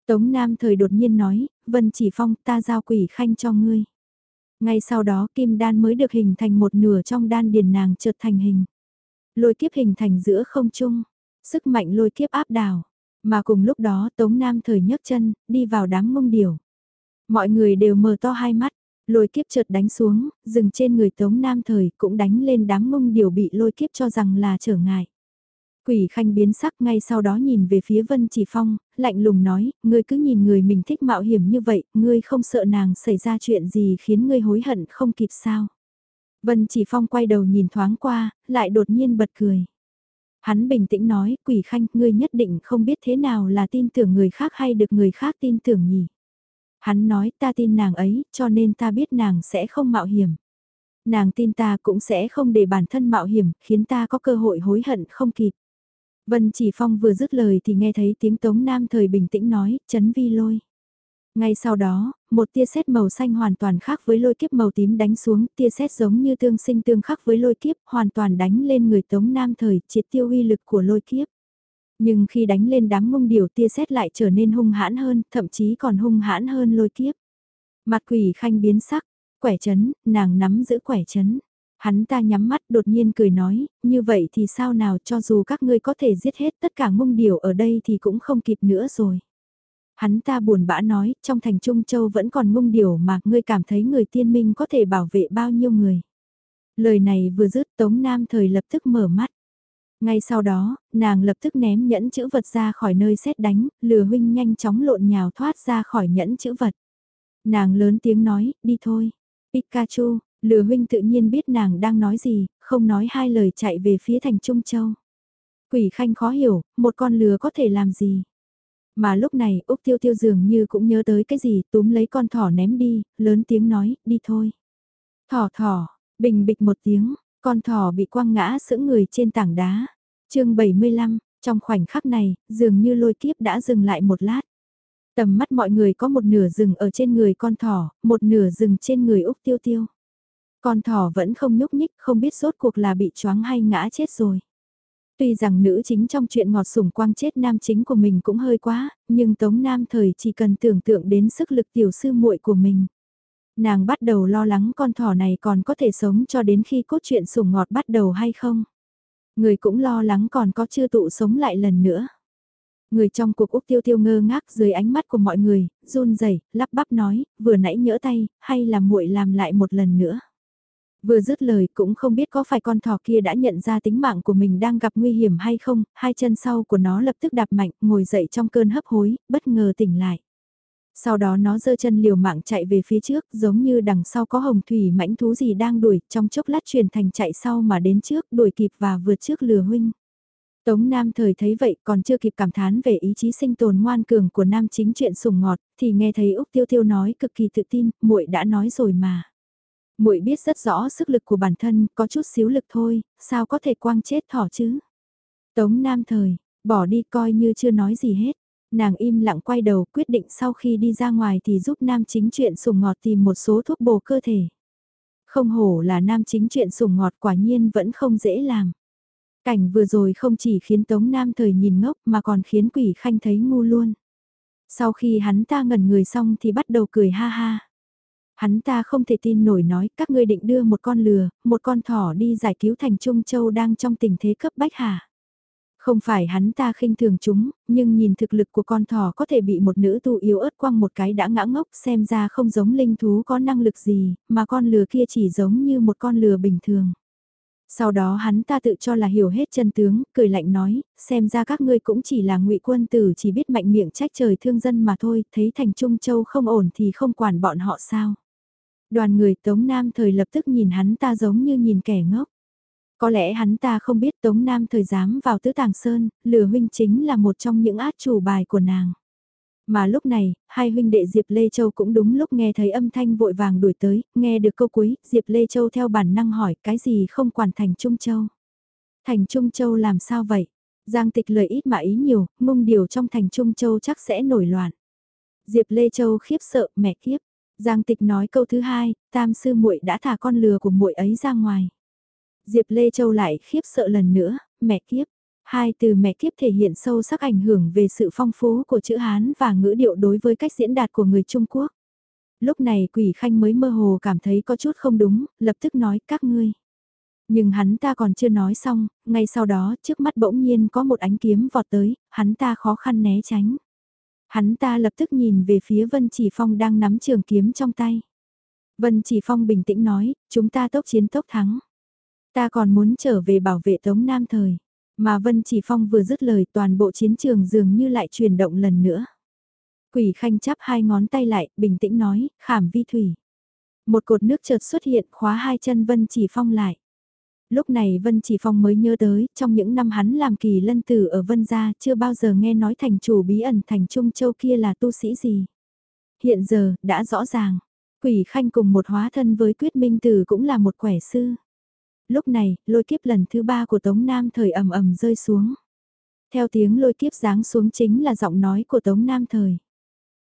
Tống Nam thời đột nhiên nói, Vân Chỉ Phong ta giao quỷ khanh cho ngươi. Ngay sau đó kim đan mới được hình thành một nửa trong đan điền nàng chợt thành hình. Lôi kiếp hình thành giữa không trung, sức mạnh lôi kiếp áp đảo. Mà cùng lúc đó Tống Nam thời nhấc chân, đi vào đám mông điểu. Mọi người đều mở to hai mắt, lôi kiếp chợt đánh xuống, dừng trên người Tống Nam thời cũng đánh lên đám mông điều bị lôi kiếp cho rằng là trở ngại. Quỷ khanh biến sắc ngay sau đó nhìn về phía Vân Chỉ Phong, lạnh lùng nói, ngươi cứ nhìn người mình thích mạo hiểm như vậy, ngươi không sợ nàng xảy ra chuyện gì khiến ngươi hối hận không kịp sao. Vân Chỉ Phong quay đầu nhìn thoáng qua, lại đột nhiên bật cười. Hắn bình tĩnh nói, quỷ khanh, ngươi nhất định không biết thế nào là tin tưởng người khác hay được người khác tin tưởng nhỉ. Hắn nói ta tin nàng ấy, cho nên ta biết nàng sẽ không mạo hiểm. Nàng tin ta cũng sẽ không để bản thân mạo hiểm, khiến ta có cơ hội hối hận không kịp. Vân Chỉ Phong vừa dứt lời thì nghe thấy tiếng Tống Nam thời bình tĩnh nói, chấn vi lôi. Ngay sau đó, một tia sét màu xanh hoàn toàn khác với lôi kiếp màu tím đánh xuống, tia sét giống như tương sinh tương khắc với lôi kiếp, hoàn toàn đánh lên người Tống Nam thời, triệt tiêu uy lực của lôi kiếp. Nhưng khi đánh lên đám ngông điều tia xét lại trở nên hung hãn hơn, thậm chí còn hung hãn hơn lôi kiếp. Mặt quỷ khanh biến sắc, quẻ chấn, nàng nắm giữ quẻ chấn. Hắn ta nhắm mắt đột nhiên cười nói, như vậy thì sao nào cho dù các ngươi có thể giết hết tất cả ngung điều ở đây thì cũng không kịp nữa rồi. Hắn ta buồn bã nói, trong thành Trung Châu vẫn còn ngung điều mà ngươi cảm thấy người tiên minh có thể bảo vệ bao nhiêu người. Lời này vừa dứt Tống Nam thời lập tức mở mắt. Ngay sau đó, nàng lập tức ném nhẫn chữ vật ra khỏi nơi xét đánh, lừa huynh nhanh chóng lộn nhào thoát ra khỏi nhẫn chữ vật. Nàng lớn tiếng nói, đi thôi. Pikachu, lừa huynh tự nhiên biết nàng đang nói gì, không nói hai lời chạy về phía thành Trung Châu. Quỷ khanh khó hiểu, một con lừa có thể làm gì. Mà lúc này Úc Tiêu Tiêu dường như cũng nhớ tới cái gì, túm lấy con thỏ ném đi, lớn tiếng nói, đi thôi. Thỏ thỏ, bình bịch một tiếng, con thỏ bị quăng ngã sững người trên tảng đá. chương 75, trong khoảnh khắc này, dường như lôi kiếp đã dừng lại một lát. Tầm mắt mọi người có một nửa rừng ở trên người con thỏ, một nửa rừng trên người Úc Tiêu Tiêu. Con thỏ vẫn không nhúc nhích, không biết rốt cuộc là bị choáng hay ngã chết rồi. Tuy rằng nữ chính trong chuyện ngọt sủng quang chết nam chính của mình cũng hơi quá, nhưng Tống Nam thời chỉ cần tưởng tượng đến sức lực tiểu sư muội của mình. Nàng bắt đầu lo lắng con thỏ này còn có thể sống cho đến khi cốt truyện sủng ngọt bắt đầu hay không. Người cũng lo lắng còn có chưa tụ sống lại lần nữa. Người trong cuộc Úc Tiêu Tiêu ngơ ngác dưới ánh mắt của mọi người, run rẩy, lắp bắp nói, vừa nãy nhỡ tay, hay là muội làm lại một lần nữa. Vừa dứt lời cũng không biết có phải con thỏ kia đã nhận ra tính mạng của mình đang gặp nguy hiểm hay không, hai chân sau của nó lập tức đạp mạnh, ngồi dậy trong cơn hấp hối, bất ngờ tỉnh lại. Sau đó nó giơ chân liều mạng chạy về phía trước, giống như đằng sau có hồng thủy mãnh thú gì đang đuổi, trong chốc lát truyền thành chạy sau mà đến trước, đuổi kịp và vượt trước lừa huynh. Tống Nam thời thấy vậy còn chưa kịp cảm thán về ý chí sinh tồn ngoan cường của Nam chính chuyện sùng ngọt, thì nghe thấy Úc Tiêu Tiêu nói cực kỳ tự tin, muội đã nói rồi mà. Muội biết rất rõ sức lực của bản thân, có chút xíu lực thôi, sao có thể quang chết thỏ chứ? Tống Nam thời, bỏ đi coi như chưa nói gì hết. Nàng im lặng quay đầu quyết định sau khi đi ra ngoài thì giúp nam chính chuyện sùng ngọt tìm một số thuốc bổ cơ thể. Không hổ là nam chính chuyện sùng ngọt quả nhiên vẫn không dễ làm. Cảnh vừa rồi không chỉ khiến Tống Nam thời nhìn ngốc mà còn khiến quỷ khanh thấy ngu luôn. Sau khi hắn ta ngẩn người xong thì bắt đầu cười ha ha. Hắn ta không thể tin nổi nói các ngươi định đưa một con lừa, một con thỏ đi giải cứu thành Trung Châu đang trong tình thế cấp bách hả? Không phải hắn ta khinh thường chúng, nhưng nhìn thực lực của con thỏ có thể bị một nữ tu yếu ớt quăng một cái đã ngã ngốc xem ra không giống linh thú có năng lực gì, mà con lừa kia chỉ giống như một con lừa bình thường. Sau đó hắn ta tự cho là hiểu hết chân tướng, cười lạnh nói, xem ra các ngươi cũng chỉ là ngụy quân tử chỉ biết mạnh miệng trách trời thương dân mà thôi, thấy thành Trung Châu không ổn thì không quản bọn họ sao. Đoàn người Tống Nam thời lập tức nhìn hắn ta giống như nhìn kẻ ngốc. Có lẽ hắn ta không biết Tống Nam thời dám vào tứ tàng sơn, lừa huynh chính là một trong những át chủ bài của nàng. Mà lúc này, hai huynh đệ Diệp Lê Châu cũng đúng lúc nghe thấy âm thanh vội vàng đuổi tới, nghe được câu cuối, Diệp Lê Châu theo bản năng hỏi cái gì không quản thành Trung Châu. Thành Trung Châu làm sao vậy? Giang tịch lời ít mà ý nhiều, mông điều trong thành Trung Châu chắc sẽ nổi loạn. Diệp Lê Châu khiếp sợ, mẹ kiếp. Giang tịch nói câu thứ hai, tam sư muội đã thả con lừa của muội ấy ra ngoài. Diệp Lê Châu lại khiếp sợ lần nữa, mẹ kiếp. Hai từ mẹ kiếp thể hiện sâu sắc ảnh hưởng về sự phong phú của chữ Hán và ngữ điệu đối với cách diễn đạt của người Trung Quốc. Lúc này quỷ khanh mới mơ hồ cảm thấy có chút không đúng, lập tức nói các ngươi. Nhưng hắn ta còn chưa nói xong, ngay sau đó trước mắt bỗng nhiên có một ánh kiếm vọt tới, hắn ta khó khăn né tránh. Hắn ta lập tức nhìn về phía Vân Chỉ Phong đang nắm trường kiếm trong tay. Vân Chỉ Phong bình tĩnh nói, chúng ta tốc chiến tốc thắng. Ta còn muốn trở về bảo vệ Tống Nam Thời. Mà Vân Chỉ Phong vừa dứt lời toàn bộ chiến trường dường như lại chuyển động lần nữa. Quỷ khanh chắp hai ngón tay lại, bình tĩnh nói, khảm vi thủy. Một cột nước chợt xuất hiện khóa hai chân Vân Chỉ Phong lại. Lúc này Vân Chỉ Phong mới nhớ tới, trong những năm hắn làm kỳ lân tử ở Vân Gia chưa bao giờ nghe nói thành chủ bí ẩn thành Trung Châu kia là tu sĩ gì. Hiện giờ, đã rõ ràng, quỷ khanh cùng một hóa thân với quyết minh tử cũng là một quẻ sư lúc này, lôi kiếp lần thứ ba của Tống Nam thời ầm ầm rơi xuống. Theo tiếng lôi kiếp giáng xuống chính là giọng nói của Tống Nam thời.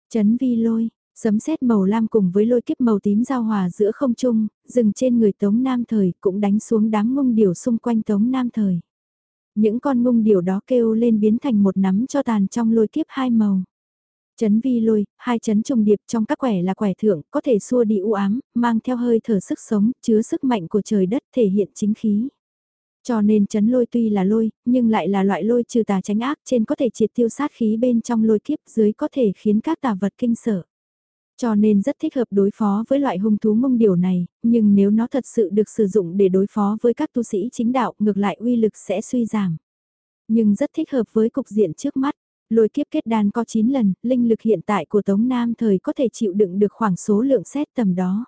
Chấn vi lôi, sấm sét màu lam cùng với lôi kiếp màu tím giao hòa giữa không trung, dừng trên người Tống Nam thời cũng đánh xuống đám ngung điểu xung quanh Tống Nam thời. Những con ngung điểu đó kêu lên biến thành một nắm cho tàn trong lôi kiếp hai màu. Chấn vi lôi, hai chấn trùng điệp trong các quẻ là quẻ thượng, có thể xua đi u ám, mang theo hơi thở sức sống, chứa sức mạnh của trời đất thể hiện chính khí. Cho nên chấn lôi tuy là lôi, nhưng lại là loại lôi trừ tà tránh ác, trên có thể triệt tiêu sát khí bên trong lôi kiếp, dưới có thể khiến các tà vật kinh sợ. Cho nên rất thích hợp đối phó với loại hung thú mông điều này, nhưng nếu nó thật sự được sử dụng để đối phó với các tu sĩ chính đạo, ngược lại uy lực sẽ suy giảm. Nhưng rất thích hợp với cục diện trước mắt. Lôi kiếp kết đan có 9 lần, linh lực hiện tại của Tống Nam thời có thể chịu đựng được khoảng số lượng xét tầm đó.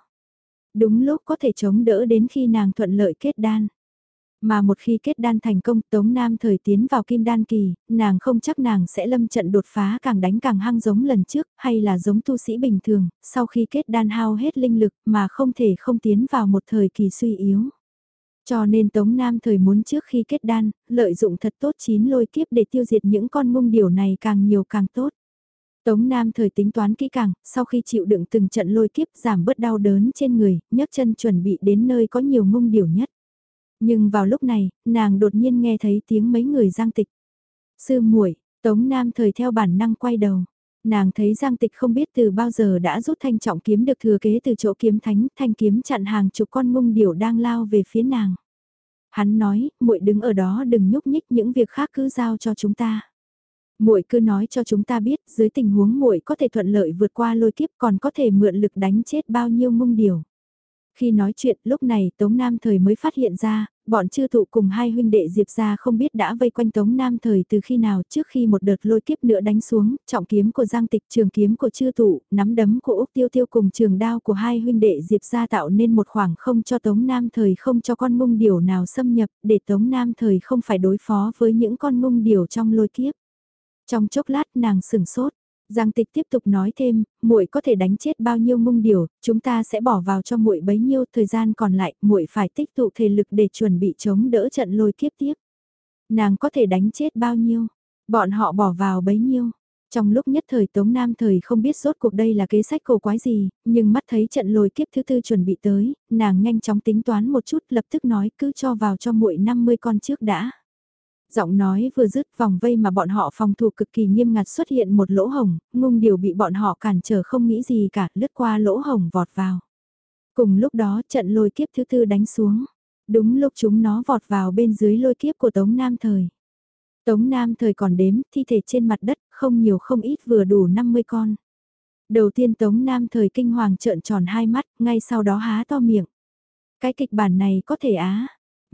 Đúng lúc có thể chống đỡ đến khi nàng thuận lợi kết đan. Mà một khi kết đan thành công Tống Nam thời tiến vào kim đan kỳ, nàng không chắc nàng sẽ lâm trận đột phá càng đánh càng hăng giống lần trước hay là giống tu sĩ bình thường, sau khi kết đan hao hết linh lực mà không thể không tiến vào một thời kỳ suy yếu. Cho nên Tống Nam thời muốn trước khi kết đan, lợi dụng thật tốt chín lôi kiếp để tiêu diệt những con ngung điều này càng nhiều càng tốt. Tống Nam thời tính toán kỹ càng, sau khi chịu đựng từng trận lôi kiếp giảm bớt đau đớn trên người, nhấc chân chuẩn bị đến nơi có nhiều ngung điều nhất. Nhưng vào lúc này, nàng đột nhiên nghe thấy tiếng mấy người giang tịch. Sư muội Tống Nam thời theo bản năng quay đầu. Nàng thấy Giang Tịch không biết từ bao giờ đã rút thanh trọng kiếm được thừa kế từ chỗ kiếm thánh, thanh kiếm chặn hàng chục con ngung điểu đang lao về phía nàng. Hắn nói, muội đứng ở đó đừng nhúc nhích những việc khác cứ giao cho chúng ta. Muội cứ nói cho chúng ta biết, dưới tình huống muội có thể thuận lợi vượt qua lôi kiếp còn có thể mượn lực đánh chết bao nhiêu ngung điểu. Khi nói chuyện, lúc này Tống Nam Thời mới phát hiện ra, bọn chư thụ cùng hai huynh đệ Diệp ra không biết đã vây quanh Tống Nam Thời từ khi nào trước khi một đợt lôi kiếp nữa đánh xuống, trọng kiếm của Giang Tịch, trường kiếm của chư thụ, nắm đấm của Úc Tiêu Tiêu cùng trường đao của hai huynh đệ Diệp ra tạo nên một khoảng không cho Tống Nam Thời không cho con ngung điểu nào xâm nhập, để Tống Nam Thời không phải đối phó với những con ngung điểu trong lôi kiếp. Trong chốc lát nàng sửng sốt, Giang Tịch tiếp tục nói thêm, muội có thể đánh chết bao nhiêu mông điều, chúng ta sẽ bỏ vào cho muội bấy nhiêu thời gian còn lại, muội phải tích tụ thể lực để chuẩn bị chống đỡ trận lôi kiếp tiếp. Nàng có thể đánh chết bao nhiêu, bọn họ bỏ vào bấy nhiêu. Trong lúc nhất thời Tống Nam thời không biết rốt cuộc đây là kế sách cổ quái gì, nhưng mắt thấy trận lôi kiếp thứ tư chuẩn bị tới, nàng nhanh chóng tính toán một chút lập tức nói cứ cho vào cho muội 50 con trước đã. Giọng nói vừa dứt vòng vây mà bọn họ phòng thủ cực kỳ nghiêm ngặt xuất hiện một lỗ hồng, ngung điều bị bọn họ cản trở không nghĩ gì cả, lướt qua lỗ hồng vọt vào. Cùng lúc đó trận lôi kiếp thứ tư đánh xuống. Đúng lúc chúng nó vọt vào bên dưới lôi kiếp của Tống Nam Thời. Tống Nam Thời còn đếm, thi thể trên mặt đất, không nhiều không ít vừa đủ 50 con. Đầu tiên Tống Nam Thời kinh hoàng trợn tròn hai mắt, ngay sau đó há to miệng. Cái kịch bản này có thể á,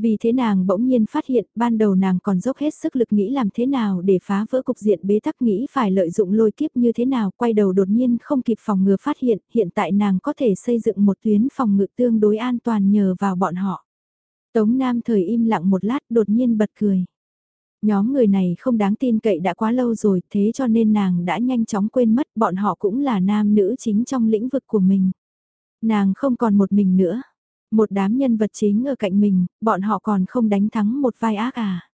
vì thế nàng bỗng nhiên phát hiện, ban đầu nàng còn dốc hết sức lực nghĩ làm thế nào để phá vỡ cục diện bế tắc, nghĩ phải lợi dụng lôi kiếp như thế nào, quay đầu đột nhiên không kịp phòng ngừa phát hiện hiện tại nàng có thể xây dựng một tuyến phòng ngự tương đối an toàn nhờ vào bọn họ. Tống Nam thời im lặng một lát, đột nhiên bật cười. Nhóm người này không đáng tin cậy đã quá lâu rồi, thế cho nên nàng đã nhanh chóng quên mất, bọn họ cũng là nam nữ chính trong lĩnh vực của mình. Nàng không còn một mình nữa một đám nhân vật chính ở cạnh mình, bọn họ còn không đánh thắng một vai ác à.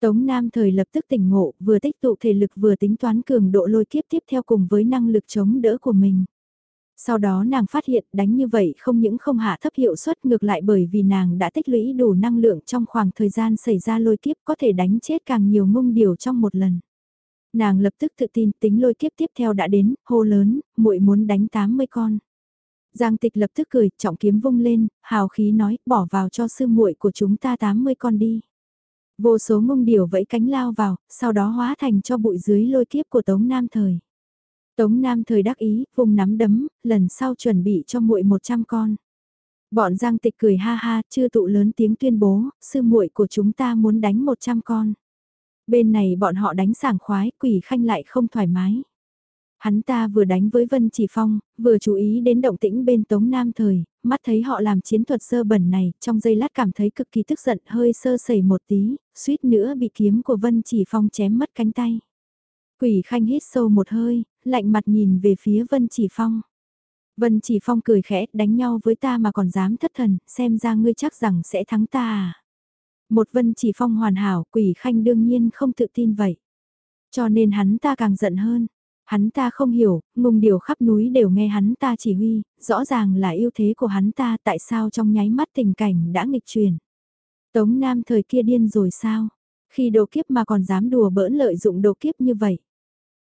Tống Nam thời lập tức tỉnh ngộ, vừa tích tụ thể lực vừa tính toán cường độ lôi kiếp tiếp theo cùng với năng lực chống đỡ của mình. Sau đó nàng phát hiện đánh như vậy không những không hạ thấp hiệu suất ngược lại bởi vì nàng đã tích lũy đủ năng lượng trong khoảng thời gian xảy ra lôi kiếp có thể đánh chết càng nhiều ngung điều trong một lần. Nàng lập tức tự tin tính lôi kiếp tiếp theo đã đến, hô lớn, muội muốn đánh 80 con. Giang tịch lập tức cười, trọng kiếm vung lên, hào khí nói, bỏ vào cho sư muội của chúng ta 80 con đi. Vô số ngung điểu vẫy cánh lao vào, sau đó hóa thành cho bụi dưới lôi kiếp của Tống Nam Thời. Tống Nam Thời đắc ý, vùng nắm đấm, lần sau chuẩn bị cho muội 100 con. Bọn Giang Tịch cười ha ha, chưa tụ lớn tiếng tuyên bố, sư muội của chúng ta muốn đánh 100 con. Bên này bọn họ đánh sảng khoái, quỷ khanh lại không thoải mái. Hắn ta vừa đánh với Vân Chỉ Phong, vừa chú ý đến động tĩnh bên Tống Nam Thời, mắt thấy họ làm chiến thuật sơ bẩn này, trong giây lát cảm thấy cực kỳ tức giận hơi sơ sẩy một tí, suýt nữa bị kiếm của Vân Chỉ Phong chém mất cánh tay. Quỷ khanh hít sâu một hơi, lạnh mặt nhìn về phía Vân Chỉ Phong. Vân Chỉ Phong cười khẽ, đánh nhau với ta mà còn dám thất thần, xem ra ngươi chắc rằng sẽ thắng ta à. Một Vân Chỉ Phong hoàn hảo, quỷ khanh đương nhiên không tự tin vậy. Cho nên hắn ta càng giận hơn. Hắn ta không hiểu, ngùng điều khắp núi đều nghe hắn ta chỉ huy, rõ ràng là ưu thế của hắn ta tại sao trong nháy mắt tình cảnh đã nghịch truyền. Tống Nam thời kia điên rồi sao? Khi đồ kiếp mà còn dám đùa bỡn lợi dụng đồ kiếp như vậy.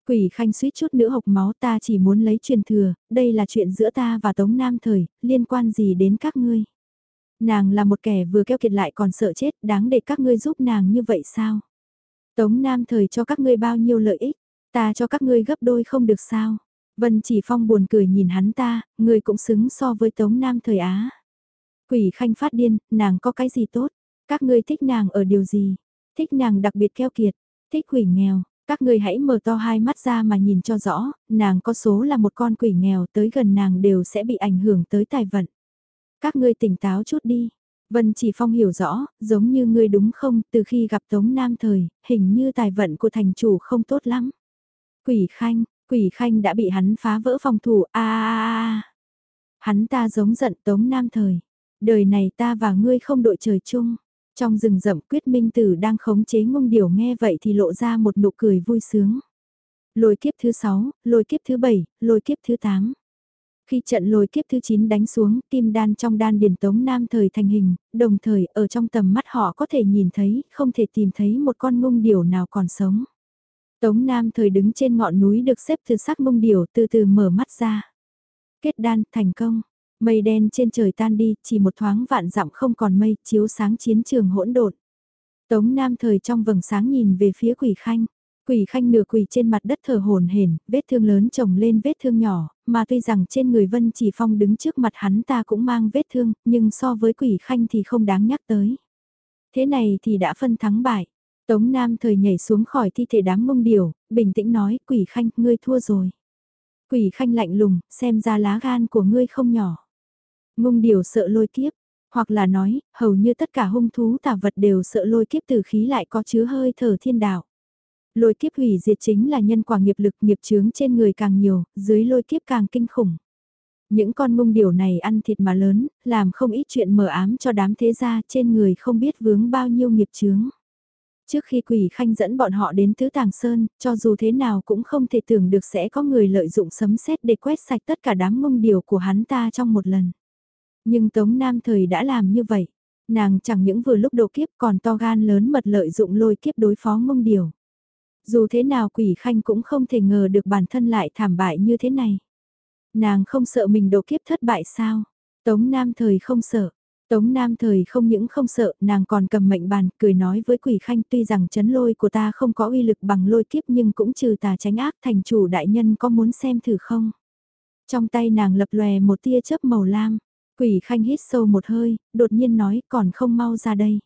Quỷ khanh suýt chút nữa hộc máu ta chỉ muốn lấy truyền thừa, đây là chuyện giữa ta và Tống Nam thời, liên quan gì đến các ngươi? Nàng là một kẻ vừa keo kiệt lại còn sợ chết, đáng để các ngươi giúp nàng như vậy sao? Tống Nam thời cho các ngươi bao nhiêu lợi ích? Ta cho các ngươi gấp đôi không được sao. Vân chỉ phong buồn cười nhìn hắn ta, người cũng xứng so với Tống Nam thời Á. Quỷ khanh phát điên, nàng có cái gì tốt? Các ngươi thích nàng ở điều gì? Thích nàng đặc biệt keo kiệt, thích quỷ nghèo. Các ngươi hãy mở to hai mắt ra mà nhìn cho rõ, nàng có số là một con quỷ nghèo tới gần nàng đều sẽ bị ảnh hưởng tới tài vận. Các ngươi tỉnh táo chút đi. Vân Chỉ Phong hiểu rõ, giống như ngươi đúng không, từ khi gặp Tống Nam thời, hình như tài vận của thành chủ không tốt lắm. Quỷ khanh, quỷ khanh đã bị hắn phá vỡ phòng thủ, a a a Hắn ta giống giận tống nam thời. Đời này ta và ngươi không đội trời chung. Trong rừng rậm quyết minh tử đang khống chế ngung điểu nghe vậy thì lộ ra một nụ cười vui sướng. Lôi kiếp thứ 6, lôi kiếp thứ 7, lôi kiếp thứ 8. Khi trận lôi kiếp thứ 9 đánh xuống, kim đan trong đan điển tống nam thời thành hình, đồng thời ở trong tầm mắt họ có thể nhìn thấy, không thể tìm thấy một con ngung điểu nào còn sống. Tống Nam thời đứng trên ngọn núi được xếp từ sắc mông điểu từ từ mở mắt ra. Kết đan, thành công. Mây đen trên trời tan đi, chỉ một thoáng vạn dặm không còn mây, chiếu sáng chiến trường hỗn độn. Tống Nam thời trong vầng sáng nhìn về phía quỷ khanh. Quỷ khanh nửa quỳ trên mặt đất thở hồn hển, vết thương lớn chồng lên vết thương nhỏ, mà tuy rằng trên người Vân Chỉ Phong đứng trước mặt hắn ta cũng mang vết thương, nhưng so với quỷ khanh thì không đáng nhắc tới. Thế này thì đã phân thắng bại. Tống Nam thời nhảy xuống khỏi thi thể đám mông điều, bình tĩnh nói quỷ khanh, ngươi thua rồi. Quỷ khanh lạnh lùng, xem ra lá gan của ngươi không nhỏ. Mông điều sợ lôi kiếp, hoặc là nói, hầu như tất cả hung thú tà vật đều sợ lôi kiếp từ khí lại có chứa hơi thở thiên đạo. Lôi kiếp hủy diệt chính là nhân quả nghiệp lực nghiệp chướng trên người càng nhiều, dưới lôi kiếp càng kinh khủng. Những con mông điều này ăn thịt mà lớn, làm không ít chuyện mờ ám cho đám thế gia trên người không biết vướng bao nhiêu nghiệp chướng. Trước khi quỷ khanh dẫn bọn họ đến Tứ Tàng Sơn, cho dù thế nào cũng không thể tưởng được sẽ có người lợi dụng sấm sét để quét sạch tất cả đám mông điều của hắn ta trong một lần. Nhưng Tống Nam Thời đã làm như vậy. Nàng chẳng những vừa lúc độ kiếp còn to gan lớn mật lợi dụng lôi kiếp đối phó mông điều. Dù thế nào quỷ khanh cũng không thể ngờ được bản thân lại thảm bại như thế này. Nàng không sợ mình độ kiếp thất bại sao? Tống Nam Thời không sợ. Tống Nam Thời không những không sợ, nàng còn cầm mệnh bàn, cười nói với quỷ khanh tuy rằng chấn lôi của ta không có uy lực bằng lôi kiếp nhưng cũng trừ tà tránh ác thành chủ đại nhân có muốn xem thử không? Trong tay nàng lập lòe một tia chớp màu lam, quỷ khanh hít sâu một hơi, đột nhiên nói còn không mau ra đây.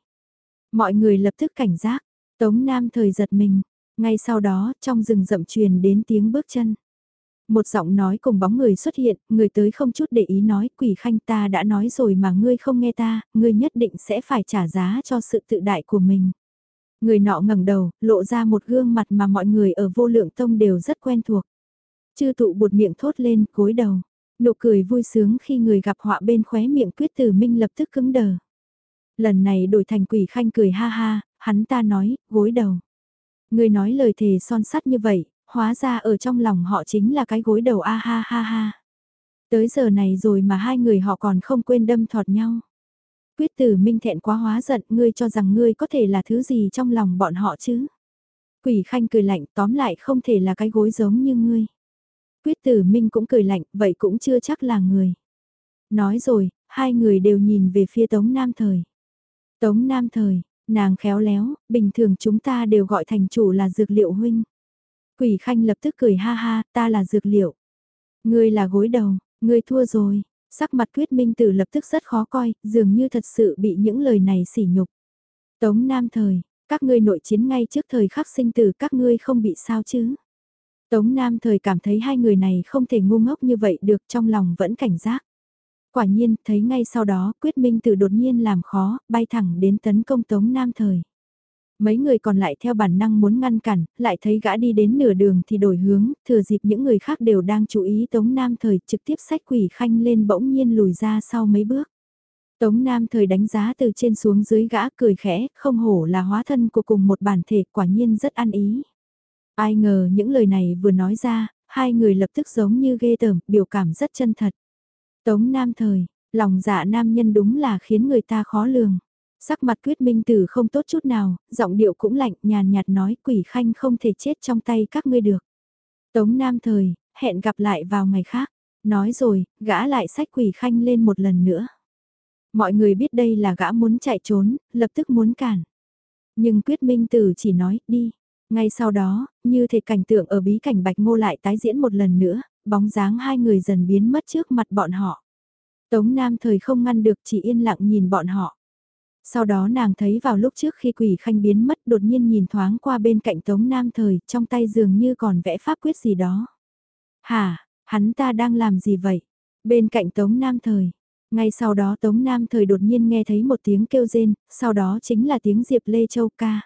Mọi người lập tức cảnh giác, Tống Nam Thời giật mình, ngay sau đó trong rừng rậm truyền đến tiếng bước chân. Một giọng nói cùng bóng người xuất hiện, người tới không chút để ý nói quỷ khanh ta đã nói rồi mà ngươi không nghe ta, ngươi nhất định sẽ phải trả giá cho sự tự đại của mình. Người nọ ngẩng đầu, lộ ra một gương mặt mà mọi người ở vô lượng tông đều rất quen thuộc. Chư tụ bụt miệng thốt lên, cối đầu. Nụ cười vui sướng khi người gặp họa bên khóe miệng quyết tử minh lập tức cứng đờ. Lần này đổi thành quỷ khanh cười ha ha, hắn ta nói, gối đầu. Người nói lời thề son sắt như vậy, hóa ra ở trong lòng họ chính là cái gối đầu a ha ha ha. Tới giờ này rồi mà hai người họ còn không quên đâm thọt nhau. Quyết tử minh thẹn quá hóa giận ngươi cho rằng ngươi có thể là thứ gì trong lòng bọn họ chứ. Quỷ khanh cười lạnh tóm lại không thể là cái gối giống như ngươi. Quyết tử minh cũng cười lạnh vậy cũng chưa chắc là người. Nói rồi, hai người đều nhìn về phía Tống Nam Thời. Tống Nam Thời, nàng khéo léo, bình thường chúng ta đều gọi thành chủ là dược liệu huynh. Quỷ khanh lập tức cười ha ha, ta là dược liệu. Ngươi là gối đầu, ngươi thua rồi. Sắc mặt quyết minh tử lập tức rất khó coi, dường như thật sự bị những lời này sỉ nhục. Tống Nam Thời, các ngươi nội chiến ngay trước thời khắc sinh tử các ngươi không bị sao chứ. Tống Nam Thời cảm thấy hai người này không thể ngu ngốc như vậy được trong lòng vẫn cảnh giác. Quả nhiên, thấy ngay sau đó, quyết minh tử đột nhiên làm khó, bay thẳng đến tấn công Tống Nam Thời. Mấy người còn lại theo bản năng muốn ngăn cản, lại thấy gã đi đến nửa đường thì đổi hướng, thừa dịp những người khác đều đang chú ý Tống Nam Thời trực tiếp sách quỷ khanh lên bỗng nhiên lùi ra sau mấy bước. Tống Nam Thời đánh giá từ trên xuống dưới gã cười khẽ, không hổ là hóa thân của cùng một bản thể quả nhiên rất ăn ý. Ai ngờ những lời này vừa nói ra, hai người lập tức giống như ghê tởm, biểu cảm rất chân thật. Tống Nam Thời, lòng dạ nam nhân đúng là khiến người ta khó lường. Sắc mặt quyết minh tử không tốt chút nào, giọng điệu cũng lạnh nhàn nhạt nói quỷ khanh không thể chết trong tay các ngươi được. Tống Nam Thời, hẹn gặp lại vào ngày khác. Nói rồi, gã lại sách quỷ khanh lên một lần nữa. Mọi người biết đây là gã muốn chạy trốn, lập tức muốn cản. Nhưng quyết minh tử chỉ nói, đi. Ngay sau đó, như thể cảnh tượng ở bí cảnh bạch ngô lại tái diễn một lần nữa, bóng dáng hai người dần biến mất trước mặt bọn họ. Tống Nam thời không ngăn được chỉ yên lặng nhìn bọn họ. Sau đó nàng thấy vào lúc trước khi quỷ khanh biến mất đột nhiên nhìn thoáng qua bên cạnh Tống Nam thời, trong tay dường như còn vẽ pháp quyết gì đó. Hả, hắn ta đang làm gì vậy? Bên cạnh Tống Nam thời. Ngay sau đó Tống Nam thời đột nhiên nghe thấy một tiếng kêu rên, sau đó chính là tiếng Diệp Lê Châu ca.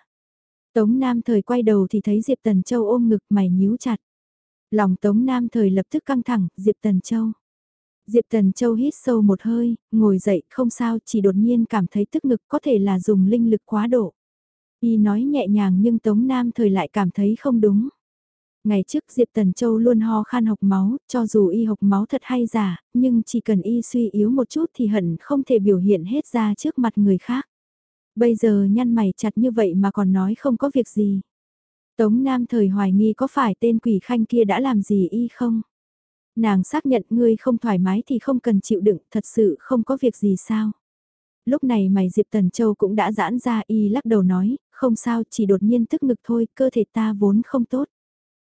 Tống Nam thời quay đầu thì thấy Diệp Tần Châu ôm ngực mày nhíu chặt. Lòng Tống Nam thời lập tức căng thẳng, Diệp Tần Châu. Diệp Tần Châu hít sâu một hơi, ngồi dậy, không sao, chỉ đột nhiên cảm thấy tức ngực có thể là dùng linh lực quá độ. Y nói nhẹ nhàng nhưng Tống Nam thời lại cảm thấy không đúng. Ngày trước Diệp Tần Châu luôn ho khan hộc máu, cho dù y hộc máu thật hay giả, nhưng chỉ cần y suy yếu một chút thì hận không thể biểu hiện hết ra trước mặt người khác. Bây giờ nhăn mày chặt như vậy mà còn nói không có việc gì. Tống Nam thời hoài nghi có phải tên quỷ khanh kia đã làm gì y không? Nàng xác nhận ngươi không thoải mái thì không cần chịu đựng, thật sự không có việc gì sao? Lúc này mày Diệp Tần Châu cũng đã giãn ra y lắc đầu nói, không sao chỉ đột nhiên tức ngực thôi, cơ thể ta vốn không tốt.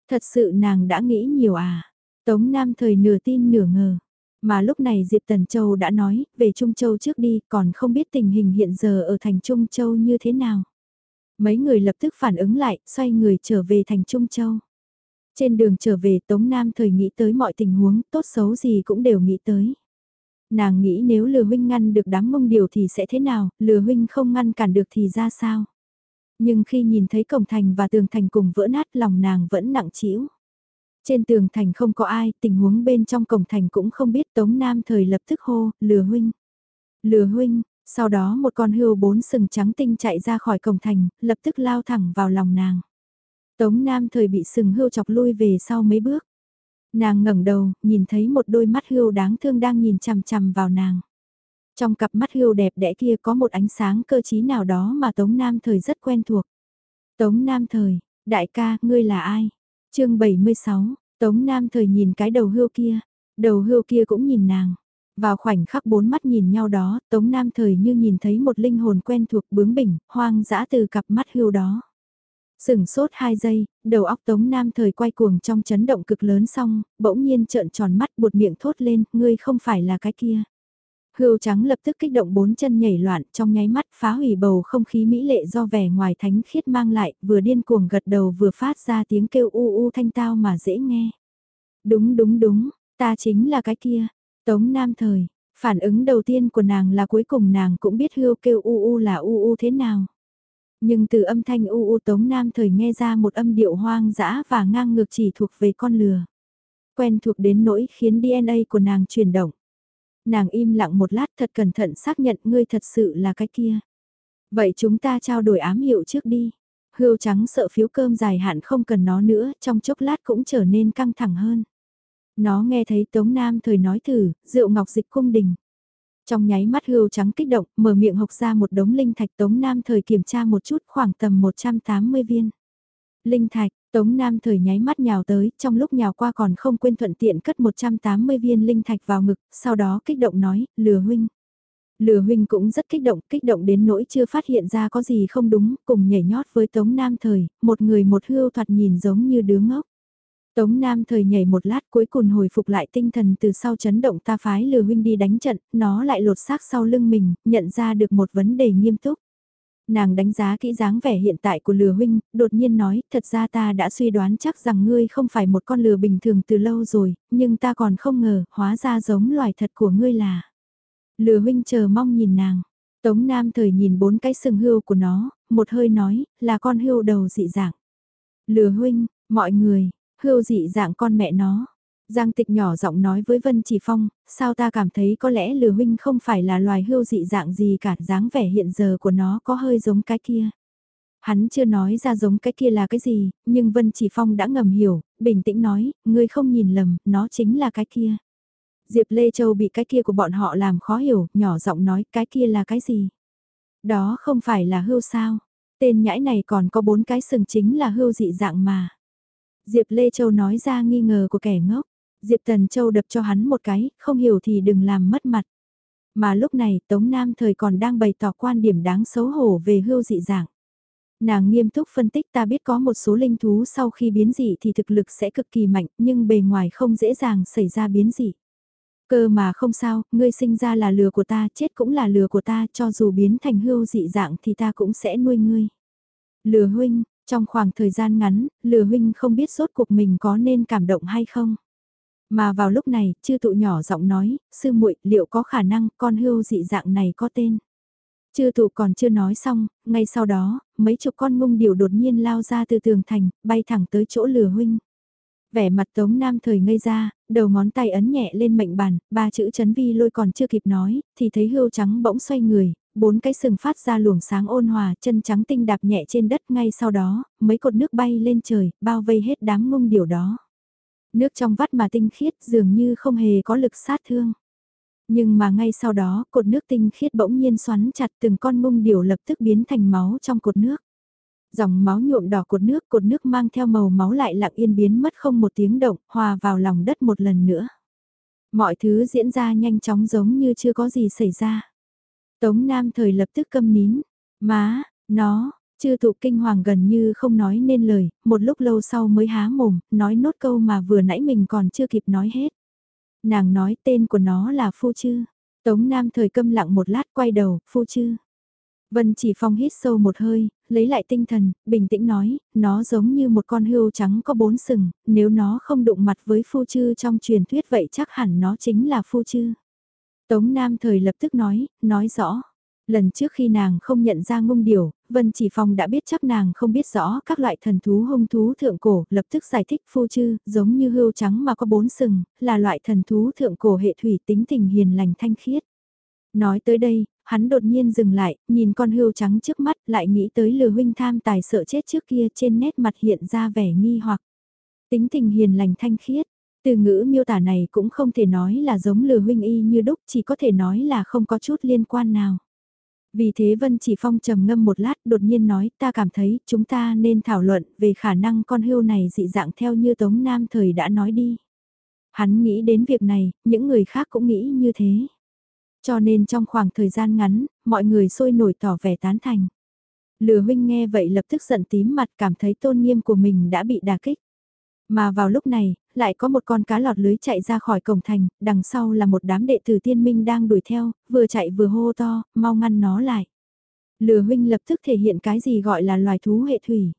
Thật sự nàng đã nghĩ nhiều à. Tống Nam thời nửa tin nửa ngờ. Mà lúc này Diệp Tần Châu đã nói, về Trung Châu trước đi, còn không biết tình hình hiện giờ ở thành Trung Châu như thế nào. Mấy người lập tức phản ứng lại, xoay người trở về thành Trung Châu. Trên đường trở về Tống Nam thời nghĩ tới mọi tình huống, tốt xấu gì cũng đều nghĩ tới. Nàng nghĩ nếu lừa huynh ngăn được đám mông điều thì sẽ thế nào, lừa huynh không ngăn cản được thì ra sao. Nhưng khi nhìn thấy cổng thành và tường thành cùng vỡ nát lòng nàng vẫn nặng trĩu. Trên tường thành không có ai, tình huống bên trong cổng thành cũng không biết Tống Nam thời lập tức hô, lừa huynh. Lừa huynh, sau đó một con hươu bốn sừng trắng tinh chạy ra khỏi cổng thành, lập tức lao thẳng vào lòng nàng. Tống Nam thời bị sừng hươu chọc lui về sau mấy bước. Nàng ngẩng đầu, nhìn thấy một đôi mắt hươu đáng thương đang nhìn chằm chằm vào nàng. Trong cặp mắt hươu đẹp đẽ kia có một ánh sáng cơ trí nào đó mà Tống Nam thời rất quen thuộc. Tống Nam thời, đại ca, ngươi là ai? chương 76, Tống Nam thời nhìn cái đầu hươu kia, đầu hươu kia cũng nhìn nàng. Vào khoảnh khắc bốn mắt nhìn nhau đó, Tống Nam thời như nhìn thấy một linh hồn quen thuộc bướng bỉnh, hoang dã từ cặp mắt hươu đó. Sừng sốt hai giây, đầu óc Tống Nam thời quay cuồng trong chấn động cực lớn xong, bỗng nhiên trợn tròn mắt buột miệng thốt lên, ngươi không phải là cái kia. Hưu trắng lập tức kích động bốn chân nhảy loạn trong nháy mắt phá hủy bầu không khí mỹ lệ do vẻ ngoài thánh khiết mang lại, vừa điên cuồng gật đầu vừa phát ra tiếng kêu u u thanh tao mà dễ nghe. Đúng đúng đúng, ta chính là cái kia. Tống Nam Thời, phản ứng đầu tiên của nàng là cuối cùng nàng cũng biết hưu kêu u u là u u thế nào. Nhưng từ âm thanh u u Tống Nam Thời nghe ra một âm điệu hoang dã và ngang ngược chỉ thuộc về con lừa. Quen thuộc đến nỗi khiến DNA của nàng chuyển động. Nàng im lặng một lát thật cẩn thận xác nhận ngươi thật sự là cái kia. Vậy chúng ta trao đổi ám hiệu trước đi. Hươu trắng sợ phiếu cơm dài hạn không cần nó nữa, trong chốc lát cũng trở nên căng thẳng hơn. Nó nghe thấy Tống Nam thời nói thử, rượu ngọc dịch cung đình. Trong nháy mắt hươu trắng kích động, mở miệng hộc ra một đống linh thạch Tống Nam thời kiểm tra một chút khoảng tầm 180 viên. Linh thạch, Tống Nam thời nháy mắt nhào tới, trong lúc nhào qua còn không quên thuận tiện cất 180 viên linh thạch vào ngực, sau đó kích động nói, lừa huynh. Lừa huynh cũng rất kích động, kích động đến nỗi chưa phát hiện ra có gì không đúng, cùng nhảy nhót với Tống Nam thời, một người một hưu thoạt nhìn giống như đứa ngốc. Tống Nam thời nhảy một lát cuối cùng hồi phục lại tinh thần từ sau chấn động ta phái lừa huynh đi đánh trận, nó lại lột xác sau lưng mình, nhận ra được một vấn đề nghiêm túc. Nàng đánh giá kỹ dáng vẻ hiện tại của lừa huynh, đột nhiên nói, thật ra ta đã suy đoán chắc rằng ngươi không phải một con lừa bình thường từ lâu rồi, nhưng ta còn không ngờ, hóa ra giống loài thật của ngươi là. Lừa huynh chờ mong nhìn nàng. Tống Nam thời nhìn bốn cái sừng hươu của nó, một hơi nói, là con hươu đầu dị dạng. Lừa huynh, mọi người, hươu dị dạng con mẹ nó. Giang tịch nhỏ giọng nói với Vân Chỉ Phong, sao ta cảm thấy có lẽ lừa huynh không phải là loài hươu dị dạng gì cả, dáng vẻ hiện giờ của nó có hơi giống cái kia. Hắn chưa nói ra giống cái kia là cái gì, nhưng Vân Chỉ Phong đã ngầm hiểu, bình tĩnh nói, ngươi không nhìn lầm, nó chính là cái kia. Diệp Lê Châu bị cái kia của bọn họ làm khó hiểu, nhỏ giọng nói cái kia là cái gì. Đó không phải là hươu sao, tên nhãi này còn có bốn cái sừng chính là hươu dị dạng mà. Diệp Lê Châu nói ra nghi ngờ của kẻ ngốc. Diệp Tần Châu đập cho hắn một cái, không hiểu thì đừng làm mất mặt. Mà lúc này Tống Nam thời còn đang bày tỏ quan điểm đáng xấu hổ về hưu dị dạng. Nàng nghiêm túc phân tích ta biết có một số linh thú sau khi biến dị thì thực lực sẽ cực kỳ mạnh nhưng bề ngoài không dễ dàng xảy ra biến dị. Cơ mà không sao, ngươi sinh ra là lừa của ta, chết cũng là lừa của ta, cho dù biến thành hưu dị dạng thì ta cũng sẽ nuôi ngươi. Lừa huynh, trong khoảng thời gian ngắn, lừa huynh không biết sốt cuộc mình có nên cảm động hay không. Mà vào lúc này, chư tụ nhỏ giọng nói, sư muội liệu có khả năng con hươu dị dạng này có tên. Chư tụ còn chưa nói xong, ngay sau đó, mấy chục con ngung điều đột nhiên lao ra từ tường thành, bay thẳng tới chỗ lừa huynh. Vẻ mặt Tống Nam thời ngây ra, đầu ngón tay ấn nhẹ lên mệnh bàn, ba chữ chấn vi lôi còn chưa kịp nói, thì thấy hươu trắng bỗng xoay người, bốn cái sừng phát ra luồng sáng ôn hòa, chân trắng tinh đạp nhẹ trên đất ngay sau đó, mấy cột nước bay lên trời, bao vây hết đám ngung điều đó. Nước trong vắt mà tinh khiết dường như không hề có lực sát thương. Nhưng mà ngay sau đó, cột nước tinh khiết bỗng nhiên xoắn chặt từng con ngung điều lập tức biến thành máu trong cột nước. Dòng máu nhuộm đỏ cột nước, cột nước mang theo màu máu lại lặng yên biến mất không một tiếng động, hòa vào lòng đất một lần nữa. Mọi thứ diễn ra nhanh chóng giống như chưa có gì xảy ra. Tống Nam thời lập tức câm nín. Má, nó, chư thụ kinh hoàng gần như không nói nên lời, một lúc lâu sau mới há mồm, nói nốt câu mà vừa nãy mình còn chưa kịp nói hết. Nàng nói tên của nó là Phu Chư. Tống Nam thời câm lặng một lát quay đầu, Phu Chư. Vân chỉ phong hít sâu một hơi, lấy lại tinh thần, bình tĩnh nói, nó giống như một con hươu trắng có bốn sừng, nếu nó không đụng mặt với phu chư trong truyền thuyết vậy chắc hẳn nó chính là phu chư. Tống Nam thời lập tức nói, nói rõ. Lần trước khi nàng không nhận ra ngung điểu, Vân Chỉ Phong đã biết chắc nàng không biết rõ các loại thần thú hung thú thượng cổ, lập tức giải thích phu chư, giống như hươu trắng mà có bốn sừng, là loại thần thú thượng cổ hệ thủy tính tình hiền lành thanh khiết. Nói tới đây, hắn đột nhiên dừng lại, nhìn con hươu trắng trước mắt, lại nghĩ tới lừa huynh tham tài sợ chết trước kia trên nét mặt hiện ra vẻ nghi hoặc. Tính tình hiền lành thanh khiết, từ ngữ miêu tả này cũng không thể nói là giống lừa huynh y như đúc, chỉ có thể nói là không có chút liên quan nào. Vì thế Vân Chỉ Phong trầm ngâm một lát đột nhiên nói ta cảm thấy chúng ta nên thảo luận về khả năng con hươu này dị dạng theo như Tống Nam thời đã nói đi. Hắn nghĩ đến việc này, những người khác cũng nghĩ như thế. Cho nên trong khoảng thời gian ngắn, mọi người sôi nổi tỏ vẻ tán thành. Lừa huynh nghe vậy lập tức giận tím mặt cảm thấy tôn nghiêm của mình đã bị đà kích. Mà vào lúc này, lại có một con cá lọt lưới chạy ra khỏi cổng thành, đằng sau là một đám đệ tử tiên minh đang đuổi theo, vừa chạy vừa hô to, mau ngăn nó lại. Lừa huynh lập tức thể hiện cái gì gọi là loài thú hệ thủy.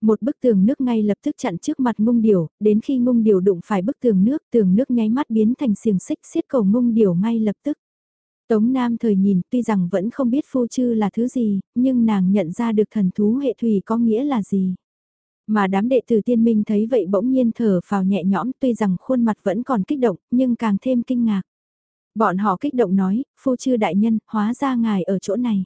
Một bức tường nước ngay lập tức chặn trước mặt ngung điểu, đến khi ngung điểu đụng phải bức tường nước, tường nước nháy mắt biến thành xiềng xích xiết cầu ngung điểu ngay lập tức. Tống Nam thời nhìn tuy rằng vẫn không biết phu chư là thứ gì, nhưng nàng nhận ra được thần thú hệ thủy có nghĩa là gì. Mà đám đệ tử tiên minh thấy vậy bỗng nhiên thở phào nhẹ nhõm tuy rằng khuôn mặt vẫn còn kích động, nhưng càng thêm kinh ngạc. Bọn họ kích động nói, phu chư đại nhân, hóa ra ngài ở chỗ này.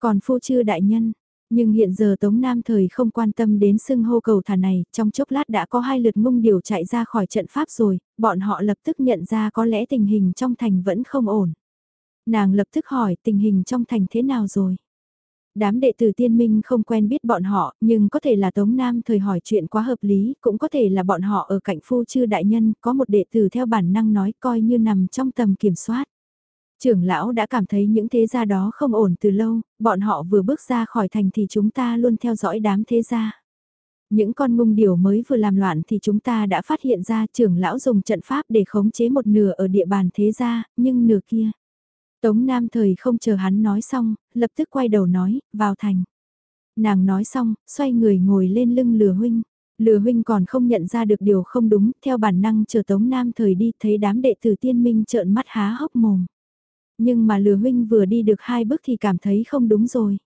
Còn phu chư đại nhân, nhưng hiện giờ Tống Nam thời không quan tâm đến xưng hô cầu thả này, trong chốc lát đã có hai lượt ngung điều chạy ra khỏi trận pháp rồi, bọn họ lập tức nhận ra có lẽ tình hình trong thành vẫn không ổn. Nàng lập tức hỏi tình hình trong thành thế nào rồi. Đám đệ tử tiên minh không quen biết bọn họ, nhưng có thể là Tống Nam thời hỏi chuyện quá hợp lý, cũng có thể là bọn họ ở cạnh phu chư đại nhân, có một đệ tử theo bản năng nói coi như nằm trong tầm kiểm soát. Trưởng lão đã cảm thấy những thế gia đó không ổn từ lâu, bọn họ vừa bước ra khỏi thành thì chúng ta luôn theo dõi đám thế gia. Những con ngung điều mới vừa làm loạn thì chúng ta đã phát hiện ra trưởng lão dùng trận pháp để khống chế một nửa ở địa bàn thế gia, nhưng nửa kia Tống Nam thời không chờ hắn nói xong, lập tức quay đầu nói, vào thành. Nàng nói xong, xoay người ngồi lên lưng lừa huynh. Lừa huynh còn không nhận ra được điều không đúng, theo bản năng chờ Tống Nam thời đi thấy đám đệ tử tiên minh trợn mắt há hốc mồm. Nhưng mà lừa huynh vừa đi được hai bước thì cảm thấy không đúng rồi.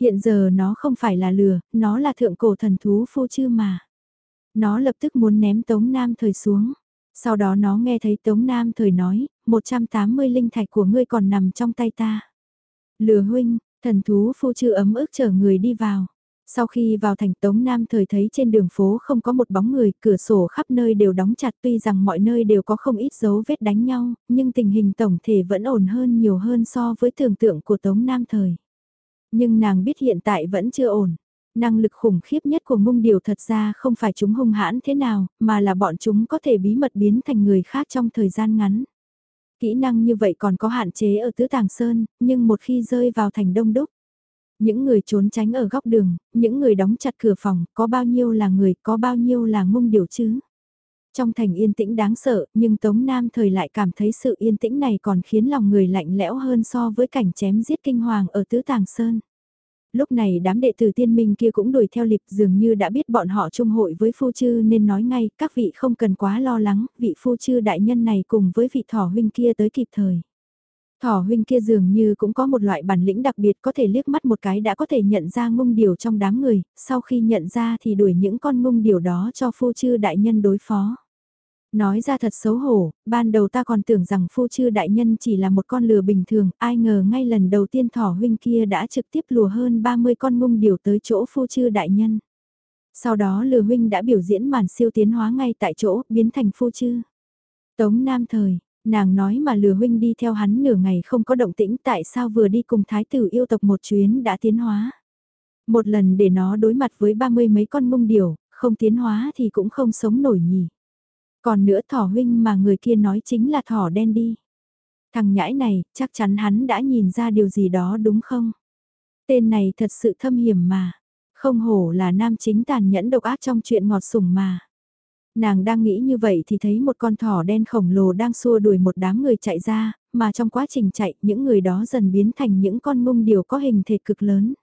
Hiện giờ nó không phải là lừa, nó là thượng cổ thần thú phu chư mà. Nó lập tức muốn ném Tống Nam thời xuống. Sau đó nó nghe thấy Tống Nam thời nói, 180 linh thạch của ngươi còn nằm trong tay ta. Lừa huynh, thần thú phu chư ấm ức chở người đi vào. Sau khi vào thành Tống Nam thời thấy trên đường phố không có một bóng người, cửa sổ khắp nơi đều đóng chặt tuy rằng mọi nơi đều có không ít dấu vết đánh nhau, nhưng tình hình tổng thể vẫn ổn hơn nhiều hơn so với tưởng tượng của Tống Nam thời. Nhưng nàng biết hiện tại vẫn chưa ổn. Năng lực khủng khiếp nhất của mông điều thật ra không phải chúng hung hãn thế nào, mà là bọn chúng có thể bí mật biến thành người khác trong thời gian ngắn. Kỹ năng như vậy còn có hạn chế ở tứ tàng sơn, nhưng một khi rơi vào thành đông đúc, những người trốn tránh ở góc đường, những người đóng chặt cửa phòng, có bao nhiêu là người, có bao nhiêu là mông điều chứ. Trong thành yên tĩnh đáng sợ, nhưng Tống Nam thời lại cảm thấy sự yên tĩnh này còn khiến lòng người lạnh lẽo hơn so với cảnh chém giết kinh hoàng ở Tứ Tàng Sơn. Lúc này đám đệ tử tiên minh kia cũng đuổi theo lịp dường như đã biết bọn họ chung hội với phu chư nên nói ngay các vị không cần quá lo lắng, vị phu chư đại nhân này cùng với vị thỏ huynh kia tới kịp thời. Thỏ huynh kia dường như cũng có một loại bản lĩnh đặc biệt có thể liếc mắt một cái đã có thể nhận ra ngung điều trong đám người, sau khi nhận ra thì đuổi những con ngung điều đó cho phu chư đại nhân đối phó. Nói ra thật xấu hổ, ban đầu ta còn tưởng rằng phu chư đại nhân chỉ là một con lừa bình thường, ai ngờ ngay lần đầu tiên thỏ huynh kia đã trực tiếp lùa hơn 30 con ngung điều tới chỗ phu chư đại nhân. Sau đó lừa huynh đã biểu diễn màn siêu tiến hóa ngay tại chỗ, biến thành phu chư. Tống Nam Thời, nàng nói mà lừa huynh đi theo hắn nửa ngày không có động tĩnh tại sao vừa đi cùng thái tử yêu tộc một chuyến đã tiến hóa. Một lần để nó đối mặt với ba mươi mấy con ngung điểu, không tiến hóa thì cũng không sống nổi nhỉ. Còn nữa thỏ huynh mà người kia nói chính là thỏ đen đi. Thằng nhãi này, chắc chắn hắn đã nhìn ra điều gì đó đúng không? Tên này thật sự thâm hiểm mà. Không hổ là nam chính tàn nhẫn độc ác trong chuyện ngọt sủng mà. Nàng đang nghĩ như vậy thì thấy một con thỏ đen khổng lồ đang xua đuổi một đám người chạy ra, mà trong quá trình chạy những người đó dần biến thành những con mông điều có hình thể cực lớn.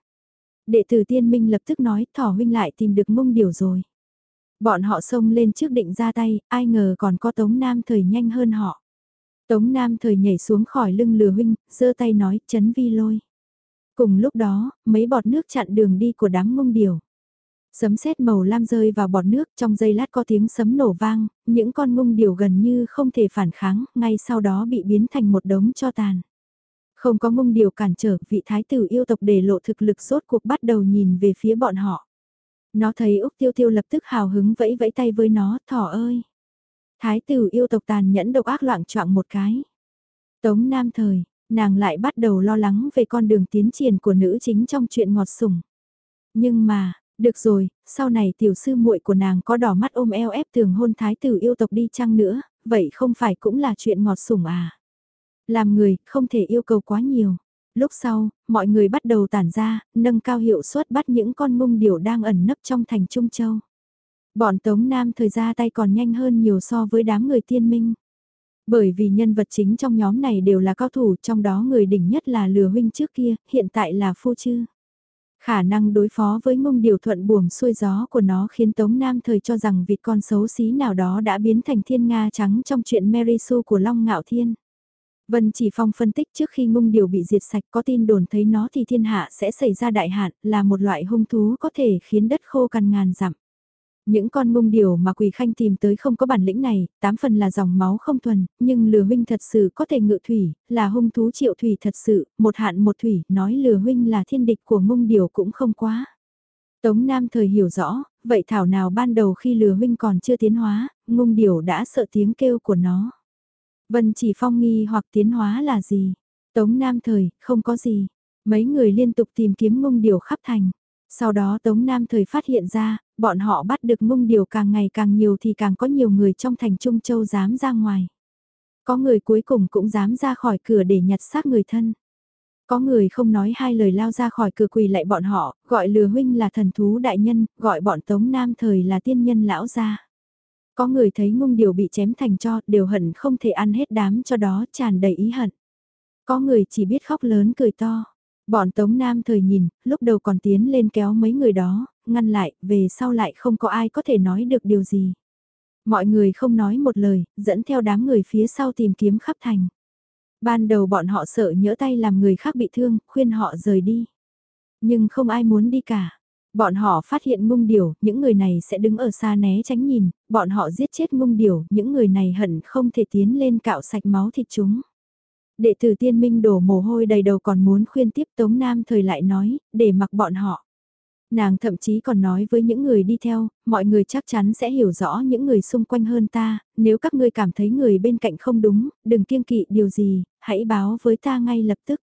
Đệ tử tiên minh lập tức nói thỏ huynh lại tìm được mông điều rồi. Bọn họ xông lên trước định ra tay, ai ngờ còn có Tống Nam thời nhanh hơn họ. Tống Nam thời nhảy xuống khỏi lưng lừa huynh, giơ tay nói chấn vi lôi. Cùng lúc đó, mấy bọt nước chặn đường đi của đám mông điều. Sấm sét màu lam rơi vào bọt nước trong giây lát có tiếng sấm nổ vang, những con ngung điều gần như không thể phản kháng, ngay sau đó bị biến thành một đống cho tàn. Không có ngung điều cản trở, vị thái tử yêu tộc để lộ thực lực rốt cuộc bắt đầu nhìn về phía bọn họ. Nó thấy Úc Tiêu Tiêu lập tức hào hứng vẫy vẫy tay với nó, thỏ ơi. Thái tử yêu tộc tàn nhẫn độc ác loạn trọng một cái. Tống Nam Thời, nàng lại bắt đầu lo lắng về con đường tiến triển của nữ chính trong chuyện ngọt sủng. Nhưng mà, được rồi, sau này tiểu sư muội của nàng có đỏ mắt ôm eo ép thường hôn thái tử yêu tộc đi chăng nữa, vậy không phải cũng là chuyện ngọt sủng à? Làm người, không thể yêu cầu quá nhiều. Lúc sau, mọi người bắt đầu tản ra, nâng cao hiệu suất bắt những con mông điểu đang ẩn nấp trong thành Trung Châu. Bọn Tống Nam thời ra tay còn nhanh hơn nhiều so với đám người tiên minh. Bởi vì nhân vật chính trong nhóm này đều là cao thủ, trong đó người đỉnh nhất là lừa huynh trước kia, hiện tại là phu chư. Khả năng đối phó với mông điều thuận buồm xuôi gió của nó khiến Tống Nam thời cho rằng vịt con xấu xí nào đó đã biến thành thiên nga trắng trong chuyện Mary Sue của Long Ngạo Thiên. Vân Chỉ Phong phân tích trước khi ngung điều bị diệt sạch có tin đồn thấy nó thì thiên hạ sẽ xảy ra đại hạn, là một loại hung thú có thể khiến đất khô cằn ngàn dặm. Những con ngung điều mà Quỳ Khanh tìm tới không có bản lĩnh này, tám phần là dòng máu không thuần, nhưng lừa huynh thật sự có thể ngự thủy, là hung thú triệu thủy thật sự, một hạn một thủy, nói lừa huynh là thiên địch của ngung điều cũng không quá. Tống Nam thời hiểu rõ, vậy thảo nào ban đầu khi lừa huynh còn chưa tiến hóa, ngung điều đã sợ tiếng kêu của nó. Vân chỉ phong nghi hoặc tiến hóa là gì? Tống Nam thời, không có gì. Mấy người liên tục tìm kiếm ngung điều khắp thành. Sau đó Tống Nam thời phát hiện ra, bọn họ bắt được ngung điều càng ngày càng nhiều thì càng có nhiều người trong thành Trung Châu dám ra ngoài. Có người cuối cùng cũng dám ra khỏi cửa để nhặt xác người thân. Có người không nói hai lời lao ra khỏi cửa quỳ lại bọn họ, gọi lừa huynh là thần thú đại nhân, gọi bọn Tống Nam thời là tiên nhân lão gia. Có người thấy ngung điều bị chém thành cho, đều hận không thể ăn hết đám cho đó, tràn đầy ý hận. Có người chỉ biết khóc lớn cười to. Bọn Tống Nam thời nhìn, lúc đầu còn tiến lên kéo mấy người đó, ngăn lại, về sau lại không có ai có thể nói được điều gì. Mọi người không nói một lời, dẫn theo đám người phía sau tìm kiếm khắp thành. Ban đầu bọn họ sợ nhỡ tay làm người khác bị thương, khuyên họ rời đi. Nhưng không ai muốn đi cả. Bọn họ phát hiện ngung điểu, những người này sẽ đứng ở xa né tránh nhìn, bọn họ giết chết ngung điểu, những người này hận không thể tiến lên cạo sạch máu thịt chúng. Đệ tử tiên minh đổ mồ hôi đầy đầu còn muốn khuyên tiếp Tống Nam thời lại nói, để mặc bọn họ. Nàng thậm chí còn nói với những người đi theo, mọi người chắc chắn sẽ hiểu rõ những người xung quanh hơn ta, nếu các ngươi cảm thấy người bên cạnh không đúng, đừng kiêng kỵ điều gì, hãy báo với ta ngay lập tức.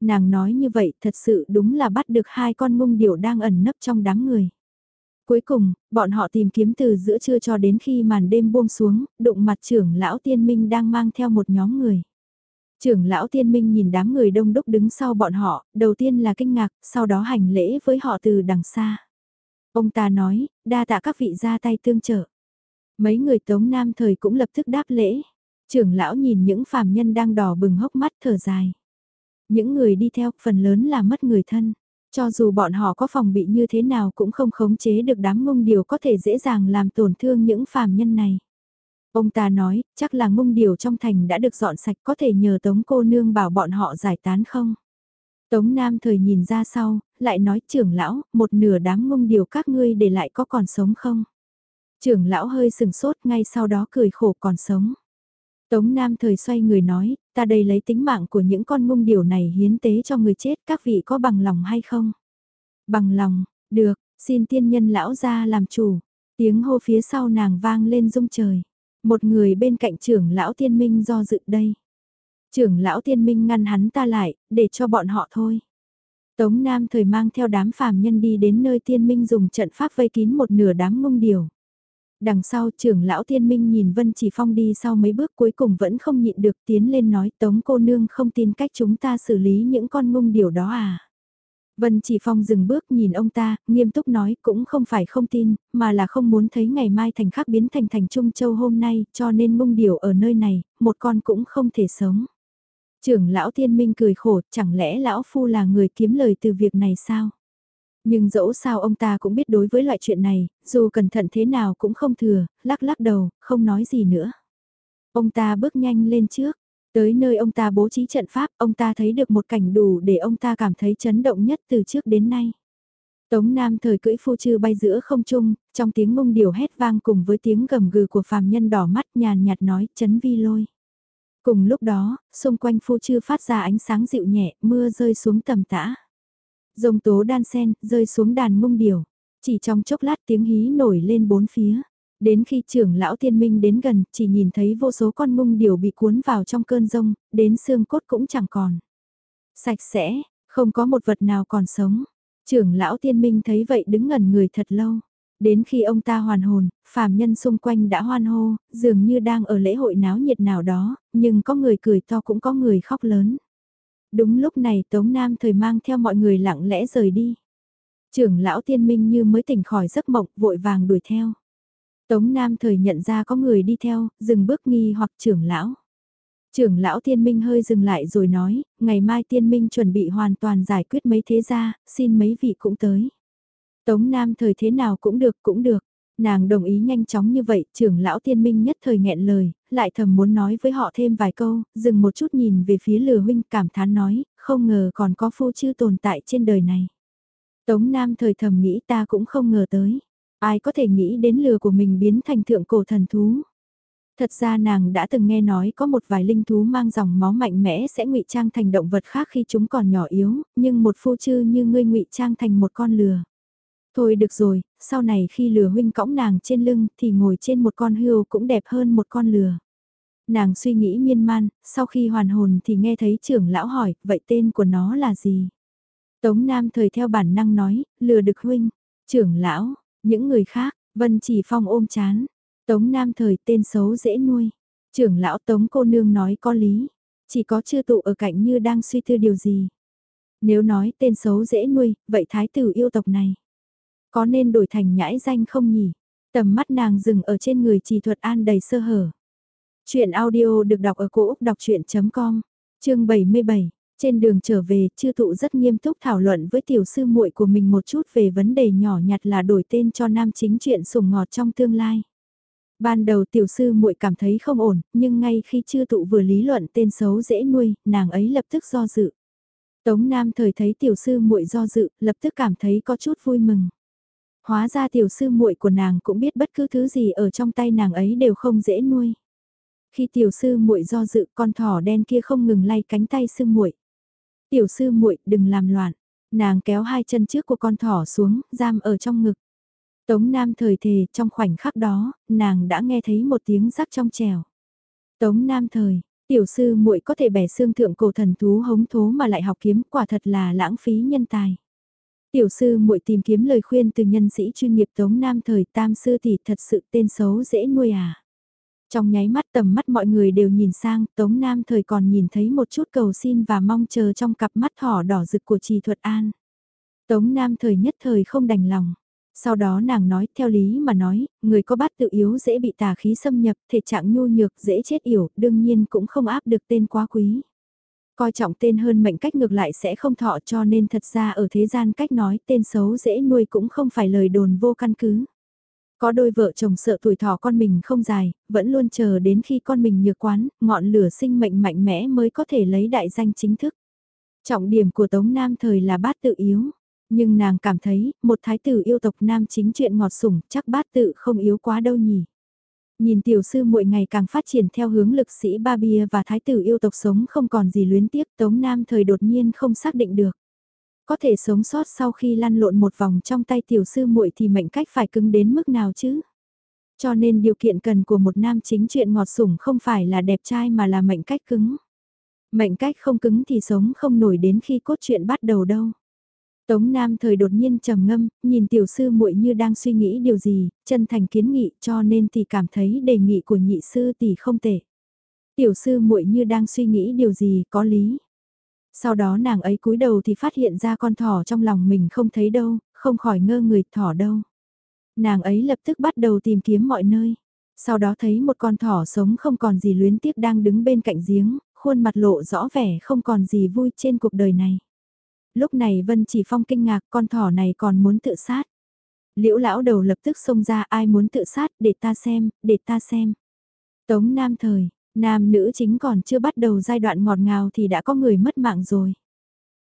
Nàng nói như vậy thật sự đúng là bắt được hai con mông điểu đang ẩn nấp trong đám người. Cuối cùng, bọn họ tìm kiếm từ giữa trưa cho đến khi màn đêm buông xuống, đụng mặt trưởng lão tiên minh đang mang theo một nhóm người. Trưởng lão tiên minh nhìn đám người đông đúc đứng sau bọn họ, đầu tiên là kinh ngạc, sau đó hành lễ với họ từ đằng xa. Ông ta nói, đa tạ các vị ra tay tương trợ. Mấy người tống nam thời cũng lập tức đáp lễ. Trưởng lão nhìn những phàm nhân đang đỏ bừng hốc mắt thở dài. Những người đi theo phần lớn là mất người thân. Cho dù bọn họ có phòng bị như thế nào cũng không khống chế được đám ngung điều có thể dễ dàng làm tổn thương những phàm nhân này. Ông ta nói, chắc là ngung điều trong thành đã được dọn sạch có thể nhờ Tống cô nương bảo bọn họ giải tán không? Tống Nam thời nhìn ra sau, lại nói trưởng lão, một nửa đám ngung điều các ngươi để lại có còn sống không? Trưởng lão hơi sừng sốt ngay sau đó cười khổ còn sống. Tống Nam thời xoay người nói, ta đây lấy tính mạng của những con ngung điều này hiến tế cho người chết các vị có bằng lòng hay không? Bằng lòng, được, xin tiên nhân lão ra làm chủ. Tiếng hô phía sau nàng vang lên rung trời. Một người bên cạnh trưởng lão tiên minh do dự đây. Trưởng lão tiên minh ngăn hắn ta lại, để cho bọn họ thôi. Tống Nam thời mang theo đám phàm nhân đi đến nơi tiên minh dùng trận pháp vây kín một nửa đám ngung điều. Đằng sau trưởng lão tiên minh nhìn Vân Chỉ Phong đi sau mấy bước cuối cùng vẫn không nhịn được tiến lên nói tống cô nương không tin cách chúng ta xử lý những con ngung điều đó à. Vân Chỉ Phong dừng bước nhìn ông ta, nghiêm túc nói cũng không phải không tin, mà là không muốn thấy ngày mai thành khắc biến thành thành Trung Châu hôm nay, cho nên ngung điều ở nơi này, một con cũng không thể sống. Trưởng lão tiên minh cười khổ, chẳng lẽ lão phu là người kiếm lời từ việc này sao? Nhưng dẫu sao ông ta cũng biết đối với loại chuyện này, dù cẩn thận thế nào cũng không thừa, lắc lắc đầu, không nói gì nữa. Ông ta bước nhanh lên trước, tới nơi ông ta bố trí trận pháp, ông ta thấy được một cảnh đủ để ông ta cảm thấy chấn động nhất từ trước đến nay. Tống Nam thời cưỡi phu chư bay giữa không trung, trong tiếng mông điều hét vang cùng với tiếng gầm gừ của phàm nhân đỏ mắt nhàn nhạt nói chấn vi lôi. Cùng lúc đó, xung quanh phu chư phát ra ánh sáng dịu nhẹ, mưa rơi xuống tầm tã. Dòng tố đan sen, rơi xuống đàn mông điều. Chỉ trong chốc lát tiếng hí nổi lên bốn phía. Đến khi trưởng lão tiên minh đến gần, chỉ nhìn thấy vô số con mông điều bị cuốn vào trong cơn rông, đến xương cốt cũng chẳng còn. Sạch sẽ, không có một vật nào còn sống. Trưởng lão tiên minh thấy vậy đứng ngẩn người thật lâu. Đến khi ông ta hoàn hồn, phàm nhân xung quanh đã hoan hô, dường như đang ở lễ hội náo nhiệt nào đó, nhưng có người cười to cũng có người khóc lớn. Đúng lúc này Tống Nam thời mang theo mọi người lặng lẽ rời đi. Trưởng lão tiên minh như mới tỉnh khỏi giấc mộng vội vàng đuổi theo. Tống Nam thời nhận ra có người đi theo, dừng bước nghi hoặc trưởng lão. Trưởng lão tiên minh hơi dừng lại rồi nói, ngày mai tiên minh chuẩn bị hoàn toàn giải quyết mấy thế gia, xin mấy vị cũng tới. Tống Nam thời thế nào cũng được cũng được. Nàng đồng ý nhanh chóng như vậy, trưởng lão tiên minh nhất thời nghẹn lời, lại thầm muốn nói với họ thêm vài câu, dừng một chút nhìn về phía lừa huynh cảm thán nói, không ngờ còn có phu chư tồn tại trên đời này. Tống Nam thời thầm nghĩ ta cũng không ngờ tới, ai có thể nghĩ đến lừa của mình biến thành thượng cổ thần thú. Thật ra nàng đã từng nghe nói có một vài linh thú mang dòng máu mạnh mẽ sẽ ngụy trang thành động vật khác khi chúng còn nhỏ yếu, nhưng một phu chư như ngươi ngụy trang thành một con lừa. Thôi được rồi, sau này khi lừa huynh cõng nàng trên lưng thì ngồi trên một con hươu cũng đẹp hơn một con lừa. Nàng suy nghĩ miên man, sau khi hoàn hồn thì nghe thấy trưởng lão hỏi, vậy tên của nó là gì? Tống Nam thời theo bản năng nói, lừa được huynh, trưởng lão, những người khác, Vân Chỉ Phong ôm chán. Tống Nam thời tên xấu dễ nuôi. Trưởng lão Tống cô nương nói có lý, chỉ có chưa tụ ở cạnh như đang suy tư điều gì. Nếu nói tên xấu dễ nuôi, vậy thái tử yêu tộc này. Có nên đổi thành nhãi danh không nhỉ? Tầm mắt nàng dừng ở trên người trì thuật an đầy sơ hở. Chuyện audio được đọc ở cổ Úc đọc chuyện.com, chương 77. Trên đường trở về, chư thụ rất nghiêm túc thảo luận với tiểu sư muội của mình một chút về vấn đề nhỏ nhặt là đổi tên cho nam chính chuyện sùng ngọt trong tương lai. Ban đầu tiểu sư muội cảm thấy không ổn, nhưng ngay khi chư tụ vừa lý luận tên xấu dễ nuôi, nàng ấy lập tức do dự. Tống Nam thời thấy tiểu sư muội do dự, lập tức cảm thấy có chút vui mừng. Hóa ra tiểu sư muội của nàng cũng biết bất cứ thứ gì ở trong tay nàng ấy đều không dễ nuôi. Khi tiểu sư muội do dự, con thỏ đen kia không ngừng lay cánh tay sư muội. Tiểu sư muội, đừng làm loạn. Nàng kéo hai chân trước của con thỏ xuống, giam ở trong ngực. Tống Nam thời thề, trong khoảnh khắc đó, nàng đã nghe thấy một tiếng rắc trong trèo. Tống Nam thời, tiểu sư muội có thể bẻ xương thượng cổ thần thú hống thố mà lại học kiếm, quả thật là lãng phí nhân tài. Tiểu sư muội tìm kiếm lời khuyên từ nhân sĩ chuyên nghiệp Tống Nam thời tam sư thì thật sự tên xấu dễ nuôi à. Trong nháy mắt tầm mắt mọi người đều nhìn sang, Tống Nam thời còn nhìn thấy một chút cầu xin và mong chờ trong cặp mắt thỏ đỏ rực của trì thuật an. Tống Nam thời nhất thời không đành lòng. Sau đó nàng nói, theo lý mà nói, người có bát tự yếu dễ bị tà khí xâm nhập, thể trạng nhu nhược, dễ chết yểu, đương nhiên cũng không áp được tên quá quý. Coi trọng tên hơn mệnh cách ngược lại sẽ không thọ cho nên thật ra ở thế gian cách nói tên xấu dễ nuôi cũng không phải lời đồn vô căn cứ. Có đôi vợ chồng sợ tuổi thọ con mình không dài, vẫn luôn chờ đến khi con mình nhược quán, ngọn lửa sinh mệnh mạnh mẽ mới có thể lấy đại danh chính thức. Trọng điểm của Tống Nam thời là bát tự yếu. Nhưng nàng cảm thấy, một thái tử yêu tộc nam chính chuyện ngọt sủng, chắc bát tự không yếu quá đâu nhỉ. Nhìn tiểu sư muội ngày càng phát triển theo hướng lực sĩ ba bia và thái tử yêu tộc sống không còn gì luyến tiếc, Tống Nam thời đột nhiên không xác định được. Có thể sống sót sau khi lăn lộn một vòng trong tay tiểu sư muội thì mệnh cách phải cứng đến mức nào chứ? Cho nên điều kiện cần của một nam chính chuyện ngọt sủng không phải là đẹp trai mà là mệnh cách cứng. Mệnh cách không cứng thì sống không nổi đến khi cốt truyện bắt đầu đâu. Tống Nam thời đột nhiên trầm ngâm, nhìn tiểu sư muội như đang suy nghĩ điều gì, chân thành kiến nghị cho nên tỷ cảm thấy đề nghị của nhị sư tỷ không tệ. Tiểu sư muội như đang suy nghĩ điều gì có lý. Sau đó nàng ấy cúi đầu thì phát hiện ra con thỏ trong lòng mình không thấy đâu, không khỏi ngơ người thỏ đâu. Nàng ấy lập tức bắt đầu tìm kiếm mọi nơi. Sau đó thấy một con thỏ sống không còn gì luyến tiếc đang đứng bên cạnh giếng, khuôn mặt lộ rõ vẻ không còn gì vui trên cuộc đời này. Lúc này Vân Chỉ Phong kinh ngạc con thỏ này còn muốn tự sát. Liễu lão đầu lập tức xông ra ai muốn tự sát để ta xem, để ta xem. Tống Nam thời, nam nữ chính còn chưa bắt đầu giai đoạn ngọt ngào thì đã có người mất mạng rồi.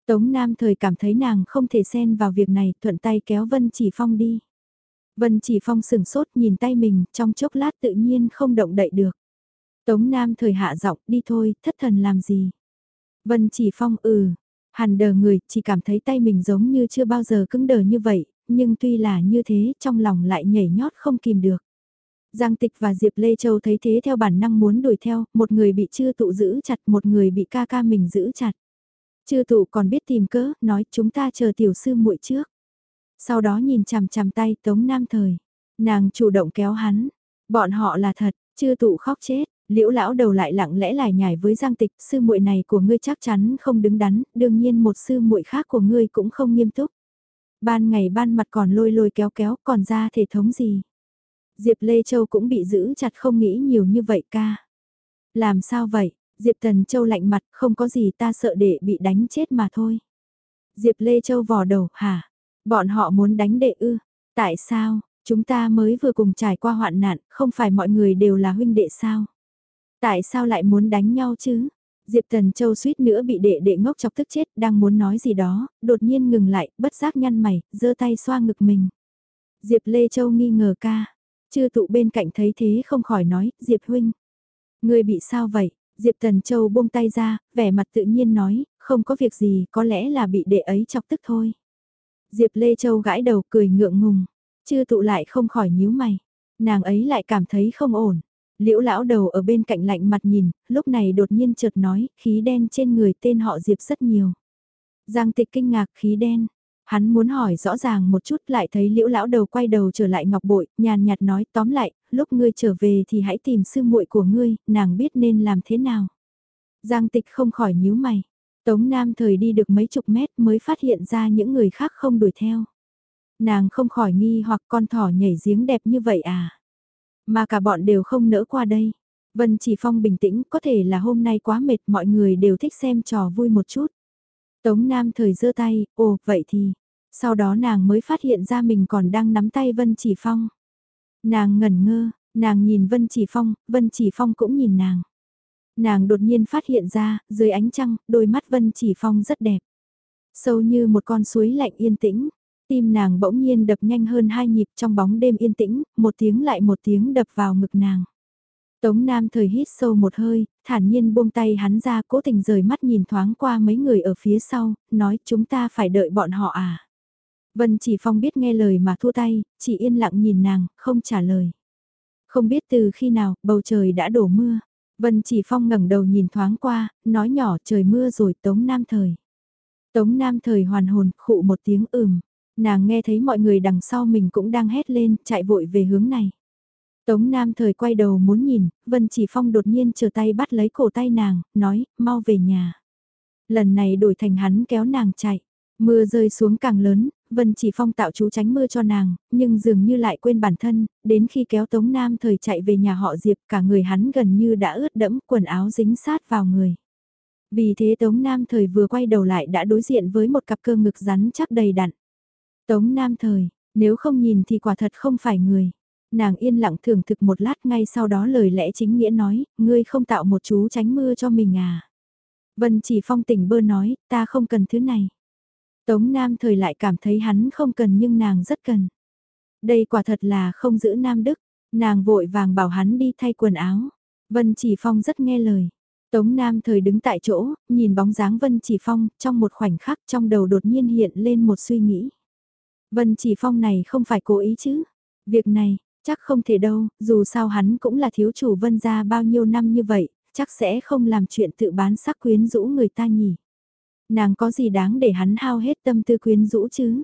Tống Nam thời cảm thấy nàng không thể xen vào việc này thuận tay kéo Vân Chỉ Phong đi. Vân Chỉ Phong sừng sốt nhìn tay mình trong chốc lát tự nhiên không động đậy được. Tống Nam thời hạ giọng đi thôi, thất thần làm gì. Vân Chỉ Phong ừ, hàn đờ người chỉ cảm thấy tay mình giống như chưa bao giờ cứng đờ như vậy, nhưng tuy là như thế trong lòng lại nhảy nhót không kìm được. Giang Tịch và Diệp Lê Châu thấy thế theo bản năng muốn đuổi theo, một người bị chư tụ giữ chặt, một người bị ca ca mình giữ chặt. Chư tụ còn biết tìm cớ, nói chúng ta chờ tiểu sư muội trước. Sau đó nhìn chằm chằm tay Tống Nam Thời, nàng chủ động kéo hắn, bọn họ là thật, chư tụ khóc chết. Liễu lão đầu lại lặng lẽ lải nhải với Giang Tịch, sư muội này của ngươi chắc chắn không đứng đắn, đương nhiên một sư muội khác của ngươi cũng không nghiêm túc. Ban ngày ban mặt còn lôi lôi kéo kéo, còn ra thể thống gì? Diệp Lê Châu cũng bị giữ chặt không nghĩ nhiều như vậy ca. Làm sao vậy? Diệp Tần Châu lạnh mặt, không có gì ta sợ để bị đánh chết mà thôi. Diệp Lê Châu vò đầu, hả? Bọn họ muốn đánh đệ ư? Tại sao? Chúng ta mới vừa cùng trải qua hoạn nạn, không phải mọi người đều là huynh đệ sao? Tại sao lại muốn đánh nhau chứ? Diệp Tần Châu suýt nữa bị đệ đệ ngốc chọc tức chết, đang muốn nói gì đó, đột nhiên ngừng lại, bất giác nhăn mày, giơ tay xoa ngực mình. Diệp Lê Châu nghi ngờ ca, chư tụ bên cạnh thấy thế không khỏi nói, Diệp huynh. Người bị sao vậy? Diệp Tần Châu buông tay ra, vẻ mặt tự nhiên nói, không có việc gì, có lẽ là bị đệ ấy chọc tức thôi. Diệp Lê Châu gãi đầu cười ngượng ngùng, chư tụ lại không khỏi nhíu mày. Nàng ấy lại cảm thấy không ổn. Liễu lão đầu ở bên cạnh lạnh mặt nhìn, lúc này đột nhiên chợt nói, khí đen trên người tên họ Diệp rất nhiều. Giang tịch kinh ngạc khí đen. Hắn muốn hỏi rõ ràng một chút lại thấy liễu lão đầu quay đầu trở lại ngọc bội, nhàn nhạt nói tóm lại, lúc ngươi trở về thì hãy tìm sư muội của ngươi, nàng biết nên làm thế nào. Giang tịch không khỏi nhíu mày. Tống Nam thời đi được mấy chục mét mới phát hiện ra những người khác không đuổi theo. Nàng không khỏi nghi hoặc con thỏ nhảy giếng đẹp như vậy à. Mà cả bọn đều không nỡ qua đây. Vân Chỉ Phong bình tĩnh, có thể là hôm nay quá mệt mọi người đều thích xem trò vui một chút. Tống Nam thời giơ tay, ồ, vậy thì. Sau đó nàng mới phát hiện ra mình còn đang nắm tay Vân Chỉ Phong. Nàng ngẩn ngơ, nàng nhìn Vân Chỉ Phong, Vân Chỉ Phong cũng nhìn nàng. Nàng đột nhiên phát hiện ra, dưới ánh trăng, đôi mắt Vân Chỉ Phong rất đẹp. Sâu như một con suối lạnh yên tĩnh, Tim nàng bỗng nhiên đập nhanh hơn hai nhịp trong bóng đêm yên tĩnh, một tiếng lại một tiếng đập vào ngực nàng. Tống Nam thời hít sâu một hơi, thản nhiên buông tay hắn ra cố tình rời mắt nhìn thoáng qua mấy người ở phía sau, nói chúng ta phải đợi bọn họ à. Vân chỉ phong biết nghe lời mà thua tay, chỉ yên lặng nhìn nàng, không trả lời. Không biết từ khi nào, bầu trời đã đổ mưa. Vân chỉ phong ngẩng đầu nhìn thoáng qua, nói nhỏ trời mưa rồi Tống Nam thời. Tống Nam thời hoàn hồn, khụ một tiếng ừm. Nàng nghe thấy mọi người đằng sau mình cũng đang hét lên, chạy vội về hướng này. Tống Nam thời quay đầu muốn nhìn, Vân Chỉ Phong đột nhiên trở tay bắt lấy cổ tay nàng, nói, mau về nhà. Lần này đổi thành hắn kéo nàng chạy. Mưa rơi xuống càng lớn, Vân Chỉ Phong tạo chú tránh mưa cho nàng, nhưng dường như lại quên bản thân, đến khi kéo Tống Nam thời chạy về nhà họ Diệp cả người hắn gần như đã ướt đẫm quần áo dính sát vào người. Vì thế Tống Nam thời vừa quay đầu lại đã đối diện với một cặp cơ ngực rắn chắc đầy đặn. Tống Nam Thời, nếu không nhìn thì quả thật không phải người. Nàng yên lặng thưởng thực một lát ngay sau đó lời lẽ chính nghĩa nói, ngươi không tạo một chú tránh mưa cho mình à. Vân chỉ phong tỉnh bơ nói, ta không cần thứ này. Tống Nam Thời lại cảm thấy hắn không cần nhưng nàng rất cần. Đây quả thật là không giữ Nam Đức, nàng vội vàng bảo hắn đi thay quần áo. Vân chỉ phong rất nghe lời. Tống Nam Thời đứng tại chỗ, nhìn bóng dáng Vân chỉ phong, trong một khoảnh khắc trong đầu đột nhiên hiện lên một suy nghĩ. Vân Chỉ Phong này không phải cố ý chứ. Việc này, chắc không thể đâu, dù sao hắn cũng là thiếu chủ Vân gia bao nhiêu năm như vậy, chắc sẽ không làm chuyện tự bán sắc quyến rũ người ta nhỉ. Nàng có gì đáng để hắn hao hết tâm tư quyến rũ chứ?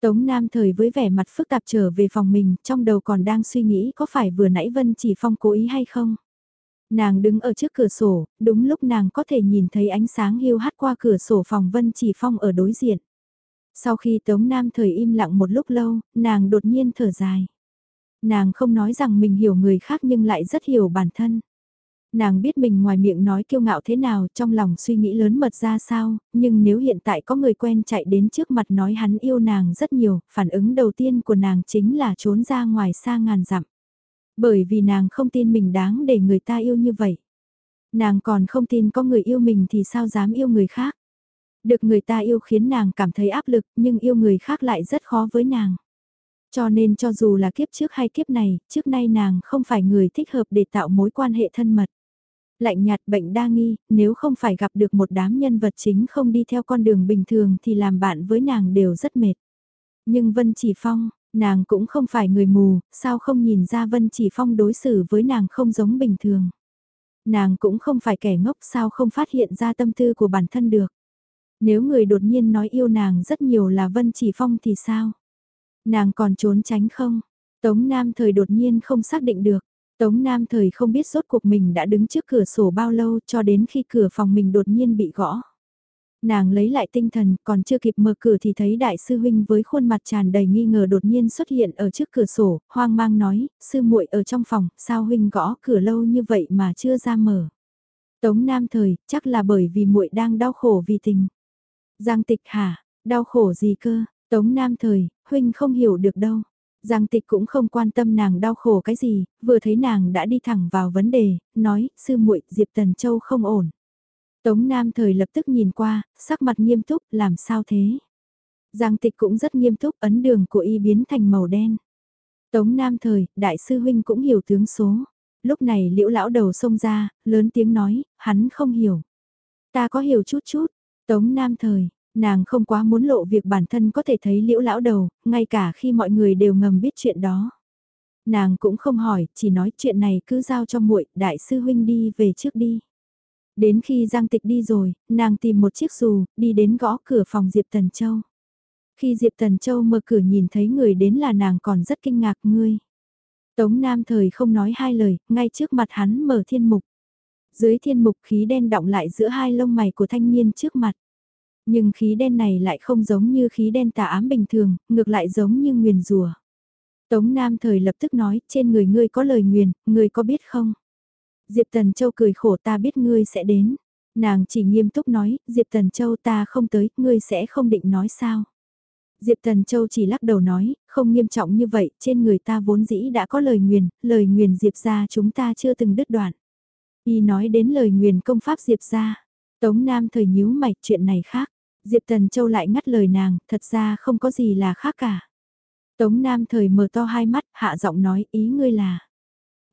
Tống Nam thời với vẻ mặt phức tạp trở về phòng mình, trong đầu còn đang suy nghĩ có phải vừa nãy Vân Chỉ Phong cố ý hay không? Nàng đứng ở trước cửa sổ, đúng lúc nàng có thể nhìn thấy ánh sáng hiu hắt qua cửa sổ phòng Vân Chỉ Phong ở đối diện. Sau khi Tống Nam thời im lặng một lúc lâu, nàng đột nhiên thở dài. Nàng không nói rằng mình hiểu người khác nhưng lại rất hiểu bản thân. Nàng biết mình ngoài miệng nói kiêu ngạo thế nào trong lòng suy nghĩ lớn mật ra sao, nhưng nếu hiện tại có người quen chạy đến trước mặt nói hắn yêu nàng rất nhiều, phản ứng đầu tiên của nàng chính là trốn ra ngoài xa ngàn dặm. Bởi vì nàng không tin mình đáng để người ta yêu như vậy. Nàng còn không tin có người yêu mình thì sao dám yêu người khác. Được người ta yêu khiến nàng cảm thấy áp lực nhưng yêu người khác lại rất khó với nàng. Cho nên cho dù là kiếp trước hay kiếp này, trước nay nàng không phải người thích hợp để tạo mối quan hệ thân mật. Lạnh nhạt bệnh đa nghi, nếu không phải gặp được một đám nhân vật chính không đi theo con đường bình thường thì làm bạn với nàng đều rất mệt. Nhưng Vân Chỉ Phong, nàng cũng không phải người mù, sao không nhìn ra Vân Chỉ Phong đối xử với nàng không giống bình thường. Nàng cũng không phải kẻ ngốc sao không phát hiện ra tâm tư của bản thân được. Nếu người đột nhiên nói yêu nàng rất nhiều là Vân Chỉ Phong thì sao? Nàng còn trốn tránh không? Tống Nam thời đột nhiên không xác định được. Tống Nam thời không biết rốt cuộc mình đã đứng trước cửa sổ bao lâu cho đến khi cửa phòng mình đột nhiên bị gõ. Nàng lấy lại tinh thần, còn chưa kịp mở cửa thì thấy đại sư huynh với khuôn mặt tràn đầy nghi ngờ đột nhiên xuất hiện ở trước cửa sổ, hoang mang nói, sư muội ở trong phòng, sao huynh gõ cửa lâu như vậy mà chưa ra mở. Tống Nam thời, chắc là bởi vì muội đang đau khổ vì tình. Giang tịch hả, đau khổ gì cơ, Tống Nam thời, huynh không hiểu được đâu. Giang tịch cũng không quan tâm nàng đau khổ cái gì, vừa thấy nàng đã đi thẳng vào vấn đề, nói, sư muội Diệp Tần Châu không ổn. Tống Nam thời lập tức nhìn qua, sắc mặt nghiêm túc, làm sao thế? Giang tịch cũng rất nghiêm túc, ấn đường của y biến thành màu đen. Tống Nam thời, đại sư huynh cũng hiểu tướng số. Lúc này liễu lão đầu xông ra, lớn tiếng nói, hắn không hiểu. Ta có hiểu chút chút, Tống Nam thời, Nàng không quá muốn lộ việc bản thân có thể thấy liễu lão đầu, ngay cả khi mọi người đều ngầm biết chuyện đó. Nàng cũng không hỏi, chỉ nói chuyện này cứ giao cho muội, đại sư huynh đi về trước đi. Đến khi Giang Tịch đi rồi, nàng tìm một chiếc dù, đi đến gõ cửa phòng Diệp Tần Châu. Khi Diệp Tần Châu mở cửa nhìn thấy người đến là nàng còn rất kinh ngạc ngươi. Tống Nam thời không nói hai lời, ngay trước mặt hắn mở thiên mục. Dưới thiên mục khí đen động lại giữa hai lông mày của thanh niên trước mặt. Nhưng khí đen này lại không giống như khí đen tà ám bình thường, ngược lại giống như nguyền rùa. Tống Nam thời lập tức nói, trên người ngươi có lời nguyền, ngươi có biết không? Diệp Tần Châu cười khổ ta biết ngươi sẽ đến. Nàng chỉ nghiêm túc nói, Diệp Tần Châu ta không tới, ngươi sẽ không định nói sao. Diệp Tần Châu chỉ lắc đầu nói, không nghiêm trọng như vậy, trên người ta vốn dĩ đã có lời nguyền, lời nguyền Diệp ra chúng ta chưa từng đứt đoạn. Y nói đến lời nguyền công pháp Diệp ra. Tống Nam thời nhíu mày chuyện này khác. Diệp Tần Châu lại ngắt lời nàng, thật ra không có gì là khác cả. Tống Nam thời mở to hai mắt, hạ giọng nói ý ngươi là.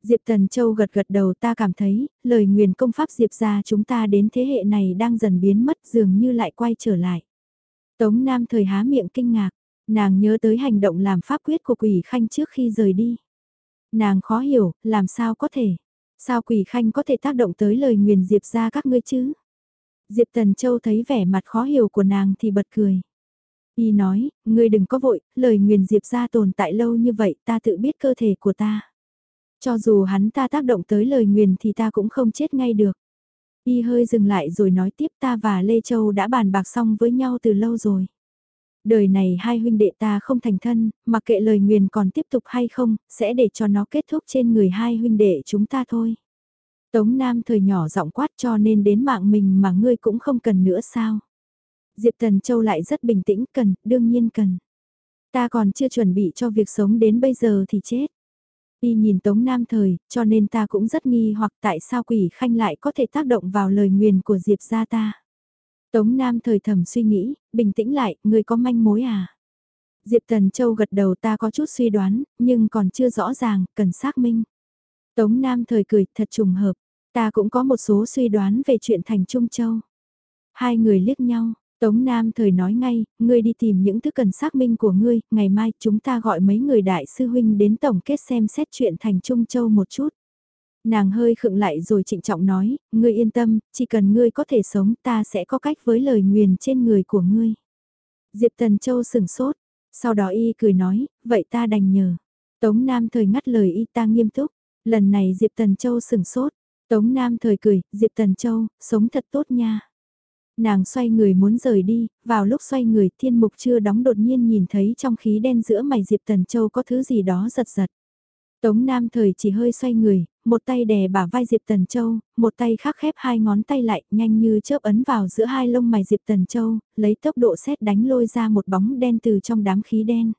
Diệp Tần Châu gật gật đầu ta cảm thấy, lời nguyền công pháp Diệp ra chúng ta đến thế hệ này đang dần biến mất dường như lại quay trở lại. Tống Nam thời há miệng kinh ngạc, nàng nhớ tới hành động làm pháp quyết của quỷ khanh trước khi rời đi. Nàng khó hiểu, làm sao có thể? Sao quỷ khanh có thể tác động tới lời nguyền Diệp ra các ngươi chứ? Diệp Tần Châu thấy vẻ mặt khó hiểu của nàng thì bật cười. Y nói, ngươi đừng có vội, lời nguyền Diệp ra tồn tại lâu như vậy ta tự biết cơ thể của ta. Cho dù hắn ta tác động tới lời nguyền thì ta cũng không chết ngay được. Y hơi dừng lại rồi nói tiếp ta và Lê Châu đã bàn bạc xong với nhau từ lâu rồi. Đời này hai huynh đệ ta không thành thân, mặc kệ lời nguyền còn tiếp tục hay không, sẽ để cho nó kết thúc trên người hai huynh đệ chúng ta thôi. Tống Nam thời nhỏ giọng quát cho nên đến mạng mình mà ngươi cũng không cần nữa sao. Diệp Tần Châu lại rất bình tĩnh cần, đương nhiên cần. Ta còn chưa chuẩn bị cho việc sống đến bây giờ thì chết. Y nhìn Tống Nam thời, cho nên ta cũng rất nghi hoặc tại sao quỷ khanh lại có thể tác động vào lời nguyền của Diệp gia ta. Tống Nam thời thầm suy nghĩ, bình tĩnh lại, người có manh mối à? Diệp Tần Châu gật đầu ta có chút suy đoán, nhưng còn chưa rõ ràng, cần xác minh. Tống Nam thời cười, thật trùng hợp. Ta cũng có một số suy đoán về chuyện thành Trung Châu. Hai người liếc nhau, Tống Nam thời nói ngay, ngươi đi tìm những thứ cần xác minh của ngươi, ngày mai chúng ta gọi mấy người đại sư huynh đến tổng kết xem xét chuyện thành Trung Châu một chút. Nàng hơi khựng lại rồi trịnh trọng nói, ngươi yên tâm, chỉ cần ngươi có thể sống ta sẽ có cách với lời nguyền trên người của ngươi. Diệp Tần Châu sừng sốt, sau đó y cười nói, vậy ta đành nhờ. Tống Nam thời ngắt lời y ta nghiêm túc, lần này Diệp Tần Châu sừng sốt, Tống Nam thời cười, Diệp Tần Châu, sống thật tốt nha. Nàng xoay người muốn rời đi, vào lúc xoay người thiên mục chưa đóng đột nhiên nhìn thấy trong khí đen giữa mày Diệp Tần Châu có thứ gì đó giật giật. Tống Nam thời chỉ hơi xoay người, một tay đè bả vai Diệp Tần Châu, một tay khắc khép hai ngón tay lại, nhanh như chớp ấn vào giữa hai lông mày Diệp Tần Châu, lấy tốc độ xét đánh lôi ra một bóng đen từ trong đám khí đen.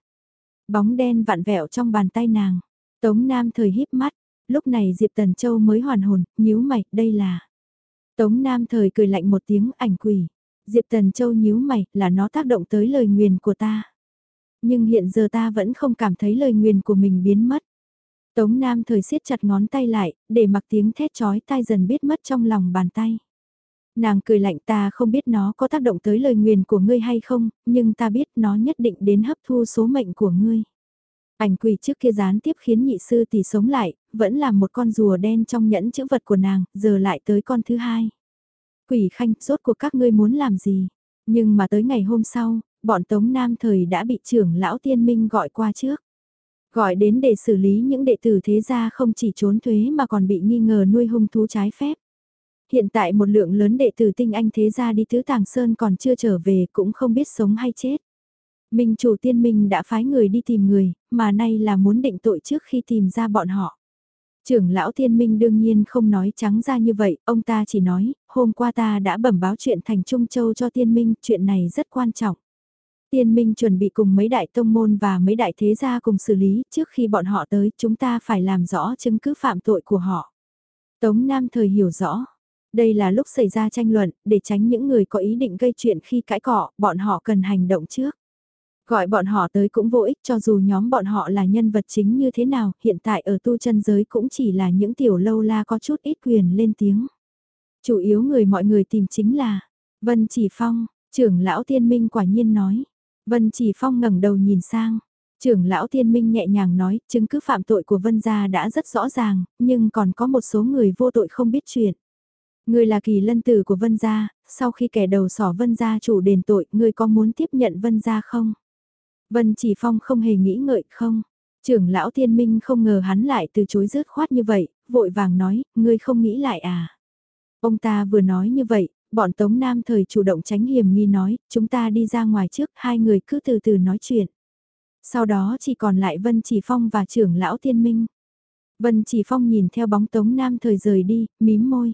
Bóng đen vặn vẹo trong bàn tay nàng. Tống Nam thời híp mắt, lúc này Diệp Tần Châu mới hoàn hồn, nhíu mày, đây là... Tống Nam thời cười lạnh một tiếng ảnh quỷ. Diệp Tần Châu nhíu mày, là nó tác động tới lời nguyền của ta. Nhưng hiện giờ ta vẫn không cảm thấy lời nguyền của mình biến mất. Tống Nam thời siết chặt ngón tay lại, để mặc tiếng thét chói tai dần biết mất trong lòng bàn tay. Nàng cười lạnh ta không biết nó có tác động tới lời nguyền của ngươi hay không, nhưng ta biết nó nhất định đến hấp thu số mệnh của ngươi. Ảnh quỷ trước kia gián tiếp khiến nhị sư tỷ sống lại, vẫn là một con rùa đen trong nhẫn chữ vật của nàng, giờ lại tới con thứ hai. Quỷ khanh, rốt cuộc các ngươi muốn làm gì? Nhưng mà tới ngày hôm sau, bọn Tống Nam thời đã bị trưởng lão tiên minh gọi qua trước. Gọi đến để xử lý những đệ tử thế gia không chỉ trốn thuế mà còn bị nghi ngờ nuôi hung thú trái phép. Hiện tại một lượng lớn đệ tử tinh anh thế gia đi tứ tàng sơn còn chưa trở về cũng không biết sống hay chết. Minh chủ tiên minh đã phái người đi tìm người, mà nay là muốn định tội trước khi tìm ra bọn họ. Trưởng lão tiên minh đương nhiên không nói trắng ra như vậy, ông ta chỉ nói, hôm qua ta đã bẩm báo chuyện thành Trung Châu cho tiên minh, chuyện này rất quan trọng. Tiên minh chuẩn bị cùng mấy đại tông môn và mấy đại thế gia cùng xử lý, trước khi bọn họ tới, chúng ta phải làm rõ chứng cứ phạm tội của họ. Tống Nam thời hiểu rõ. Đây là lúc xảy ra tranh luận, để tránh những người có ý định gây chuyện khi cãi cọ, bọn họ cần hành động trước. Gọi bọn họ tới cũng vô ích cho dù nhóm bọn họ là nhân vật chính như thế nào, hiện tại ở tu chân giới cũng chỉ là những tiểu lâu la có chút ít quyền lên tiếng. Chủ yếu người mọi người tìm chính là Vân Chỉ Phong, trưởng lão tiên minh quả nhiên nói. Vân Chỉ Phong ngẩng đầu nhìn sang. Trưởng lão Thiên minh nhẹ nhàng nói, chứng cứ phạm tội của Vân Gia đã rất rõ ràng, nhưng còn có một số người vô tội không biết chuyện. Người là kỳ lân tử của Vân Gia, sau khi kẻ đầu sỏ Vân Gia chủ đền tội, người có muốn tiếp nhận Vân Gia không? Vân Chỉ Phong không hề nghĩ ngợi không. Trưởng lão Thiên minh không ngờ hắn lại từ chối rớt khoát như vậy, vội vàng nói, ngươi không nghĩ lại à. Ông ta vừa nói như vậy, bọn Tống Nam thời chủ động tránh hiểm nghi nói, chúng ta đi ra ngoài trước, hai người cứ từ từ nói chuyện. Sau đó chỉ còn lại Vân Chỉ Phong và trưởng lão tiên minh. Vân Chỉ Phong nhìn theo bóng Tống Nam thời rời đi, mím môi.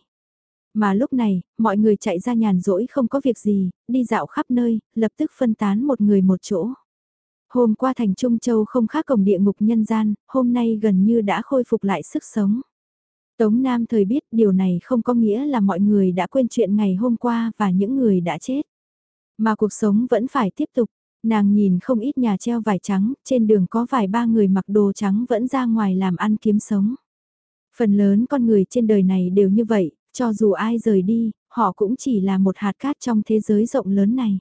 Mà lúc này, mọi người chạy ra nhàn rỗi không có việc gì, đi dạo khắp nơi, lập tức phân tán một người một chỗ. Hôm qua thành Trung Châu không khác cổng địa ngục nhân gian, hôm nay gần như đã khôi phục lại sức sống. Tống Nam thời biết điều này không có nghĩa là mọi người đã quên chuyện ngày hôm qua và những người đã chết. Mà cuộc sống vẫn phải tiếp tục. Nàng nhìn không ít nhà treo vải trắng, trên đường có vài ba người mặc đồ trắng vẫn ra ngoài làm ăn kiếm sống. Phần lớn con người trên đời này đều như vậy, cho dù ai rời đi, họ cũng chỉ là một hạt cát trong thế giới rộng lớn này.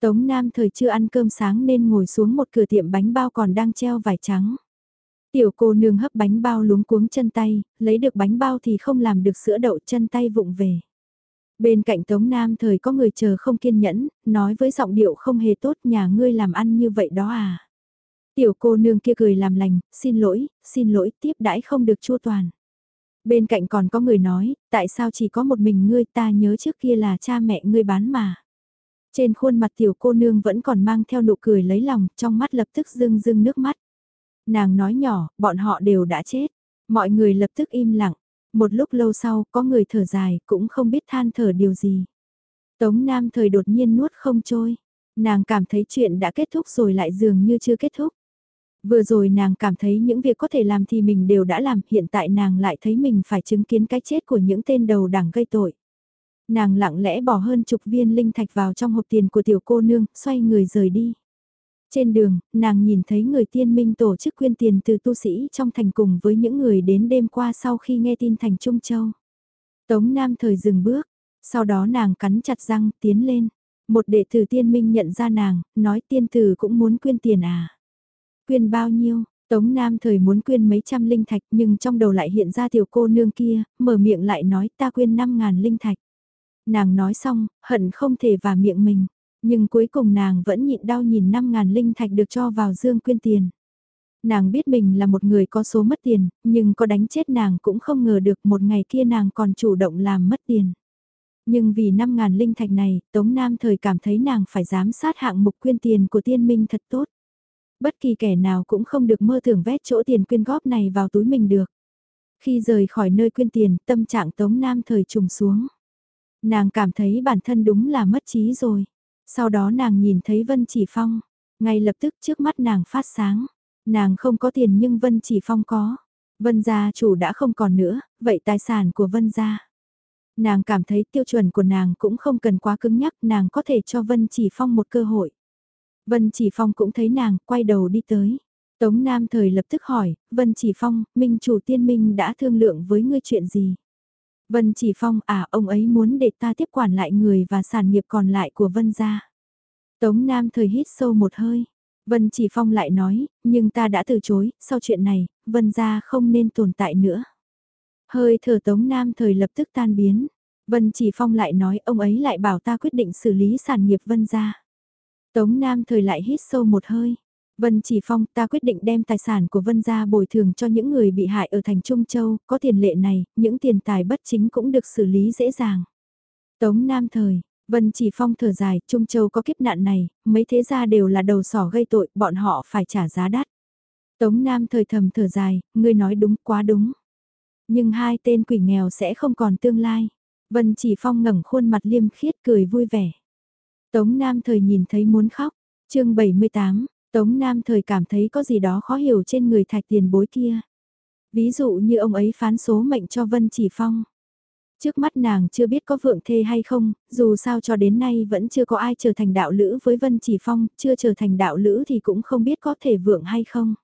Tống Nam thời chưa ăn cơm sáng nên ngồi xuống một cửa tiệm bánh bao còn đang treo vải trắng. Tiểu cô nương hấp bánh bao luống cuống chân tay, lấy được bánh bao thì không làm được sữa đậu chân tay vụng về. Bên cạnh Tống Nam thời có người chờ không kiên nhẫn, nói với giọng điệu không hề tốt nhà ngươi làm ăn như vậy đó à. Tiểu cô nương kia cười làm lành, xin lỗi, xin lỗi tiếp đãi không được chua toàn. Bên cạnh còn có người nói, tại sao chỉ có một mình ngươi ta nhớ trước kia là cha mẹ ngươi bán mà. Trên khuôn mặt tiểu cô nương vẫn còn mang theo nụ cười lấy lòng, trong mắt lập tức rưng rưng nước mắt. Nàng nói nhỏ, bọn họ đều đã chết. Mọi người lập tức im lặng. Một lúc lâu sau, có người thở dài, cũng không biết than thở điều gì. Tống Nam thời đột nhiên nuốt không trôi. Nàng cảm thấy chuyện đã kết thúc rồi lại dường như chưa kết thúc. Vừa rồi nàng cảm thấy những việc có thể làm thì mình đều đã làm, hiện tại nàng lại thấy mình phải chứng kiến cái chết của những tên đầu đảng gây tội. Nàng lặng lẽ bỏ hơn chục viên linh thạch vào trong hộp tiền của tiểu cô nương, xoay người rời đi. Trên đường, nàng nhìn thấy người tiên minh tổ chức quyên tiền từ tu sĩ trong thành cùng với những người đến đêm qua sau khi nghe tin thành Trung Châu. Tống Nam thời dừng bước, sau đó nàng cắn chặt răng tiến lên. Một đệ tử tiên minh nhận ra nàng, nói tiên tử cũng muốn quyên tiền à. Quyên bao nhiêu, Tống Nam thời muốn quyên mấy trăm linh thạch nhưng trong đầu lại hiện ra tiểu cô nương kia, mở miệng lại nói ta quyên năm ngàn linh thạch. Nàng nói xong, hận không thể vào miệng mình, nhưng cuối cùng nàng vẫn nhịn đau nhìn 5 ngàn linh thạch được cho vào dương quyên tiền. Nàng biết mình là một người có số mất tiền, nhưng có đánh chết nàng cũng không ngờ được một ngày kia nàng còn chủ động làm mất tiền. Nhưng vì 5.000 linh thạch này, Tống Nam thời cảm thấy nàng phải giám sát hạng mục quyên tiền của tiên minh thật tốt. Bất kỳ kẻ nào cũng không được mơ tưởng vét chỗ tiền quyên góp này vào túi mình được. Khi rời khỏi nơi quyên tiền, tâm trạng Tống Nam thời trùng xuống. Nàng cảm thấy bản thân đúng là mất trí rồi. Sau đó nàng nhìn thấy Vân Chỉ Phong, ngay lập tức trước mắt nàng phát sáng. Nàng không có tiền nhưng Vân Chỉ Phong có. Vân gia chủ đã không còn nữa, vậy tài sản của Vân gia. Nàng cảm thấy tiêu chuẩn của nàng cũng không cần quá cứng nhắc, nàng có thể cho Vân Chỉ Phong một cơ hội. Vân Chỉ Phong cũng thấy nàng, quay đầu đi tới. Tống Nam thời lập tức hỏi, Vân Chỉ Phong, Minh chủ tiên minh đã thương lượng với ngươi chuyện gì? Vân Chỉ Phong, à ông ấy muốn để ta tiếp quản lại người và sản nghiệp còn lại của Vân gia. Tống Nam thời hít sâu một hơi. Vân Chỉ Phong lại nói, nhưng ta đã từ chối, sau chuyện này, Vân gia không nên tồn tại nữa. Hơi thở Tống Nam thời lập tức tan biến. Vân Chỉ Phong lại nói ông ấy lại bảo ta quyết định xử lý sản nghiệp Vân gia. Tống Nam thời lại hít sâu một hơi. Vân Chỉ Phong ta quyết định đem tài sản của Vân gia bồi thường cho những người bị hại ở thành Trung Châu, có tiền lệ này, những tiền tài bất chính cũng được xử lý dễ dàng. Tống Nam thời, Vân Chỉ Phong thở dài, Trung Châu có kiếp nạn này, mấy thế gia đều là đầu sỏ gây tội, bọn họ phải trả giá đắt. Tống Nam thời thầm thở dài, ngươi nói đúng quá đúng. Nhưng hai tên quỷ nghèo sẽ không còn tương lai. Vân Chỉ Phong ngẩng khuôn mặt liêm khiết cười vui vẻ. Tống Nam thời nhìn thấy muốn khóc. chương 78, Tống Nam thời cảm thấy có gì đó khó hiểu trên người thạch tiền bối kia. Ví dụ như ông ấy phán số mệnh cho Vân Chỉ Phong. Trước mắt nàng chưa biết có vượng thê hay không, dù sao cho đến nay vẫn chưa có ai trở thành đạo lữ với Vân Chỉ Phong, chưa trở thành đạo lữ thì cũng không biết có thể vượng hay không.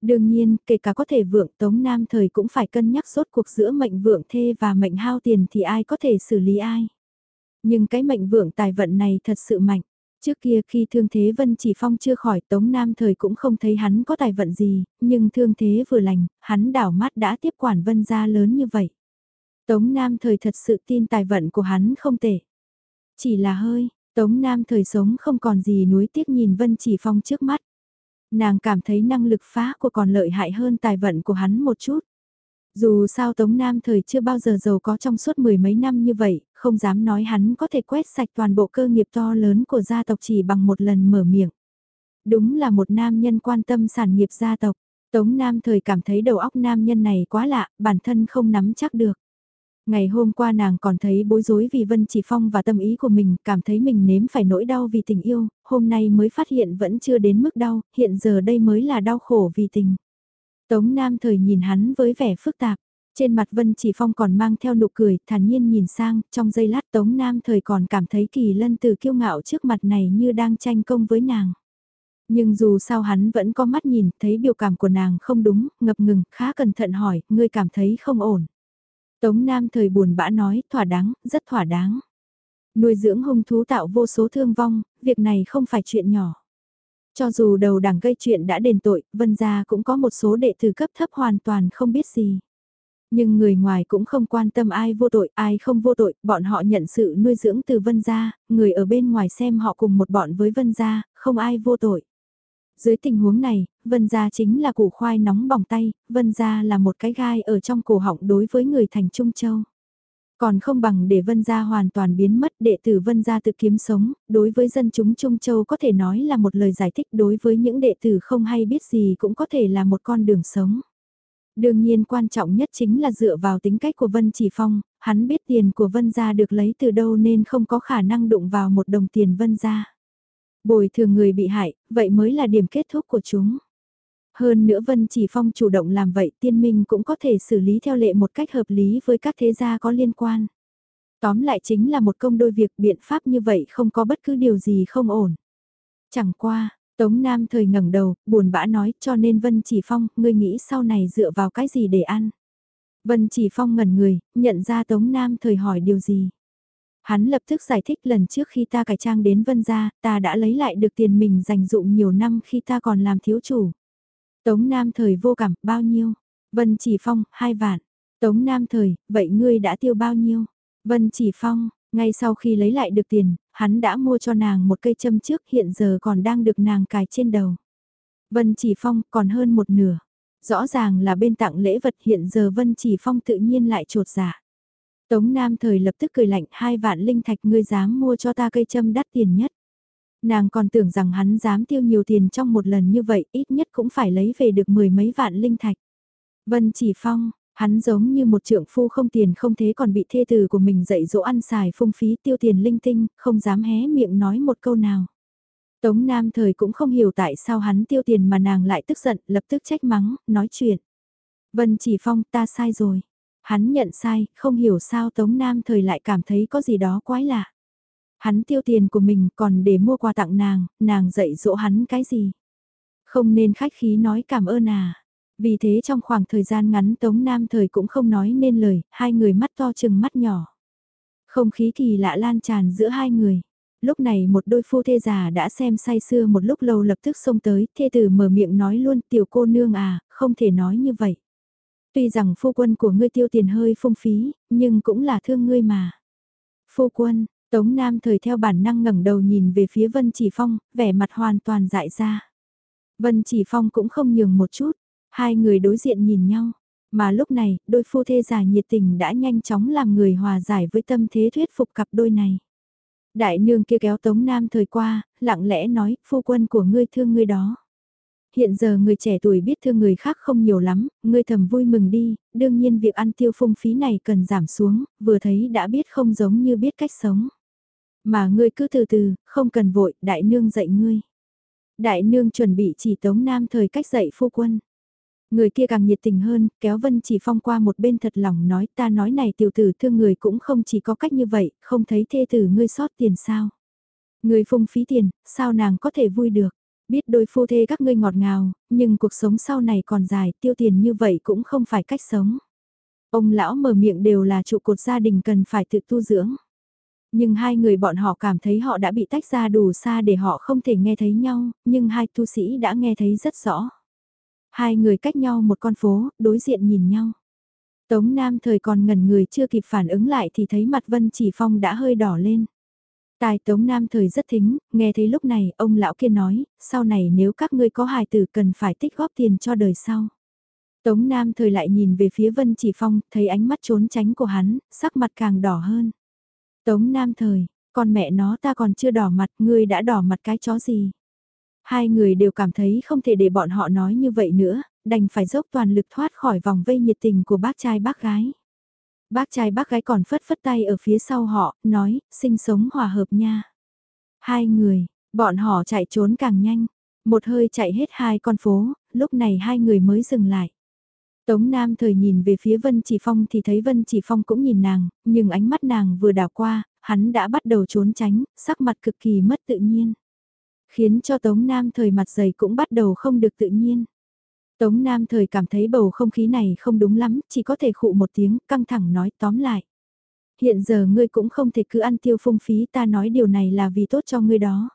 Đương nhiên, kể cả có thể vượng Tống Nam thời cũng phải cân nhắc rốt cuộc giữa mệnh vượng thê và mệnh hao tiền thì ai có thể xử lý ai. Nhưng cái mệnh vượng tài vận này thật sự mạnh. Trước kia khi thương thế Vân Chỉ Phong chưa khỏi Tống Nam thời cũng không thấy hắn có tài vận gì, nhưng thương thế vừa lành, hắn đảo mắt đã tiếp quản Vân gia lớn như vậy. Tống Nam thời thật sự tin tài vận của hắn không tệ. Chỉ là hơi, Tống Nam thời sống không còn gì nuối tiếc nhìn Vân Chỉ Phong trước mắt. Nàng cảm thấy năng lực phá của còn lợi hại hơn tài vận của hắn một chút. Dù sao Tống Nam thời chưa bao giờ giàu có trong suốt mười mấy năm như vậy, không dám nói hắn có thể quét sạch toàn bộ cơ nghiệp to lớn của gia tộc chỉ bằng một lần mở miệng. Đúng là một nam nhân quan tâm sản nghiệp gia tộc. Tống Nam thời cảm thấy đầu óc nam nhân này quá lạ, bản thân không nắm chắc được. Ngày hôm qua nàng còn thấy bối rối vì Vân Chỉ Phong và tâm ý của mình, cảm thấy mình nếm phải nỗi đau vì tình yêu, hôm nay mới phát hiện vẫn chưa đến mức đau, hiện giờ đây mới là đau khổ vì tình. Tống Nam thời nhìn hắn với vẻ phức tạp, trên mặt Vân Chỉ Phong còn mang theo nụ cười, thản nhiên nhìn sang, trong giây lát Tống Nam thời còn cảm thấy kỳ lân từ kiêu ngạo trước mặt này như đang tranh công với nàng. Nhưng dù sao hắn vẫn có mắt nhìn, thấy biểu cảm của nàng không đúng, ngập ngừng, khá cẩn thận hỏi, ngươi cảm thấy không ổn. Tống Nam thời buồn bã nói, thỏa đáng, rất thỏa đáng. Nuôi dưỡng hung thú tạo vô số thương vong, việc này không phải chuyện nhỏ. Cho dù đầu đảng gây chuyện đã đền tội, Vân Gia cũng có một số đệ tử cấp thấp hoàn toàn không biết gì. Nhưng người ngoài cũng không quan tâm ai vô tội, ai không vô tội, bọn họ nhận sự nuôi dưỡng từ Vân Gia, người ở bên ngoài xem họ cùng một bọn với Vân Gia, không ai vô tội. Dưới tình huống này, Vân Gia chính là củ khoai nóng bỏng tay, Vân Gia là một cái gai ở trong cổ họng đối với người thành Trung Châu. Còn không bằng để Vân Gia hoàn toàn biến mất đệ tử Vân Gia tự kiếm sống, đối với dân chúng Trung Châu có thể nói là một lời giải thích đối với những đệ tử không hay biết gì cũng có thể là một con đường sống. Đương nhiên quan trọng nhất chính là dựa vào tính cách của Vân Chỉ Phong, hắn biết tiền của Vân Gia được lấy từ đâu nên không có khả năng đụng vào một đồng tiền Vân Gia. Bồi thường người bị hại, vậy mới là điểm kết thúc của chúng. Hơn nữa Vân Chỉ Phong chủ động làm vậy tiên minh cũng có thể xử lý theo lệ một cách hợp lý với các thế gia có liên quan. Tóm lại chính là một công đôi việc biện pháp như vậy không có bất cứ điều gì không ổn. Chẳng qua, Tống Nam thời ngẩng đầu, buồn bã nói cho nên Vân Chỉ Phong, ngươi nghĩ sau này dựa vào cái gì để ăn. Vân Chỉ Phong ngẩn người, nhận ra Tống Nam thời hỏi điều gì. Hắn lập tức giải thích lần trước khi ta cải trang đến Vân gia, ta đã lấy lại được tiền mình dành dụng nhiều năm khi ta còn làm thiếu chủ. Tống Nam Thời vô cảm, bao nhiêu? Vân Chỉ Phong, hai vạn. Tống Nam Thời, vậy ngươi đã tiêu bao nhiêu? Vân Chỉ Phong, ngay sau khi lấy lại được tiền, hắn đã mua cho nàng một cây châm trước hiện giờ còn đang được nàng cài trên đầu. Vân Chỉ Phong còn hơn một nửa. Rõ ràng là bên tặng lễ vật hiện giờ Vân Chỉ Phong tự nhiên lại trột giả. Tống Nam thời lập tức cười lạnh hai vạn linh thạch ngươi dám mua cho ta cây châm đắt tiền nhất. Nàng còn tưởng rằng hắn dám tiêu nhiều tiền trong một lần như vậy ít nhất cũng phải lấy về được mười mấy vạn linh thạch. Vân Chỉ Phong, hắn giống như một trượng phu không tiền không thế còn bị thê tử của mình dạy dỗ ăn xài phung phí tiêu tiền linh tinh, không dám hé miệng nói một câu nào. Tống Nam thời cũng không hiểu tại sao hắn tiêu tiền mà nàng lại tức giận, lập tức trách mắng, nói chuyện. Vân Chỉ Phong ta sai rồi. Hắn nhận sai, không hiểu sao Tống Nam thời lại cảm thấy có gì đó quái lạ. Hắn tiêu tiền của mình còn để mua quà tặng nàng, nàng dạy dỗ hắn cái gì. Không nên khách khí nói cảm ơn à. Vì thế trong khoảng thời gian ngắn Tống Nam thời cũng không nói nên lời, hai người mắt to chừng mắt nhỏ. Không khí kỳ lạ lan tràn giữa hai người. Lúc này một đôi phu thê già đã xem say sưa một lúc lâu lập tức xông tới, thê tử mở miệng nói luôn tiểu cô nương à, không thể nói như vậy. Tuy rằng phu quân của ngươi tiêu tiền hơi phung phí, nhưng cũng là thương ngươi mà. Phu quân, Tống Nam thời theo bản năng ngẩng đầu nhìn về phía Vân Chỉ Phong, vẻ mặt hoàn toàn dại ra. Vân Chỉ Phong cũng không nhường một chút, hai người đối diện nhìn nhau. Mà lúc này, đôi phu thê già nhiệt tình đã nhanh chóng làm người hòa giải với tâm thế thuyết phục cặp đôi này. Đại nương kia kéo Tống Nam thời qua, lặng lẽ nói, phu quân của ngươi thương ngươi đó. Hiện giờ người trẻ tuổi biết thương người khác không nhiều lắm, ngươi thầm vui mừng đi, đương nhiên việc ăn tiêu phung phí này cần giảm xuống, vừa thấy đã biết không giống như biết cách sống. Mà ngươi cứ từ từ, không cần vội, đại nương dạy ngươi. Đại nương chuẩn bị chỉ tống nam thời cách dạy phu quân. Người kia càng nhiệt tình hơn, kéo Vân chỉ phong qua một bên thật lòng nói ta nói này tiểu tử thương người cũng không chỉ có cách như vậy, không thấy thê tử ngươi sót tiền sao. Người phung phí tiền, sao nàng có thể vui được. Biết đôi phu thê các ngươi ngọt ngào, nhưng cuộc sống sau này còn dài, tiêu tiền như vậy cũng không phải cách sống. Ông lão mở miệng đều là trụ cột gia đình cần phải tự tu dưỡng. Nhưng hai người bọn họ cảm thấy họ đã bị tách ra đủ xa để họ không thể nghe thấy nhau, nhưng hai tu sĩ đã nghe thấy rất rõ. Hai người cách nhau một con phố, đối diện nhìn nhau. Tống Nam thời còn ngẩn người chưa kịp phản ứng lại thì thấy mặt Vân Chỉ Phong đã hơi đỏ lên. Tài Tống Nam thời rất thính, nghe thấy lúc này ông lão kia nói, sau này nếu các ngươi có hài tử cần phải tích góp tiền cho đời sau. Tống Nam thời lại nhìn về phía Vân Chỉ Phong, thấy ánh mắt trốn tránh của hắn, sắc mặt càng đỏ hơn. Tống Nam thời, con mẹ nó ta còn chưa đỏ mặt, ngươi đã đỏ mặt cái chó gì. Hai người đều cảm thấy không thể để bọn họ nói như vậy nữa, đành phải dốc toàn lực thoát khỏi vòng vây nhiệt tình của bác trai bác gái. Bác trai bác gái còn phất phất tay ở phía sau họ, nói, sinh sống hòa hợp nha. Hai người, bọn họ chạy trốn càng nhanh, một hơi chạy hết hai con phố, lúc này hai người mới dừng lại. Tống Nam thời nhìn về phía Vân Chỉ Phong thì thấy Vân Chỉ Phong cũng nhìn nàng, nhưng ánh mắt nàng vừa đảo qua, hắn đã bắt đầu trốn tránh, sắc mặt cực kỳ mất tự nhiên. Khiến cho Tống Nam thời mặt dày cũng bắt đầu không được tự nhiên. Tống Nam thời cảm thấy bầu không khí này không đúng lắm, chỉ có thể khụ một tiếng, căng thẳng nói tóm lại. Hiện giờ ngươi cũng không thể cứ ăn tiêu phung phí ta nói điều này là vì tốt cho ngươi đó.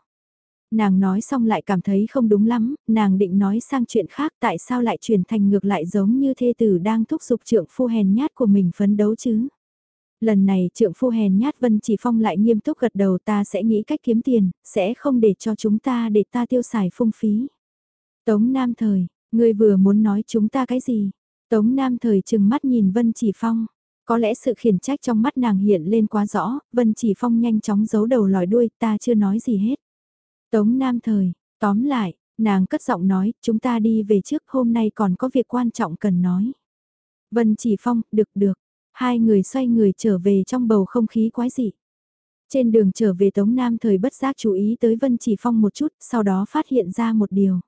Nàng nói xong lại cảm thấy không đúng lắm, nàng định nói sang chuyện khác tại sao lại chuyển thành ngược lại giống như thê tử đang thúc giục trượng phu hèn nhát của mình phấn đấu chứ. Lần này trượng phu hèn nhát Vân Chỉ Phong lại nghiêm túc gật đầu ta sẽ nghĩ cách kiếm tiền, sẽ không để cho chúng ta để ta tiêu xài phung phí. Tống Nam Thời, Ngươi vừa muốn nói chúng ta cái gì? Tống Nam thời chừng mắt nhìn Vân Chỉ Phong. Có lẽ sự khiển trách trong mắt nàng hiện lên quá rõ, Vân Chỉ Phong nhanh chóng giấu đầu lòi đuôi, ta chưa nói gì hết. Tống Nam thời, tóm lại, nàng cất giọng nói, chúng ta đi về trước hôm nay còn có việc quan trọng cần nói. Vân Chỉ Phong, được được, hai người xoay người trở về trong bầu không khí quái dị. Trên đường trở về Tống Nam thời bất giác chú ý tới Vân Chỉ Phong một chút, sau đó phát hiện ra một điều.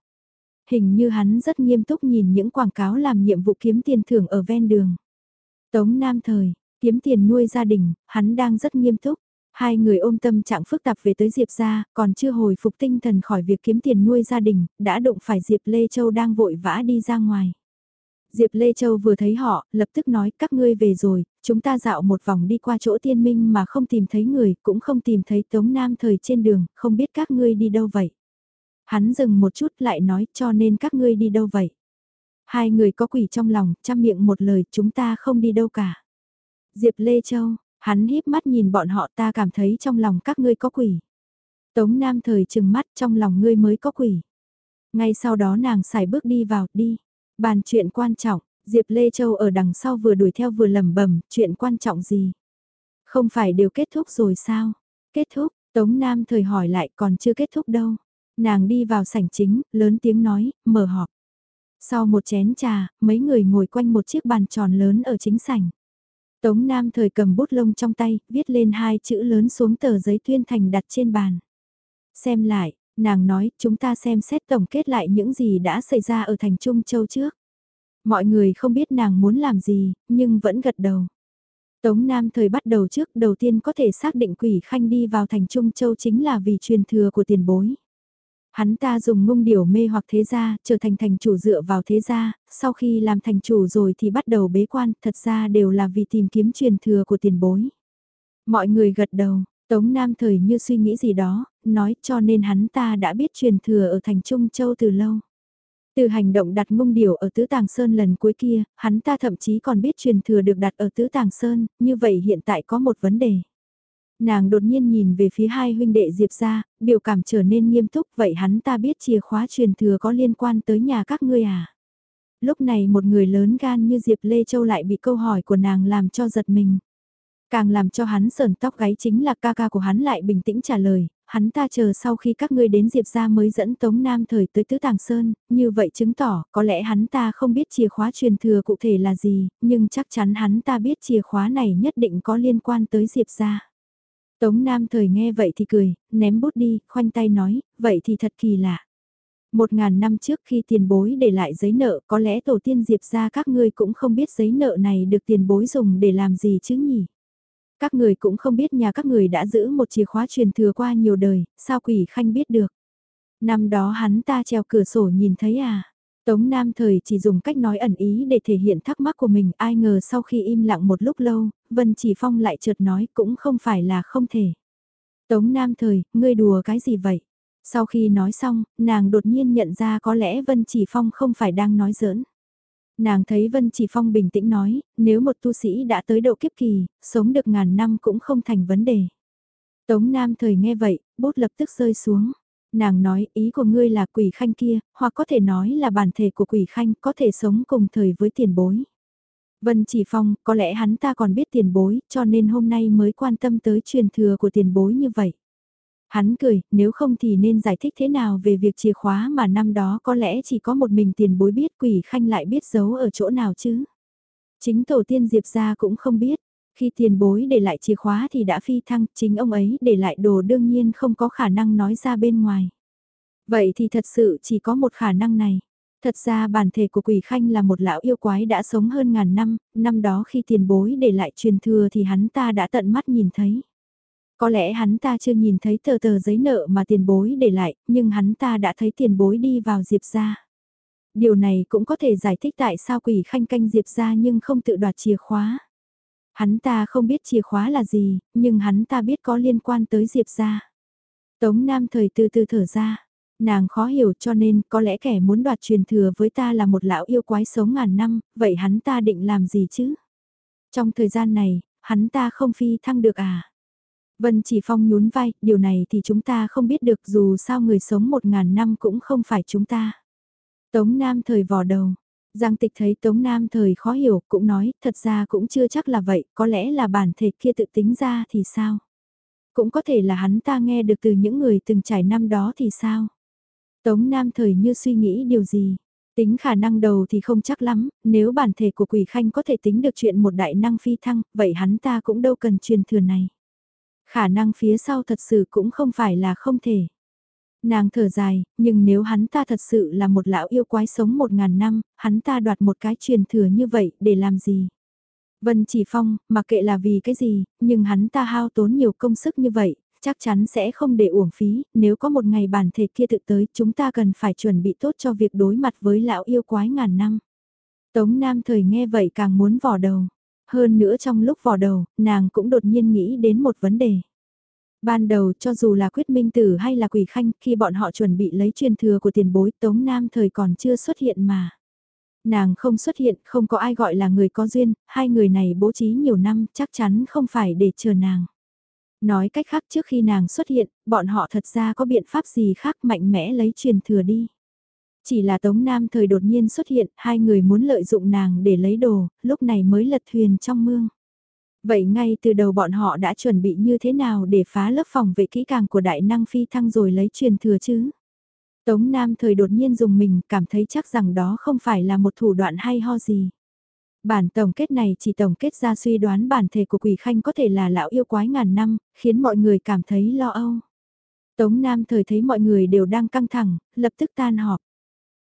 Hình như hắn rất nghiêm túc nhìn những quảng cáo làm nhiệm vụ kiếm tiền thưởng ở ven đường. Tống Nam Thời, kiếm tiền nuôi gia đình, hắn đang rất nghiêm túc. Hai người ôm tâm trạng phức tạp về tới Diệp gia, còn chưa hồi phục tinh thần khỏi việc kiếm tiền nuôi gia đình, đã đụng phải Diệp Lê Châu đang vội vã đi ra ngoài. Diệp Lê Châu vừa thấy họ, lập tức nói các ngươi về rồi, chúng ta dạo một vòng đi qua chỗ tiên minh mà không tìm thấy người, cũng không tìm thấy Tống Nam Thời trên đường, không biết các ngươi đi đâu vậy. Hắn dừng một chút lại nói cho nên các ngươi đi đâu vậy? Hai người có quỷ trong lòng, chăm miệng một lời, chúng ta không đi đâu cả. Diệp Lê Châu, hắn híp mắt nhìn bọn họ ta cảm thấy trong lòng các ngươi có quỷ. Tống Nam thời trừng mắt trong lòng ngươi mới có quỷ. Ngay sau đó nàng xài bước đi vào, đi. Bàn chuyện quan trọng, Diệp Lê Châu ở đằng sau vừa đuổi theo vừa lẩm bẩm chuyện quan trọng gì. Không phải đều kết thúc rồi sao? Kết thúc, Tống Nam thời hỏi lại còn chưa kết thúc đâu. Nàng đi vào sảnh chính, lớn tiếng nói, mở họp. Sau một chén trà, mấy người ngồi quanh một chiếc bàn tròn lớn ở chính sảnh. Tống Nam thời cầm bút lông trong tay, viết lên hai chữ lớn xuống tờ giấy tuyên thành đặt trên bàn. Xem lại, nàng nói, chúng ta xem xét tổng kết lại những gì đã xảy ra ở thành Trung Châu trước. Mọi người không biết nàng muốn làm gì, nhưng vẫn gật đầu. Tống Nam thời bắt đầu trước đầu tiên có thể xác định quỷ khanh đi vào thành Trung Châu chính là vì truyền thừa của tiền bối. Hắn ta dùng ngung điểu mê hoặc thế gia, trở thành thành chủ dựa vào thế gia, sau khi làm thành chủ rồi thì bắt đầu bế quan, thật ra đều là vì tìm kiếm truyền thừa của tiền bối. Mọi người gật đầu, Tống Nam thời như suy nghĩ gì đó, nói cho nên hắn ta đã biết truyền thừa ở thành Trung Châu từ lâu. Từ hành động đặt ngung điểu ở Tứ Tàng Sơn lần cuối kia, hắn ta thậm chí còn biết truyền thừa được đặt ở Tứ Tàng Sơn, như vậy hiện tại có một vấn đề. Nàng đột nhiên nhìn về phía hai huynh đệ Diệp ra, biểu cảm trở nên nghiêm túc vậy hắn ta biết chìa khóa truyền thừa có liên quan tới nhà các ngươi à. Lúc này một người lớn gan như Diệp Lê Châu lại bị câu hỏi của nàng làm cho giật mình. Càng làm cho hắn sờn tóc gáy chính là ca ca của hắn lại bình tĩnh trả lời, hắn ta chờ sau khi các ngươi đến Diệp ra mới dẫn Tống Nam thời tới Tứ Tàng Sơn, như vậy chứng tỏ có lẽ hắn ta không biết chìa khóa truyền thừa cụ thể là gì, nhưng chắc chắn hắn ta biết chìa khóa này nhất định có liên quan tới Diệp ra. Tống Nam thời nghe vậy thì cười, ném bút đi, khoanh tay nói, vậy thì thật kỳ lạ. Một ngàn năm trước khi tiền bối để lại giấy nợ có lẽ tổ tiên Diệp ra các ngươi cũng không biết giấy nợ này được tiền bối dùng để làm gì chứ nhỉ. Các người cũng không biết nhà các người đã giữ một chìa khóa truyền thừa qua nhiều đời, sao quỷ khanh biết được. Năm đó hắn ta treo cửa sổ nhìn thấy à. Tống Nam thời chỉ dùng cách nói ẩn ý để thể hiện thắc mắc của mình, ai ngờ sau khi im lặng một lúc lâu, Vân Chỉ Phong lại chợt nói cũng không phải là không thể. Tống Nam thời, ngươi đùa cái gì vậy? Sau khi nói xong, nàng đột nhiên nhận ra có lẽ Vân Chỉ Phong không phải đang nói giỡn. Nàng thấy Vân Chỉ Phong bình tĩnh nói, nếu một tu sĩ đã tới độ kiếp kỳ, sống được ngàn năm cũng không thành vấn đề. Tống Nam thời nghe vậy, bút lập tức rơi xuống. Nàng nói ý của ngươi là quỷ khanh kia, hoặc có thể nói là bản thể của quỷ khanh có thể sống cùng thời với tiền bối. Vân Chỉ Phong, có lẽ hắn ta còn biết tiền bối, cho nên hôm nay mới quan tâm tới truyền thừa của tiền bối như vậy. Hắn cười, nếu không thì nên giải thích thế nào về việc chìa khóa mà năm đó có lẽ chỉ có một mình tiền bối biết quỷ khanh lại biết giấu ở chỗ nào chứ. Chính tổ tiên Diệp ra cũng không biết, khi tiền bối để lại chìa khóa thì đã phi thăng, chính ông ấy để lại đồ đương nhiên không có khả năng nói ra bên ngoài. Vậy thì thật sự chỉ có một khả năng này. Thật ra bản thể của quỷ khanh là một lão yêu quái đã sống hơn ngàn năm, năm đó khi tiền bối để lại truyền thừa thì hắn ta đã tận mắt nhìn thấy. Có lẽ hắn ta chưa nhìn thấy tờ tờ giấy nợ mà tiền bối để lại, nhưng hắn ta đã thấy tiền bối đi vào Diệp ra. Điều này cũng có thể giải thích tại sao quỷ khanh canh Diệp ra nhưng không tự đoạt chìa khóa. Hắn ta không biết chìa khóa là gì, nhưng hắn ta biết có liên quan tới Diệp ra. Tống Nam thời từ từ thở ra, nàng khó hiểu cho nên có lẽ kẻ muốn đoạt truyền thừa với ta là một lão yêu quái sống ngàn năm, vậy hắn ta định làm gì chứ? Trong thời gian này, hắn ta không phi thăng được à? Vân Chỉ Phong nhún vai, điều này thì chúng ta không biết được dù sao người sống một ngàn năm cũng không phải chúng ta. Tống Nam thời vò đầu. Giang tịch thấy Tống Nam thời khó hiểu, cũng nói, thật ra cũng chưa chắc là vậy, có lẽ là bản thể kia tự tính ra thì sao? Cũng có thể là hắn ta nghe được từ những người từng trải năm đó thì sao? Tống Nam thời như suy nghĩ điều gì? Tính khả năng đầu thì không chắc lắm, nếu bản thể của quỷ khanh có thể tính được chuyện một đại năng phi thăng, vậy hắn ta cũng đâu cần truyền thừa này. Khả năng phía sau thật sự cũng không phải là không thể. Nàng thở dài, nhưng nếu hắn ta thật sự là một lão yêu quái sống một ngàn năm, hắn ta đoạt một cái truyền thừa như vậy để làm gì? Vân Chỉ Phong, mặc kệ là vì cái gì, nhưng hắn ta hao tốn nhiều công sức như vậy, chắc chắn sẽ không để uổng phí, nếu có một ngày bản thể kia tự tới, chúng ta cần phải chuẩn bị tốt cho việc đối mặt với lão yêu quái ngàn năm. Tống Nam thời nghe vậy càng muốn vò đầu. Hơn nữa trong lúc vò đầu, nàng cũng đột nhiên nghĩ đến một vấn đề. Ban đầu cho dù là quyết minh tử hay là quỷ khanh khi bọn họ chuẩn bị lấy truyền thừa của tiền bối Tống Nam thời còn chưa xuất hiện mà. Nàng không xuất hiện, không có ai gọi là người có duyên, hai người này bố trí nhiều năm chắc chắn không phải để chờ nàng. Nói cách khác trước khi nàng xuất hiện, bọn họ thật ra có biện pháp gì khác mạnh mẽ lấy truyền thừa đi. Chỉ là Tống Nam thời đột nhiên xuất hiện, hai người muốn lợi dụng nàng để lấy đồ, lúc này mới lật thuyền trong mương. Vậy ngay từ đầu bọn họ đã chuẩn bị như thế nào để phá lớp phòng vệ kỹ càng của đại năng phi thăng rồi lấy truyền thừa chứ? Tống Nam thời đột nhiên dùng mình cảm thấy chắc rằng đó không phải là một thủ đoạn hay ho gì. Bản tổng kết này chỉ tổng kết ra suy đoán bản thể của quỷ khanh có thể là lão yêu quái ngàn năm, khiến mọi người cảm thấy lo âu. Tống Nam thời thấy mọi người đều đang căng thẳng, lập tức tan họp.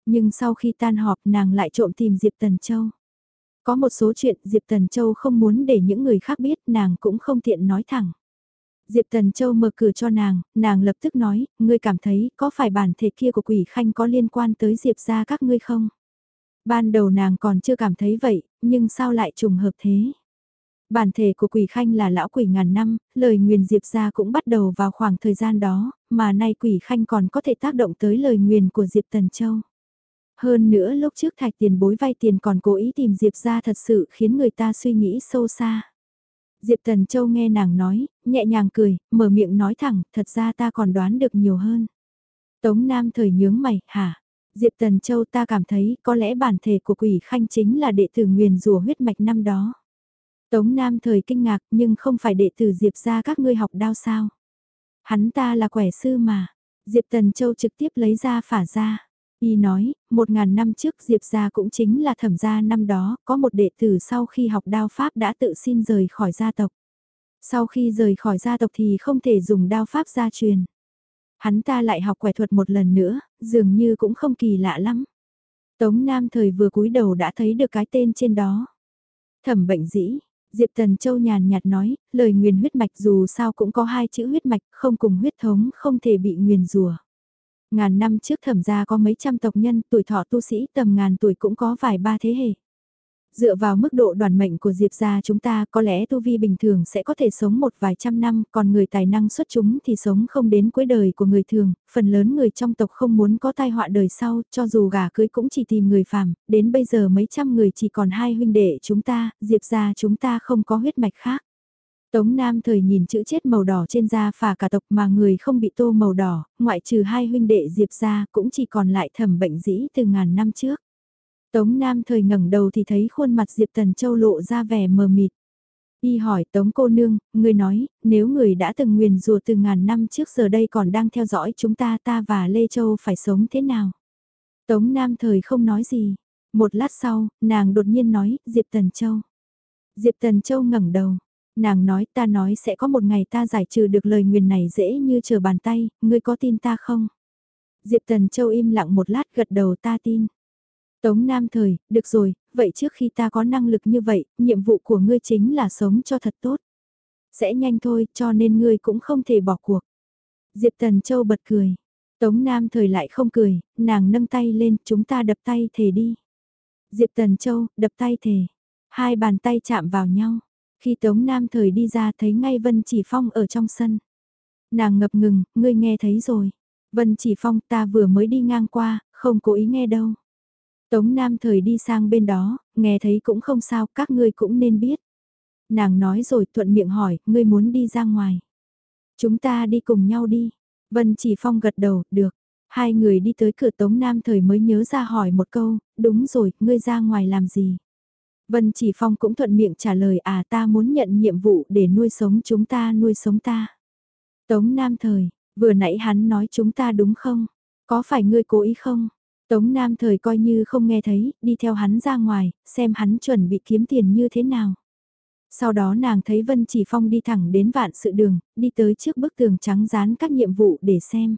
Nhưng sau khi tan họp nàng lại trộm tìm Diệp Tần Châu. Có một số chuyện Diệp Tần Châu không muốn để những người khác biết nàng cũng không tiện nói thẳng. Diệp Tần Châu mở cửa cho nàng, nàng lập tức nói, ngươi cảm thấy có phải bản thể kia của quỷ khanh có liên quan tới Diệp ra các ngươi không? Ban đầu nàng còn chưa cảm thấy vậy, nhưng sao lại trùng hợp thế? Bản thể của quỷ khanh là lão quỷ ngàn năm, lời nguyền Diệp ra cũng bắt đầu vào khoảng thời gian đó, mà nay quỷ khanh còn có thể tác động tới lời nguyền của Diệp Tần Châu. Hơn nữa lúc trước thạch tiền bối vay tiền còn cố ý tìm Diệp ra thật sự khiến người ta suy nghĩ sâu xa. Diệp Tần Châu nghe nàng nói, nhẹ nhàng cười, mở miệng nói thẳng, thật ra ta còn đoán được nhiều hơn. Tống Nam thời nhướng mày, hả? Diệp Tần Châu ta cảm thấy có lẽ bản thể của quỷ khanh chính là đệ tử nguyền rùa huyết mạch năm đó. Tống Nam thời kinh ngạc nhưng không phải đệ tử Diệp ra các ngươi học đao sao. Hắn ta là quẻ sư mà. Diệp Tần Châu trực tiếp lấy ra phả ra. Y nói, một ngàn năm trước Diệp gia cũng chính là thẩm gia năm đó, có một đệ tử sau khi học đao pháp đã tự xin rời khỏi gia tộc. Sau khi rời khỏi gia tộc thì không thể dùng đao pháp gia truyền. Hắn ta lại học quẻ thuật một lần nữa, dường như cũng không kỳ lạ lắm. Tống Nam thời vừa cúi đầu đã thấy được cái tên trên đó. Thẩm bệnh dĩ, Diệp Tần Châu nhàn nhạt nói, lời nguyền huyết mạch dù sao cũng có hai chữ huyết mạch, không cùng huyết thống, không thể bị nguyền rùa. Ngàn năm trước thẩm gia có mấy trăm tộc nhân, tuổi thọ tu sĩ tầm ngàn tuổi cũng có vài ba thế hệ. Dựa vào mức độ đoàn mệnh của Diệp gia chúng ta có lẽ tu vi bình thường sẽ có thể sống một vài trăm năm, còn người tài năng xuất chúng thì sống không đến cuối đời của người thường, phần lớn người trong tộc không muốn có tai họa đời sau, cho dù gà cưới cũng chỉ tìm người phàm, đến bây giờ mấy trăm người chỉ còn hai huynh đệ chúng ta, Diệp gia chúng ta không có huyết mạch khác. Tống Nam thời nhìn chữ chết màu đỏ trên da phà cả tộc mà người không bị tô màu đỏ, ngoại trừ hai huynh đệ Diệp ra cũng chỉ còn lại thẩm bệnh dĩ từ ngàn năm trước. Tống Nam thời ngẩng đầu thì thấy khuôn mặt Diệp Tần Châu lộ ra vẻ mờ mịt. Y hỏi Tống cô nương, người nói, nếu người đã từng nguyền rùa từ ngàn năm trước giờ đây còn đang theo dõi chúng ta ta và Lê Châu phải sống thế nào? Tống Nam thời không nói gì. Một lát sau, nàng đột nhiên nói, Diệp Tần Châu. Diệp Tần Châu ngẩng đầu, nàng nói ta nói sẽ có một ngày ta giải trừ được lời nguyền này dễ như chờ bàn tay, ngươi có tin ta không? Diệp Tần Châu im lặng một lát gật đầu ta tin. Tống Nam Thời, được rồi, vậy trước khi ta có năng lực như vậy, nhiệm vụ của ngươi chính là sống cho thật tốt. Sẽ nhanh thôi, cho nên ngươi cũng không thể bỏ cuộc. Diệp Tần Châu bật cười. Tống Nam Thời lại không cười, nàng nâng tay lên, chúng ta đập tay thề đi. Diệp Tần Châu, đập tay thề. Hai bàn tay chạm vào nhau. Khi Tống Nam thời đi ra thấy ngay Vân Chỉ Phong ở trong sân. Nàng ngập ngừng, ngươi nghe thấy rồi. Vân Chỉ Phong ta vừa mới đi ngang qua, không cố ý nghe đâu. Tống Nam thời đi sang bên đó, nghe thấy cũng không sao, các ngươi cũng nên biết. Nàng nói rồi thuận miệng hỏi, ngươi muốn đi ra ngoài. Chúng ta đi cùng nhau đi. Vân Chỉ Phong gật đầu, được. Hai người đi tới cửa Tống Nam thời mới nhớ ra hỏi một câu, đúng rồi, ngươi ra ngoài làm gì? Vân Chỉ Phong cũng thuận miệng trả lời à ta muốn nhận nhiệm vụ để nuôi sống chúng ta nuôi sống ta. Tống Nam Thời, vừa nãy hắn nói chúng ta đúng không? Có phải ngươi cố ý không? Tống Nam Thời coi như không nghe thấy, đi theo hắn ra ngoài, xem hắn chuẩn bị kiếm tiền như thế nào. Sau đó nàng thấy Vân Chỉ Phong đi thẳng đến vạn sự đường, đi tới trước bức tường trắng dán các nhiệm vụ để xem.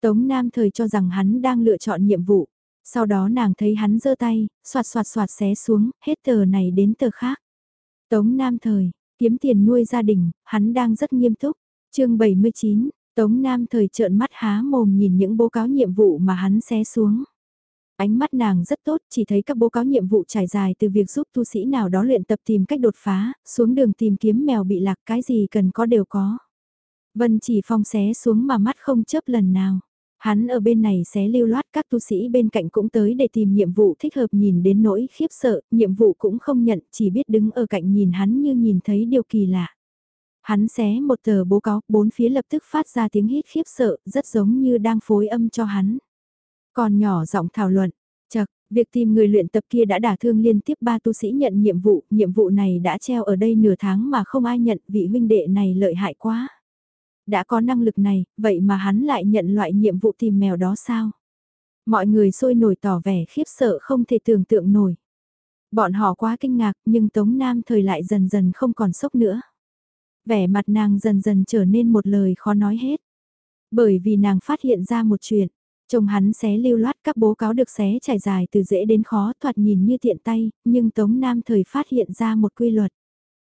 Tống Nam Thời cho rằng hắn đang lựa chọn nhiệm vụ, sau đó nàng thấy hắn giơ tay, soạt soạt soạt xé xuống, hết tờ này đến tờ khác. Tống Nam Thời, kiếm tiền nuôi gia đình, hắn đang rất nghiêm túc. chương 79, Tống Nam Thời trợn mắt há mồm nhìn những bố cáo nhiệm vụ mà hắn xé xuống. Ánh mắt nàng rất tốt, chỉ thấy các bố cáo nhiệm vụ trải dài từ việc giúp tu sĩ nào đó luyện tập tìm cách đột phá, xuống đường tìm kiếm mèo bị lạc cái gì cần có đều có. Vân chỉ phong xé xuống mà mắt không chớp lần nào. Hắn ở bên này xé lưu loát các tu sĩ bên cạnh cũng tới để tìm nhiệm vụ thích hợp nhìn đến nỗi khiếp sợ, nhiệm vụ cũng không nhận, chỉ biết đứng ở cạnh nhìn hắn như nhìn thấy điều kỳ lạ. Hắn xé một tờ bố cáo, bốn phía lập tức phát ra tiếng hít khiếp sợ, rất giống như đang phối âm cho hắn. Còn nhỏ giọng thảo luận, chật, việc tìm người luyện tập kia đã đả thương liên tiếp ba tu sĩ nhận nhiệm vụ, nhiệm vụ này đã treo ở đây nửa tháng mà không ai nhận, vị huynh đệ này lợi hại quá. Đã có năng lực này, vậy mà hắn lại nhận loại nhiệm vụ tìm mèo đó sao? Mọi người sôi nổi tỏ vẻ khiếp sợ không thể tưởng tượng nổi. Bọn họ quá kinh ngạc nhưng Tống Nam thời lại dần dần không còn sốc nữa. Vẻ mặt nàng dần dần trở nên một lời khó nói hết. Bởi vì nàng phát hiện ra một chuyện, chồng hắn xé lưu loát các bố cáo được xé trải dài từ dễ đến khó thoạt nhìn như tiện tay, nhưng Tống Nam thời phát hiện ra một quy luật.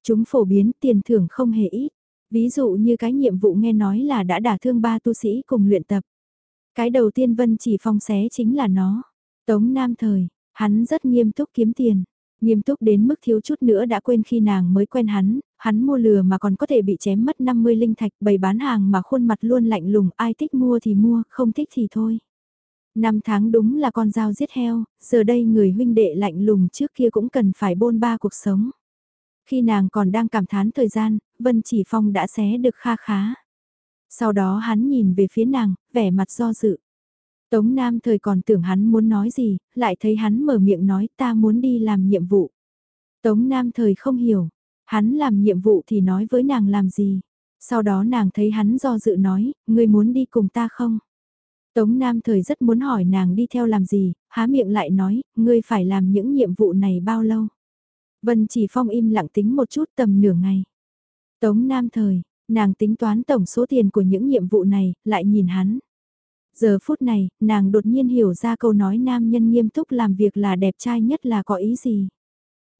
Chúng phổ biến tiền thưởng không hề ít. Ví dụ như cái nhiệm vụ nghe nói là đã đả thương ba tu sĩ cùng luyện tập. Cái đầu tiên Vân chỉ phong xé chính là nó. Tống Nam thời, hắn rất nghiêm túc kiếm tiền. Nghiêm túc đến mức thiếu chút nữa đã quên khi nàng mới quen hắn, hắn mua lừa mà còn có thể bị chém mất 50 linh thạch bày bán hàng mà khuôn mặt luôn lạnh lùng ai thích mua thì mua, không thích thì thôi. Năm tháng đúng là con dao giết heo, giờ đây người huynh đệ lạnh lùng trước kia cũng cần phải bôn ba cuộc sống. Khi nàng còn đang cảm thán thời gian, Vân Chỉ Phong đã xé được kha khá. Sau đó hắn nhìn về phía nàng, vẻ mặt do dự. Tống Nam thời còn tưởng hắn muốn nói gì, lại thấy hắn mở miệng nói ta muốn đi làm nhiệm vụ. Tống Nam thời không hiểu, hắn làm nhiệm vụ thì nói với nàng làm gì. Sau đó nàng thấy hắn do dự nói, ngươi muốn đi cùng ta không? Tống Nam thời rất muốn hỏi nàng đi theo làm gì, há miệng lại nói, ngươi phải làm những nhiệm vụ này bao lâu? Vân chỉ phong im lặng tính một chút tầm nửa ngày. Tống Nam thời, nàng tính toán tổng số tiền của những nhiệm vụ này, lại nhìn hắn. Giờ phút này, nàng đột nhiên hiểu ra câu nói nam nhân nghiêm túc làm việc là đẹp trai nhất là có ý gì.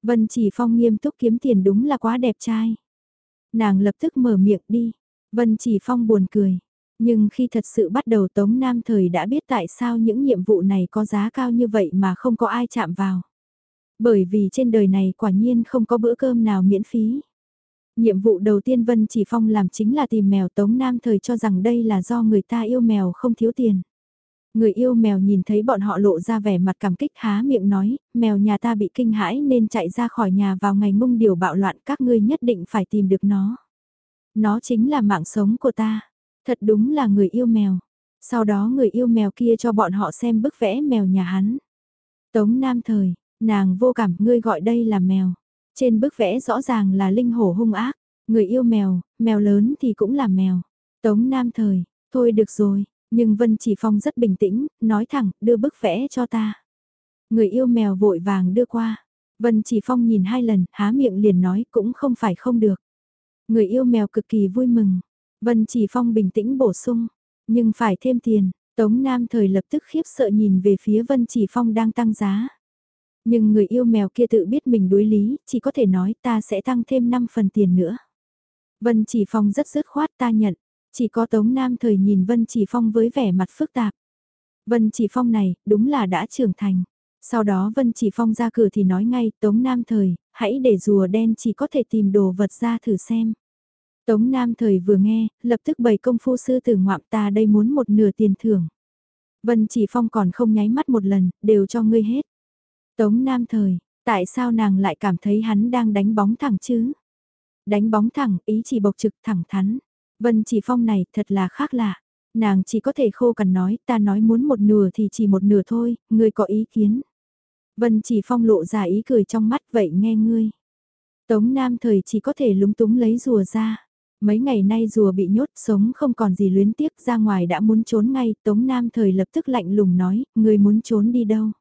Vân chỉ phong nghiêm túc kiếm tiền đúng là quá đẹp trai. Nàng lập tức mở miệng đi. Vân chỉ phong buồn cười. Nhưng khi thật sự bắt đầu Tống Nam Thời đã biết tại sao những nhiệm vụ này có giá cao như vậy mà không có ai chạm vào. Bởi vì trên đời này quả nhiên không có bữa cơm nào miễn phí. Nhiệm vụ đầu tiên Vân Chỉ Phong làm chính là tìm mèo Tống Nam thời cho rằng đây là do người ta yêu mèo không thiếu tiền. Người yêu mèo nhìn thấy bọn họ lộ ra vẻ mặt cảm kích há miệng nói, mèo nhà ta bị kinh hãi nên chạy ra khỏi nhà vào ngày mông điều bạo loạn các ngươi nhất định phải tìm được nó. Nó chính là mạng sống của ta. Thật đúng là người yêu mèo. Sau đó người yêu mèo kia cho bọn họ xem bức vẽ mèo nhà hắn. Tống Nam thời, nàng vô cảm ngươi gọi đây là mèo. Trên bức vẽ rõ ràng là linh hổ hung ác, người yêu mèo, mèo lớn thì cũng là mèo. Tống Nam Thời, thôi được rồi, nhưng Vân Chỉ Phong rất bình tĩnh, nói thẳng, đưa bức vẽ cho ta. Người yêu mèo vội vàng đưa qua. Vân Chỉ Phong nhìn hai lần, há miệng liền nói cũng không phải không được. Người yêu mèo cực kỳ vui mừng. Vân Chỉ Phong bình tĩnh bổ sung, nhưng phải thêm tiền. Tống Nam Thời lập tức khiếp sợ nhìn về phía Vân Chỉ Phong đang tăng giá. Nhưng người yêu mèo kia tự biết mình đối lý, chỉ có thể nói ta sẽ tăng thêm 5 phần tiền nữa. Vân Chỉ Phong rất dứt khoát ta nhận, chỉ có Tống Nam thời nhìn Vân Chỉ Phong với vẻ mặt phức tạp. Vân Chỉ Phong này, đúng là đã trưởng thành. Sau đó Vân Chỉ Phong ra cửa thì nói ngay, Tống Nam thời, hãy để rùa đen chỉ có thể tìm đồ vật ra thử xem. Tống Nam thời vừa nghe, lập tức bày công phu sư tử ngoạm ta đây muốn một nửa tiền thưởng. Vân Chỉ Phong còn không nháy mắt một lần, đều cho ngươi hết. Tống Nam Thời, tại sao nàng lại cảm thấy hắn đang đánh bóng thẳng chứ? Đánh bóng thẳng, ý chỉ bộc trực thẳng thắn. Vân chỉ phong này thật là khác lạ. Nàng chỉ có thể khô cằn nói, ta nói muốn một nửa thì chỉ một nửa thôi, ngươi có ý kiến. Vân chỉ phong lộ ra ý cười trong mắt vậy nghe ngươi. Tống Nam Thời chỉ có thể lúng túng lấy rùa ra. Mấy ngày nay rùa bị nhốt sống không còn gì luyến tiếc ra ngoài đã muốn trốn ngay, Tống Nam Thời lập tức lạnh lùng nói, ngươi muốn trốn đi đâu.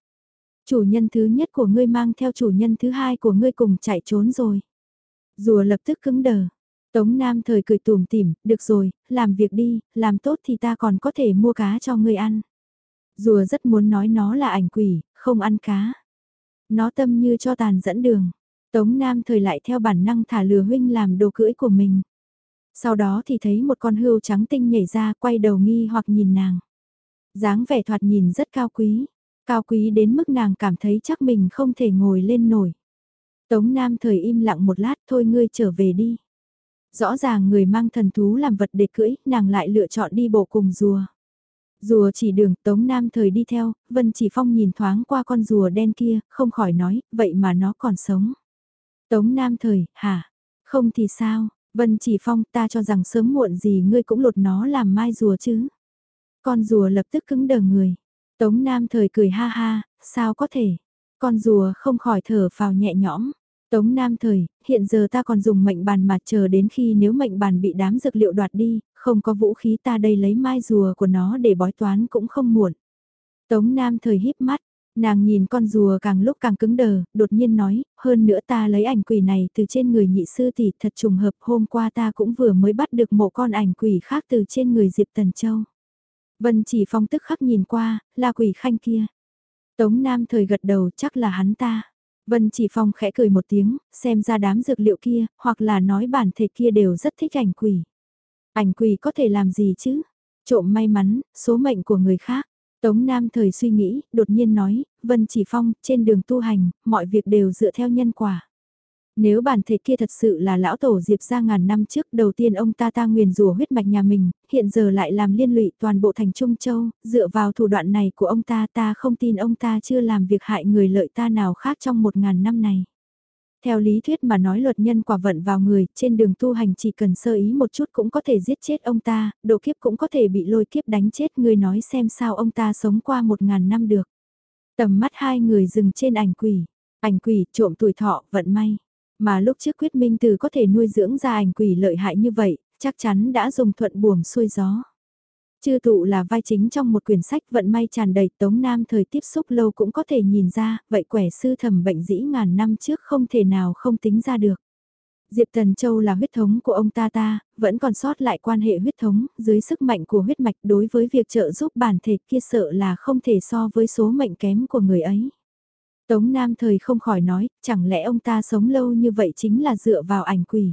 Chủ nhân thứ nhất của ngươi mang theo chủ nhân thứ hai của ngươi cùng chạy trốn rồi. Rùa lập tức cứng đờ. Tống Nam thời cười tùm tìm, được rồi, làm việc đi, làm tốt thì ta còn có thể mua cá cho ngươi ăn. Rùa rất muốn nói nó là ảnh quỷ, không ăn cá. Nó tâm như cho tàn dẫn đường. Tống Nam thời lại theo bản năng thả lừa huynh làm đồ cưỡi của mình. Sau đó thì thấy một con hươu trắng tinh nhảy ra quay đầu nghi hoặc nhìn nàng. dáng vẻ thoạt nhìn rất cao quý, Cao quý đến mức nàng cảm thấy chắc mình không thể ngồi lên nổi. Tống Nam thời im lặng một lát thôi ngươi trở về đi. Rõ ràng người mang thần thú làm vật để cưỡi, nàng lại lựa chọn đi bộ cùng rùa. Rùa chỉ đường Tống Nam thời đi theo, Vân Chỉ Phong nhìn thoáng qua con rùa đen kia, không khỏi nói, vậy mà nó còn sống. Tống Nam thời, hả? Không thì sao? Vân Chỉ Phong ta cho rằng sớm muộn gì ngươi cũng lột nó làm mai rùa chứ. Con rùa lập tức cứng đờ người. Tống Nam thời cười ha ha, sao có thể? Con rùa không khỏi thở vào nhẹ nhõm. Tống Nam thời, hiện giờ ta còn dùng mệnh bàn mà chờ đến khi nếu mệnh bàn bị đám dược liệu đoạt đi, không có vũ khí ta đây lấy mai rùa của nó để bói toán cũng không muộn. Tống Nam thời híp mắt, nàng nhìn con rùa càng lúc càng cứng đờ, đột nhiên nói, hơn nữa ta lấy ảnh quỷ này từ trên người nhị sư tỷ thật trùng hợp hôm qua ta cũng vừa mới bắt được một con ảnh quỷ khác từ trên người Diệp Tần Châu. Vân chỉ phong tức khắc nhìn qua, là quỷ khanh kia. Tống Nam thời gật đầu chắc là hắn ta. Vân chỉ phong khẽ cười một tiếng, xem ra đám dược liệu kia, hoặc là nói bản thể kia đều rất thích ảnh quỷ. Ảnh quỷ có thể làm gì chứ? Trộm may mắn, số mệnh của người khác. Tống Nam thời suy nghĩ, đột nhiên nói, Vân Chỉ Phong, trên đường tu hành, mọi việc đều dựa theo nhân quả. Nếu bản thể kia thật sự là lão tổ Diệp ra ngàn năm trước đầu tiên ông ta ta nguyền rủa huyết mạch nhà mình, hiện giờ lại làm liên lụy toàn bộ thành Trung Châu, dựa vào thủ đoạn này của ông ta ta không tin ông ta chưa làm việc hại người lợi ta nào khác trong một ngàn năm này. Theo lý thuyết mà nói luật nhân quả vận vào người, trên đường tu hành chỉ cần sơ ý một chút cũng có thể giết chết ông ta, độ kiếp cũng có thể bị lôi kiếp đánh chết người nói xem sao ông ta sống qua một ngàn năm được. Tầm mắt hai người dừng trên ảnh quỷ, ảnh quỷ trộm tuổi thọ, vận may. Mà lúc trước quyết minh từ có thể nuôi dưỡng ra ảnh quỷ lợi hại như vậy, chắc chắn đã dùng thuận buồm xuôi gió. Chư tụ là vai chính trong một quyển sách vận may tràn đầy Tống Nam thời tiếp xúc lâu cũng có thể nhìn ra, vậy quẻ sư thẩm bệnh dĩ ngàn năm trước không thể nào không tính ra được. Diệp Tần Châu là huyết thống của ông ta ta, vẫn còn sót lại quan hệ huyết thống, dưới sức mạnh của huyết mạch đối với việc trợ giúp bản thể kia sợ là không thể so với số mệnh kém của người ấy. Tống Nam thời không khỏi nói, chẳng lẽ ông ta sống lâu như vậy chính là dựa vào ảnh quỷ.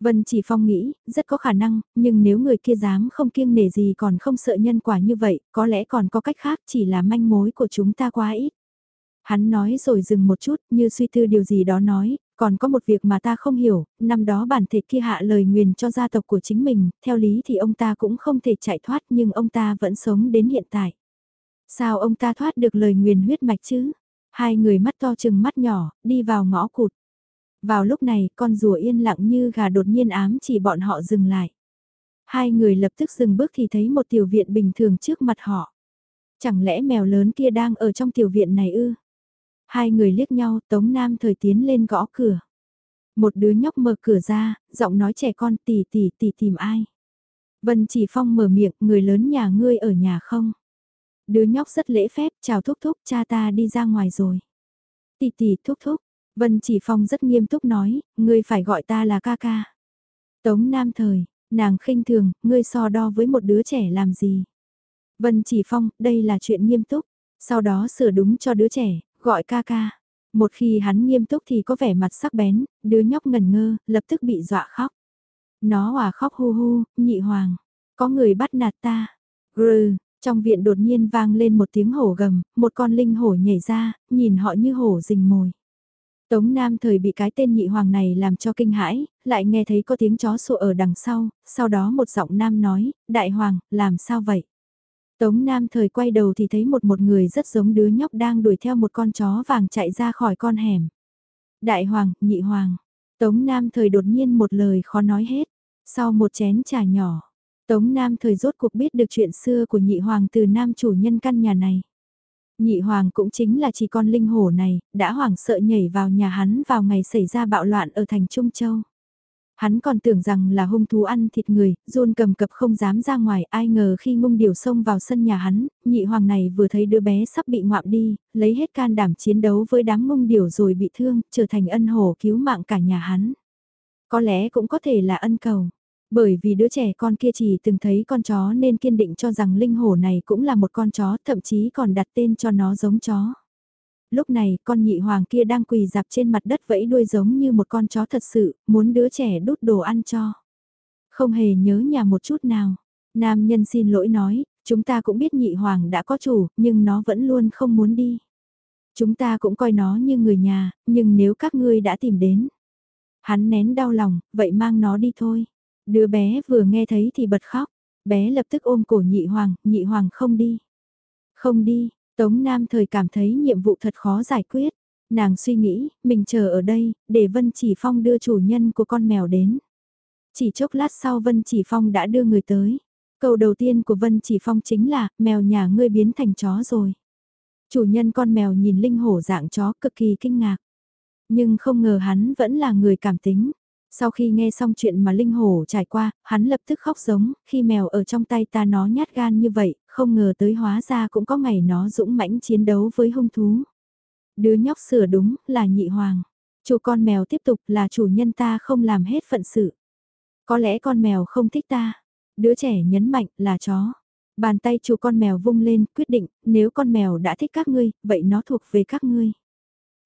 Vân Chỉ Phong nghĩ, rất có khả năng, nhưng nếu người kia dám không kiêng nể gì còn không sợ nhân quả như vậy, có lẽ còn có cách khác chỉ là manh mối của chúng ta quá ít. Hắn nói rồi dừng một chút, như suy tư điều gì đó nói, còn có một việc mà ta không hiểu, năm đó bản thể kia hạ lời nguyền cho gia tộc của chính mình, theo lý thì ông ta cũng không thể chạy thoát nhưng ông ta vẫn sống đến hiện tại. Sao ông ta thoát được lời nguyền huyết mạch chứ? Hai người mắt to chừng mắt nhỏ, đi vào ngõ cụt. Vào lúc này, con rùa yên lặng như gà đột nhiên ám chỉ bọn họ dừng lại. Hai người lập tức dừng bước thì thấy một tiểu viện bình thường trước mặt họ. Chẳng lẽ mèo lớn kia đang ở trong tiểu viện này ư? Hai người liếc nhau, Tống Nam thời tiến lên gõ cửa. Một đứa nhóc mở cửa ra, giọng nói trẻ con tỉ tỉ tỉ tìm ai. Vân chỉ phong mở miệng, người lớn nhà ngươi ở nhà không? Đứa nhóc rất lễ phép, chào thúc thúc, cha ta đi ra ngoài rồi. tì tì thúc thúc, Vân Chỉ Phong rất nghiêm túc nói, ngươi phải gọi ta là ca ca. Tống Nam Thời, nàng khinh thường, ngươi so đo với một đứa trẻ làm gì. Vân Chỉ Phong, đây là chuyện nghiêm túc. Sau đó sửa đúng cho đứa trẻ, gọi ca ca. Một khi hắn nghiêm túc thì có vẻ mặt sắc bén, đứa nhóc ngần ngơ, lập tức bị dọa khóc. Nó hòa khóc hu hu, nhị hoàng. Có người bắt nạt ta. rừ trong viện đột nhiên vang lên một tiếng hổ gầm, một con linh hổ nhảy ra, nhìn họ như hổ rình mồi. Tống Nam thời bị cái tên nhị hoàng này làm cho kinh hãi, lại nghe thấy có tiếng chó sủa ở đằng sau, sau đó một giọng nam nói, đại hoàng, làm sao vậy? Tống Nam thời quay đầu thì thấy một một người rất giống đứa nhóc đang đuổi theo một con chó vàng chạy ra khỏi con hẻm. Đại hoàng, nhị hoàng. Tống Nam thời đột nhiên một lời khó nói hết. Sau một chén trà nhỏ, Tống Nam thời rốt cuộc biết được chuyện xưa của nhị hoàng từ nam chủ nhân căn nhà này. Nhị hoàng cũng chính là chỉ con linh hổ này, đã hoảng sợ nhảy vào nhà hắn vào ngày xảy ra bạo loạn ở thành Trung Châu. Hắn còn tưởng rằng là hung thú ăn thịt người, run cầm cập không dám ra ngoài, ai ngờ khi ngung điều xông vào sân nhà hắn, nhị hoàng này vừa thấy đứa bé sắp bị ngoạm đi, lấy hết can đảm chiến đấu với đám ngung điều rồi bị thương, trở thành ân hổ cứu mạng cả nhà hắn. Có lẽ cũng có thể là ân cầu. Bởi vì đứa trẻ con kia chỉ từng thấy con chó nên kiên định cho rằng linh hổ này cũng là một con chó, thậm chí còn đặt tên cho nó giống chó. Lúc này, con nhị hoàng kia đang quỳ dạp trên mặt đất vẫy đuôi giống như một con chó thật sự, muốn đứa trẻ đút đồ ăn cho. Không hề nhớ nhà một chút nào. Nam nhân xin lỗi nói, chúng ta cũng biết nhị hoàng đã có chủ, nhưng nó vẫn luôn không muốn đi. Chúng ta cũng coi nó như người nhà, nhưng nếu các ngươi đã tìm đến. Hắn nén đau lòng, vậy mang nó đi thôi. Đứa bé vừa nghe thấy thì bật khóc. Bé lập tức ôm cổ nhị hoàng, nhị hoàng không đi. Không đi, Tống Nam thời cảm thấy nhiệm vụ thật khó giải quyết. Nàng suy nghĩ, mình chờ ở đây, để Vân Chỉ Phong đưa chủ nhân của con mèo đến. Chỉ chốc lát sau Vân Chỉ Phong đã đưa người tới. Câu đầu tiên của Vân Chỉ Phong chính là, mèo nhà ngươi biến thành chó rồi. Chủ nhân con mèo nhìn linh hổ dạng chó cực kỳ kinh ngạc. Nhưng không ngờ hắn vẫn là người cảm tính. Sau khi nghe xong chuyện mà Linh Hổ trải qua, hắn lập tức khóc giống, khi mèo ở trong tay ta nó nhát gan như vậy, không ngờ tới hóa ra cũng có ngày nó dũng mãnh chiến đấu với hung thú. Đứa nhóc sửa đúng, là nhị hoàng. Chủ con mèo tiếp tục là chủ nhân ta không làm hết phận sự. Có lẽ con mèo không thích ta. Đứa trẻ nhấn mạnh là chó. Bàn tay chủ con mèo vung lên, quyết định, nếu con mèo đã thích các ngươi, vậy nó thuộc về các ngươi.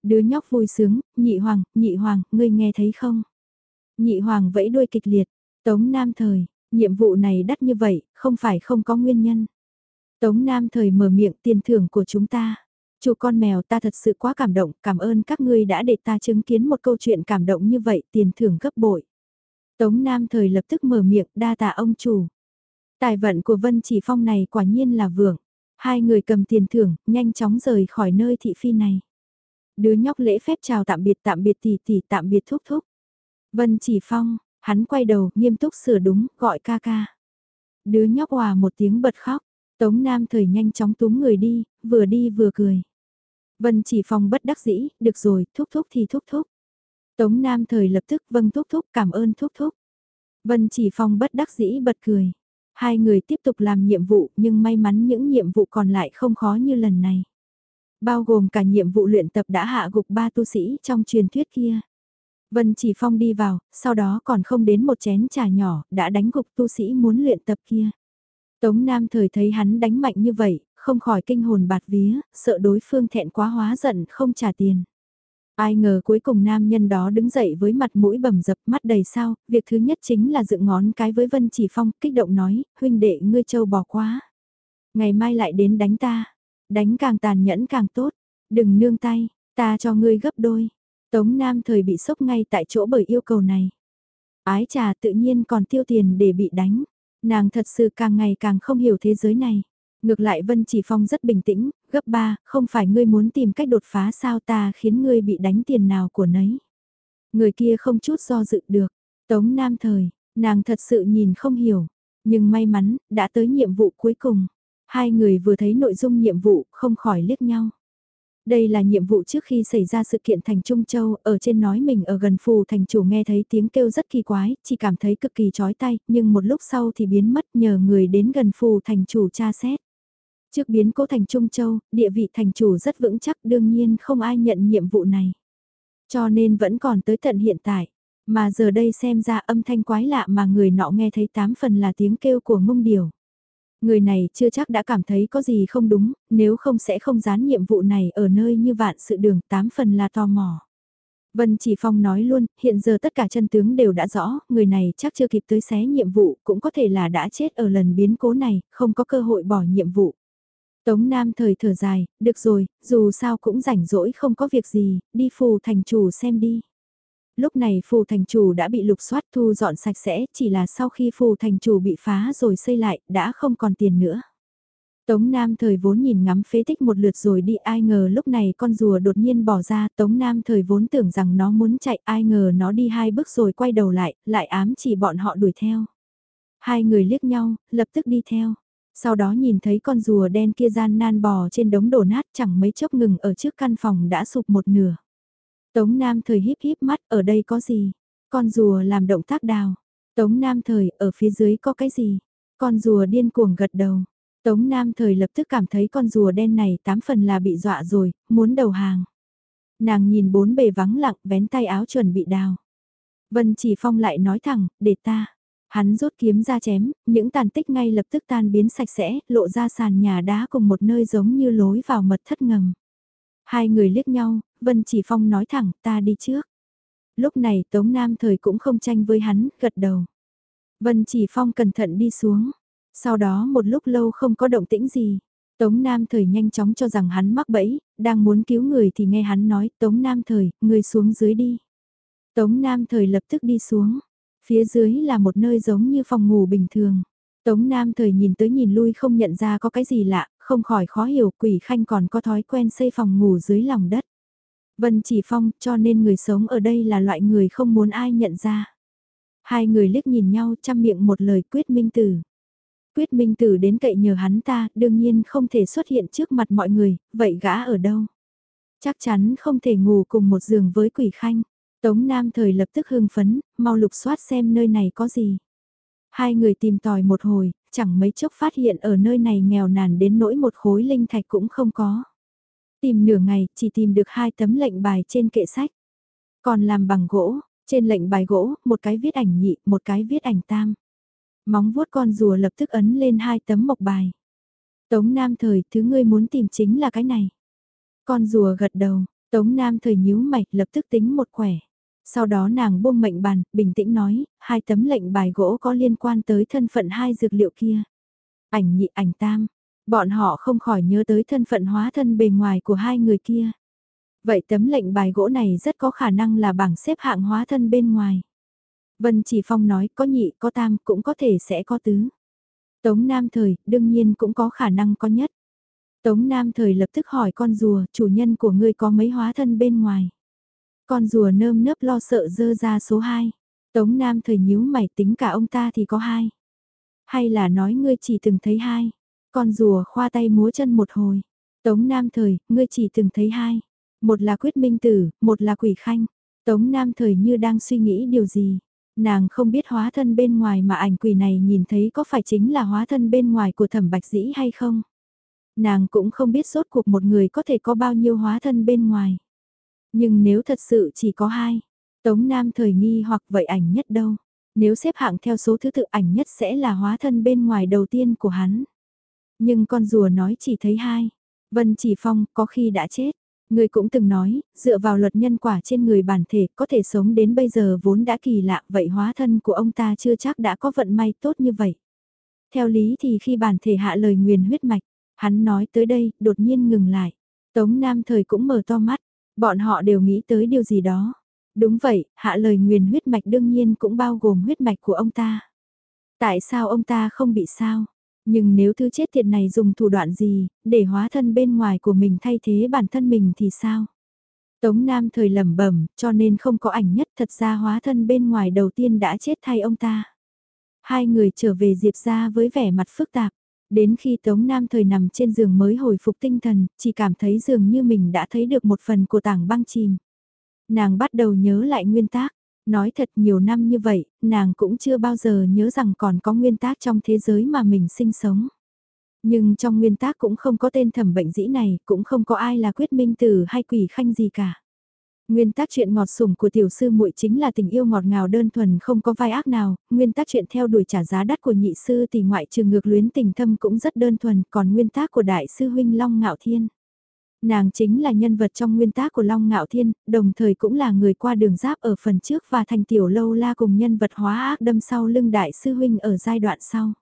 Đứa nhóc vui sướng, nhị hoàng, nhị hoàng, ngươi nghe thấy không? Nhị hoàng vẫy đuôi kịch liệt, Tống Nam Thời, nhiệm vụ này đắt như vậy, không phải không có nguyên nhân. Tống Nam Thời mở miệng tiền thưởng của chúng ta. Chủ con mèo ta thật sự quá cảm động, cảm ơn các ngươi đã để ta chứng kiến một câu chuyện cảm động như vậy, tiền thưởng gấp bội. Tống Nam Thời lập tức mở miệng đa tạ ông chủ. Tài vận của Vân Chỉ Phong này quả nhiên là vượng. Hai người cầm tiền thưởng, nhanh chóng rời khỏi nơi thị phi này. Đứa nhóc lễ phép chào tạm biệt tạm biệt tỷ tỷ tạm biệt thúc thúc. Vân Chỉ Phong, hắn quay đầu, nghiêm túc sửa đúng, gọi ca ca. Đứa nhóc hòa một tiếng bật khóc, Tống Nam thời nhanh chóng túm người đi, vừa đi vừa cười. Vân Chỉ Phong bất đắc dĩ, được rồi, thúc thúc thì thúc thúc. Tống Nam thời lập tức vâng thúc thúc cảm ơn thúc thúc. Vân Chỉ Phong bất đắc dĩ bật cười. Hai người tiếp tục làm nhiệm vụ nhưng may mắn những nhiệm vụ còn lại không khó như lần này. Bao gồm cả nhiệm vụ luyện tập đã hạ gục ba tu sĩ trong truyền thuyết kia. Vân Chỉ Phong đi vào, sau đó còn không đến một chén trà nhỏ, đã đánh gục tu sĩ muốn luyện tập kia. Tống Nam thời thấy hắn đánh mạnh như vậy, không khỏi kinh hồn bạt vía, sợ đối phương thẹn quá hóa giận không trả tiền. Ai ngờ cuối cùng nam nhân đó đứng dậy với mặt mũi bầm dập mắt đầy sao, việc thứ nhất chính là dựng ngón cái với Vân Chỉ Phong, kích động nói, huynh đệ ngươi châu bỏ quá. Ngày mai lại đến đánh ta, đánh càng tàn nhẫn càng tốt, đừng nương tay, ta cho ngươi gấp đôi. Tống Nam thời bị sốc ngay tại chỗ bởi yêu cầu này. Ái trà tự nhiên còn tiêu tiền để bị đánh. Nàng thật sự càng ngày càng không hiểu thế giới này. Ngược lại Vân Chỉ Phong rất bình tĩnh, gấp ba, không phải ngươi muốn tìm cách đột phá sao ta khiến ngươi bị đánh tiền nào của nấy. Người kia không chút do dự được. Tống Nam thời, nàng thật sự nhìn không hiểu. Nhưng may mắn, đã tới nhiệm vụ cuối cùng. Hai người vừa thấy nội dung nhiệm vụ, không khỏi liếc nhau. Đây là nhiệm vụ trước khi xảy ra sự kiện thành Trung Châu, ở trên nói mình ở gần phù thành chủ nghe thấy tiếng kêu rất kỳ quái, chỉ cảm thấy cực kỳ chói tay, nhưng một lúc sau thì biến mất nhờ người đến gần phù thành chủ tra xét. Trước biến cố thành Trung Châu, địa vị thành chủ rất vững chắc đương nhiên không ai nhận nhiệm vụ này. Cho nên vẫn còn tới tận hiện tại. Mà giờ đây xem ra âm thanh quái lạ mà người nọ nghe thấy tám phần là tiếng kêu của mông điều. Người này chưa chắc đã cảm thấy có gì không đúng, nếu không sẽ không dán nhiệm vụ này ở nơi như vạn sự đường tám phần là tò mò. Vân Chỉ Phong nói luôn, hiện giờ tất cả chân tướng đều đã rõ, người này chắc chưa kịp tới xé nhiệm vụ, cũng có thể là đã chết ở lần biến cố này, không có cơ hội bỏ nhiệm vụ. Tống Nam thời thở dài, được rồi, dù sao cũng rảnh rỗi không có việc gì, đi phù thành chủ xem đi lúc này phù thành chủ đã bị lục soát thu dọn sạch sẽ, chỉ là sau khi phù thành chủ bị phá rồi xây lại, đã không còn tiền nữa. Tống Nam thời vốn nhìn ngắm phế tích một lượt rồi đi ai ngờ lúc này con rùa đột nhiên bỏ ra Tống Nam thời vốn tưởng rằng nó muốn chạy ai ngờ nó đi hai bước rồi quay đầu lại, lại ám chỉ bọn họ đuổi theo. Hai người liếc nhau, lập tức đi theo. Sau đó nhìn thấy con rùa đen kia gian nan bò trên đống đổ nát chẳng mấy chốc ngừng ở trước căn phòng đã sụp một nửa. Tống Nam thời híp híp mắt, ở đây có gì? Con rùa làm động tác đào. Tống Nam thời, ở phía dưới có cái gì? Con rùa điên cuồng gật đầu. Tống Nam thời lập tức cảm thấy con rùa đen này tám phần là bị dọa rồi, muốn đầu hàng. Nàng nhìn bốn bề vắng lặng, vén tay áo chuẩn bị đào. Vân Chỉ Phong lại nói thẳng, để ta. Hắn rút kiếm ra chém, những tàn tích ngay lập tức tan biến sạch sẽ, lộ ra sàn nhà đá cùng một nơi giống như lối vào mật thất ngầm. Hai người liếc nhau, Vân Chỉ Phong nói thẳng ta đi trước. Lúc này Tống Nam Thời cũng không tranh với hắn, gật đầu. Vân Chỉ Phong cẩn thận đi xuống. Sau đó một lúc lâu không có động tĩnh gì. Tống Nam Thời nhanh chóng cho rằng hắn mắc bẫy, đang muốn cứu người thì nghe hắn nói Tống Nam Thời, người xuống dưới đi. Tống Nam Thời lập tức đi xuống. Phía dưới là một nơi giống như phòng ngủ bình thường. Tống Nam thời nhìn tới nhìn lui không nhận ra có cái gì lạ, không khỏi khó hiểu quỷ khanh còn có thói quen xây phòng ngủ dưới lòng đất. Vân chỉ phong cho nên người sống ở đây là loại người không muốn ai nhận ra. Hai người liếc nhìn nhau chăm miệng một lời quyết minh tử. Quyết minh tử đến cậy nhờ hắn ta, đương nhiên không thể xuất hiện trước mặt mọi người, vậy gã ở đâu? Chắc chắn không thể ngủ cùng một giường với quỷ khanh. Tống Nam thời lập tức hưng phấn, mau lục soát xem nơi này có gì. Hai người tìm tòi một hồi, chẳng mấy chốc phát hiện ở nơi này nghèo nàn đến nỗi một khối linh thạch cũng không có. Tìm nửa ngày, chỉ tìm được hai tấm lệnh bài trên kệ sách. Còn làm bằng gỗ, trên lệnh bài gỗ, một cái viết ảnh nhị, một cái viết ảnh tam. Móng vuốt con rùa lập tức ấn lên hai tấm mộc bài. Tống Nam thời, thứ ngươi muốn tìm chính là cái này. Con rùa gật đầu, Tống Nam thời nhíu mày, lập tức tính một quẻ. Sau đó nàng buông mệnh bàn, bình tĩnh nói, hai tấm lệnh bài gỗ có liên quan tới thân phận hai dược liệu kia. Ảnh nhị ảnh tam, bọn họ không khỏi nhớ tới thân phận hóa thân bề ngoài của hai người kia. Vậy tấm lệnh bài gỗ này rất có khả năng là bảng xếp hạng hóa thân bên ngoài. Vân Chỉ Phong nói, có nhị, có tam, cũng có thể sẽ có tứ. Tống Nam Thời, đương nhiên cũng có khả năng có nhất. Tống Nam Thời lập tức hỏi con rùa, chủ nhân của ngươi có mấy hóa thân bên ngoài. Con rùa nơm nớp lo sợ dơ ra số 2. Tống Nam Thời nhíu mày, tính cả ông ta thì có hai. Hay là nói ngươi chỉ từng thấy hai. Con rùa khoa tay múa chân một hồi. Tống Nam Thời, ngươi chỉ từng thấy hai. Một là quyết minh tử, một là quỷ khanh. Tống Nam Thời như đang suy nghĩ điều gì. Nàng không biết hóa thân bên ngoài mà ảnh quỷ này nhìn thấy có phải chính là hóa thân bên ngoài của thẩm bạch dĩ hay không. Nàng cũng không biết rốt cuộc một người có thể có bao nhiêu hóa thân bên ngoài. Nhưng nếu thật sự chỉ có hai, Tống Nam thời nghi hoặc vậy ảnh nhất đâu. Nếu xếp hạng theo số thứ tự ảnh nhất sẽ là hóa thân bên ngoài đầu tiên của hắn. Nhưng con rùa nói chỉ thấy hai. Vân Chỉ Phong có khi đã chết. Người cũng từng nói, dựa vào luật nhân quả trên người bản thể có thể sống đến bây giờ vốn đã kỳ lạ vậy hóa thân của ông ta chưa chắc đã có vận may tốt như vậy. Theo lý thì khi bản thể hạ lời nguyền huyết mạch, hắn nói tới đây đột nhiên ngừng lại. Tống Nam thời cũng mở to mắt, bọn họ đều nghĩ tới điều gì đó. Đúng vậy, hạ lời nguyền huyết mạch đương nhiên cũng bao gồm huyết mạch của ông ta. Tại sao ông ta không bị sao? Nhưng nếu thứ chết tiệt này dùng thủ đoạn gì, để hóa thân bên ngoài của mình thay thế bản thân mình thì sao? Tống Nam thời lẩm bẩm, cho nên không có ảnh nhất thật ra hóa thân bên ngoài đầu tiên đã chết thay ông ta. Hai người trở về Diệp ra với vẻ mặt phức tạp. Đến khi Tống Nam thời nằm trên giường mới hồi phục tinh thần, chỉ cảm thấy dường như mình đã thấy được một phần của tảng băng chìm. Nàng bắt đầu nhớ lại nguyên tác, Nói thật nhiều năm như vậy, nàng cũng chưa bao giờ nhớ rằng còn có nguyên tác trong thế giới mà mình sinh sống. Nhưng trong nguyên tác cũng không có tên thẩm bệnh dĩ này, cũng không có ai là quyết minh tử hay quỷ khanh gì cả. Nguyên tác chuyện ngọt sủng của tiểu sư muội chính là tình yêu ngọt ngào đơn thuần không có vai ác nào, nguyên tác chuyện theo đuổi trả giá đắt của nhị sư thì ngoại trừ ngược luyến tình thâm cũng rất đơn thuần, còn nguyên tác của đại sư huynh Long Ngạo Thiên. Nàng chính là nhân vật trong nguyên tác của Long Ngạo Thiên, đồng thời cũng là người qua đường giáp ở phần trước và thành tiểu lâu la cùng nhân vật hóa ác đâm sau lưng đại sư huynh ở giai đoạn sau.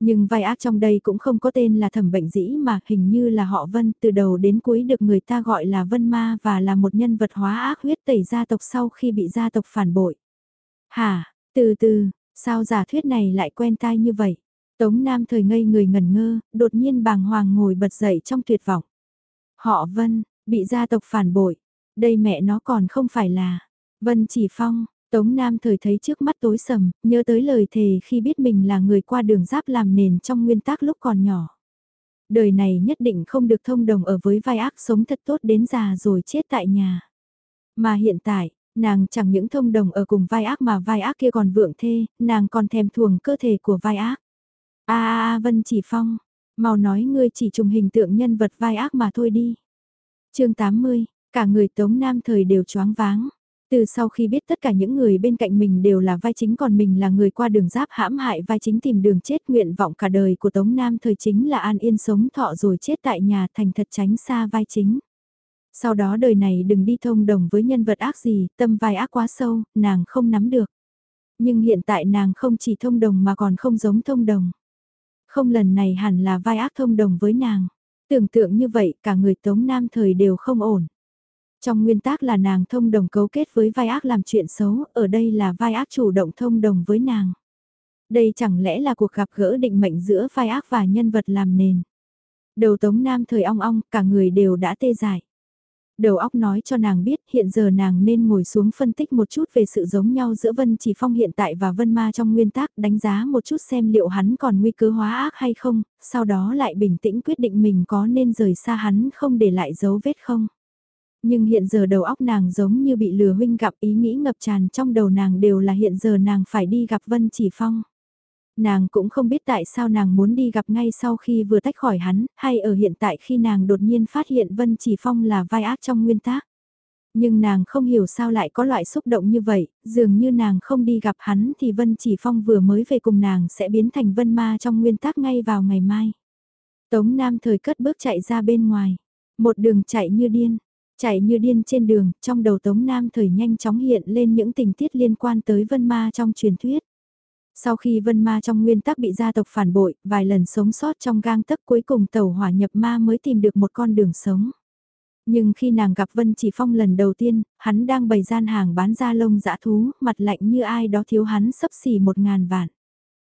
Nhưng vai ác trong đây cũng không có tên là thẩm bệnh dĩ mà hình như là họ Vân từ đầu đến cuối được người ta gọi là Vân Ma và là một nhân vật hóa ác huyết tẩy gia tộc sau khi bị gia tộc phản bội. Hả, từ từ, sao giả thuyết này lại quen tai như vậy? Tống Nam thời ngây người ngẩn ngơ, đột nhiên bàng hoàng ngồi bật dậy trong tuyệt vọng. Họ Vân, bị gia tộc phản bội. Đây mẹ nó còn không phải là. Vân chỉ phong, Tống Nam thời thấy trước mắt tối sầm, nhớ tới lời thề khi biết mình là người qua đường giáp làm nền trong nguyên tắc lúc còn nhỏ. Đời này nhất định không được thông đồng ở với vai ác sống thật tốt đến già rồi chết tại nhà. Mà hiện tại, nàng chẳng những thông đồng ở cùng vai ác mà vai ác kia còn vượng thê, nàng còn thèm thuồng cơ thể của vai ác. a a a Vân Chỉ Phong, Mau nói ngươi chỉ trùng hình tượng nhân vật vai ác mà thôi đi. chương 80, cả người Tống Nam thời đều choáng váng. Từ sau khi biết tất cả những người bên cạnh mình đều là vai chính còn mình là người qua đường giáp hãm hại vai chính tìm đường chết nguyện vọng cả đời của Tống Nam thời chính là an yên sống thọ rồi chết tại nhà thành thật tránh xa vai chính. Sau đó đời này đừng đi thông đồng với nhân vật ác gì, tâm vai ác quá sâu, nàng không nắm được. Nhưng hiện tại nàng không chỉ thông đồng mà còn không giống thông đồng. Không lần này hẳn là vai ác thông đồng với nàng. Tưởng tượng như vậy cả người Tống Nam thời đều không ổn. Trong nguyên tắc là nàng thông đồng cấu kết với vai ác làm chuyện xấu, ở đây là vai ác chủ động thông đồng với nàng. Đây chẳng lẽ là cuộc gặp gỡ định mệnh giữa vai ác và nhân vật làm nền. Đầu tống nam thời ong ong, cả người đều đã tê dại. Đầu óc nói cho nàng biết hiện giờ nàng nên ngồi xuống phân tích một chút về sự giống nhau giữa Vân Chỉ Phong hiện tại và Vân Ma trong nguyên tắc đánh giá một chút xem liệu hắn còn nguy cơ hóa ác hay không, sau đó lại bình tĩnh quyết định mình có nên rời xa hắn không để lại dấu vết không. Nhưng hiện giờ đầu óc nàng giống như bị lừa huynh gặp ý nghĩ ngập tràn trong đầu nàng đều là hiện giờ nàng phải đi gặp Vân Chỉ Phong. Nàng cũng không biết tại sao nàng muốn đi gặp ngay sau khi vừa tách khỏi hắn, hay ở hiện tại khi nàng đột nhiên phát hiện Vân Chỉ Phong là vai ác trong nguyên tác. Nhưng nàng không hiểu sao lại có loại xúc động như vậy, dường như nàng không đi gặp hắn thì Vân Chỉ Phong vừa mới về cùng nàng sẽ biến thành Vân Ma trong nguyên tác ngay vào ngày mai. Tống Nam thời cất bước chạy ra bên ngoài, một đường chạy như điên, chạy như điên trên đường, trong đầu Tống Nam thời nhanh chóng hiện lên những tình tiết liên quan tới Vân Ma trong truyền thuyết. Sau khi Vân Ma trong nguyên tắc bị gia tộc phản bội, vài lần sống sót trong gang tấc cuối cùng tàu hỏa nhập ma mới tìm được một con đường sống. Nhưng khi nàng gặp Vân Chỉ Phong lần đầu tiên, hắn đang bày gian hàng bán da lông dã thú, mặt lạnh như ai đó thiếu hắn sấp xỉ một ngàn vạn.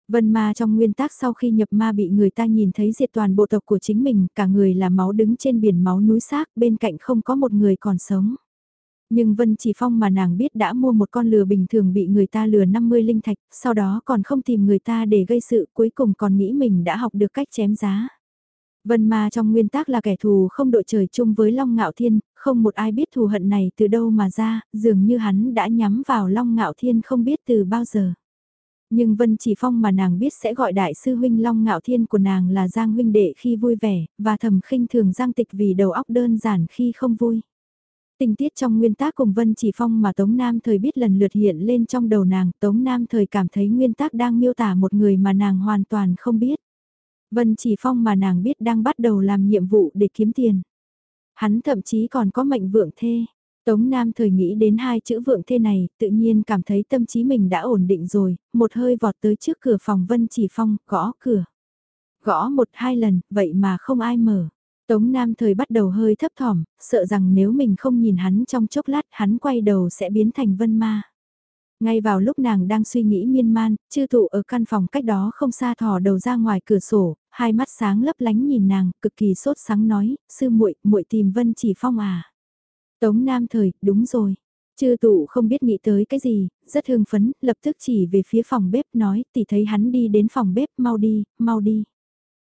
Vân ma trong nguyên tắc sau khi nhập ma bị người ta nhìn thấy diệt toàn bộ tộc của chính mình, cả người là máu đứng trên biển máu núi xác, bên cạnh không có một người còn sống. Nhưng Vân Chỉ Phong mà nàng biết đã mua một con lừa bình thường bị người ta lừa 50 linh thạch, sau đó còn không tìm người ta để gây sự cuối cùng còn nghĩ mình đã học được cách chém giá. Vân Ma trong nguyên tắc là kẻ thù không đội trời chung với Long Ngạo Thiên, không một ai biết thù hận này từ đâu mà ra, dường như hắn đã nhắm vào Long Ngạo Thiên không biết từ bao giờ. Nhưng Vân Chỉ Phong mà nàng biết sẽ gọi đại sư huynh Long Ngạo Thiên của nàng là Giang huynh đệ khi vui vẻ, và thầm khinh thường Giang Tịch vì đầu óc đơn giản khi không vui. Tình tiết trong nguyên tác cùng Vân Chỉ Phong mà Tống Nam thời biết lần lượt hiện lên trong đầu nàng, Tống Nam thời cảm thấy nguyên tác đang miêu tả một người mà nàng hoàn toàn không biết. Vân Chỉ Phong mà nàng biết đang bắt đầu làm nhiệm vụ để kiếm tiền. Hắn thậm chí còn có mệnh vượng thê. Tống Nam thời nghĩ đến hai chữ vượng thê này, tự nhiên cảm thấy tâm trí mình đã ổn định rồi, một hơi vọt tới trước cửa phòng Vân Chỉ Phong, gõ cửa. Gõ một hai lần, vậy mà không ai mở. Tống Nam thời bắt đầu hơi thấp thỏm, sợ rằng nếu mình không nhìn hắn trong chốc lát hắn quay đầu sẽ biến thành vân ma. Ngay vào lúc nàng đang suy nghĩ miên man, chư tụ ở căn phòng cách đó không xa thò đầu ra ngoài cửa sổ, hai mắt sáng lấp lánh nhìn nàng, cực kỳ sốt sáng nói, sư muội, muội tìm Vân Chỉ Phong à. Tống Nam thời, đúng rồi. Chư tụ không biết nghĩ tới cái gì, rất hưng phấn, lập tức chỉ về phía phòng bếp nói, tỷ thấy hắn đi đến phòng bếp, mau đi, mau đi.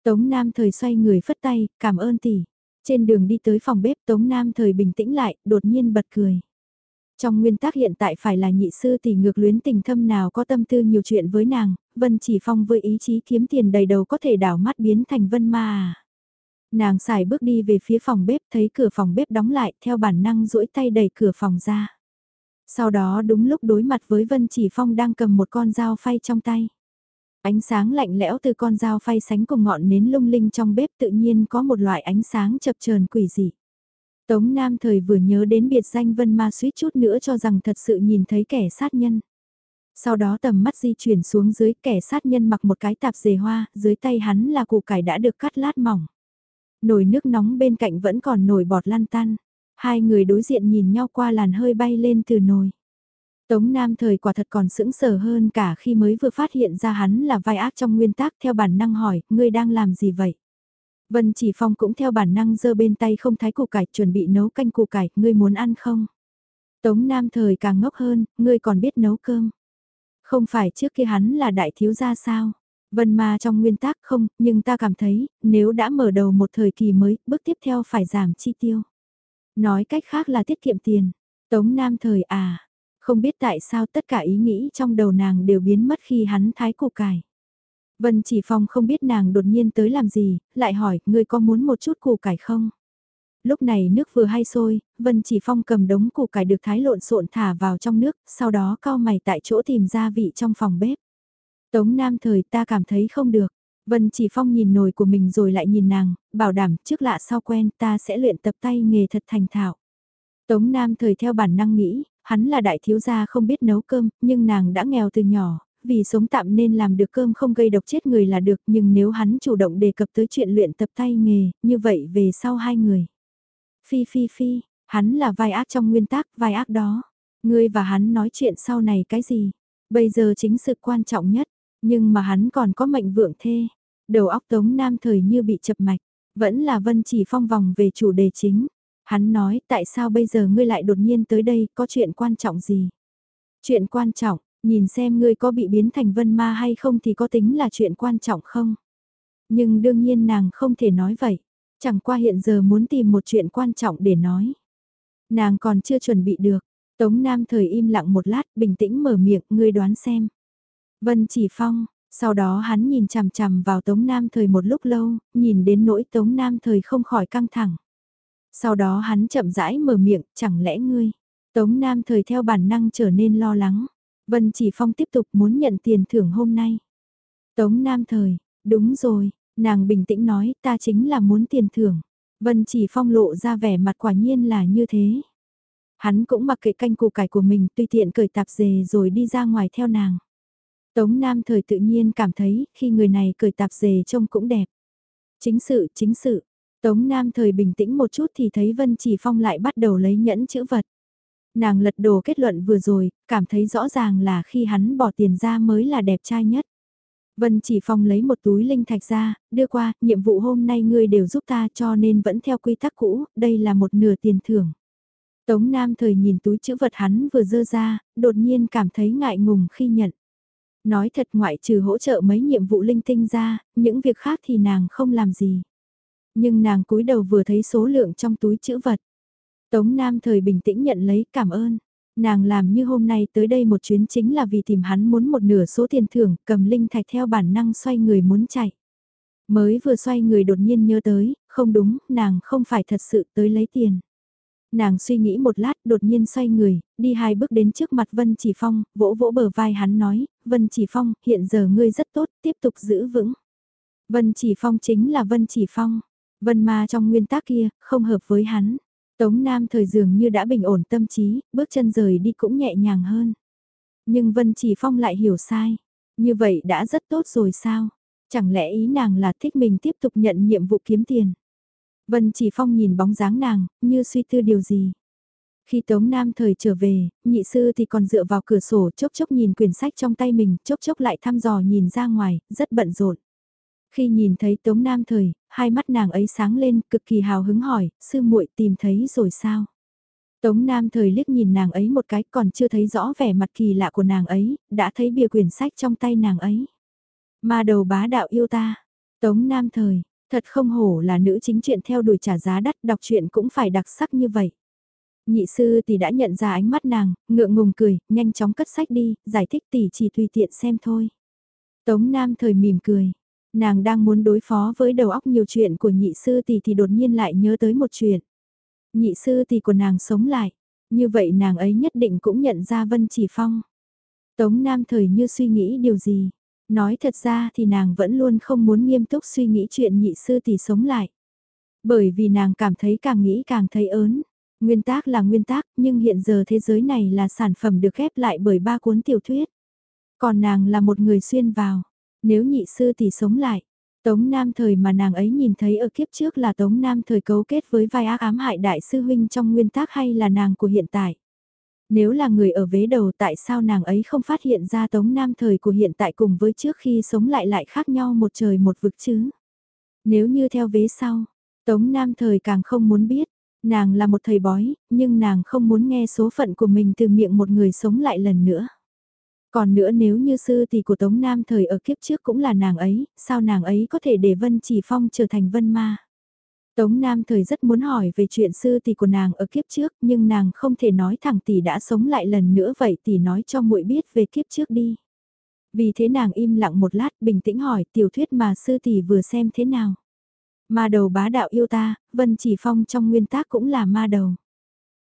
Tống Nam thời xoay người phất tay, cảm ơn tỷ. Trên đường đi tới phòng bếp Tống Nam thời bình tĩnh lại, đột nhiên bật cười. Trong nguyên tắc hiện tại phải là nhị sư tỷ ngược luyến tình thâm nào có tâm tư nhiều chuyện với nàng, Vân chỉ phong với ý chí kiếm tiền đầy đầu có thể đảo mắt biến thành Vân ma à. Nàng xài bước đi về phía phòng bếp thấy cửa phòng bếp đóng lại theo bản năng duỗi tay đẩy cửa phòng ra. Sau đó đúng lúc đối mặt với Vân Chỉ Phong đang cầm một con dao phay trong tay. Ánh sáng lạnh lẽo từ con dao phay sánh cùng ngọn nến lung linh trong bếp tự nhiên có một loại ánh sáng chập chờn quỷ dị. Tống Nam thời vừa nhớ đến biệt danh Vân Ma suýt chút nữa cho rằng thật sự nhìn thấy kẻ sát nhân. Sau đó tầm mắt di chuyển xuống dưới kẻ sát nhân mặc một cái tạp dề hoa, dưới tay hắn là củ cải đã được cắt lát mỏng. Nồi nước nóng bên cạnh vẫn còn nổi bọt lan tan. Hai người đối diện nhìn nhau qua làn hơi bay lên từ nồi. Tống Nam thời quả thật còn sững sờ hơn cả khi mới vừa phát hiện ra hắn là vai ác trong nguyên tắc theo bản năng hỏi, ngươi đang làm gì vậy? Vân Chỉ Phong cũng theo bản năng giơ bên tay không thái củ cải chuẩn bị nấu canh củ cải, ngươi muốn ăn không? Tống Nam thời càng ngốc hơn, ngươi còn biết nấu cơm. Không phải trước kia hắn là đại thiếu gia sao? Vân ma trong nguyên tắc không, nhưng ta cảm thấy, nếu đã mở đầu một thời kỳ mới, bước tiếp theo phải giảm chi tiêu. Nói cách khác là tiết kiệm tiền. Tống Nam thời à, không biết tại sao tất cả ý nghĩ trong đầu nàng đều biến mất khi hắn thái củ cải. Vân Chỉ Phong không biết nàng đột nhiên tới làm gì, lại hỏi, ngươi có muốn một chút củ cải không? Lúc này nước vừa hay sôi, Vân Chỉ Phong cầm đống củ cải được thái lộn xộn thả vào trong nước, sau đó cao mày tại chỗ tìm gia vị trong phòng bếp. Tống Nam thời ta cảm thấy không được. Vân Chỉ Phong nhìn nồi của mình rồi lại nhìn nàng, bảo đảm trước lạ sau quen ta sẽ luyện tập tay nghề thật thành thạo. Tống Nam thời theo bản năng nghĩ, hắn là đại thiếu gia không biết nấu cơm, nhưng nàng đã nghèo từ nhỏ, vì sống tạm nên làm được cơm không gây độc chết người là được, nhưng nếu hắn chủ động đề cập tới chuyện luyện tập tay nghề, như vậy về sau hai người. Phi phi phi, hắn là vai ác trong nguyên tắc, vai ác đó. Ngươi và hắn nói chuyện sau này cái gì? Bây giờ chính sự quan trọng nhất. Nhưng mà hắn còn có mệnh vượng thê. Đầu óc Tống Nam thời như bị chập mạch. Vẫn là Vân chỉ phong vòng về chủ đề chính. Hắn nói tại sao bây giờ ngươi lại đột nhiên tới đây có chuyện quan trọng gì? Chuyện quan trọng, nhìn xem ngươi có bị biến thành vân ma hay không thì có tính là chuyện quan trọng không? Nhưng đương nhiên nàng không thể nói vậy. Chẳng qua hiện giờ muốn tìm một chuyện quan trọng để nói. Nàng còn chưa chuẩn bị được. Tống Nam thời im lặng một lát, bình tĩnh mở miệng, ngươi đoán xem. Vân chỉ phong, sau đó hắn nhìn chằm chằm vào Tống Nam thời một lúc lâu, nhìn đến nỗi Tống Nam thời không khỏi căng thẳng. Sau đó hắn chậm rãi mở miệng, chẳng lẽ ngươi. Tống Nam thời theo bản năng trở nên lo lắng. Vân chỉ phong tiếp tục muốn nhận tiền thưởng hôm nay. Tống Nam thời, đúng rồi, nàng bình tĩnh nói ta chính là muốn tiền thưởng. Vân chỉ phong lộ ra vẻ mặt quả nhiên là như thế. Hắn cũng mặc kệ canh củ cải của mình tùy tiện cởi tạp dề rồi đi ra ngoài theo nàng. Tống Nam thời tự nhiên cảm thấy khi người này cởi tạp dề trông cũng đẹp. Chính sự, chính sự. Tống Nam thời bình tĩnh một chút thì thấy Vân Chỉ Phong lại bắt đầu lấy nhẫn chữ vật. Nàng lật đồ kết luận vừa rồi, cảm thấy rõ ràng là khi hắn bỏ tiền ra mới là đẹp trai nhất. Vân Chỉ Phong lấy một túi linh thạch ra, đưa qua, nhiệm vụ hôm nay ngươi đều giúp ta cho nên vẫn theo quy tắc cũ, đây là một nửa tiền thưởng. Tống Nam thời nhìn túi chữ vật hắn vừa dơ ra, đột nhiên cảm thấy ngại ngùng khi nhận. Nói thật ngoại trừ hỗ trợ mấy nhiệm vụ linh tinh ra, những việc khác thì nàng không làm gì. Nhưng nàng cúi đầu vừa thấy số lượng trong túi chữ vật. Tống Nam thời bình tĩnh nhận lấy cảm ơn. Nàng làm như hôm nay tới đây một chuyến chính là vì tìm hắn muốn một nửa số tiền thưởng, cầm linh thạch theo bản năng xoay người muốn chạy. Mới vừa xoay người đột nhiên nhớ tới, không đúng, nàng không phải thật sự tới lấy tiền. Nàng suy nghĩ một lát đột nhiên xoay người, đi hai bước đến trước mặt Vân Chỉ Phong, vỗ vỗ bờ vai hắn nói, Vân Chỉ Phong, hiện giờ ngươi rất tốt, tiếp tục giữ vững. Vân Chỉ Phong chính là Vân Chỉ Phong, Vân Ma trong nguyên tắc kia, không hợp với hắn. Tống Nam thời dường như đã bình ổn tâm trí, bước chân rời đi cũng nhẹ nhàng hơn. Nhưng Vân Chỉ Phong lại hiểu sai. Như vậy đã rất tốt rồi sao? Chẳng lẽ ý nàng là thích mình tiếp tục nhận nhiệm vụ kiếm tiền? Vân Chỉ Phong nhìn bóng dáng nàng, như suy tư điều gì. Khi Tống Nam thời trở về, nhị sư thì còn dựa vào cửa sổ chốc chốc nhìn quyển sách trong tay mình, chốc chốc lại thăm dò nhìn ra ngoài, rất bận rộn. Khi nhìn thấy Tống Nam thời, hai mắt nàng ấy sáng lên, cực kỳ hào hứng hỏi, sư muội tìm thấy rồi sao? Tống Nam thời liếc nhìn nàng ấy một cái còn chưa thấy rõ vẻ mặt kỳ lạ của nàng ấy, đã thấy bìa quyển sách trong tay nàng ấy. Mà đầu bá đạo yêu ta. Tống Nam thời, thật không hổ là nữ chính truyện theo đuổi trả giá đắt đọc truyện cũng phải đặc sắc như vậy. Nhị sư thì đã nhận ra ánh mắt nàng, ngượng ngùng cười, nhanh chóng cất sách đi, giải thích tỷ chỉ tùy tiện xem thôi. Tống Nam thời mỉm cười, Nàng đang muốn đối phó với đầu óc nhiều chuyện của nhị sư tỷ thì đột nhiên lại nhớ tới một chuyện. Nhị sư tỷ của nàng sống lại, như vậy nàng ấy nhất định cũng nhận ra Vân Chỉ Phong. Tống Nam thời như suy nghĩ điều gì. Nói thật ra thì nàng vẫn luôn không muốn nghiêm túc suy nghĩ chuyện nhị sư tỷ sống lại. Bởi vì nàng cảm thấy càng nghĩ càng thấy ớn. Nguyên tác là nguyên tác, nhưng hiện giờ thế giới này là sản phẩm được ghép lại bởi ba cuốn tiểu thuyết. Còn nàng là một người xuyên vào. Nếu nhị sư tỷ sống lại, Tống Nam thời mà nàng ấy nhìn thấy ở kiếp trước là Tống Nam thời cấu kết với vai ác ám hại đại sư huynh trong nguyên tác hay là nàng của hiện tại. Nếu là người ở vế đầu tại sao nàng ấy không phát hiện ra Tống Nam thời của hiện tại cùng với trước khi sống lại lại khác nhau một trời một vực chứ. Nếu như theo vế sau, Tống Nam thời càng không muốn biết, nàng là một thầy bói, nhưng nàng không muốn nghe số phận của mình từ miệng một người sống lại lần nữa. Còn nữa nếu như sư tỷ của Tống Nam thời ở kiếp trước cũng là nàng ấy, sao nàng ấy có thể để Vân Chỉ Phong trở thành Vân Ma? Tống Nam thời rất muốn hỏi về chuyện sư tỷ của nàng ở kiếp trước, nhưng nàng không thể nói thẳng tỷ đã sống lại lần nữa vậy tỷ nói cho muội biết về kiếp trước đi. Vì thế nàng im lặng một lát bình tĩnh hỏi tiểu thuyết mà sư tỷ vừa xem thế nào. Ma đầu bá đạo yêu ta, Vân Chỉ Phong trong nguyên tác cũng là ma đầu.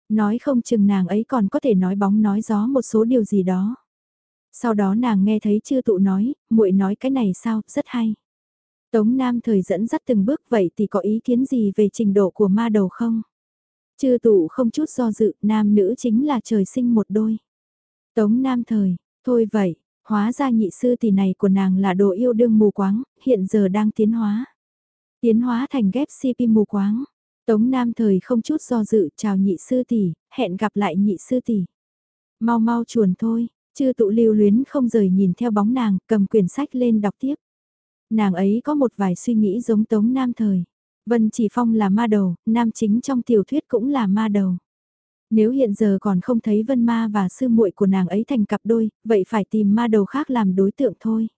Nói không chừng nàng ấy còn có thể nói bóng nói gió một số điều gì đó. Sau đó nàng nghe thấy chư tụ nói, muội nói cái này sao, rất hay. Tống Nam thời dẫn dắt từng bước vậy thì có ý kiến gì về trình độ của ma đầu không? Chư tụ không chút do dự, nam nữ chính là trời sinh một đôi. Tống Nam thời, thôi vậy, hóa ra nhị sư tỷ này của nàng là đồ yêu đương mù quáng, hiện giờ đang tiến hóa. Tiến hóa thành ghép CP mù quáng. Tống Nam thời không chút do dự, chào nhị sư tỷ, hẹn gặp lại nhị sư tỷ. Mau mau chuồn thôi, Chư tụ lưu luyến không rời nhìn theo bóng nàng, cầm quyển sách lên đọc tiếp. Nàng ấy có một vài suy nghĩ giống Tống Nam thời. Vân Chỉ Phong là ma đầu, nam chính trong tiểu thuyết cũng là ma đầu. Nếu hiện giờ còn không thấy Vân Ma và sư muội của nàng ấy thành cặp đôi, vậy phải tìm ma đầu khác làm đối tượng thôi.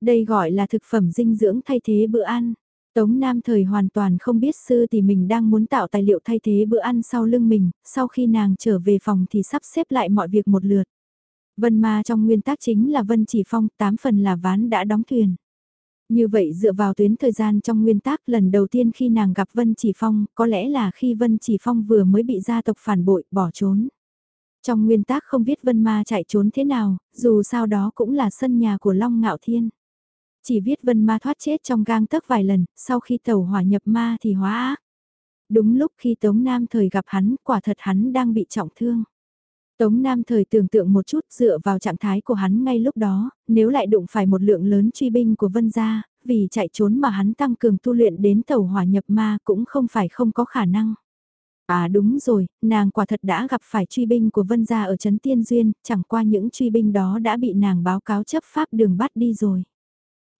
Đây gọi là thực phẩm dinh dưỡng thay thế bữa ăn. Tống Nam thời hoàn toàn không biết sư thì mình đang muốn tạo tài liệu thay thế bữa ăn sau lưng mình, sau khi nàng trở về phòng thì sắp xếp lại mọi việc một lượt. Vân ma trong nguyên tắc chính là Vân Chỉ Phong, tám phần là ván đã đóng thuyền. Như vậy dựa vào tuyến thời gian trong nguyên tắc lần đầu tiên khi nàng gặp Vân Chỉ Phong, có lẽ là khi Vân Chỉ Phong vừa mới bị gia tộc phản bội, bỏ trốn. Trong nguyên tắc không biết Vân Ma chạy trốn thế nào, dù sao đó cũng là sân nhà của Long Ngạo Thiên. Chỉ viết Vân Ma thoát chết trong gang tấc vài lần, sau khi tàu hỏa nhập ma thì hóa ác. Đúng lúc khi Tống Nam thời gặp hắn, quả thật hắn đang bị trọng thương. Tống Nam thời tưởng tượng một chút dựa vào trạng thái của hắn ngay lúc đó, nếu lại đụng phải một lượng lớn truy binh của Vân Gia, vì chạy trốn mà hắn tăng cường tu luyện đến tàu hỏa nhập ma cũng không phải không có khả năng. À đúng rồi, nàng quả thật đã gặp phải truy binh của Vân Gia ở Trấn Tiên Duyên, chẳng qua những truy binh đó đã bị nàng báo cáo chấp pháp đường bắt đi rồi.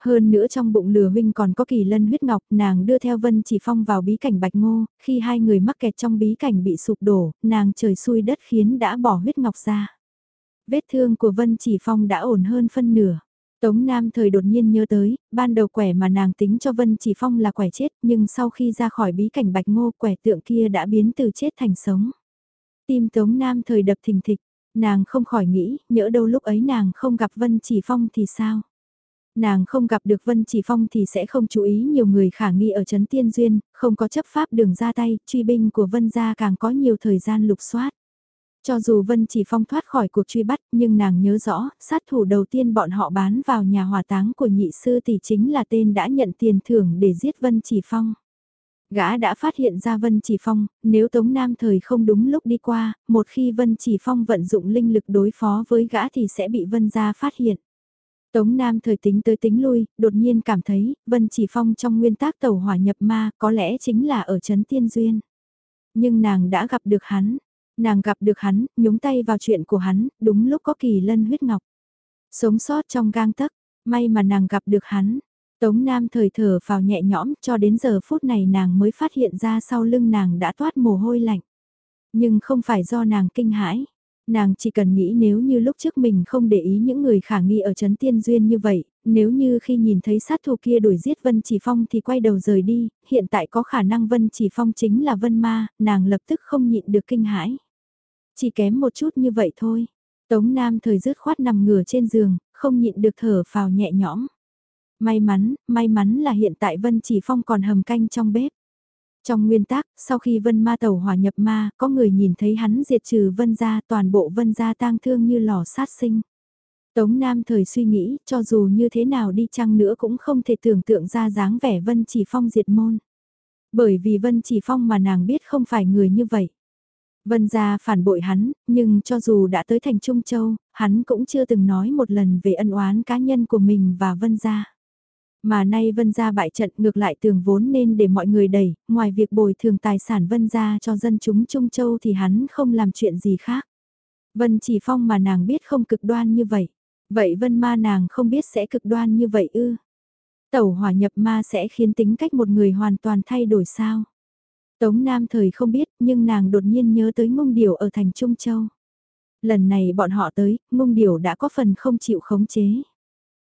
Hơn nữa trong bụng lừa huynh còn có kỳ lân huyết ngọc, nàng đưa theo Vân Chỉ Phong vào bí cảnh Bạch Ngô, khi hai người mắc kẹt trong bí cảnh bị sụp đổ, nàng trời xui đất khiến đã bỏ huyết ngọc ra. Vết thương của Vân Chỉ Phong đã ổn hơn phân nửa. Tống Nam thời đột nhiên nhớ tới, ban đầu quẻ mà nàng tính cho Vân Chỉ Phong là quẻ chết, nhưng sau khi ra khỏi bí cảnh Bạch Ngô quẻ tượng kia đã biến từ chết thành sống. Tim Tống Nam thời đập thình thịch, nàng không khỏi nghĩ, nhỡ đâu lúc ấy nàng không gặp Vân Chỉ Phong thì sao? Nàng không gặp được Vân Chỉ Phong thì sẽ không chú ý nhiều người khả nghi ở Trấn Tiên Duyên, không có chấp pháp đường ra tay, truy binh của Vân gia càng có nhiều thời gian lục soát. Cho dù Vân Chỉ Phong thoát khỏi cuộc truy bắt nhưng nàng nhớ rõ, sát thủ đầu tiên bọn họ bán vào nhà hỏa táng của nhị sư tỷ chính là tên đã nhận tiền thưởng để giết Vân Chỉ Phong. Gã đã phát hiện ra Vân Chỉ Phong, nếu Tống Nam thời không đúng lúc đi qua, một khi Vân Chỉ Phong vận dụng linh lực đối phó với gã thì sẽ bị Vân gia phát hiện. Tống Nam thời tính tới tính lui, đột nhiên cảm thấy, Vân Chỉ Phong trong nguyên tác tàu hỏa nhập ma có lẽ chính là ở Trấn Tiên Duyên. Nhưng nàng đã gặp được hắn, nàng gặp được hắn, nhúng tay vào chuyện của hắn, đúng lúc có kỳ lân huyết ngọc. Sống sót trong gang tấc, may mà nàng gặp được hắn. Tống Nam thời thở vào nhẹ nhõm cho đến giờ phút này nàng mới phát hiện ra sau lưng nàng đã toát mồ hôi lạnh. Nhưng không phải do nàng kinh hãi, Nàng chỉ cần nghĩ nếu như lúc trước mình không để ý những người khả nghi ở Trấn Tiên Duyên như vậy, nếu như khi nhìn thấy sát thủ kia đuổi giết Vân Chỉ Phong thì quay đầu rời đi, hiện tại có khả năng Vân Chỉ Phong chính là Vân Ma, nàng lập tức không nhịn được kinh hãi. Chỉ kém một chút như vậy thôi. Tống Nam thời dứt khoát nằm ngửa trên giường, không nhịn được thở phào nhẹ nhõm. May mắn, may mắn là hiện tại Vân Chỉ Phong còn hầm canh trong bếp. Trong nguyên tắc, sau khi vân ma tàu hòa nhập ma, có người nhìn thấy hắn diệt trừ vân gia toàn bộ vân gia tang thương như lò sát sinh. Tống Nam thời suy nghĩ, cho dù như thế nào đi chăng nữa cũng không thể tưởng tượng ra dáng vẻ Vân Chỉ Phong diệt môn. Bởi vì Vân Chỉ Phong mà nàng biết không phải người như vậy. Vân gia phản bội hắn, nhưng cho dù đã tới thành Trung Châu, hắn cũng chưa từng nói một lần về ân oán cá nhân của mình và Vân gia. Mà nay Vân Gia bại trận ngược lại tường vốn nên để mọi người đẩy, ngoài việc bồi thường tài sản Vân Gia cho dân chúng Trung Châu thì hắn không làm chuyện gì khác. Vân chỉ phong mà nàng biết không cực đoan như vậy. Vậy Vân ma nàng không biết sẽ cực đoan như vậy ư. Tẩu hỏa nhập ma sẽ khiến tính cách một người hoàn toàn thay đổi sao. Tống Nam thời không biết nhưng nàng đột nhiên nhớ tới ngung điểu ở thành Trung Châu. Lần này bọn họ tới, ngung điểu đã có phần không chịu khống chế.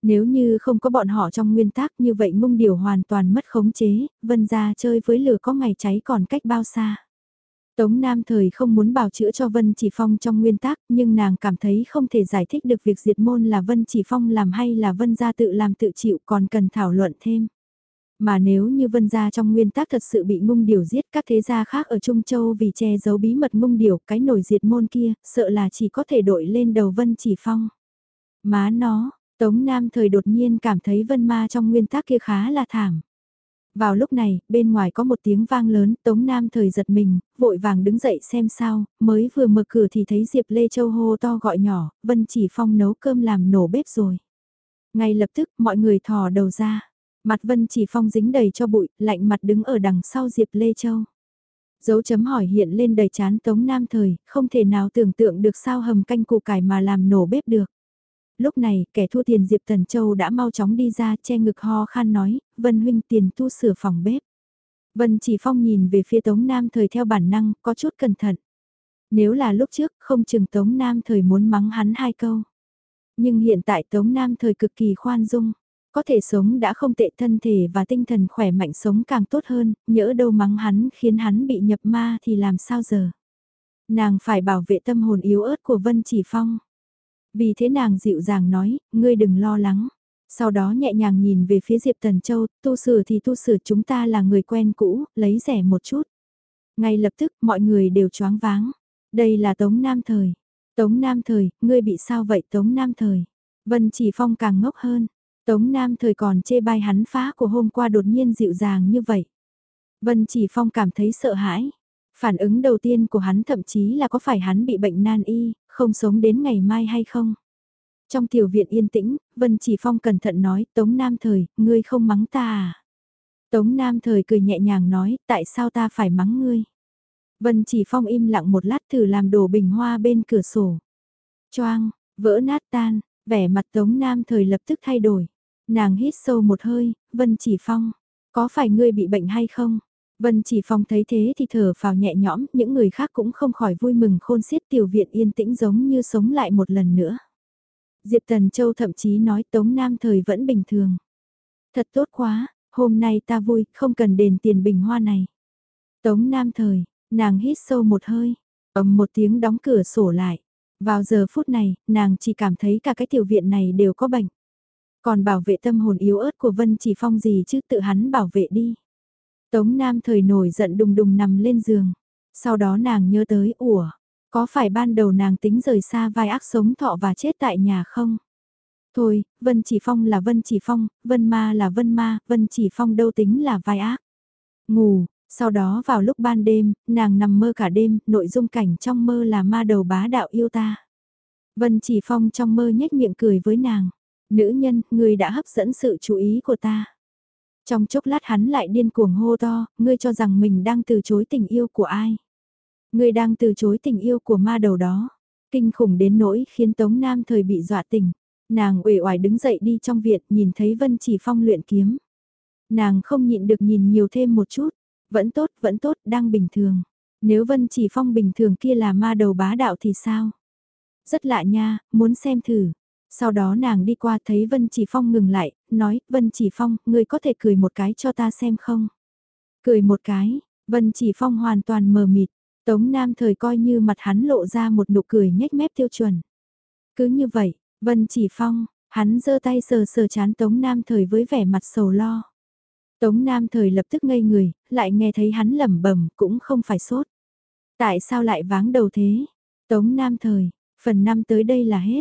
Nếu như không có bọn họ trong nguyên tắc như vậy ngung điều hoàn toàn mất khống chế, vân ra chơi với lửa có ngày cháy còn cách bao xa. Tống Nam thời không muốn bào chữa cho Vân Chỉ Phong trong nguyên tắc, nhưng nàng cảm thấy không thể giải thích được việc diệt môn là Vân Chỉ Phong làm hay là Vân gia tự làm tự chịu còn cần thảo luận thêm. Mà nếu như Vân gia trong nguyên tắc thật sự bị ngung điều giết các thế gia khác ở Trung Châu vì che giấu bí mật ngung điều cái nổi diệt môn kia, sợ là chỉ có thể đội lên đầu Vân Chỉ Phong. Má nó, Tống Nam thời đột nhiên cảm thấy vân ma trong nguyên tắc kia khá là thảm. Vào lúc này, bên ngoài có một tiếng vang lớn, Tống Nam thời giật mình, vội vàng đứng dậy xem sao, mới vừa mở cửa thì thấy Diệp Lê Châu hô to gọi nhỏ, Vân Chỉ Phong nấu cơm làm nổ bếp rồi. Ngay lập tức, mọi người thò đầu ra. Mặt Vân Chỉ Phong dính đầy cho bụi, lạnh mặt đứng ở đằng sau Diệp Lê Châu. Dấu chấm hỏi hiện lên đầy chán Tống Nam Thời, không thể nào tưởng tượng được sao hầm canh củ cải mà làm nổ bếp được. Lúc này, kẻ thua tiền Diệp Tần Châu đã mau chóng đi ra che ngực ho khan nói, Vân Huynh tiền tu sửa phòng bếp. Vân Chỉ Phong nhìn về phía Tống Nam Thời theo bản năng, có chút cẩn thận. Nếu là lúc trước, không chừng Tống Nam Thời muốn mắng hắn hai câu. Nhưng hiện tại Tống Nam Thời cực kỳ khoan dung. Có thể sống đã không tệ thân thể và tinh thần khỏe mạnh sống càng tốt hơn, nhỡ đâu mắng hắn khiến hắn bị nhập ma thì làm sao giờ. Nàng phải bảo vệ tâm hồn yếu ớt của Vân Chỉ Phong. Vì thế nàng dịu dàng nói, ngươi đừng lo lắng. Sau đó nhẹ nhàng nhìn về phía Diệp Tần Châu, tu sửa thì tu sửa chúng ta là người quen cũ, lấy rẻ một chút. Ngay lập tức mọi người đều choáng váng. Đây là Tống Nam Thời. Tống Nam Thời, ngươi bị sao vậy Tống Nam Thời? Vân Chỉ Phong càng ngốc hơn. Tống Nam Thời còn chê bai hắn phá của hôm qua đột nhiên dịu dàng như vậy. Vân Chỉ Phong cảm thấy sợ hãi. Phản ứng đầu tiên của hắn thậm chí là có phải hắn bị bệnh nan y, không sống đến ngày mai hay không? Trong tiểu viện yên tĩnh, Vân Chỉ Phong cẩn thận nói, Tống Nam Thời, ngươi không mắng ta à? Tống Nam Thời cười nhẹ nhàng nói, tại sao ta phải mắng ngươi? Vân Chỉ Phong im lặng một lát thử làm đổ bình hoa bên cửa sổ. Choang, vỡ nát tan, vẻ mặt Tống Nam Thời lập tức thay đổi. Nàng hít sâu một hơi, Vân Chỉ Phong, có phải ngươi bị bệnh hay không? Vân Chỉ Phong thấy thế thì thở vào nhẹ nhõm, những người khác cũng không khỏi vui mừng khôn xiết tiểu viện yên tĩnh giống như sống lại một lần nữa. Diệp Tần Châu thậm chí nói Tống Nam thời vẫn bình thường. Thật tốt quá, hôm nay ta vui, không cần đền tiền bình hoa này. Tống Nam thời, nàng hít sâu một hơi, ầm một tiếng đóng cửa sổ lại. Vào giờ phút này, nàng chỉ cảm thấy cả cái tiểu viện này đều có bệnh. Còn bảo vệ tâm hồn yếu ớt của Vân Chỉ Phong gì chứ tự hắn bảo vệ đi. Tống Nam thời nổi giận đùng đùng nằm lên giường. Sau đó nàng nhớ tới, ủa, có phải ban đầu nàng tính rời xa vai ác sống thọ và chết tại nhà không? Thôi, Vân Chỉ Phong là Vân Chỉ Phong, Vân Ma là Vân Ma, Vân Chỉ Phong đâu tính là vai ác. Ngủ, sau đó vào lúc ban đêm, nàng nằm mơ cả đêm, nội dung cảnh trong mơ là ma đầu bá đạo yêu ta. Vân Chỉ Phong trong mơ nhếch miệng cười với nàng. Nữ nhân, người đã hấp dẫn sự chú ý của ta. Trong chốc lát hắn lại điên cuồng hô to, ngươi cho rằng mình đang từ chối tình yêu của ai. Ngươi đang từ chối tình yêu của ma đầu đó. Kinh khủng đến nỗi khiến Tống Nam thời bị dọa tỉnh. Nàng uể oải đứng dậy đi trong viện nhìn thấy Vân Chỉ Phong luyện kiếm. Nàng không nhịn được nhìn nhiều thêm một chút. Vẫn tốt, vẫn tốt, đang bình thường. Nếu Vân Chỉ Phong bình thường kia là ma đầu bá đạo thì sao? Rất lạ nha, muốn xem thử. Sau đó nàng đi qua thấy Vân Chỉ Phong ngừng lại, nói, Vân Chỉ Phong, ngươi có thể cười một cái cho ta xem không? Cười một cái, Vân Chỉ Phong hoàn toàn mờ mịt, Tống Nam thời coi như mặt hắn lộ ra một nụ cười nhếch mép tiêu chuẩn. Cứ như vậy, Vân Chỉ Phong, hắn giơ tay sờ sờ chán Tống Nam thời với vẻ mặt sầu lo. Tống Nam thời lập tức ngây người, lại nghe thấy hắn lẩm bẩm cũng không phải sốt. Tại sao lại váng đầu thế? Tống Nam thời, phần năm tới đây là hết.